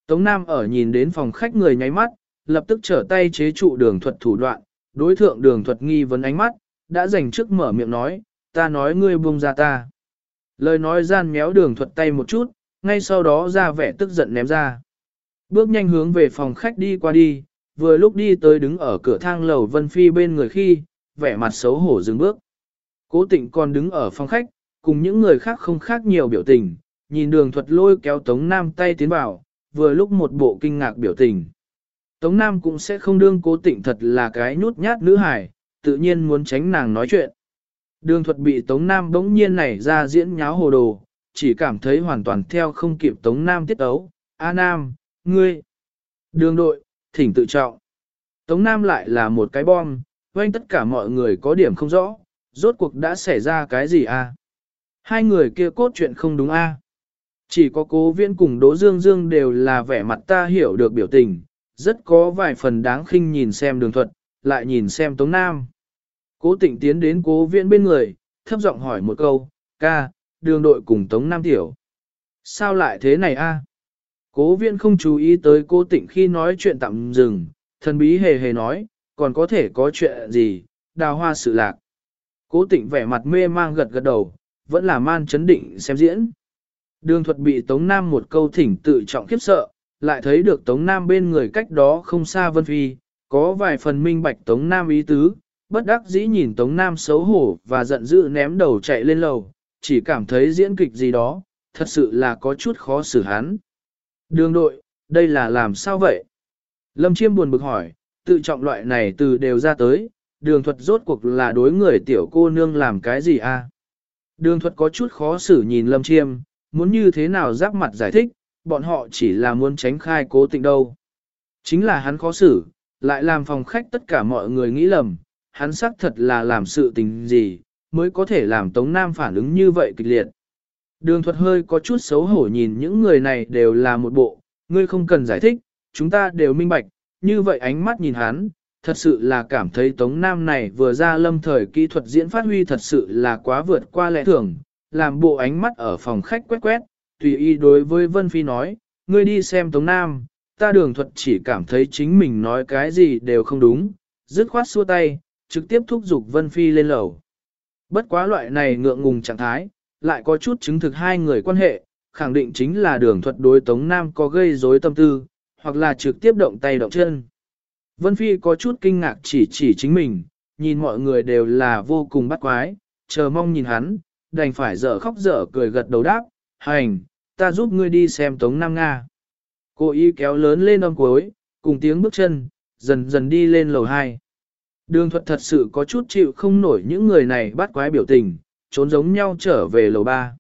Tống Nam ở nhìn đến phòng khách người nháy mắt, lập tức trở tay chế trụ đường thuật thủ đoạn, đối thượng đường thuật nghi vấn ánh mắt, đã dành trước mở miệng nói, ta nói ngươi buông ra ta. Lời nói gian méo đường thuật tay một chút, ngay sau đó ra vẻ tức giận ném ra. Bước nhanh hướng về phòng khách đi qua đi, vừa lúc đi tới đứng ở cửa thang lầu Vân Phi bên người khi, vẻ mặt xấu hổ dừng bước. Cố tịnh còn đứng ở phòng khách, cùng những người khác không khác nhiều biểu tình, nhìn đường thuật lôi kéo Tống Nam tay tiến vào, vừa lúc một bộ kinh ngạc biểu tình. Tống Nam cũng sẽ không đương cố tịnh thật là cái nhút nhát nữ hải, tự nhiên muốn tránh nàng nói chuyện. Đường thuật bị Tống Nam bỗng nhiên này ra diễn nháo hồ đồ, chỉ cảm thấy hoàn toàn theo không kịp Tống Nam tiết ấu. A Nam, ngươi, đường đội, thỉnh tự trọng. Tống Nam lại là một cái bom, quanh tất cả mọi người có điểm không rõ, rốt cuộc đã xảy ra cái gì a? Hai người kia cốt chuyện không đúng a? Chỉ có cố viễn cùng Đỗ Dương Dương đều là vẻ mặt ta hiểu được biểu tình, rất có vài phần đáng khinh nhìn xem đường thuật, lại nhìn xem Tống Nam. Cố tịnh tiến đến cố viễn bên người, thấp giọng hỏi một câu, ca, đường đội cùng Tống Nam Tiểu. Sao lại thế này a? Cố viễn không chú ý tới cố tịnh khi nói chuyện tạm dừng, thần bí hề hề nói, còn có thể có chuyện gì, đào hoa sự lạc. Cố tịnh vẻ mặt mê mang gật gật đầu, vẫn là man chấn định xem diễn. Đường thuật bị Tống Nam một câu thỉnh tự trọng khiếp sợ, lại thấy được Tống Nam bên người cách đó không xa Vân Phi, có vài phần minh bạch Tống Nam ý tứ, bất đắc dĩ nhìn Tống Nam xấu hổ và giận dữ ném đầu chạy lên lầu, chỉ cảm thấy diễn kịch gì đó, thật sự là có chút khó xử hắn. Đường đội, đây là làm sao vậy? Lâm Chiêm buồn bực hỏi, tự trọng loại này từ đều ra tới, đường thuật rốt cuộc là đối người tiểu cô nương làm cái gì a? Đường thuật có chút khó xử nhìn Lâm Chiêm, muốn như thế nào giáp mặt giải thích, bọn họ chỉ là muốn tránh khai cố tình đâu. Chính là hắn khó xử, lại làm phòng khách tất cả mọi người nghĩ lầm, hắn xác thật là làm sự tình gì, mới có thể làm Tống Nam phản ứng như vậy kịch liệt. Đường thuật hơi có chút xấu hổ nhìn những người này đều là một bộ, ngươi không cần giải thích, chúng ta đều minh bạch, như vậy ánh mắt nhìn hắn, thật sự là cảm thấy Tống Nam này vừa ra lâm thời kỹ thuật diễn phát huy thật sự là quá vượt qua lẽ thường, làm bộ ánh mắt ở phòng khách quét quét, tùy ý đối với Vân Phi nói, ngươi đi xem Tống Nam, ta đường thuật chỉ cảm thấy chính mình nói cái gì đều không đúng, dứt khoát xua tay, trực tiếp thúc giục Vân Phi lên lầu. Bất quá loại này ngượng ngùng trạng thái, lại có chút chứng thực hai người quan hệ, khẳng định chính là đường thuật đối Tống Nam có gây rối tâm tư, hoặc là trực tiếp động tay động chân. Vân Phi có chút kinh ngạc chỉ chỉ chính mình, nhìn mọi người đều là vô cùng bắt quái, chờ mong nhìn hắn, đành phải dở khóc dở cười gật đầu đáp, hành, ta giúp ngươi đi xem Tống Nam Nga. Cô y kéo lớn lên âm cuối, cùng tiếng bước chân, dần dần đi lên lầu 2. Đường thuật thật sự có chút chịu không nổi những người này bắt quái biểu tình, trốn giống nhau trở về lầu ba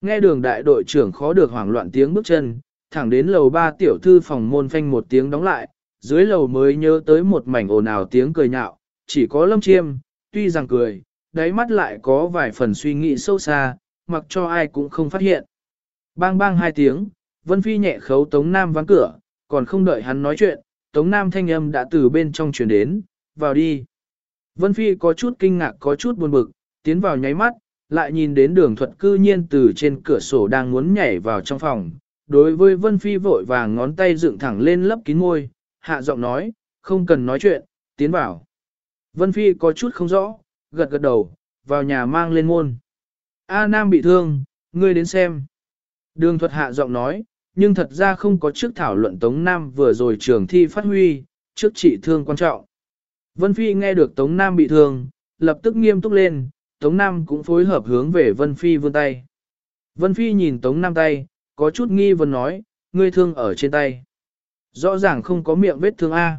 Nghe đường đại đội trưởng khó được hoảng loạn tiếng bước chân, thẳng đến lầu ba tiểu thư phòng môn phanh một tiếng đóng lại, dưới lầu mới nhớ tới một mảnh ồn ào tiếng cười nhạo, chỉ có lâm chiêm, tuy rằng cười, đáy mắt lại có vài phần suy nghĩ sâu xa, mặc cho ai cũng không phát hiện. Bang bang hai tiếng, Vân Phi nhẹ khấu Tống Nam vắng cửa, còn không đợi hắn nói chuyện, Tống Nam thanh âm đã từ bên trong truyền đến, vào đi. Vân Phi có chút kinh ngạc có chút buồn bực, tiến vào nháy mắt, lại nhìn đến đường thuật cư nhiên từ trên cửa sổ đang muốn nhảy vào trong phòng. Đối với Vân Phi vội vàng ngón tay dựng thẳng lên lấp kín môi, hạ giọng nói, không cần nói chuyện, tiến vào. Vân Phi có chút không rõ, gật gật đầu, vào nhà mang lên môn. A Nam bị thương, ngươi đến xem. Đường thuật hạ giọng nói, nhưng thật ra không có trước thảo luận Tống Nam vừa rồi trường thi phát huy, trước trị thương quan trọng. Vân Phi nghe được Tống Nam bị thương, lập tức nghiêm túc lên, Tống Nam cũng phối hợp hướng về Vân Phi vươn tay. Vân Phi nhìn Tống Nam tay, có chút nghi vấn nói, ngươi thương ở trên tay. Rõ ràng không có miệng vết thương A.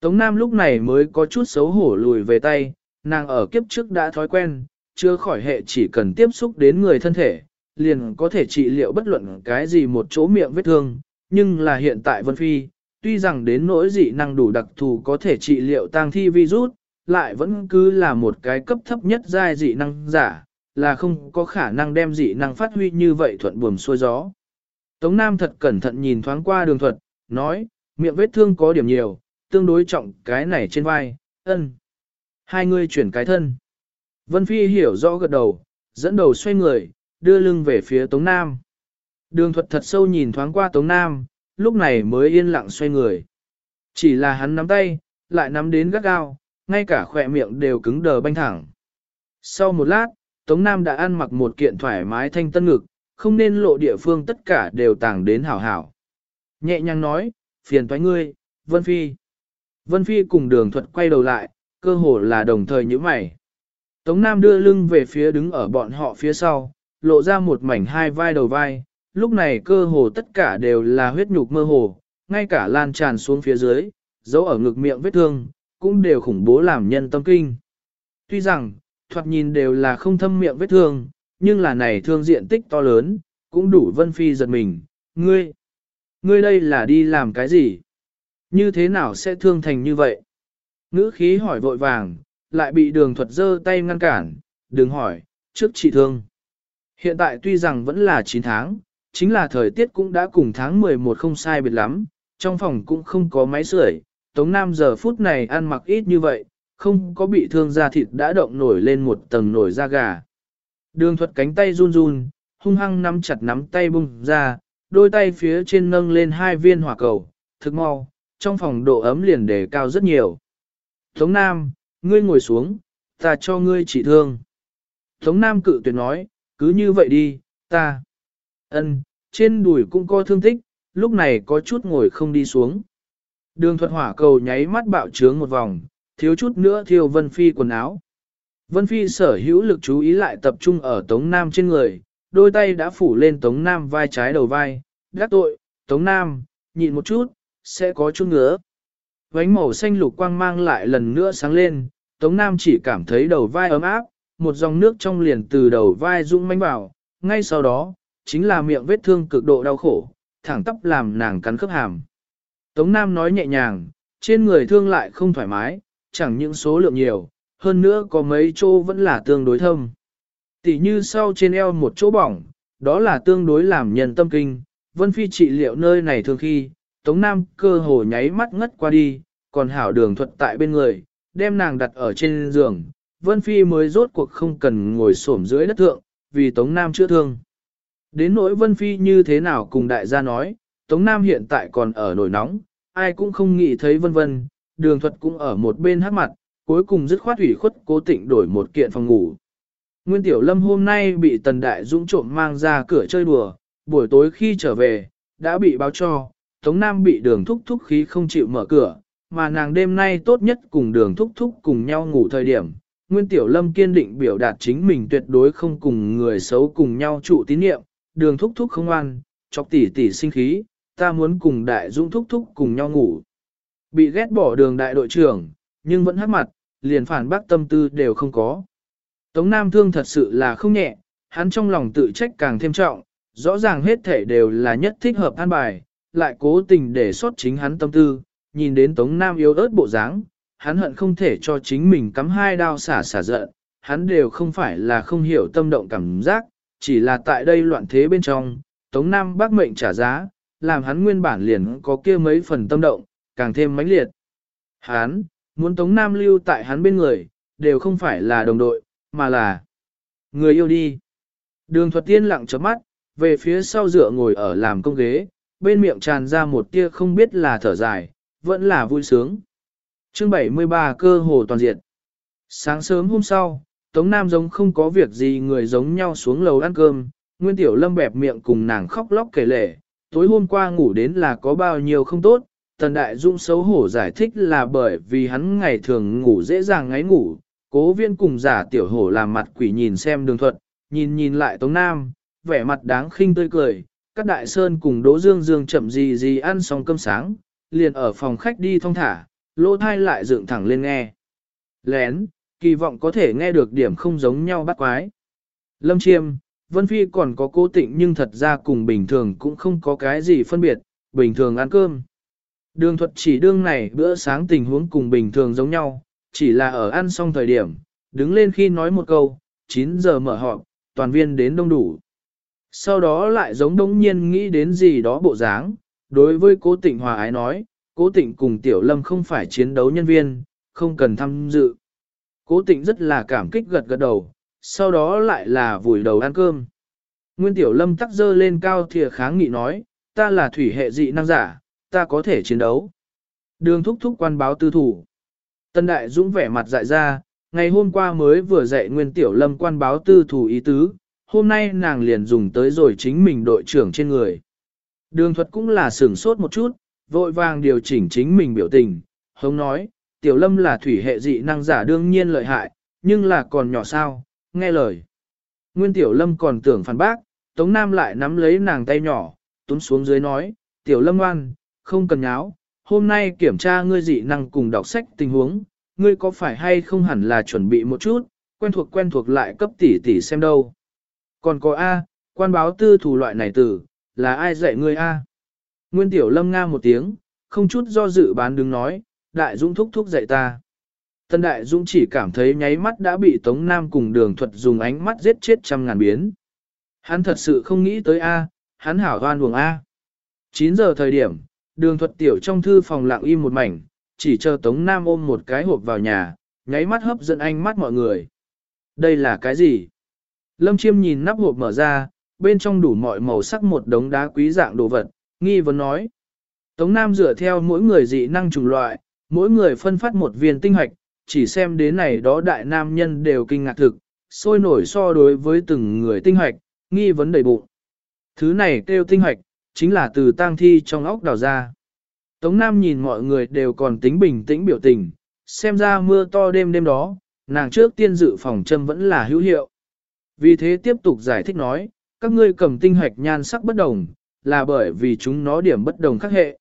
Tống Nam lúc này mới có chút xấu hổ lùi về tay, nàng ở kiếp trước đã thói quen, chưa khỏi hệ chỉ cần tiếp xúc đến người thân thể, liền có thể trị liệu bất luận cái gì một chỗ miệng vết thương, nhưng là hiện tại Vân Phi, tuy rằng đến nỗi dị năng đủ đặc thù có thể trị liệu tang thi virus, lại vẫn cứ là một cái cấp thấp nhất giai dị năng giả, là không có khả năng đem dị năng phát huy như vậy thuận buồm xuôi gió. Tống Nam thật cẩn thận nhìn thoáng qua đường thuật, nói, miệng vết thương có điểm nhiều, tương đối trọng cái này trên vai, ân. Hai người chuyển cái thân. Vân Phi hiểu rõ gật đầu, dẫn đầu xoay người, đưa lưng về phía Tống Nam. Đường thuật thật sâu nhìn thoáng qua Tống Nam, lúc này mới yên lặng xoay người. Chỉ là hắn nắm tay, lại nắm đến gắt gao, ngay cả khỏe miệng đều cứng đờ banh thẳng. Sau một lát, Tống Nam đã ăn mặc một kiện thoải mái thanh tân ngực, không nên lộ địa phương tất cả đều tàng đến hảo hảo. Nhẹ nhàng nói, phiền toái ngươi, Vân Phi. Vân Phi cùng đường thuật quay đầu lại, cơ hồ là đồng thời như mày. Tống Nam đưa lưng về phía đứng ở bọn họ phía sau, lộ ra một mảnh hai vai đầu vai, lúc này cơ hồ tất cả đều là huyết nhục mơ hồ, ngay cả lan tràn xuống phía dưới, dấu ở ngực miệng vết thương, cũng đều khủng bố làm nhân tâm kinh. Tuy rằng, thoạt nhìn đều là không thâm miệng vết thương, nhưng là này thương diện tích to lớn, cũng đủ Vân Phi giật mình, ngươi, ngươi đây là đi làm cái gì? Như thế nào sẽ thương thành như vậy? Ngữ khí hỏi vội vàng, lại bị đường thuật giơ tay ngăn cản, đừng hỏi, trước trị thương. Hiện tại tuy rằng vẫn là 9 tháng, chính là thời tiết cũng đã cùng tháng 11 không sai biệt lắm, trong phòng cũng không có máy sưởi, Tống Nam giờ phút này ăn mặc ít như vậy, không có bị thương da thịt đã động nổi lên một tầng nổi da gà. Đường thuật cánh tay run run, hung hăng nắm chặt nắm tay bung ra, đôi tay phía trên nâng lên hai viên hỏa cầu, thực mau, trong phòng độ ấm liền đề cao rất nhiều. Tống Nam, ngươi ngồi xuống, ta cho ngươi trị thương. Tống Nam cự tuyệt nói, cứ như vậy đi, ta. Ân, trên đùi cũng có thương tích, lúc này có chút ngồi không đi xuống. Đường thuật hỏa cầu nháy mắt bạo trướng một vòng, thiếu chút nữa thiêu Vân Phi quần áo. Vân Phi sở hữu lực chú ý lại tập trung ở Tống Nam trên người, đôi tay đã phủ lên Tống Nam vai trái đầu vai, gác tội, Tống Nam, nhịn một chút, sẽ có chút ngứa. Vánh màu xanh lục quang mang lại lần nữa sáng lên, Tống Nam chỉ cảm thấy đầu vai ấm áp, một dòng nước trong liền từ đầu vai rung manh vào, ngay sau đó, chính là miệng vết thương cực độ đau khổ, thẳng tắp làm nàng cắn khớp hàm. Tống Nam nói nhẹ nhàng, trên người thương lại không thoải mái, chẳng những số lượng nhiều, hơn nữa có mấy chỗ vẫn là tương đối thâm. Tỷ như sau trên eo một chỗ bỏng, đó là tương đối làm nhân tâm kinh, Vân Phi trị liệu nơi này thường khi, Tống Nam cơ hồ nháy mắt ngất qua đi, còn hảo đường thuật tại bên người, đem nàng đặt ở trên giường, Vân Phi mới rốt cuộc không cần ngồi xổm dưới đất thượng, vì Tống Nam chữa thương. Đến nỗi Vân Phi như thế nào cùng đại gia nói, Tống Nam hiện tại còn ở nổi nóng, ai cũng không nghĩ thấy vân vân, đường thuật cũng ở một bên hát mặt, cuối cùng dứt khoát ủy khuất cố tịnh đổi một kiện phòng ngủ. Nguyên Tiểu Lâm hôm nay bị Tần Đại Dũng trộm mang ra cửa chơi đùa, buổi tối khi trở về, đã bị báo cho, Tống Nam bị đường thúc thúc khí không chịu mở cửa, mà nàng đêm nay tốt nhất cùng đường thúc thúc cùng nhau ngủ thời điểm. Nguyên Tiểu Lâm kiên định biểu đạt chính mình tuyệt đối không cùng người xấu cùng nhau trụ tín niệm, đường thúc thúc không ngoan, chọc tỉ tỉ sinh khí, ta muốn cùng đại dũng thúc thúc cùng nhau ngủ. Bị ghét bỏ đường đại đội trưởng, nhưng vẫn hát mặt, liền phản bác tâm tư đều không có. Tống Nam thương thật sự là không nhẹ, hắn trong lòng tự trách càng thêm trọng, rõ ràng hết thể đều là nhất thích hợp an bài, lại cố tình để sót chính hắn tâm tư, nhìn đến Tống Nam yếu ớt bộ dáng, hắn hận không thể cho chính mình cắm hai đao xả xả giận, hắn đều không phải là không hiểu tâm động cảm giác, chỉ là tại đây loạn thế bên trong, Tống Nam bác mệnh trả giá, làm hắn nguyên bản liền có kia mấy phần tâm động, càng thêm mãnh liệt. Hắn, muốn Tống Nam lưu tại hắn bên người, đều không phải là đồng đội, mà là người yêu đi. Đường thuật tiên lặng chớp mắt, về phía sau dựa ngồi ở làm công ghế, bên miệng tràn ra một tia không biết là thở dài, vẫn là vui sướng. Chương 73 cơ hồ toàn diện. Sáng sớm hôm sau, Tống Nam giống không có việc gì người giống nhau xuống lầu ăn cơm, Nguyên Tiểu Lâm bẹp miệng cùng nàng khóc lóc kể lể, tối hôm qua ngủ đến là có bao nhiêu không tốt, Tần Đại Dung xấu hổ giải thích là bởi vì hắn ngày thường ngủ dễ dàng ngáy ngủ, cố viên cùng giả tiểu hổ làm mặt quỷ nhìn xem đường thuận, nhìn nhìn lại Tống Nam, vẻ mặt đáng khinh tươi cười, các đại sơn cùng Đỗ Dương Dương chậm gì gì ăn xong cơm sáng, liền ở phòng khách đi thong thả, lỗ thai lại dựng thẳng lên nghe. Lén, kỳ vọng có thể nghe được điểm không giống nhau bắt quái. Lâm Chiêm, Vân Phi còn có cố tịnh nhưng thật ra cùng bình thường cũng không có cái gì phân biệt, bình thường ăn cơm. Đường thuật chỉ đương này bữa sáng tình huống cùng bình thường giống nhau, chỉ là ở ăn xong thời điểm, đứng lên khi nói một câu, 9 giờ mở họp, toàn viên đến đông đủ. Sau đó lại giống đống nhiên nghĩ đến gì đó bộ dáng, đối với cố tịnh hòa ái nói, cố tịnh cùng tiểu lâm không phải chiến đấu nhân viên, không cần tham dự. Cố tịnh rất là cảm kích gật gật đầu, sau đó lại là vùi đầu ăn cơm. Nguyên tiểu lâm tắc dơ lên cao thìa kháng nghị nói, ta là thủy hệ dị năng giả, ta có thể chiến đấu. Đường thúc thúc quan báo tư thủ. Tân đại dũng vẻ mặt dại ra, ngày hôm qua mới vừa dạy nguyên tiểu lâm quan báo tư thủ ý tứ, hôm nay nàng liền dùng tới rồi chính mình đội trưởng trên người. Đường thuật cũng là sửng sốt một chút, vội vàng điều chỉnh chính mình biểu tình, hống nói, tiểu lâm là thủy hệ dị năng giả đương nhiên lợi hại, nhưng là còn nhỏ sao, nghe lời. Nguyên tiểu lâm còn tưởng phản bác, Tống Nam lại nắm lấy nàng tay nhỏ, túm xuống dưới nói, tiểu lâm ngoan, không cần nháo, hôm nay kiểm tra ngươi dị năng cùng đọc sách tình huống, ngươi có phải hay không hẳn là chuẩn bị một chút, quen thuộc quen thuộc lại cấp tỷ tỷ xem đâu. Còn có A, quan báo tư thủ loại này tử, là ai dạy ngươi A? Nguyên tiểu lâm nga một tiếng, không chút do dự bán đứng nói, đại dũng thúc thúc dạy ta. Tân đại dũng chỉ cảm thấy nháy mắt đã bị Tống Nam cùng đường thuật dùng ánh mắt giết chết trăm ngàn biến. Hắn thật sự không nghĩ tới A, hắn hảo hoan buồng A. 9 giờ thời điểm, đường thuật tiểu trong thư phòng lặng im một mảnh, chỉ chờ Tống Nam ôm một cái hộp vào nhà, nháy mắt hấp dẫn ánh mắt mọi người. Đây là cái gì? Lâm Chiêm nhìn nắp hộp mở ra, bên trong đủ mọi màu sắc một đống đá quý dạng đồ vật, nghi vấn nói. Tống Nam dựa theo mỗi người dị năng trùng loại, mỗi người phân phát một viên tinh hoạch, chỉ xem đến này đó đại nam nhân đều kinh ngạc thực, sôi nổi so đối với từng người tinh hoạch, nghi vấn đầy bụng. Thứ này kêu tinh hoạch, chính là từ tang thi trong óc đào ra. Tống Nam nhìn mọi người đều còn tính bình tĩnh biểu tình, xem ra mưa to đêm đêm đó, nàng trước tiên dự phòng châm vẫn là hữu hiệu. Vì thế tiếp tục giải thích nói, các ngươi cầm tinh hoạch nhan sắc bất đồng, là bởi vì chúng nó điểm bất đồng khác hệ.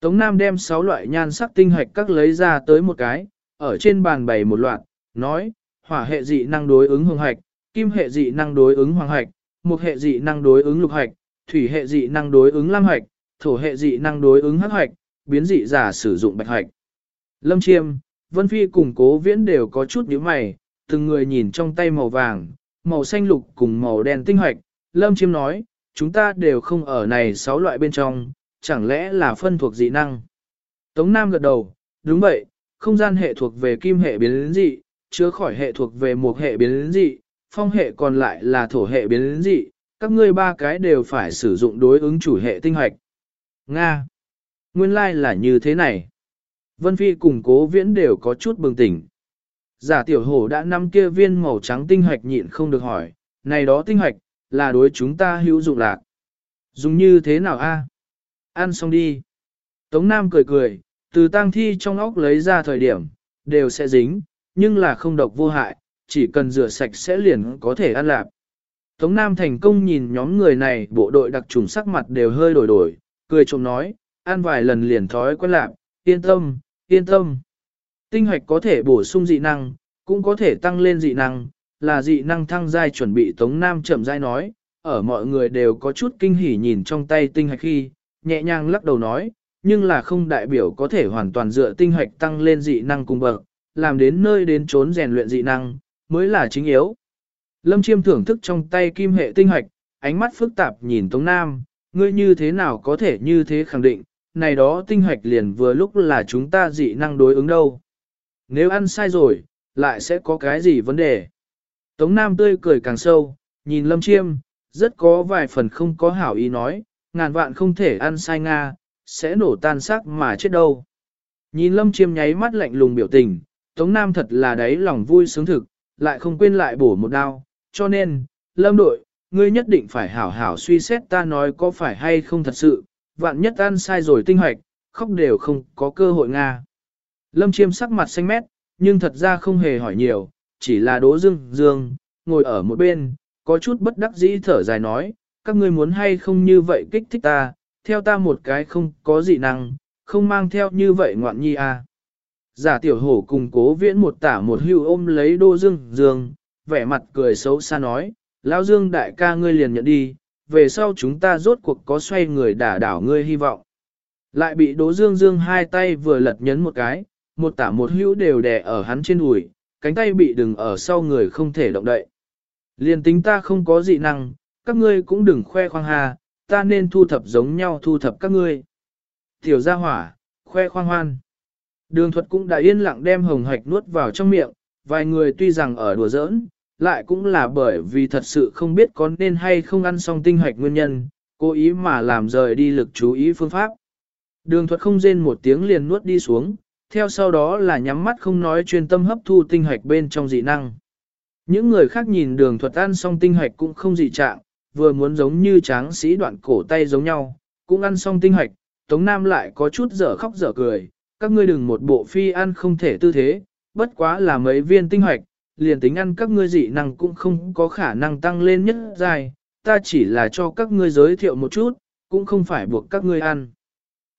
Tống Nam đem 6 loại nhan sắc tinh hoạch các lấy ra tới một cái, ở trên bàn bày một loạt, nói, hỏa hệ dị năng đối ứng hồng hạch, kim hệ dị năng đối ứng hoàng hạch, mục hệ dị năng đối ứng lục hạch, thủy hệ dị năng đối ứng lam hạch thổ hệ dị năng đối ứng hắc hạch biến dị giả sử dụng bạch hạch Lâm Chiêm, Vân Phi cùng cố viễn đều có chút nhíu mày, từng người nhìn trong tay màu vàng, màu xanh lục cùng màu đen tinh hoạch. Lâm Chiêm nói, chúng ta đều không ở này sáu loại bên trong, chẳng lẽ là phân thuộc dị năng. Tống Nam gật đầu, đúng vậy, không gian hệ thuộc về kim hệ biến dị, chứa khỏi hệ thuộc về một hệ biến dị, phong hệ còn lại là thổ hệ biến dị, các ngươi ba cái đều phải sử dụng đối ứng chủ hệ tinh hoạch. Nga. Nguyên lai like là như thế này. Vân Phi cùng cố viễn đều có chút bừng tỉnh. Giả tiểu hổ đã năm kia viên màu trắng tinh hoạch nhịn không được hỏi, này đó tinh hoạch, là đối chúng ta hữu dụng lạc. Dùng như thế nào a? Ăn xong đi. Tống Nam cười cười, từ tang thi trong óc lấy ra thời điểm, đều sẽ dính, nhưng là không độc vô hại, chỉ cần rửa sạch sẽ liền có thể ăn lạp. Tống Nam thành công nhìn nhóm người này bộ đội đặc trùng sắc mặt đều hơi đổi đổi, cười trộm nói, ăn vài lần liền thói quen lạp, yên tâm, yên tâm. Tinh hoạch có thể bổ sung dị năng, cũng có thể tăng lên dị năng, là dị năng thăng giai chuẩn bị Tống Nam chậm rãi nói, ở mọi người đều có chút kinh hỉ nhìn trong tay tinh hoạch khi, nhẹ nhàng lắc đầu nói, nhưng là không đại biểu có thể hoàn toàn dựa tinh hoạch tăng lên dị năng cùng bậc, làm đến nơi đến trốn rèn luyện dị năng, mới là chính yếu. Lâm Chiêm thưởng thức trong tay kim hệ tinh hoạch, ánh mắt phức tạp nhìn Tống Nam, ngươi như thế nào có thể như thế khẳng định, này đó tinh hoạch liền vừa lúc là chúng ta dị năng đối ứng đâu. Nếu ăn sai rồi, lại sẽ có cái gì vấn đề. Tống Nam tươi cười càng sâu, nhìn Lâm Chiêm, rất có vài phần không có hảo ý nói, ngàn vạn không thể ăn sai Nga, sẽ nổ tan xác mà chết đâu. Nhìn Lâm Chiêm nháy mắt lạnh lùng biểu tình, Tống Nam thật là đấy lòng vui sướng thực, lại không quên lại bổ một đao, cho nên, Lâm đội, ngươi nhất định phải hảo hảo suy xét ta nói có phải hay không thật sự, vạn nhất ăn sai rồi tinh hoạch, khóc đều không có cơ hội Nga. Lâm Chiêm sắc mặt xanh mét, nhưng thật ra không hề hỏi nhiều, chỉ là đố dương dương, ngồi ở một bên, có chút bất đắc dĩ thở dài nói, các ngươi muốn hay không như vậy kích thích ta, theo ta một cái không có gì năng, không mang theo như vậy ngoạn nhi à. Giả tiểu hổ cùng cố viễn một tả một hưu ôm lấy đô dương dương, vẻ mặt cười xấu xa nói, lão dương đại ca ngươi liền nhận đi, về sau chúng ta rốt cuộc có xoay người đả đảo ngươi hy vọng. Lại bị đố dương dương hai tay vừa lật nhấn một cái, một tả một hữu đều đè ở hắn trên đùi, cánh tay bị đừng ở sau người không thể động đậy. Liền tính ta không có dị năng, các ngươi cũng đừng khoe khoang hà, ta nên thu thập giống nhau thu thập các ngươi. Tiểu gia hỏa, khoe khoang hoan. Đường thuật cũng đã yên lặng đem hồng hạch nuốt vào trong miệng, vài người tuy rằng ở đùa giỡn, lại cũng là bởi vì thật sự không biết có nên hay không ăn xong tinh hạch nguyên nhân, cố ý mà làm rời đi lực chú ý phương pháp. Đường thuật không rên một tiếng liền nuốt đi xuống, theo sau đó là nhắm mắt không nói chuyên tâm hấp thu tinh hạch bên trong dị năng. Những người khác nhìn đường thuật ăn xong tinh hạch cũng không dị trạng, vừa muốn giống như tráng sĩ đoạn cổ tay giống nhau, cũng ăn xong tinh hoạch. Tống Nam lại có chút dở khóc dở cười, các ngươi đừng một bộ phi ăn không thể tư thế, bất quá là mấy viên tinh hoạch, liền tính ăn các ngươi dị năng cũng không có khả năng tăng lên nhất dài, ta chỉ là cho các ngươi giới thiệu một chút, cũng không phải buộc các ngươi ăn.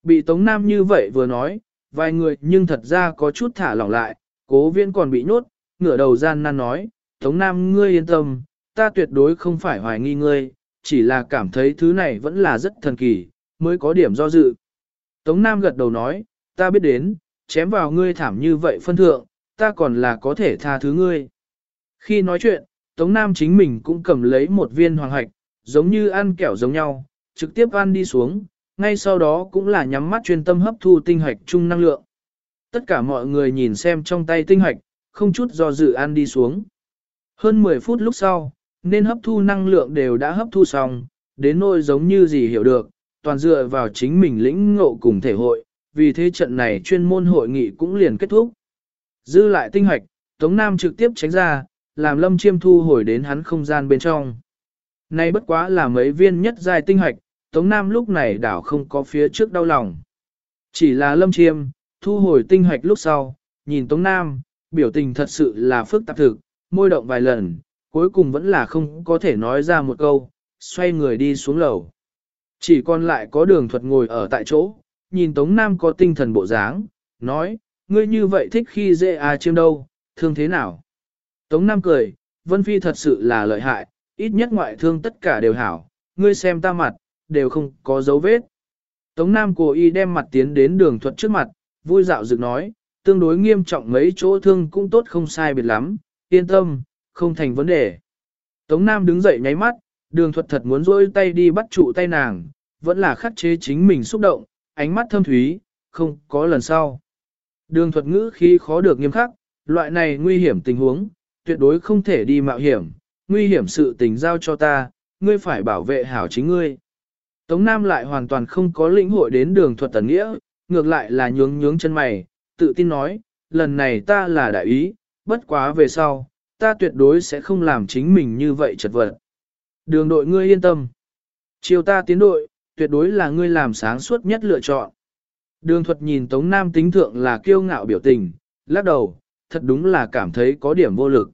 Bị Tống Nam như vậy vừa nói, vài người nhưng thật ra có chút thả lỏng lại, cố viên còn bị nhốt, ngửa đầu gian nan nói, Tống Nam ngươi yên tâm, ta tuyệt đối không phải hoài nghi ngươi, chỉ là cảm thấy thứ này vẫn là rất thần kỳ, mới có điểm do dự. Tống Nam gật đầu nói, ta biết đến, chém vào ngươi thảm như vậy phân thượng, ta còn là có thể tha thứ ngươi. Khi nói chuyện, Tống Nam chính mình cũng cầm lấy một viên hoàng hạch, giống như ăn kẹo giống nhau, trực tiếp ăn đi xuống, ngay sau đó cũng là nhắm mắt chuyên tâm hấp thu tinh hạch chung năng lượng. Tất cả mọi người nhìn xem trong tay tinh hạch, không chút do dự ăn đi xuống. Hơn 10 phút lúc sau, nên hấp thu năng lượng đều đã hấp thu xong, đến nỗi giống như gì hiểu được, toàn dựa vào chính mình lĩnh ngộ cùng thể hội, vì thế trận này chuyên môn hội nghị cũng liền kết thúc. Dư lại tinh hoạch, Tống Nam trực tiếp tránh ra, làm lâm chiêm thu hồi đến hắn không gian bên trong. Nay bất quá là mấy viên nhất dài tinh hoạch, Tống Nam lúc này đảo không có phía trước đau lòng. Chỉ là lâm chiêm, thu hồi tinh hoạch lúc sau, nhìn Tống Nam, biểu tình thật sự là phức tạp thực, môi động vài lần, cuối cùng vẫn là không có thể nói ra một câu, xoay người đi xuống lầu. Chỉ còn lại có đường thuật ngồi ở tại chỗ, nhìn Tống Nam có tinh thần bộ dáng, nói, ngươi như vậy thích khi dễ à chiêm đâu, thương thế nào? Tống Nam cười, Vân Phi thật sự là lợi hại, ít nhất ngoại thương tất cả đều hảo, ngươi xem ta mặt, đều không có dấu vết. Tống Nam cố ý đem mặt tiến đến đường thuật trước mặt, vui dạo dựng nói, tương đối nghiêm trọng mấy chỗ thương cũng tốt không sai biệt lắm, yên tâm, không thành vấn đề. Tống Nam đứng dậy nháy mắt, đường thuật thật muốn rôi tay đi bắt trụ tay nàng, vẫn là khắc chế chính mình xúc động, ánh mắt thâm thúy, không có lần sau. Đường thuật ngữ khi khó được nghiêm khắc, loại này nguy hiểm tình huống, tuyệt đối không thể đi mạo hiểm, nguy hiểm sự tình giao cho ta, ngươi phải bảo vệ hảo chính ngươi. Tống Nam lại hoàn toàn không có lĩnh hội đến đường thuật tần nghĩa, ngược lại là nhướng nhướng chân mày, tự tin nói, lần này ta là đại ý, bất quá về sau, ta tuyệt đối sẽ không làm chính mình như vậy chật vật. Đường đội ngươi yên tâm. Chiều ta tiến đội, tuyệt đối là ngươi làm sáng suốt nhất lựa chọn. Đường thuật nhìn Tống Nam tính thượng là kiêu ngạo biểu tình, lắc đầu, thật đúng là cảm thấy có điểm vô lực.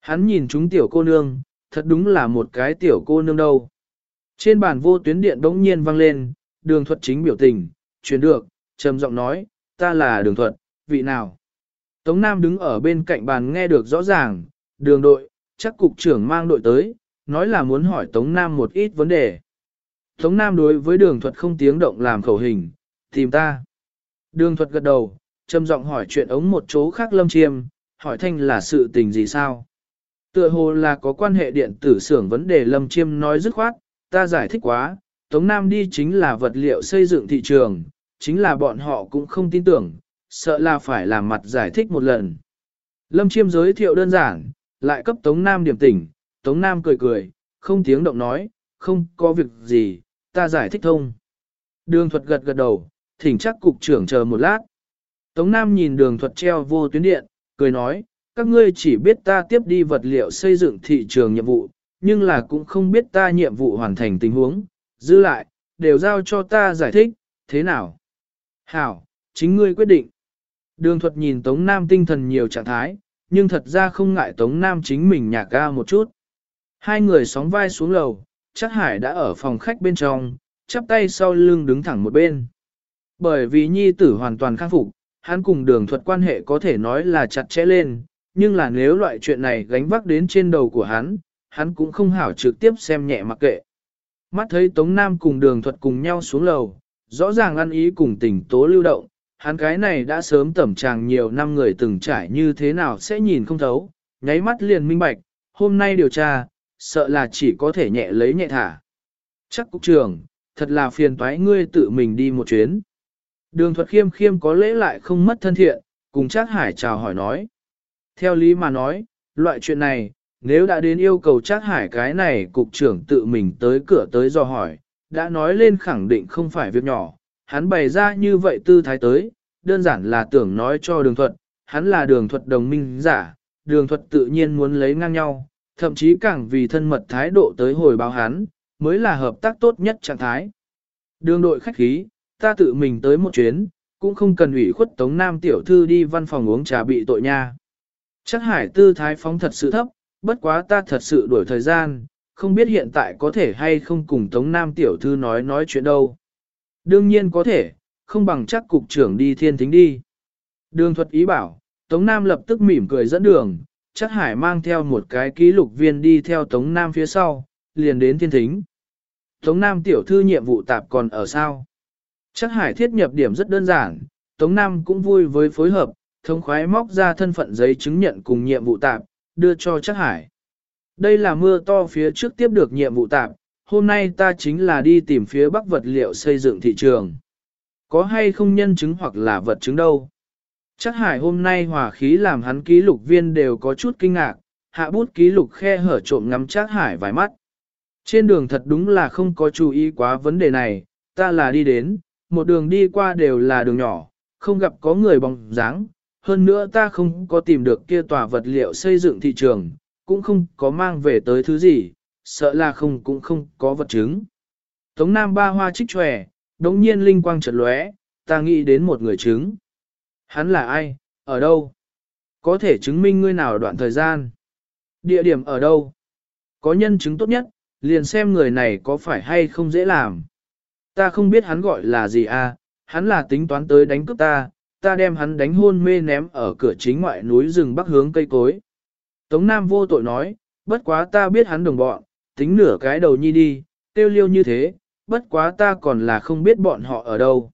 Hắn nhìn chúng tiểu cô nương, thật đúng là một cái tiểu cô nương đâu. Trên bàn vô tuyến điện bỗng nhiên vang lên, đường thuật chính biểu tình, chuyển được, trầm giọng nói, ta là đường thuật, vị nào? Tống Nam đứng ở bên cạnh bàn nghe được rõ ràng, đường đội, chắc cục trưởng mang đội tới, nói là muốn hỏi Tống Nam một ít vấn đề. Tống Nam đối với đường thuật không tiếng động làm khẩu hình, tìm ta. Đường thuật gật đầu, trầm giọng hỏi chuyện ống một chỗ khác lâm chiêm, hỏi thanh là sự tình gì sao? Tựa hồ là có quan hệ điện tử xưởng vấn đề lâm chiêm nói dứt khoát, ta giải thích quá, Tống Nam đi chính là vật liệu xây dựng thị trường, chính là bọn họ cũng không tin tưởng, sợ là phải làm mặt giải thích một lần. Lâm Chiêm giới thiệu đơn giản, lại cấp Tống Nam điểm tỉnh, Tống Nam cười cười, không tiếng động nói, không có việc gì, ta giải thích thông. Đường thuật gật gật đầu, thỉnh chắc cục trưởng chờ một lát. Tống Nam nhìn đường thuật treo vô tuyến điện, cười nói, các ngươi chỉ biết ta tiếp đi vật liệu xây dựng thị trường nhiệm vụ, nhưng là cũng không biết ta nhiệm vụ hoàn thành tình huống, giữ lại, đều giao cho ta giải thích, thế nào? Hảo, chính ngươi quyết định. Đường thuật nhìn Tống Nam tinh thần nhiều trạng thái, nhưng thật ra không ngại Tống Nam chính mình nhạc ga một chút. Hai người sóng vai xuống lầu, chắc Hải đã ở phòng khách bên trong, chắp tay sau lưng đứng thẳng một bên. Bởi vì nhi tử hoàn toàn khắc phục, hắn cùng đường thuật quan hệ có thể nói là chặt chẽ lên, nhưng là nếu loại chuyện này gánh vác đến trên đầu của hắn, hắn cũng không hảo trực tiếp xem nhẹ mặc kệ. Mắt thấy Tống Nam cùng đường thuật cùng nhau xuống lầu, rõ ràng ăn ý cùng tỉnh tố lưu động, hắn cái này đã sớm tẩm tràng nhiều năm người từng trải như thế nào sẽ nhìn không thấu, nháy mắt liền minh bạch, hôm nay điều tra, sợ là chỉ có thể nhẹ lấy nhẹ thả. Chắc cục trưởng, thật là phiền toái ngươi tự mình đi một chuyến. Đường thuật khiêm khiêm có lễ lại không mất thân thiện, cùng chắc hải chào hỏi nói. Theo lý mà nói, loại chuyện này, nếu đã đến yêu cầu chắc hải cái này cục trưởng tự mình tới cửa tới do hỏi, đã nói lên khẳng định không phải việc nhỏ, hắn bày ra như vậy tư thái tới, đơn giản là tưởng nói cho đường thuật, hắn là đường thuật đồng minh giả, đường thuật tự nhiên muốn lấy ngang nhau, thậm chí càng vì thân mật thái độ tới hồi báo hắn, mới là hợp tác tốt nhất trạng thái. Đường đội khách khí, ta tự mình tới một chuyến, cũng không cần ủy khuất Tống Nam tiểu thư đi văn phòng uống trà bị tội nha. Chắc hải tư thái phóng thật sự thấp, bất quá ta thật sự đổi thời gian, không biết hiện tại có thể hay không cùng Tống Nam tiểu thư nói nói chuyện đâu. Đương nhiên có thể, không bằng chắc cục trưởng đi thiên thính đi. Đường thuật ý bảo, Tống Nam lập tức mỉm cười dẫn đường, chắc hải mang theo một cái ký lục viên đi theo Tống Nam phía sau, liền đến thiên thính. Tống Nam tiểu thư nhiệm vụ tạp còn ở sao? Chắc hải thiết nhập điểm rất đơn giản, Tống Nam cũng vui với phối hợp, thông khoái móc ra thân phận giấy chứng nhận cùng nhiệm vụ tạp, đưa cho chắc hải. Đây là mưa to phía trước tiếp được nhiệm vụ tạp, hôm nay ta chính là đi tìm phía bắc vật liệu xây dựng thị trường. Có hay không nhân chứng hoặc là vật chứng đâu? Chắc hải hôm nay hòa khí làm hắn ký lục viên đều có chút kinh ngạc, hạ bút ký lục khe hở trộm ngắm chắc hải vài mắt. Trên đường thật đúng là không có chú ý quá vấn đề này, ta là đi đến, một đường đi qua đều là đường nhỏ, không gặp có người bóng dáng, hơn nữa ta không có tìm được kia tòa vật liệu xây dựng thị trường, cũng không có mang về tới thứ gì, sợ là không cũng không có vật chứng. Tống Nam ba hoa trích tròe, đống nhiên linh quang chợt lóe, ta nghĩ đến một người chứng. Hắn là ai, ở đâu? Có thể chứng minh ngươi nào đoạn thời gian? Địa điểm ở đâu? Có nhân chứng tốt nhất, liền xem người này có phải hay không dễ làm. Ta không biết hắn gọi là gì à, hắn là tính toán tới đánh cướp ta, ta đem hắn đánh hôn mê ném ở cửa chính ngoại núi rừng bắc hướng cây cối. Tống Nam vô tội nói, bất quá ta biết hắn đồng bọn, tính nửa cái đầu nhi đi, tiêu liêu như thế, bất quá ta còn là không biết bọn họ ở đâu.